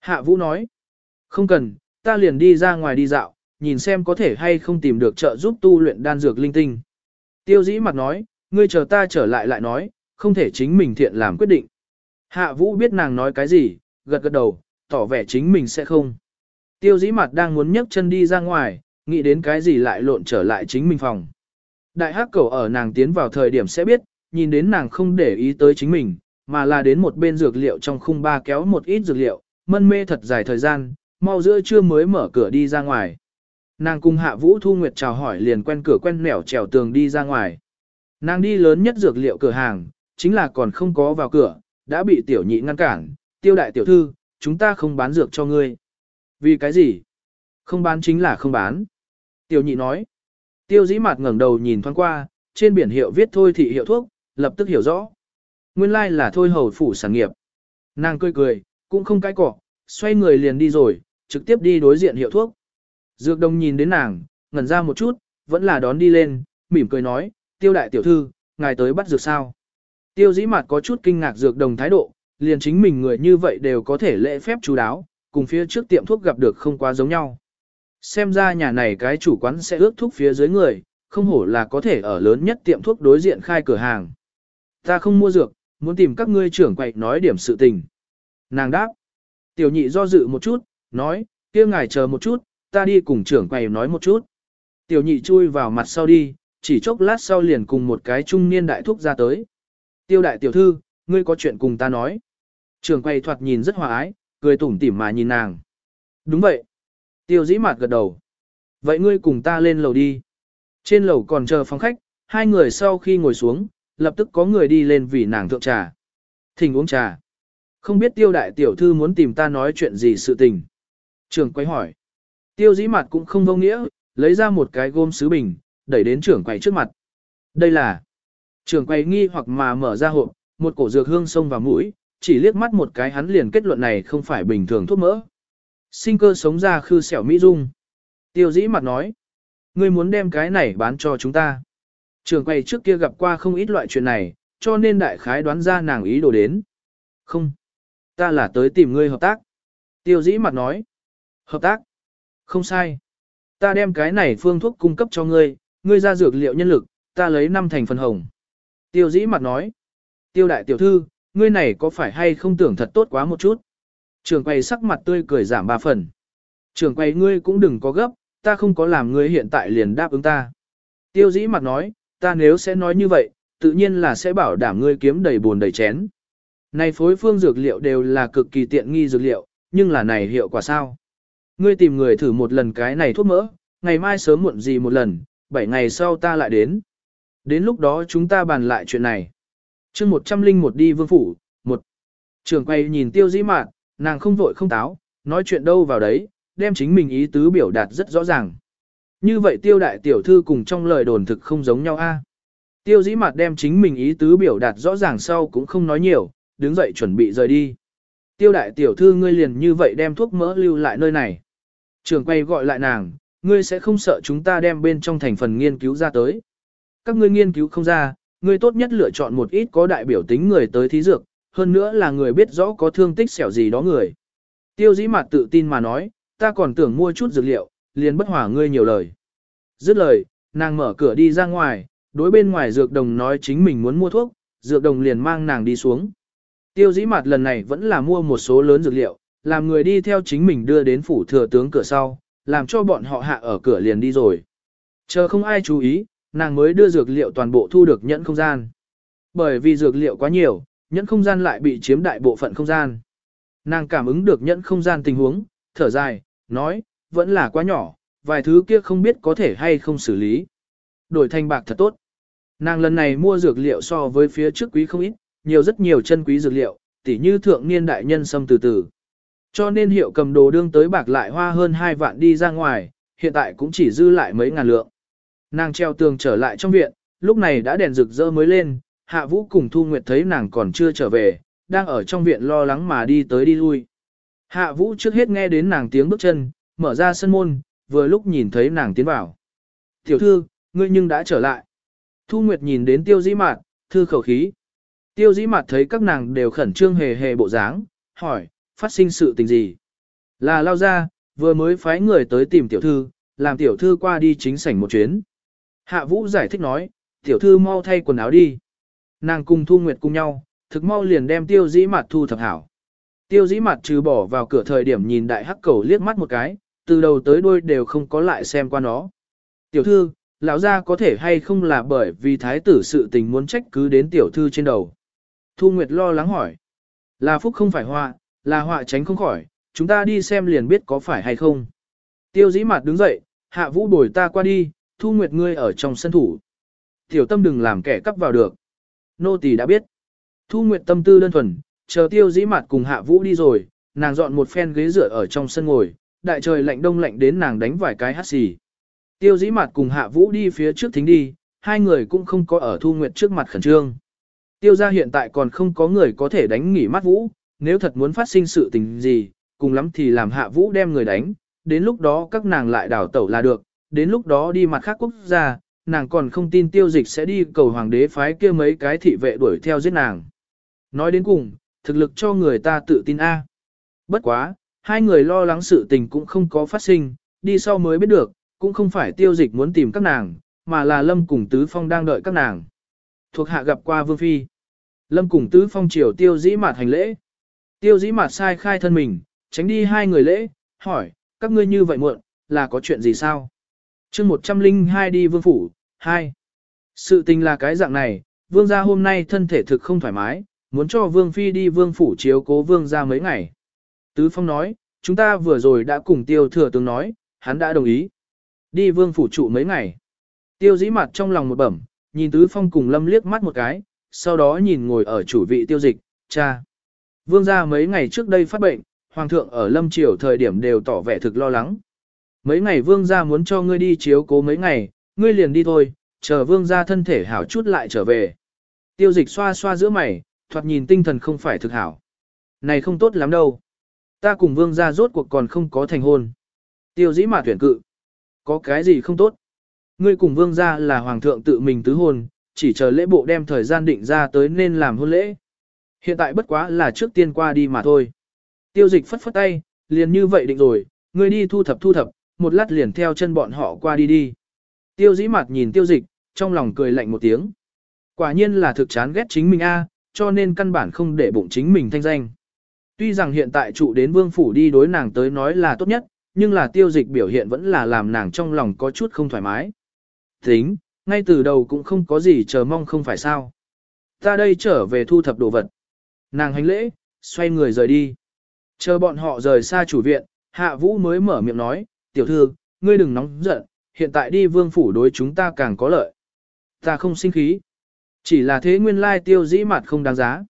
Hạ Vũ nói, không cần, ta liền đi ra ngoài đi dạo, nhìn xem có thể hay không tìm được trợ giúp tu luyện đan dược linh tinh. Tiêu dĩ mặt nói, ngươi chờ ta trở lại lại nói, không thể chính mình thiện làm quyết định. Hạ Vũ biết nàng nói cái gì, gật gật đầu, tỏ vẻ chính mình sẽ không. Tiêu dĩ mặt đang muốn nhấc chân đi ra ngoài, nghĩ đến cái gì lại lộn trở lại chính mình phòng. Đại hắc cầu ở nàng tiến vào thời điểm sẽ biết, nhìn đến nàng không để ý tới chính mình, mà là đến một bên dược liệu trong khung ba kéo một ít dược liệu, mân mê thật dài thời gian, mau giữa trưa mới mở cửa đi ra ngoài. Nàng cùng hạ vũ thu nguyệt chào hỏi liền quen cửa quen nẻo trèo tường đi ra ngoài. Nàng đi lớn nhất dược liệu cửa hàng, chính là còn không có vào cửa, đã bị tiểu nhị ngăn cản, tiêu đại tiểu thư, chúng ta không bán dược cho ngươi. Vì cái gì? Không bán chính là không bán. Tiểu nhị nói. Tiêu dĩ mặt ngẩng đầu nhìn thoáng qua, trên biển hiệu viết thôi thị hiệu thuốc, lập tức hiểu rõ. Nguyên lai like là thôi hầu phủ sản nghiệp. Nàng cười cười, cũng không cái cỏ, xoay người liền đi rồi, trực tiếp đi đối diện hiệu thuốc. Dược đồng nhìn đến nàng, ngẩn ra một chút, vẫn là đón đi lên, mỉm cười nói, tiêu đại tiểu thư, ngài tới bắt dược sao. Tiêu dĩ mặt có chút kinh ngạc dược đồng thái độ, liền chính mình người như vậy đều có thể lễ phép chú đáo, cùng phía trước tiệm thuốc gặp được không quá giống nhau. Xem ra nhà này cái chủ quán sẽ ước thuốc phía dưới người, không hổ là có thể ở lớn nhất tiệm thuốc đối diện khai cửa hàng. Ta không mua dược, muốn tìm các ngươi trưởng quậy nói điểm sự tình. Nàng đáp. Tiểu nhị do dự một chút, nói, kia ngài chờ một chút, ta đi cùng trưởng quầy nói một chút. Tiểu nhị chui vào mặt sau đi, chỉ chốc lát sau liền cùng một cái trung niên đại thúc ra tới. Tiêu đại tiểu thư, ngươi có chuyện cùng ta nói. trường quay thoạt nhìn rất hòa ái, cười tủm tỉm mà nhìn nàng. Đúng vậy. Tiêu dĩ mạt gật đầu. Vậy ngươi cùng ta lên lầu đi. Trên lầu còn chờ phòng khách, hai người sau khi ngồi xuống, lập tức có người đi lên vì nàng thượng trà. Thỉnh uống trà. Không biết tiêu đại tiểu thư muốn tìm ta nói chuyện gì sự tình. trường quay hỏi. Tiêu dĩ mặt cũng không vô nghĩa, lấy ra một cái gôm sứ bình, đẩy đến trưởng quầy trước mặt. Đây là. Trưởng quầy nghi hoặc mà mở ra hộp, một cổ dược hương xông vào mũi, chỉ liếc mắt một cái hắn liền kết luận này không phải bình thường thuốc mỡ. Sinh cơ sống ra khư xẻo Mỹ Dung. Tiêu dĩ mặt nói. Ngươi muốn đem cái này bán cho chúng ta. Trường quay trước kia gặp qua không ít loại chuyện này, cho nên đại khái đoán ra nàng ý đồ đến. Không. Ta là tới tìm ngươi hợp tác. Tiêu dĩ mặt nói. Hợp tác. Không sai. Ta đem cái này phương thuốc cung cấp cho ngươi, ngươi ra dược liệu nhân lực, ta lấy năm thành phần hồng. Tiêu dĩ mặt nói. Tiêu đại tiểu thư, ngươi này có phải hay không tưởng thật tốt quá một chút. Trường quay sắc mặt tươi cười giảm ba phần. Trường quay ngươi cũng đừng có gấp, ta không có làm ngươi hiện tại liền đáp ứng ta. Tiêu dĩ mặt nói, ta nếu sẽ nói như vậy, tự nhiên là sẽ bảo đảm ngươi kiếm đầy buồn đầy chén. Này phối phương dược liệu đều là cực kỳ tiện nghi dược liệu, nhưng là này hiệu quả sao? Ngươi tìm người thử một lần cái này thuốc mỡ, ngày mai sớm muộn gì một lần, 7 ngày sau ta lại đến. Đến lúc đó chúng ta bàn lại chuyện này. chương 101 đi vương phủ, một Trường quay nhìn tiêu dĩ mạn, nàng không vội không táo, nói chuyện đâu vào đấy, đem chính mình ý tứ biểu đạt rất rõ ràng. Như vậy tiêu đại tiểu thư cùng trong lời đồn thực không giống nhau a. Tiêu dĩ mặt đem chính mình ý tứ biểu đạt rõ ràng sau cũng không nói nhiều, đứng dậy chuẩn bị rời đi. Tiêu đại tiểu thư ngươi liền như vậy đem thuốc mỡ lưu lại nơi này. Trường quay gọi lại nàng, ngươi sẽ không sợ chúng ta đem bên trong thành phần nghiên cứu ra tới. Các ngươi nghiên cứu không ra, ngươi tốt nhất lựa chọn một ít có đại biểu tính người tới thí dược, hơn nữa là người biết rõ có thương tích xẻo gì đó người. Tiêu dĩ mặt tự tin mà nói, ta còn tưởng mua chút dược liệu, liền bất hỏa ngươi nhiều lời. Dứt lời, nàng mở cửa đi ra ngoài, đối bên ngoài dược đồng nói chính mình muốn mua thuốc, dược đồng liền mang nàng đi xuống. Tiêu dĩ mặt lần này vẫn là mua một số lớn dược liệu, làm người đi theo chính mình đưa đến phủ thừa tướng cửa sau, làm cho bọn họ hạ ở cửa liền đi rồi. Chờ không ai chú ý, nàng mới đưa dược liệu toàn bộ thu được nhẫn không gian. Bởi vì dược liệu quá nhiều, nhẫn không gian lại bị chiếm đại bộ phận không gian. Nàng cảm ứng được nhẫn không gian tình huống, thở dài, nói, vẫn là quá nhỏ, vài thứ kia không biết có thể hay không xử lý. Đổi thành bạc thật tốt. Nàng lần này mua dược liệu so với phía trước quý không ít, nhiều rất nhiều chân quý dược liệu, tỉ như thượng niên đại nhân xâm từ từ. Cho nên hiệu cầm đồ đương tới bạc lại hoa hơn 2 vạn đi ra ngoài, hiện tại cũng chỉ dư lại mấy ngàn lượng. Nàng treo tường trở lại trong viện, lúc này đã đèn rực rỡ mới lên, Hạ Vũ cùng Thu Nguyệt thấy nàng còn chưa trở về, đang ở trong viện lo lắng mà đi tới đi lui. Hạ Vũ trước hết nghe đến nàng tiếng bước chân, mở ra sân môn, vừa lúc nhìn thấy nàng tiến vào. Tiểu thư, ngươi nhưng đã trở lại. Thu Nguyệt nhìn đến tiêu dĩ mạt, thư khẩu khí. Tiêu dĩ mạt thấy các nàng đều khẩn trương hề hề bộ dáng, hỏi, phát sinh sự tình gì? Là lao ra, vừa mới phái người tới tìm tiểu thư, làm tiểu thư qua đi chính sảnh một chuyến. Hạ Vũ giải thích nói, tiểu thư mau thay quần áo đi. Nàng cùng Thu Nguyệt cùng nhau, thực mau liền đem tiêu dĩ mặt thu thập hảo. Tiêu dĩ mặt trừ bỏ vào cửa thời điểm nhìn đại hắc cầu liếc mắt một cái, từ đầu tới đuôi đều không có lại xem qua nó. Tiểu thư, lão gia có thể hay không là bởi vì thái tử sự tình muốn trách cứ đến tiểu thư trên đầu. Thu Nguyệt lo lắng hỏi. Là phúc không phải họa, là họa tránh không khỏi, chúng ta đi xem liền biết có phải hay không. Tiêu dĩ mặt đứng dậy, hạ vũ bồi ta qua đi, Thu Nguyệt ngươi ở trong sân thủ. Tiểu tâm đừng làm kẻ cắp vào được. Nô tỳ đã biết. Thu Nguyệt tâm tư đơn thuần, chờ tiêu dĩ mặt cùng hạ vũ đi rồi, nàng dọn một phen ghế dựa ở trong sân ngồi, đại trời lạnh đông lạnh đến nàng đánh vài cái hát xì. Tiêu dĩ mặt cùng hạ vũ đi phía trước thính đi, hai người cũng không có ở Thu Nguyệt trước mặt khẩn trương. Tiêu gia hiện tại còn không có người có thể đánh nghỉ mắt vũ, nếu thật muốn phát sinh sự tình gì, cùng lắm thì làm hạ vũ đem người đánh, đến lúc đó các nàng lại đảo tẩu là được, đến lúc đó đi mặt khác quốc gia, nàng còn không tin tiêu dịch sẽ đi cầu hoàng đế phái kia mấy cái thị vệ đuổi theo giết nàng. Nói đến cùng, thực lực cho người ta tự tin A. Bất quá, hai người lo lắng sự tình cũng không có phát sinh, đi sau mới biết được, cũng không phải tiêu dịch muốn tìm các nàng, mà là Lâm cùng Tứ Phong đang đợi các nàng. Thuộc hạ gặp qua Vương Phi. Lâm cùng Tứ Phong triều tiêu dĩ mạt hành lễ. Tiêu dĩ mặt sai khai thân mình, tránh đi hai người lễ, hỏi, các ngươi như vậy muộn, là có chuyện gì sao? chương 102 đi vương phủ, 2. Sự tình là cái dạng này, vương gia hôm nay thân thể thực không thoải mái, muốn cho vương phi đi vương phủ chiếu cố vương gia mấy ngày. Tứ Phong nói, chúng ta vừa rồi đã cùng tiêu thừa tướng nói, hắn đã đồng ý. Đi vương phủ trụ mấy ngày. Tiêu dĩ mặt trong lòng một bẩm, nhìn Tứ Phong cùng lâm liếc mắt một cái, sau đó nhìn ngồi ở chủ vị tiêu dịch, cha. Vương gia mấy ngày trước đây phát bệnh, hoàng thượng ở lâm triều thời điểm đều tỏ vẻ thực lo lắng. Mấy ngày vương gia muốn cho ngươi đi chiếu cố mấy ngày, ngươi liền đi thôi, chờ vương gia thân thể hảo chút lại trở về. Tiêu dịch xoa xoa giữa mày, thoạt nhìn tinh thần không phải thực hảo. Này không tốt lắm đâu. Ta cùng vương gia rốt cuộc còn không có thành hôn. Tiêu dĩ mà tuyển cự. Có cái gì không tốt? Ngươi cùng vương gia là hoàng thượng tự mình tứ hôn, chỉ chờ lễ bộ đem thời gian định ra tới nên làm hôn lễ. Hiện tại bất quá là trước tiên qua đi mà thôi. Tiêu dịch phất phất tay, liền như vậy định rồi, ngươi đi thu thập thu thập, một lát liền theo chân bọn họ qua đi đi. Tiêu dĩ mặt nhìn tiêu dịch, trong lòng cười lạnh một tiếng. Quả nhiên là thực chán ghét chính mình a, cho nên căn bản không để bụng chính mình thanh danh. Tuy rằng hiện tại trụ đến vương phủ đi đối nàng tới nói là tốt nhất, nhưng là tiêu dịch biểu hiện vẫn là làm nàng trong lòng có chút không thoải mái. Tính, ngay từ đầu cũng không có gì chờ mong không phải sao. Ta đây trở về thu thập đồ vật. Nàng hành lễ, xoay người rời đi. Chờ bọn họ rời xa chủ viện, hạ vũ mới mở miệng nói, tiểu thư, ngươi đừng nóng giận, hiện tại đi vương phủ đối chúng ta càng có lợi. Ta không sinh khí. Chỉ là thế nguyên lai tiêu dĩ mặt không đáng giá.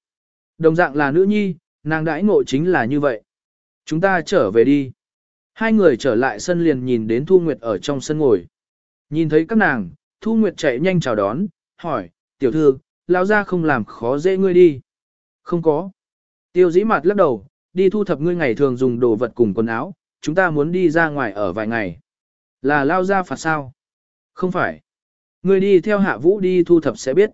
Đồng dạng là nữ nhi, nàng đãi ngộ chính là như vậy. Chúng ta trở về đi. Hai người trở lại sân liền nhìn đến Thu Nguyệt ở trong sân ngồi. Nhìn thấy các nàng, Thu Nguyệt chạy nhanh chào đón, hỏi, tiểu thư, lão ra không làm khó dễ ngươi đi. Không có. Tiêu dĩ mặt lắc đầu, đi thu thập ngươi ngày thường dùng đồ vật cùng quần áo, chúng ta muốn đi ra ngoài ở vài ngày. Là lao ra phạt sao? Không phải. Ngươi đi theo hạ vũ đi thu thập sẽ biết.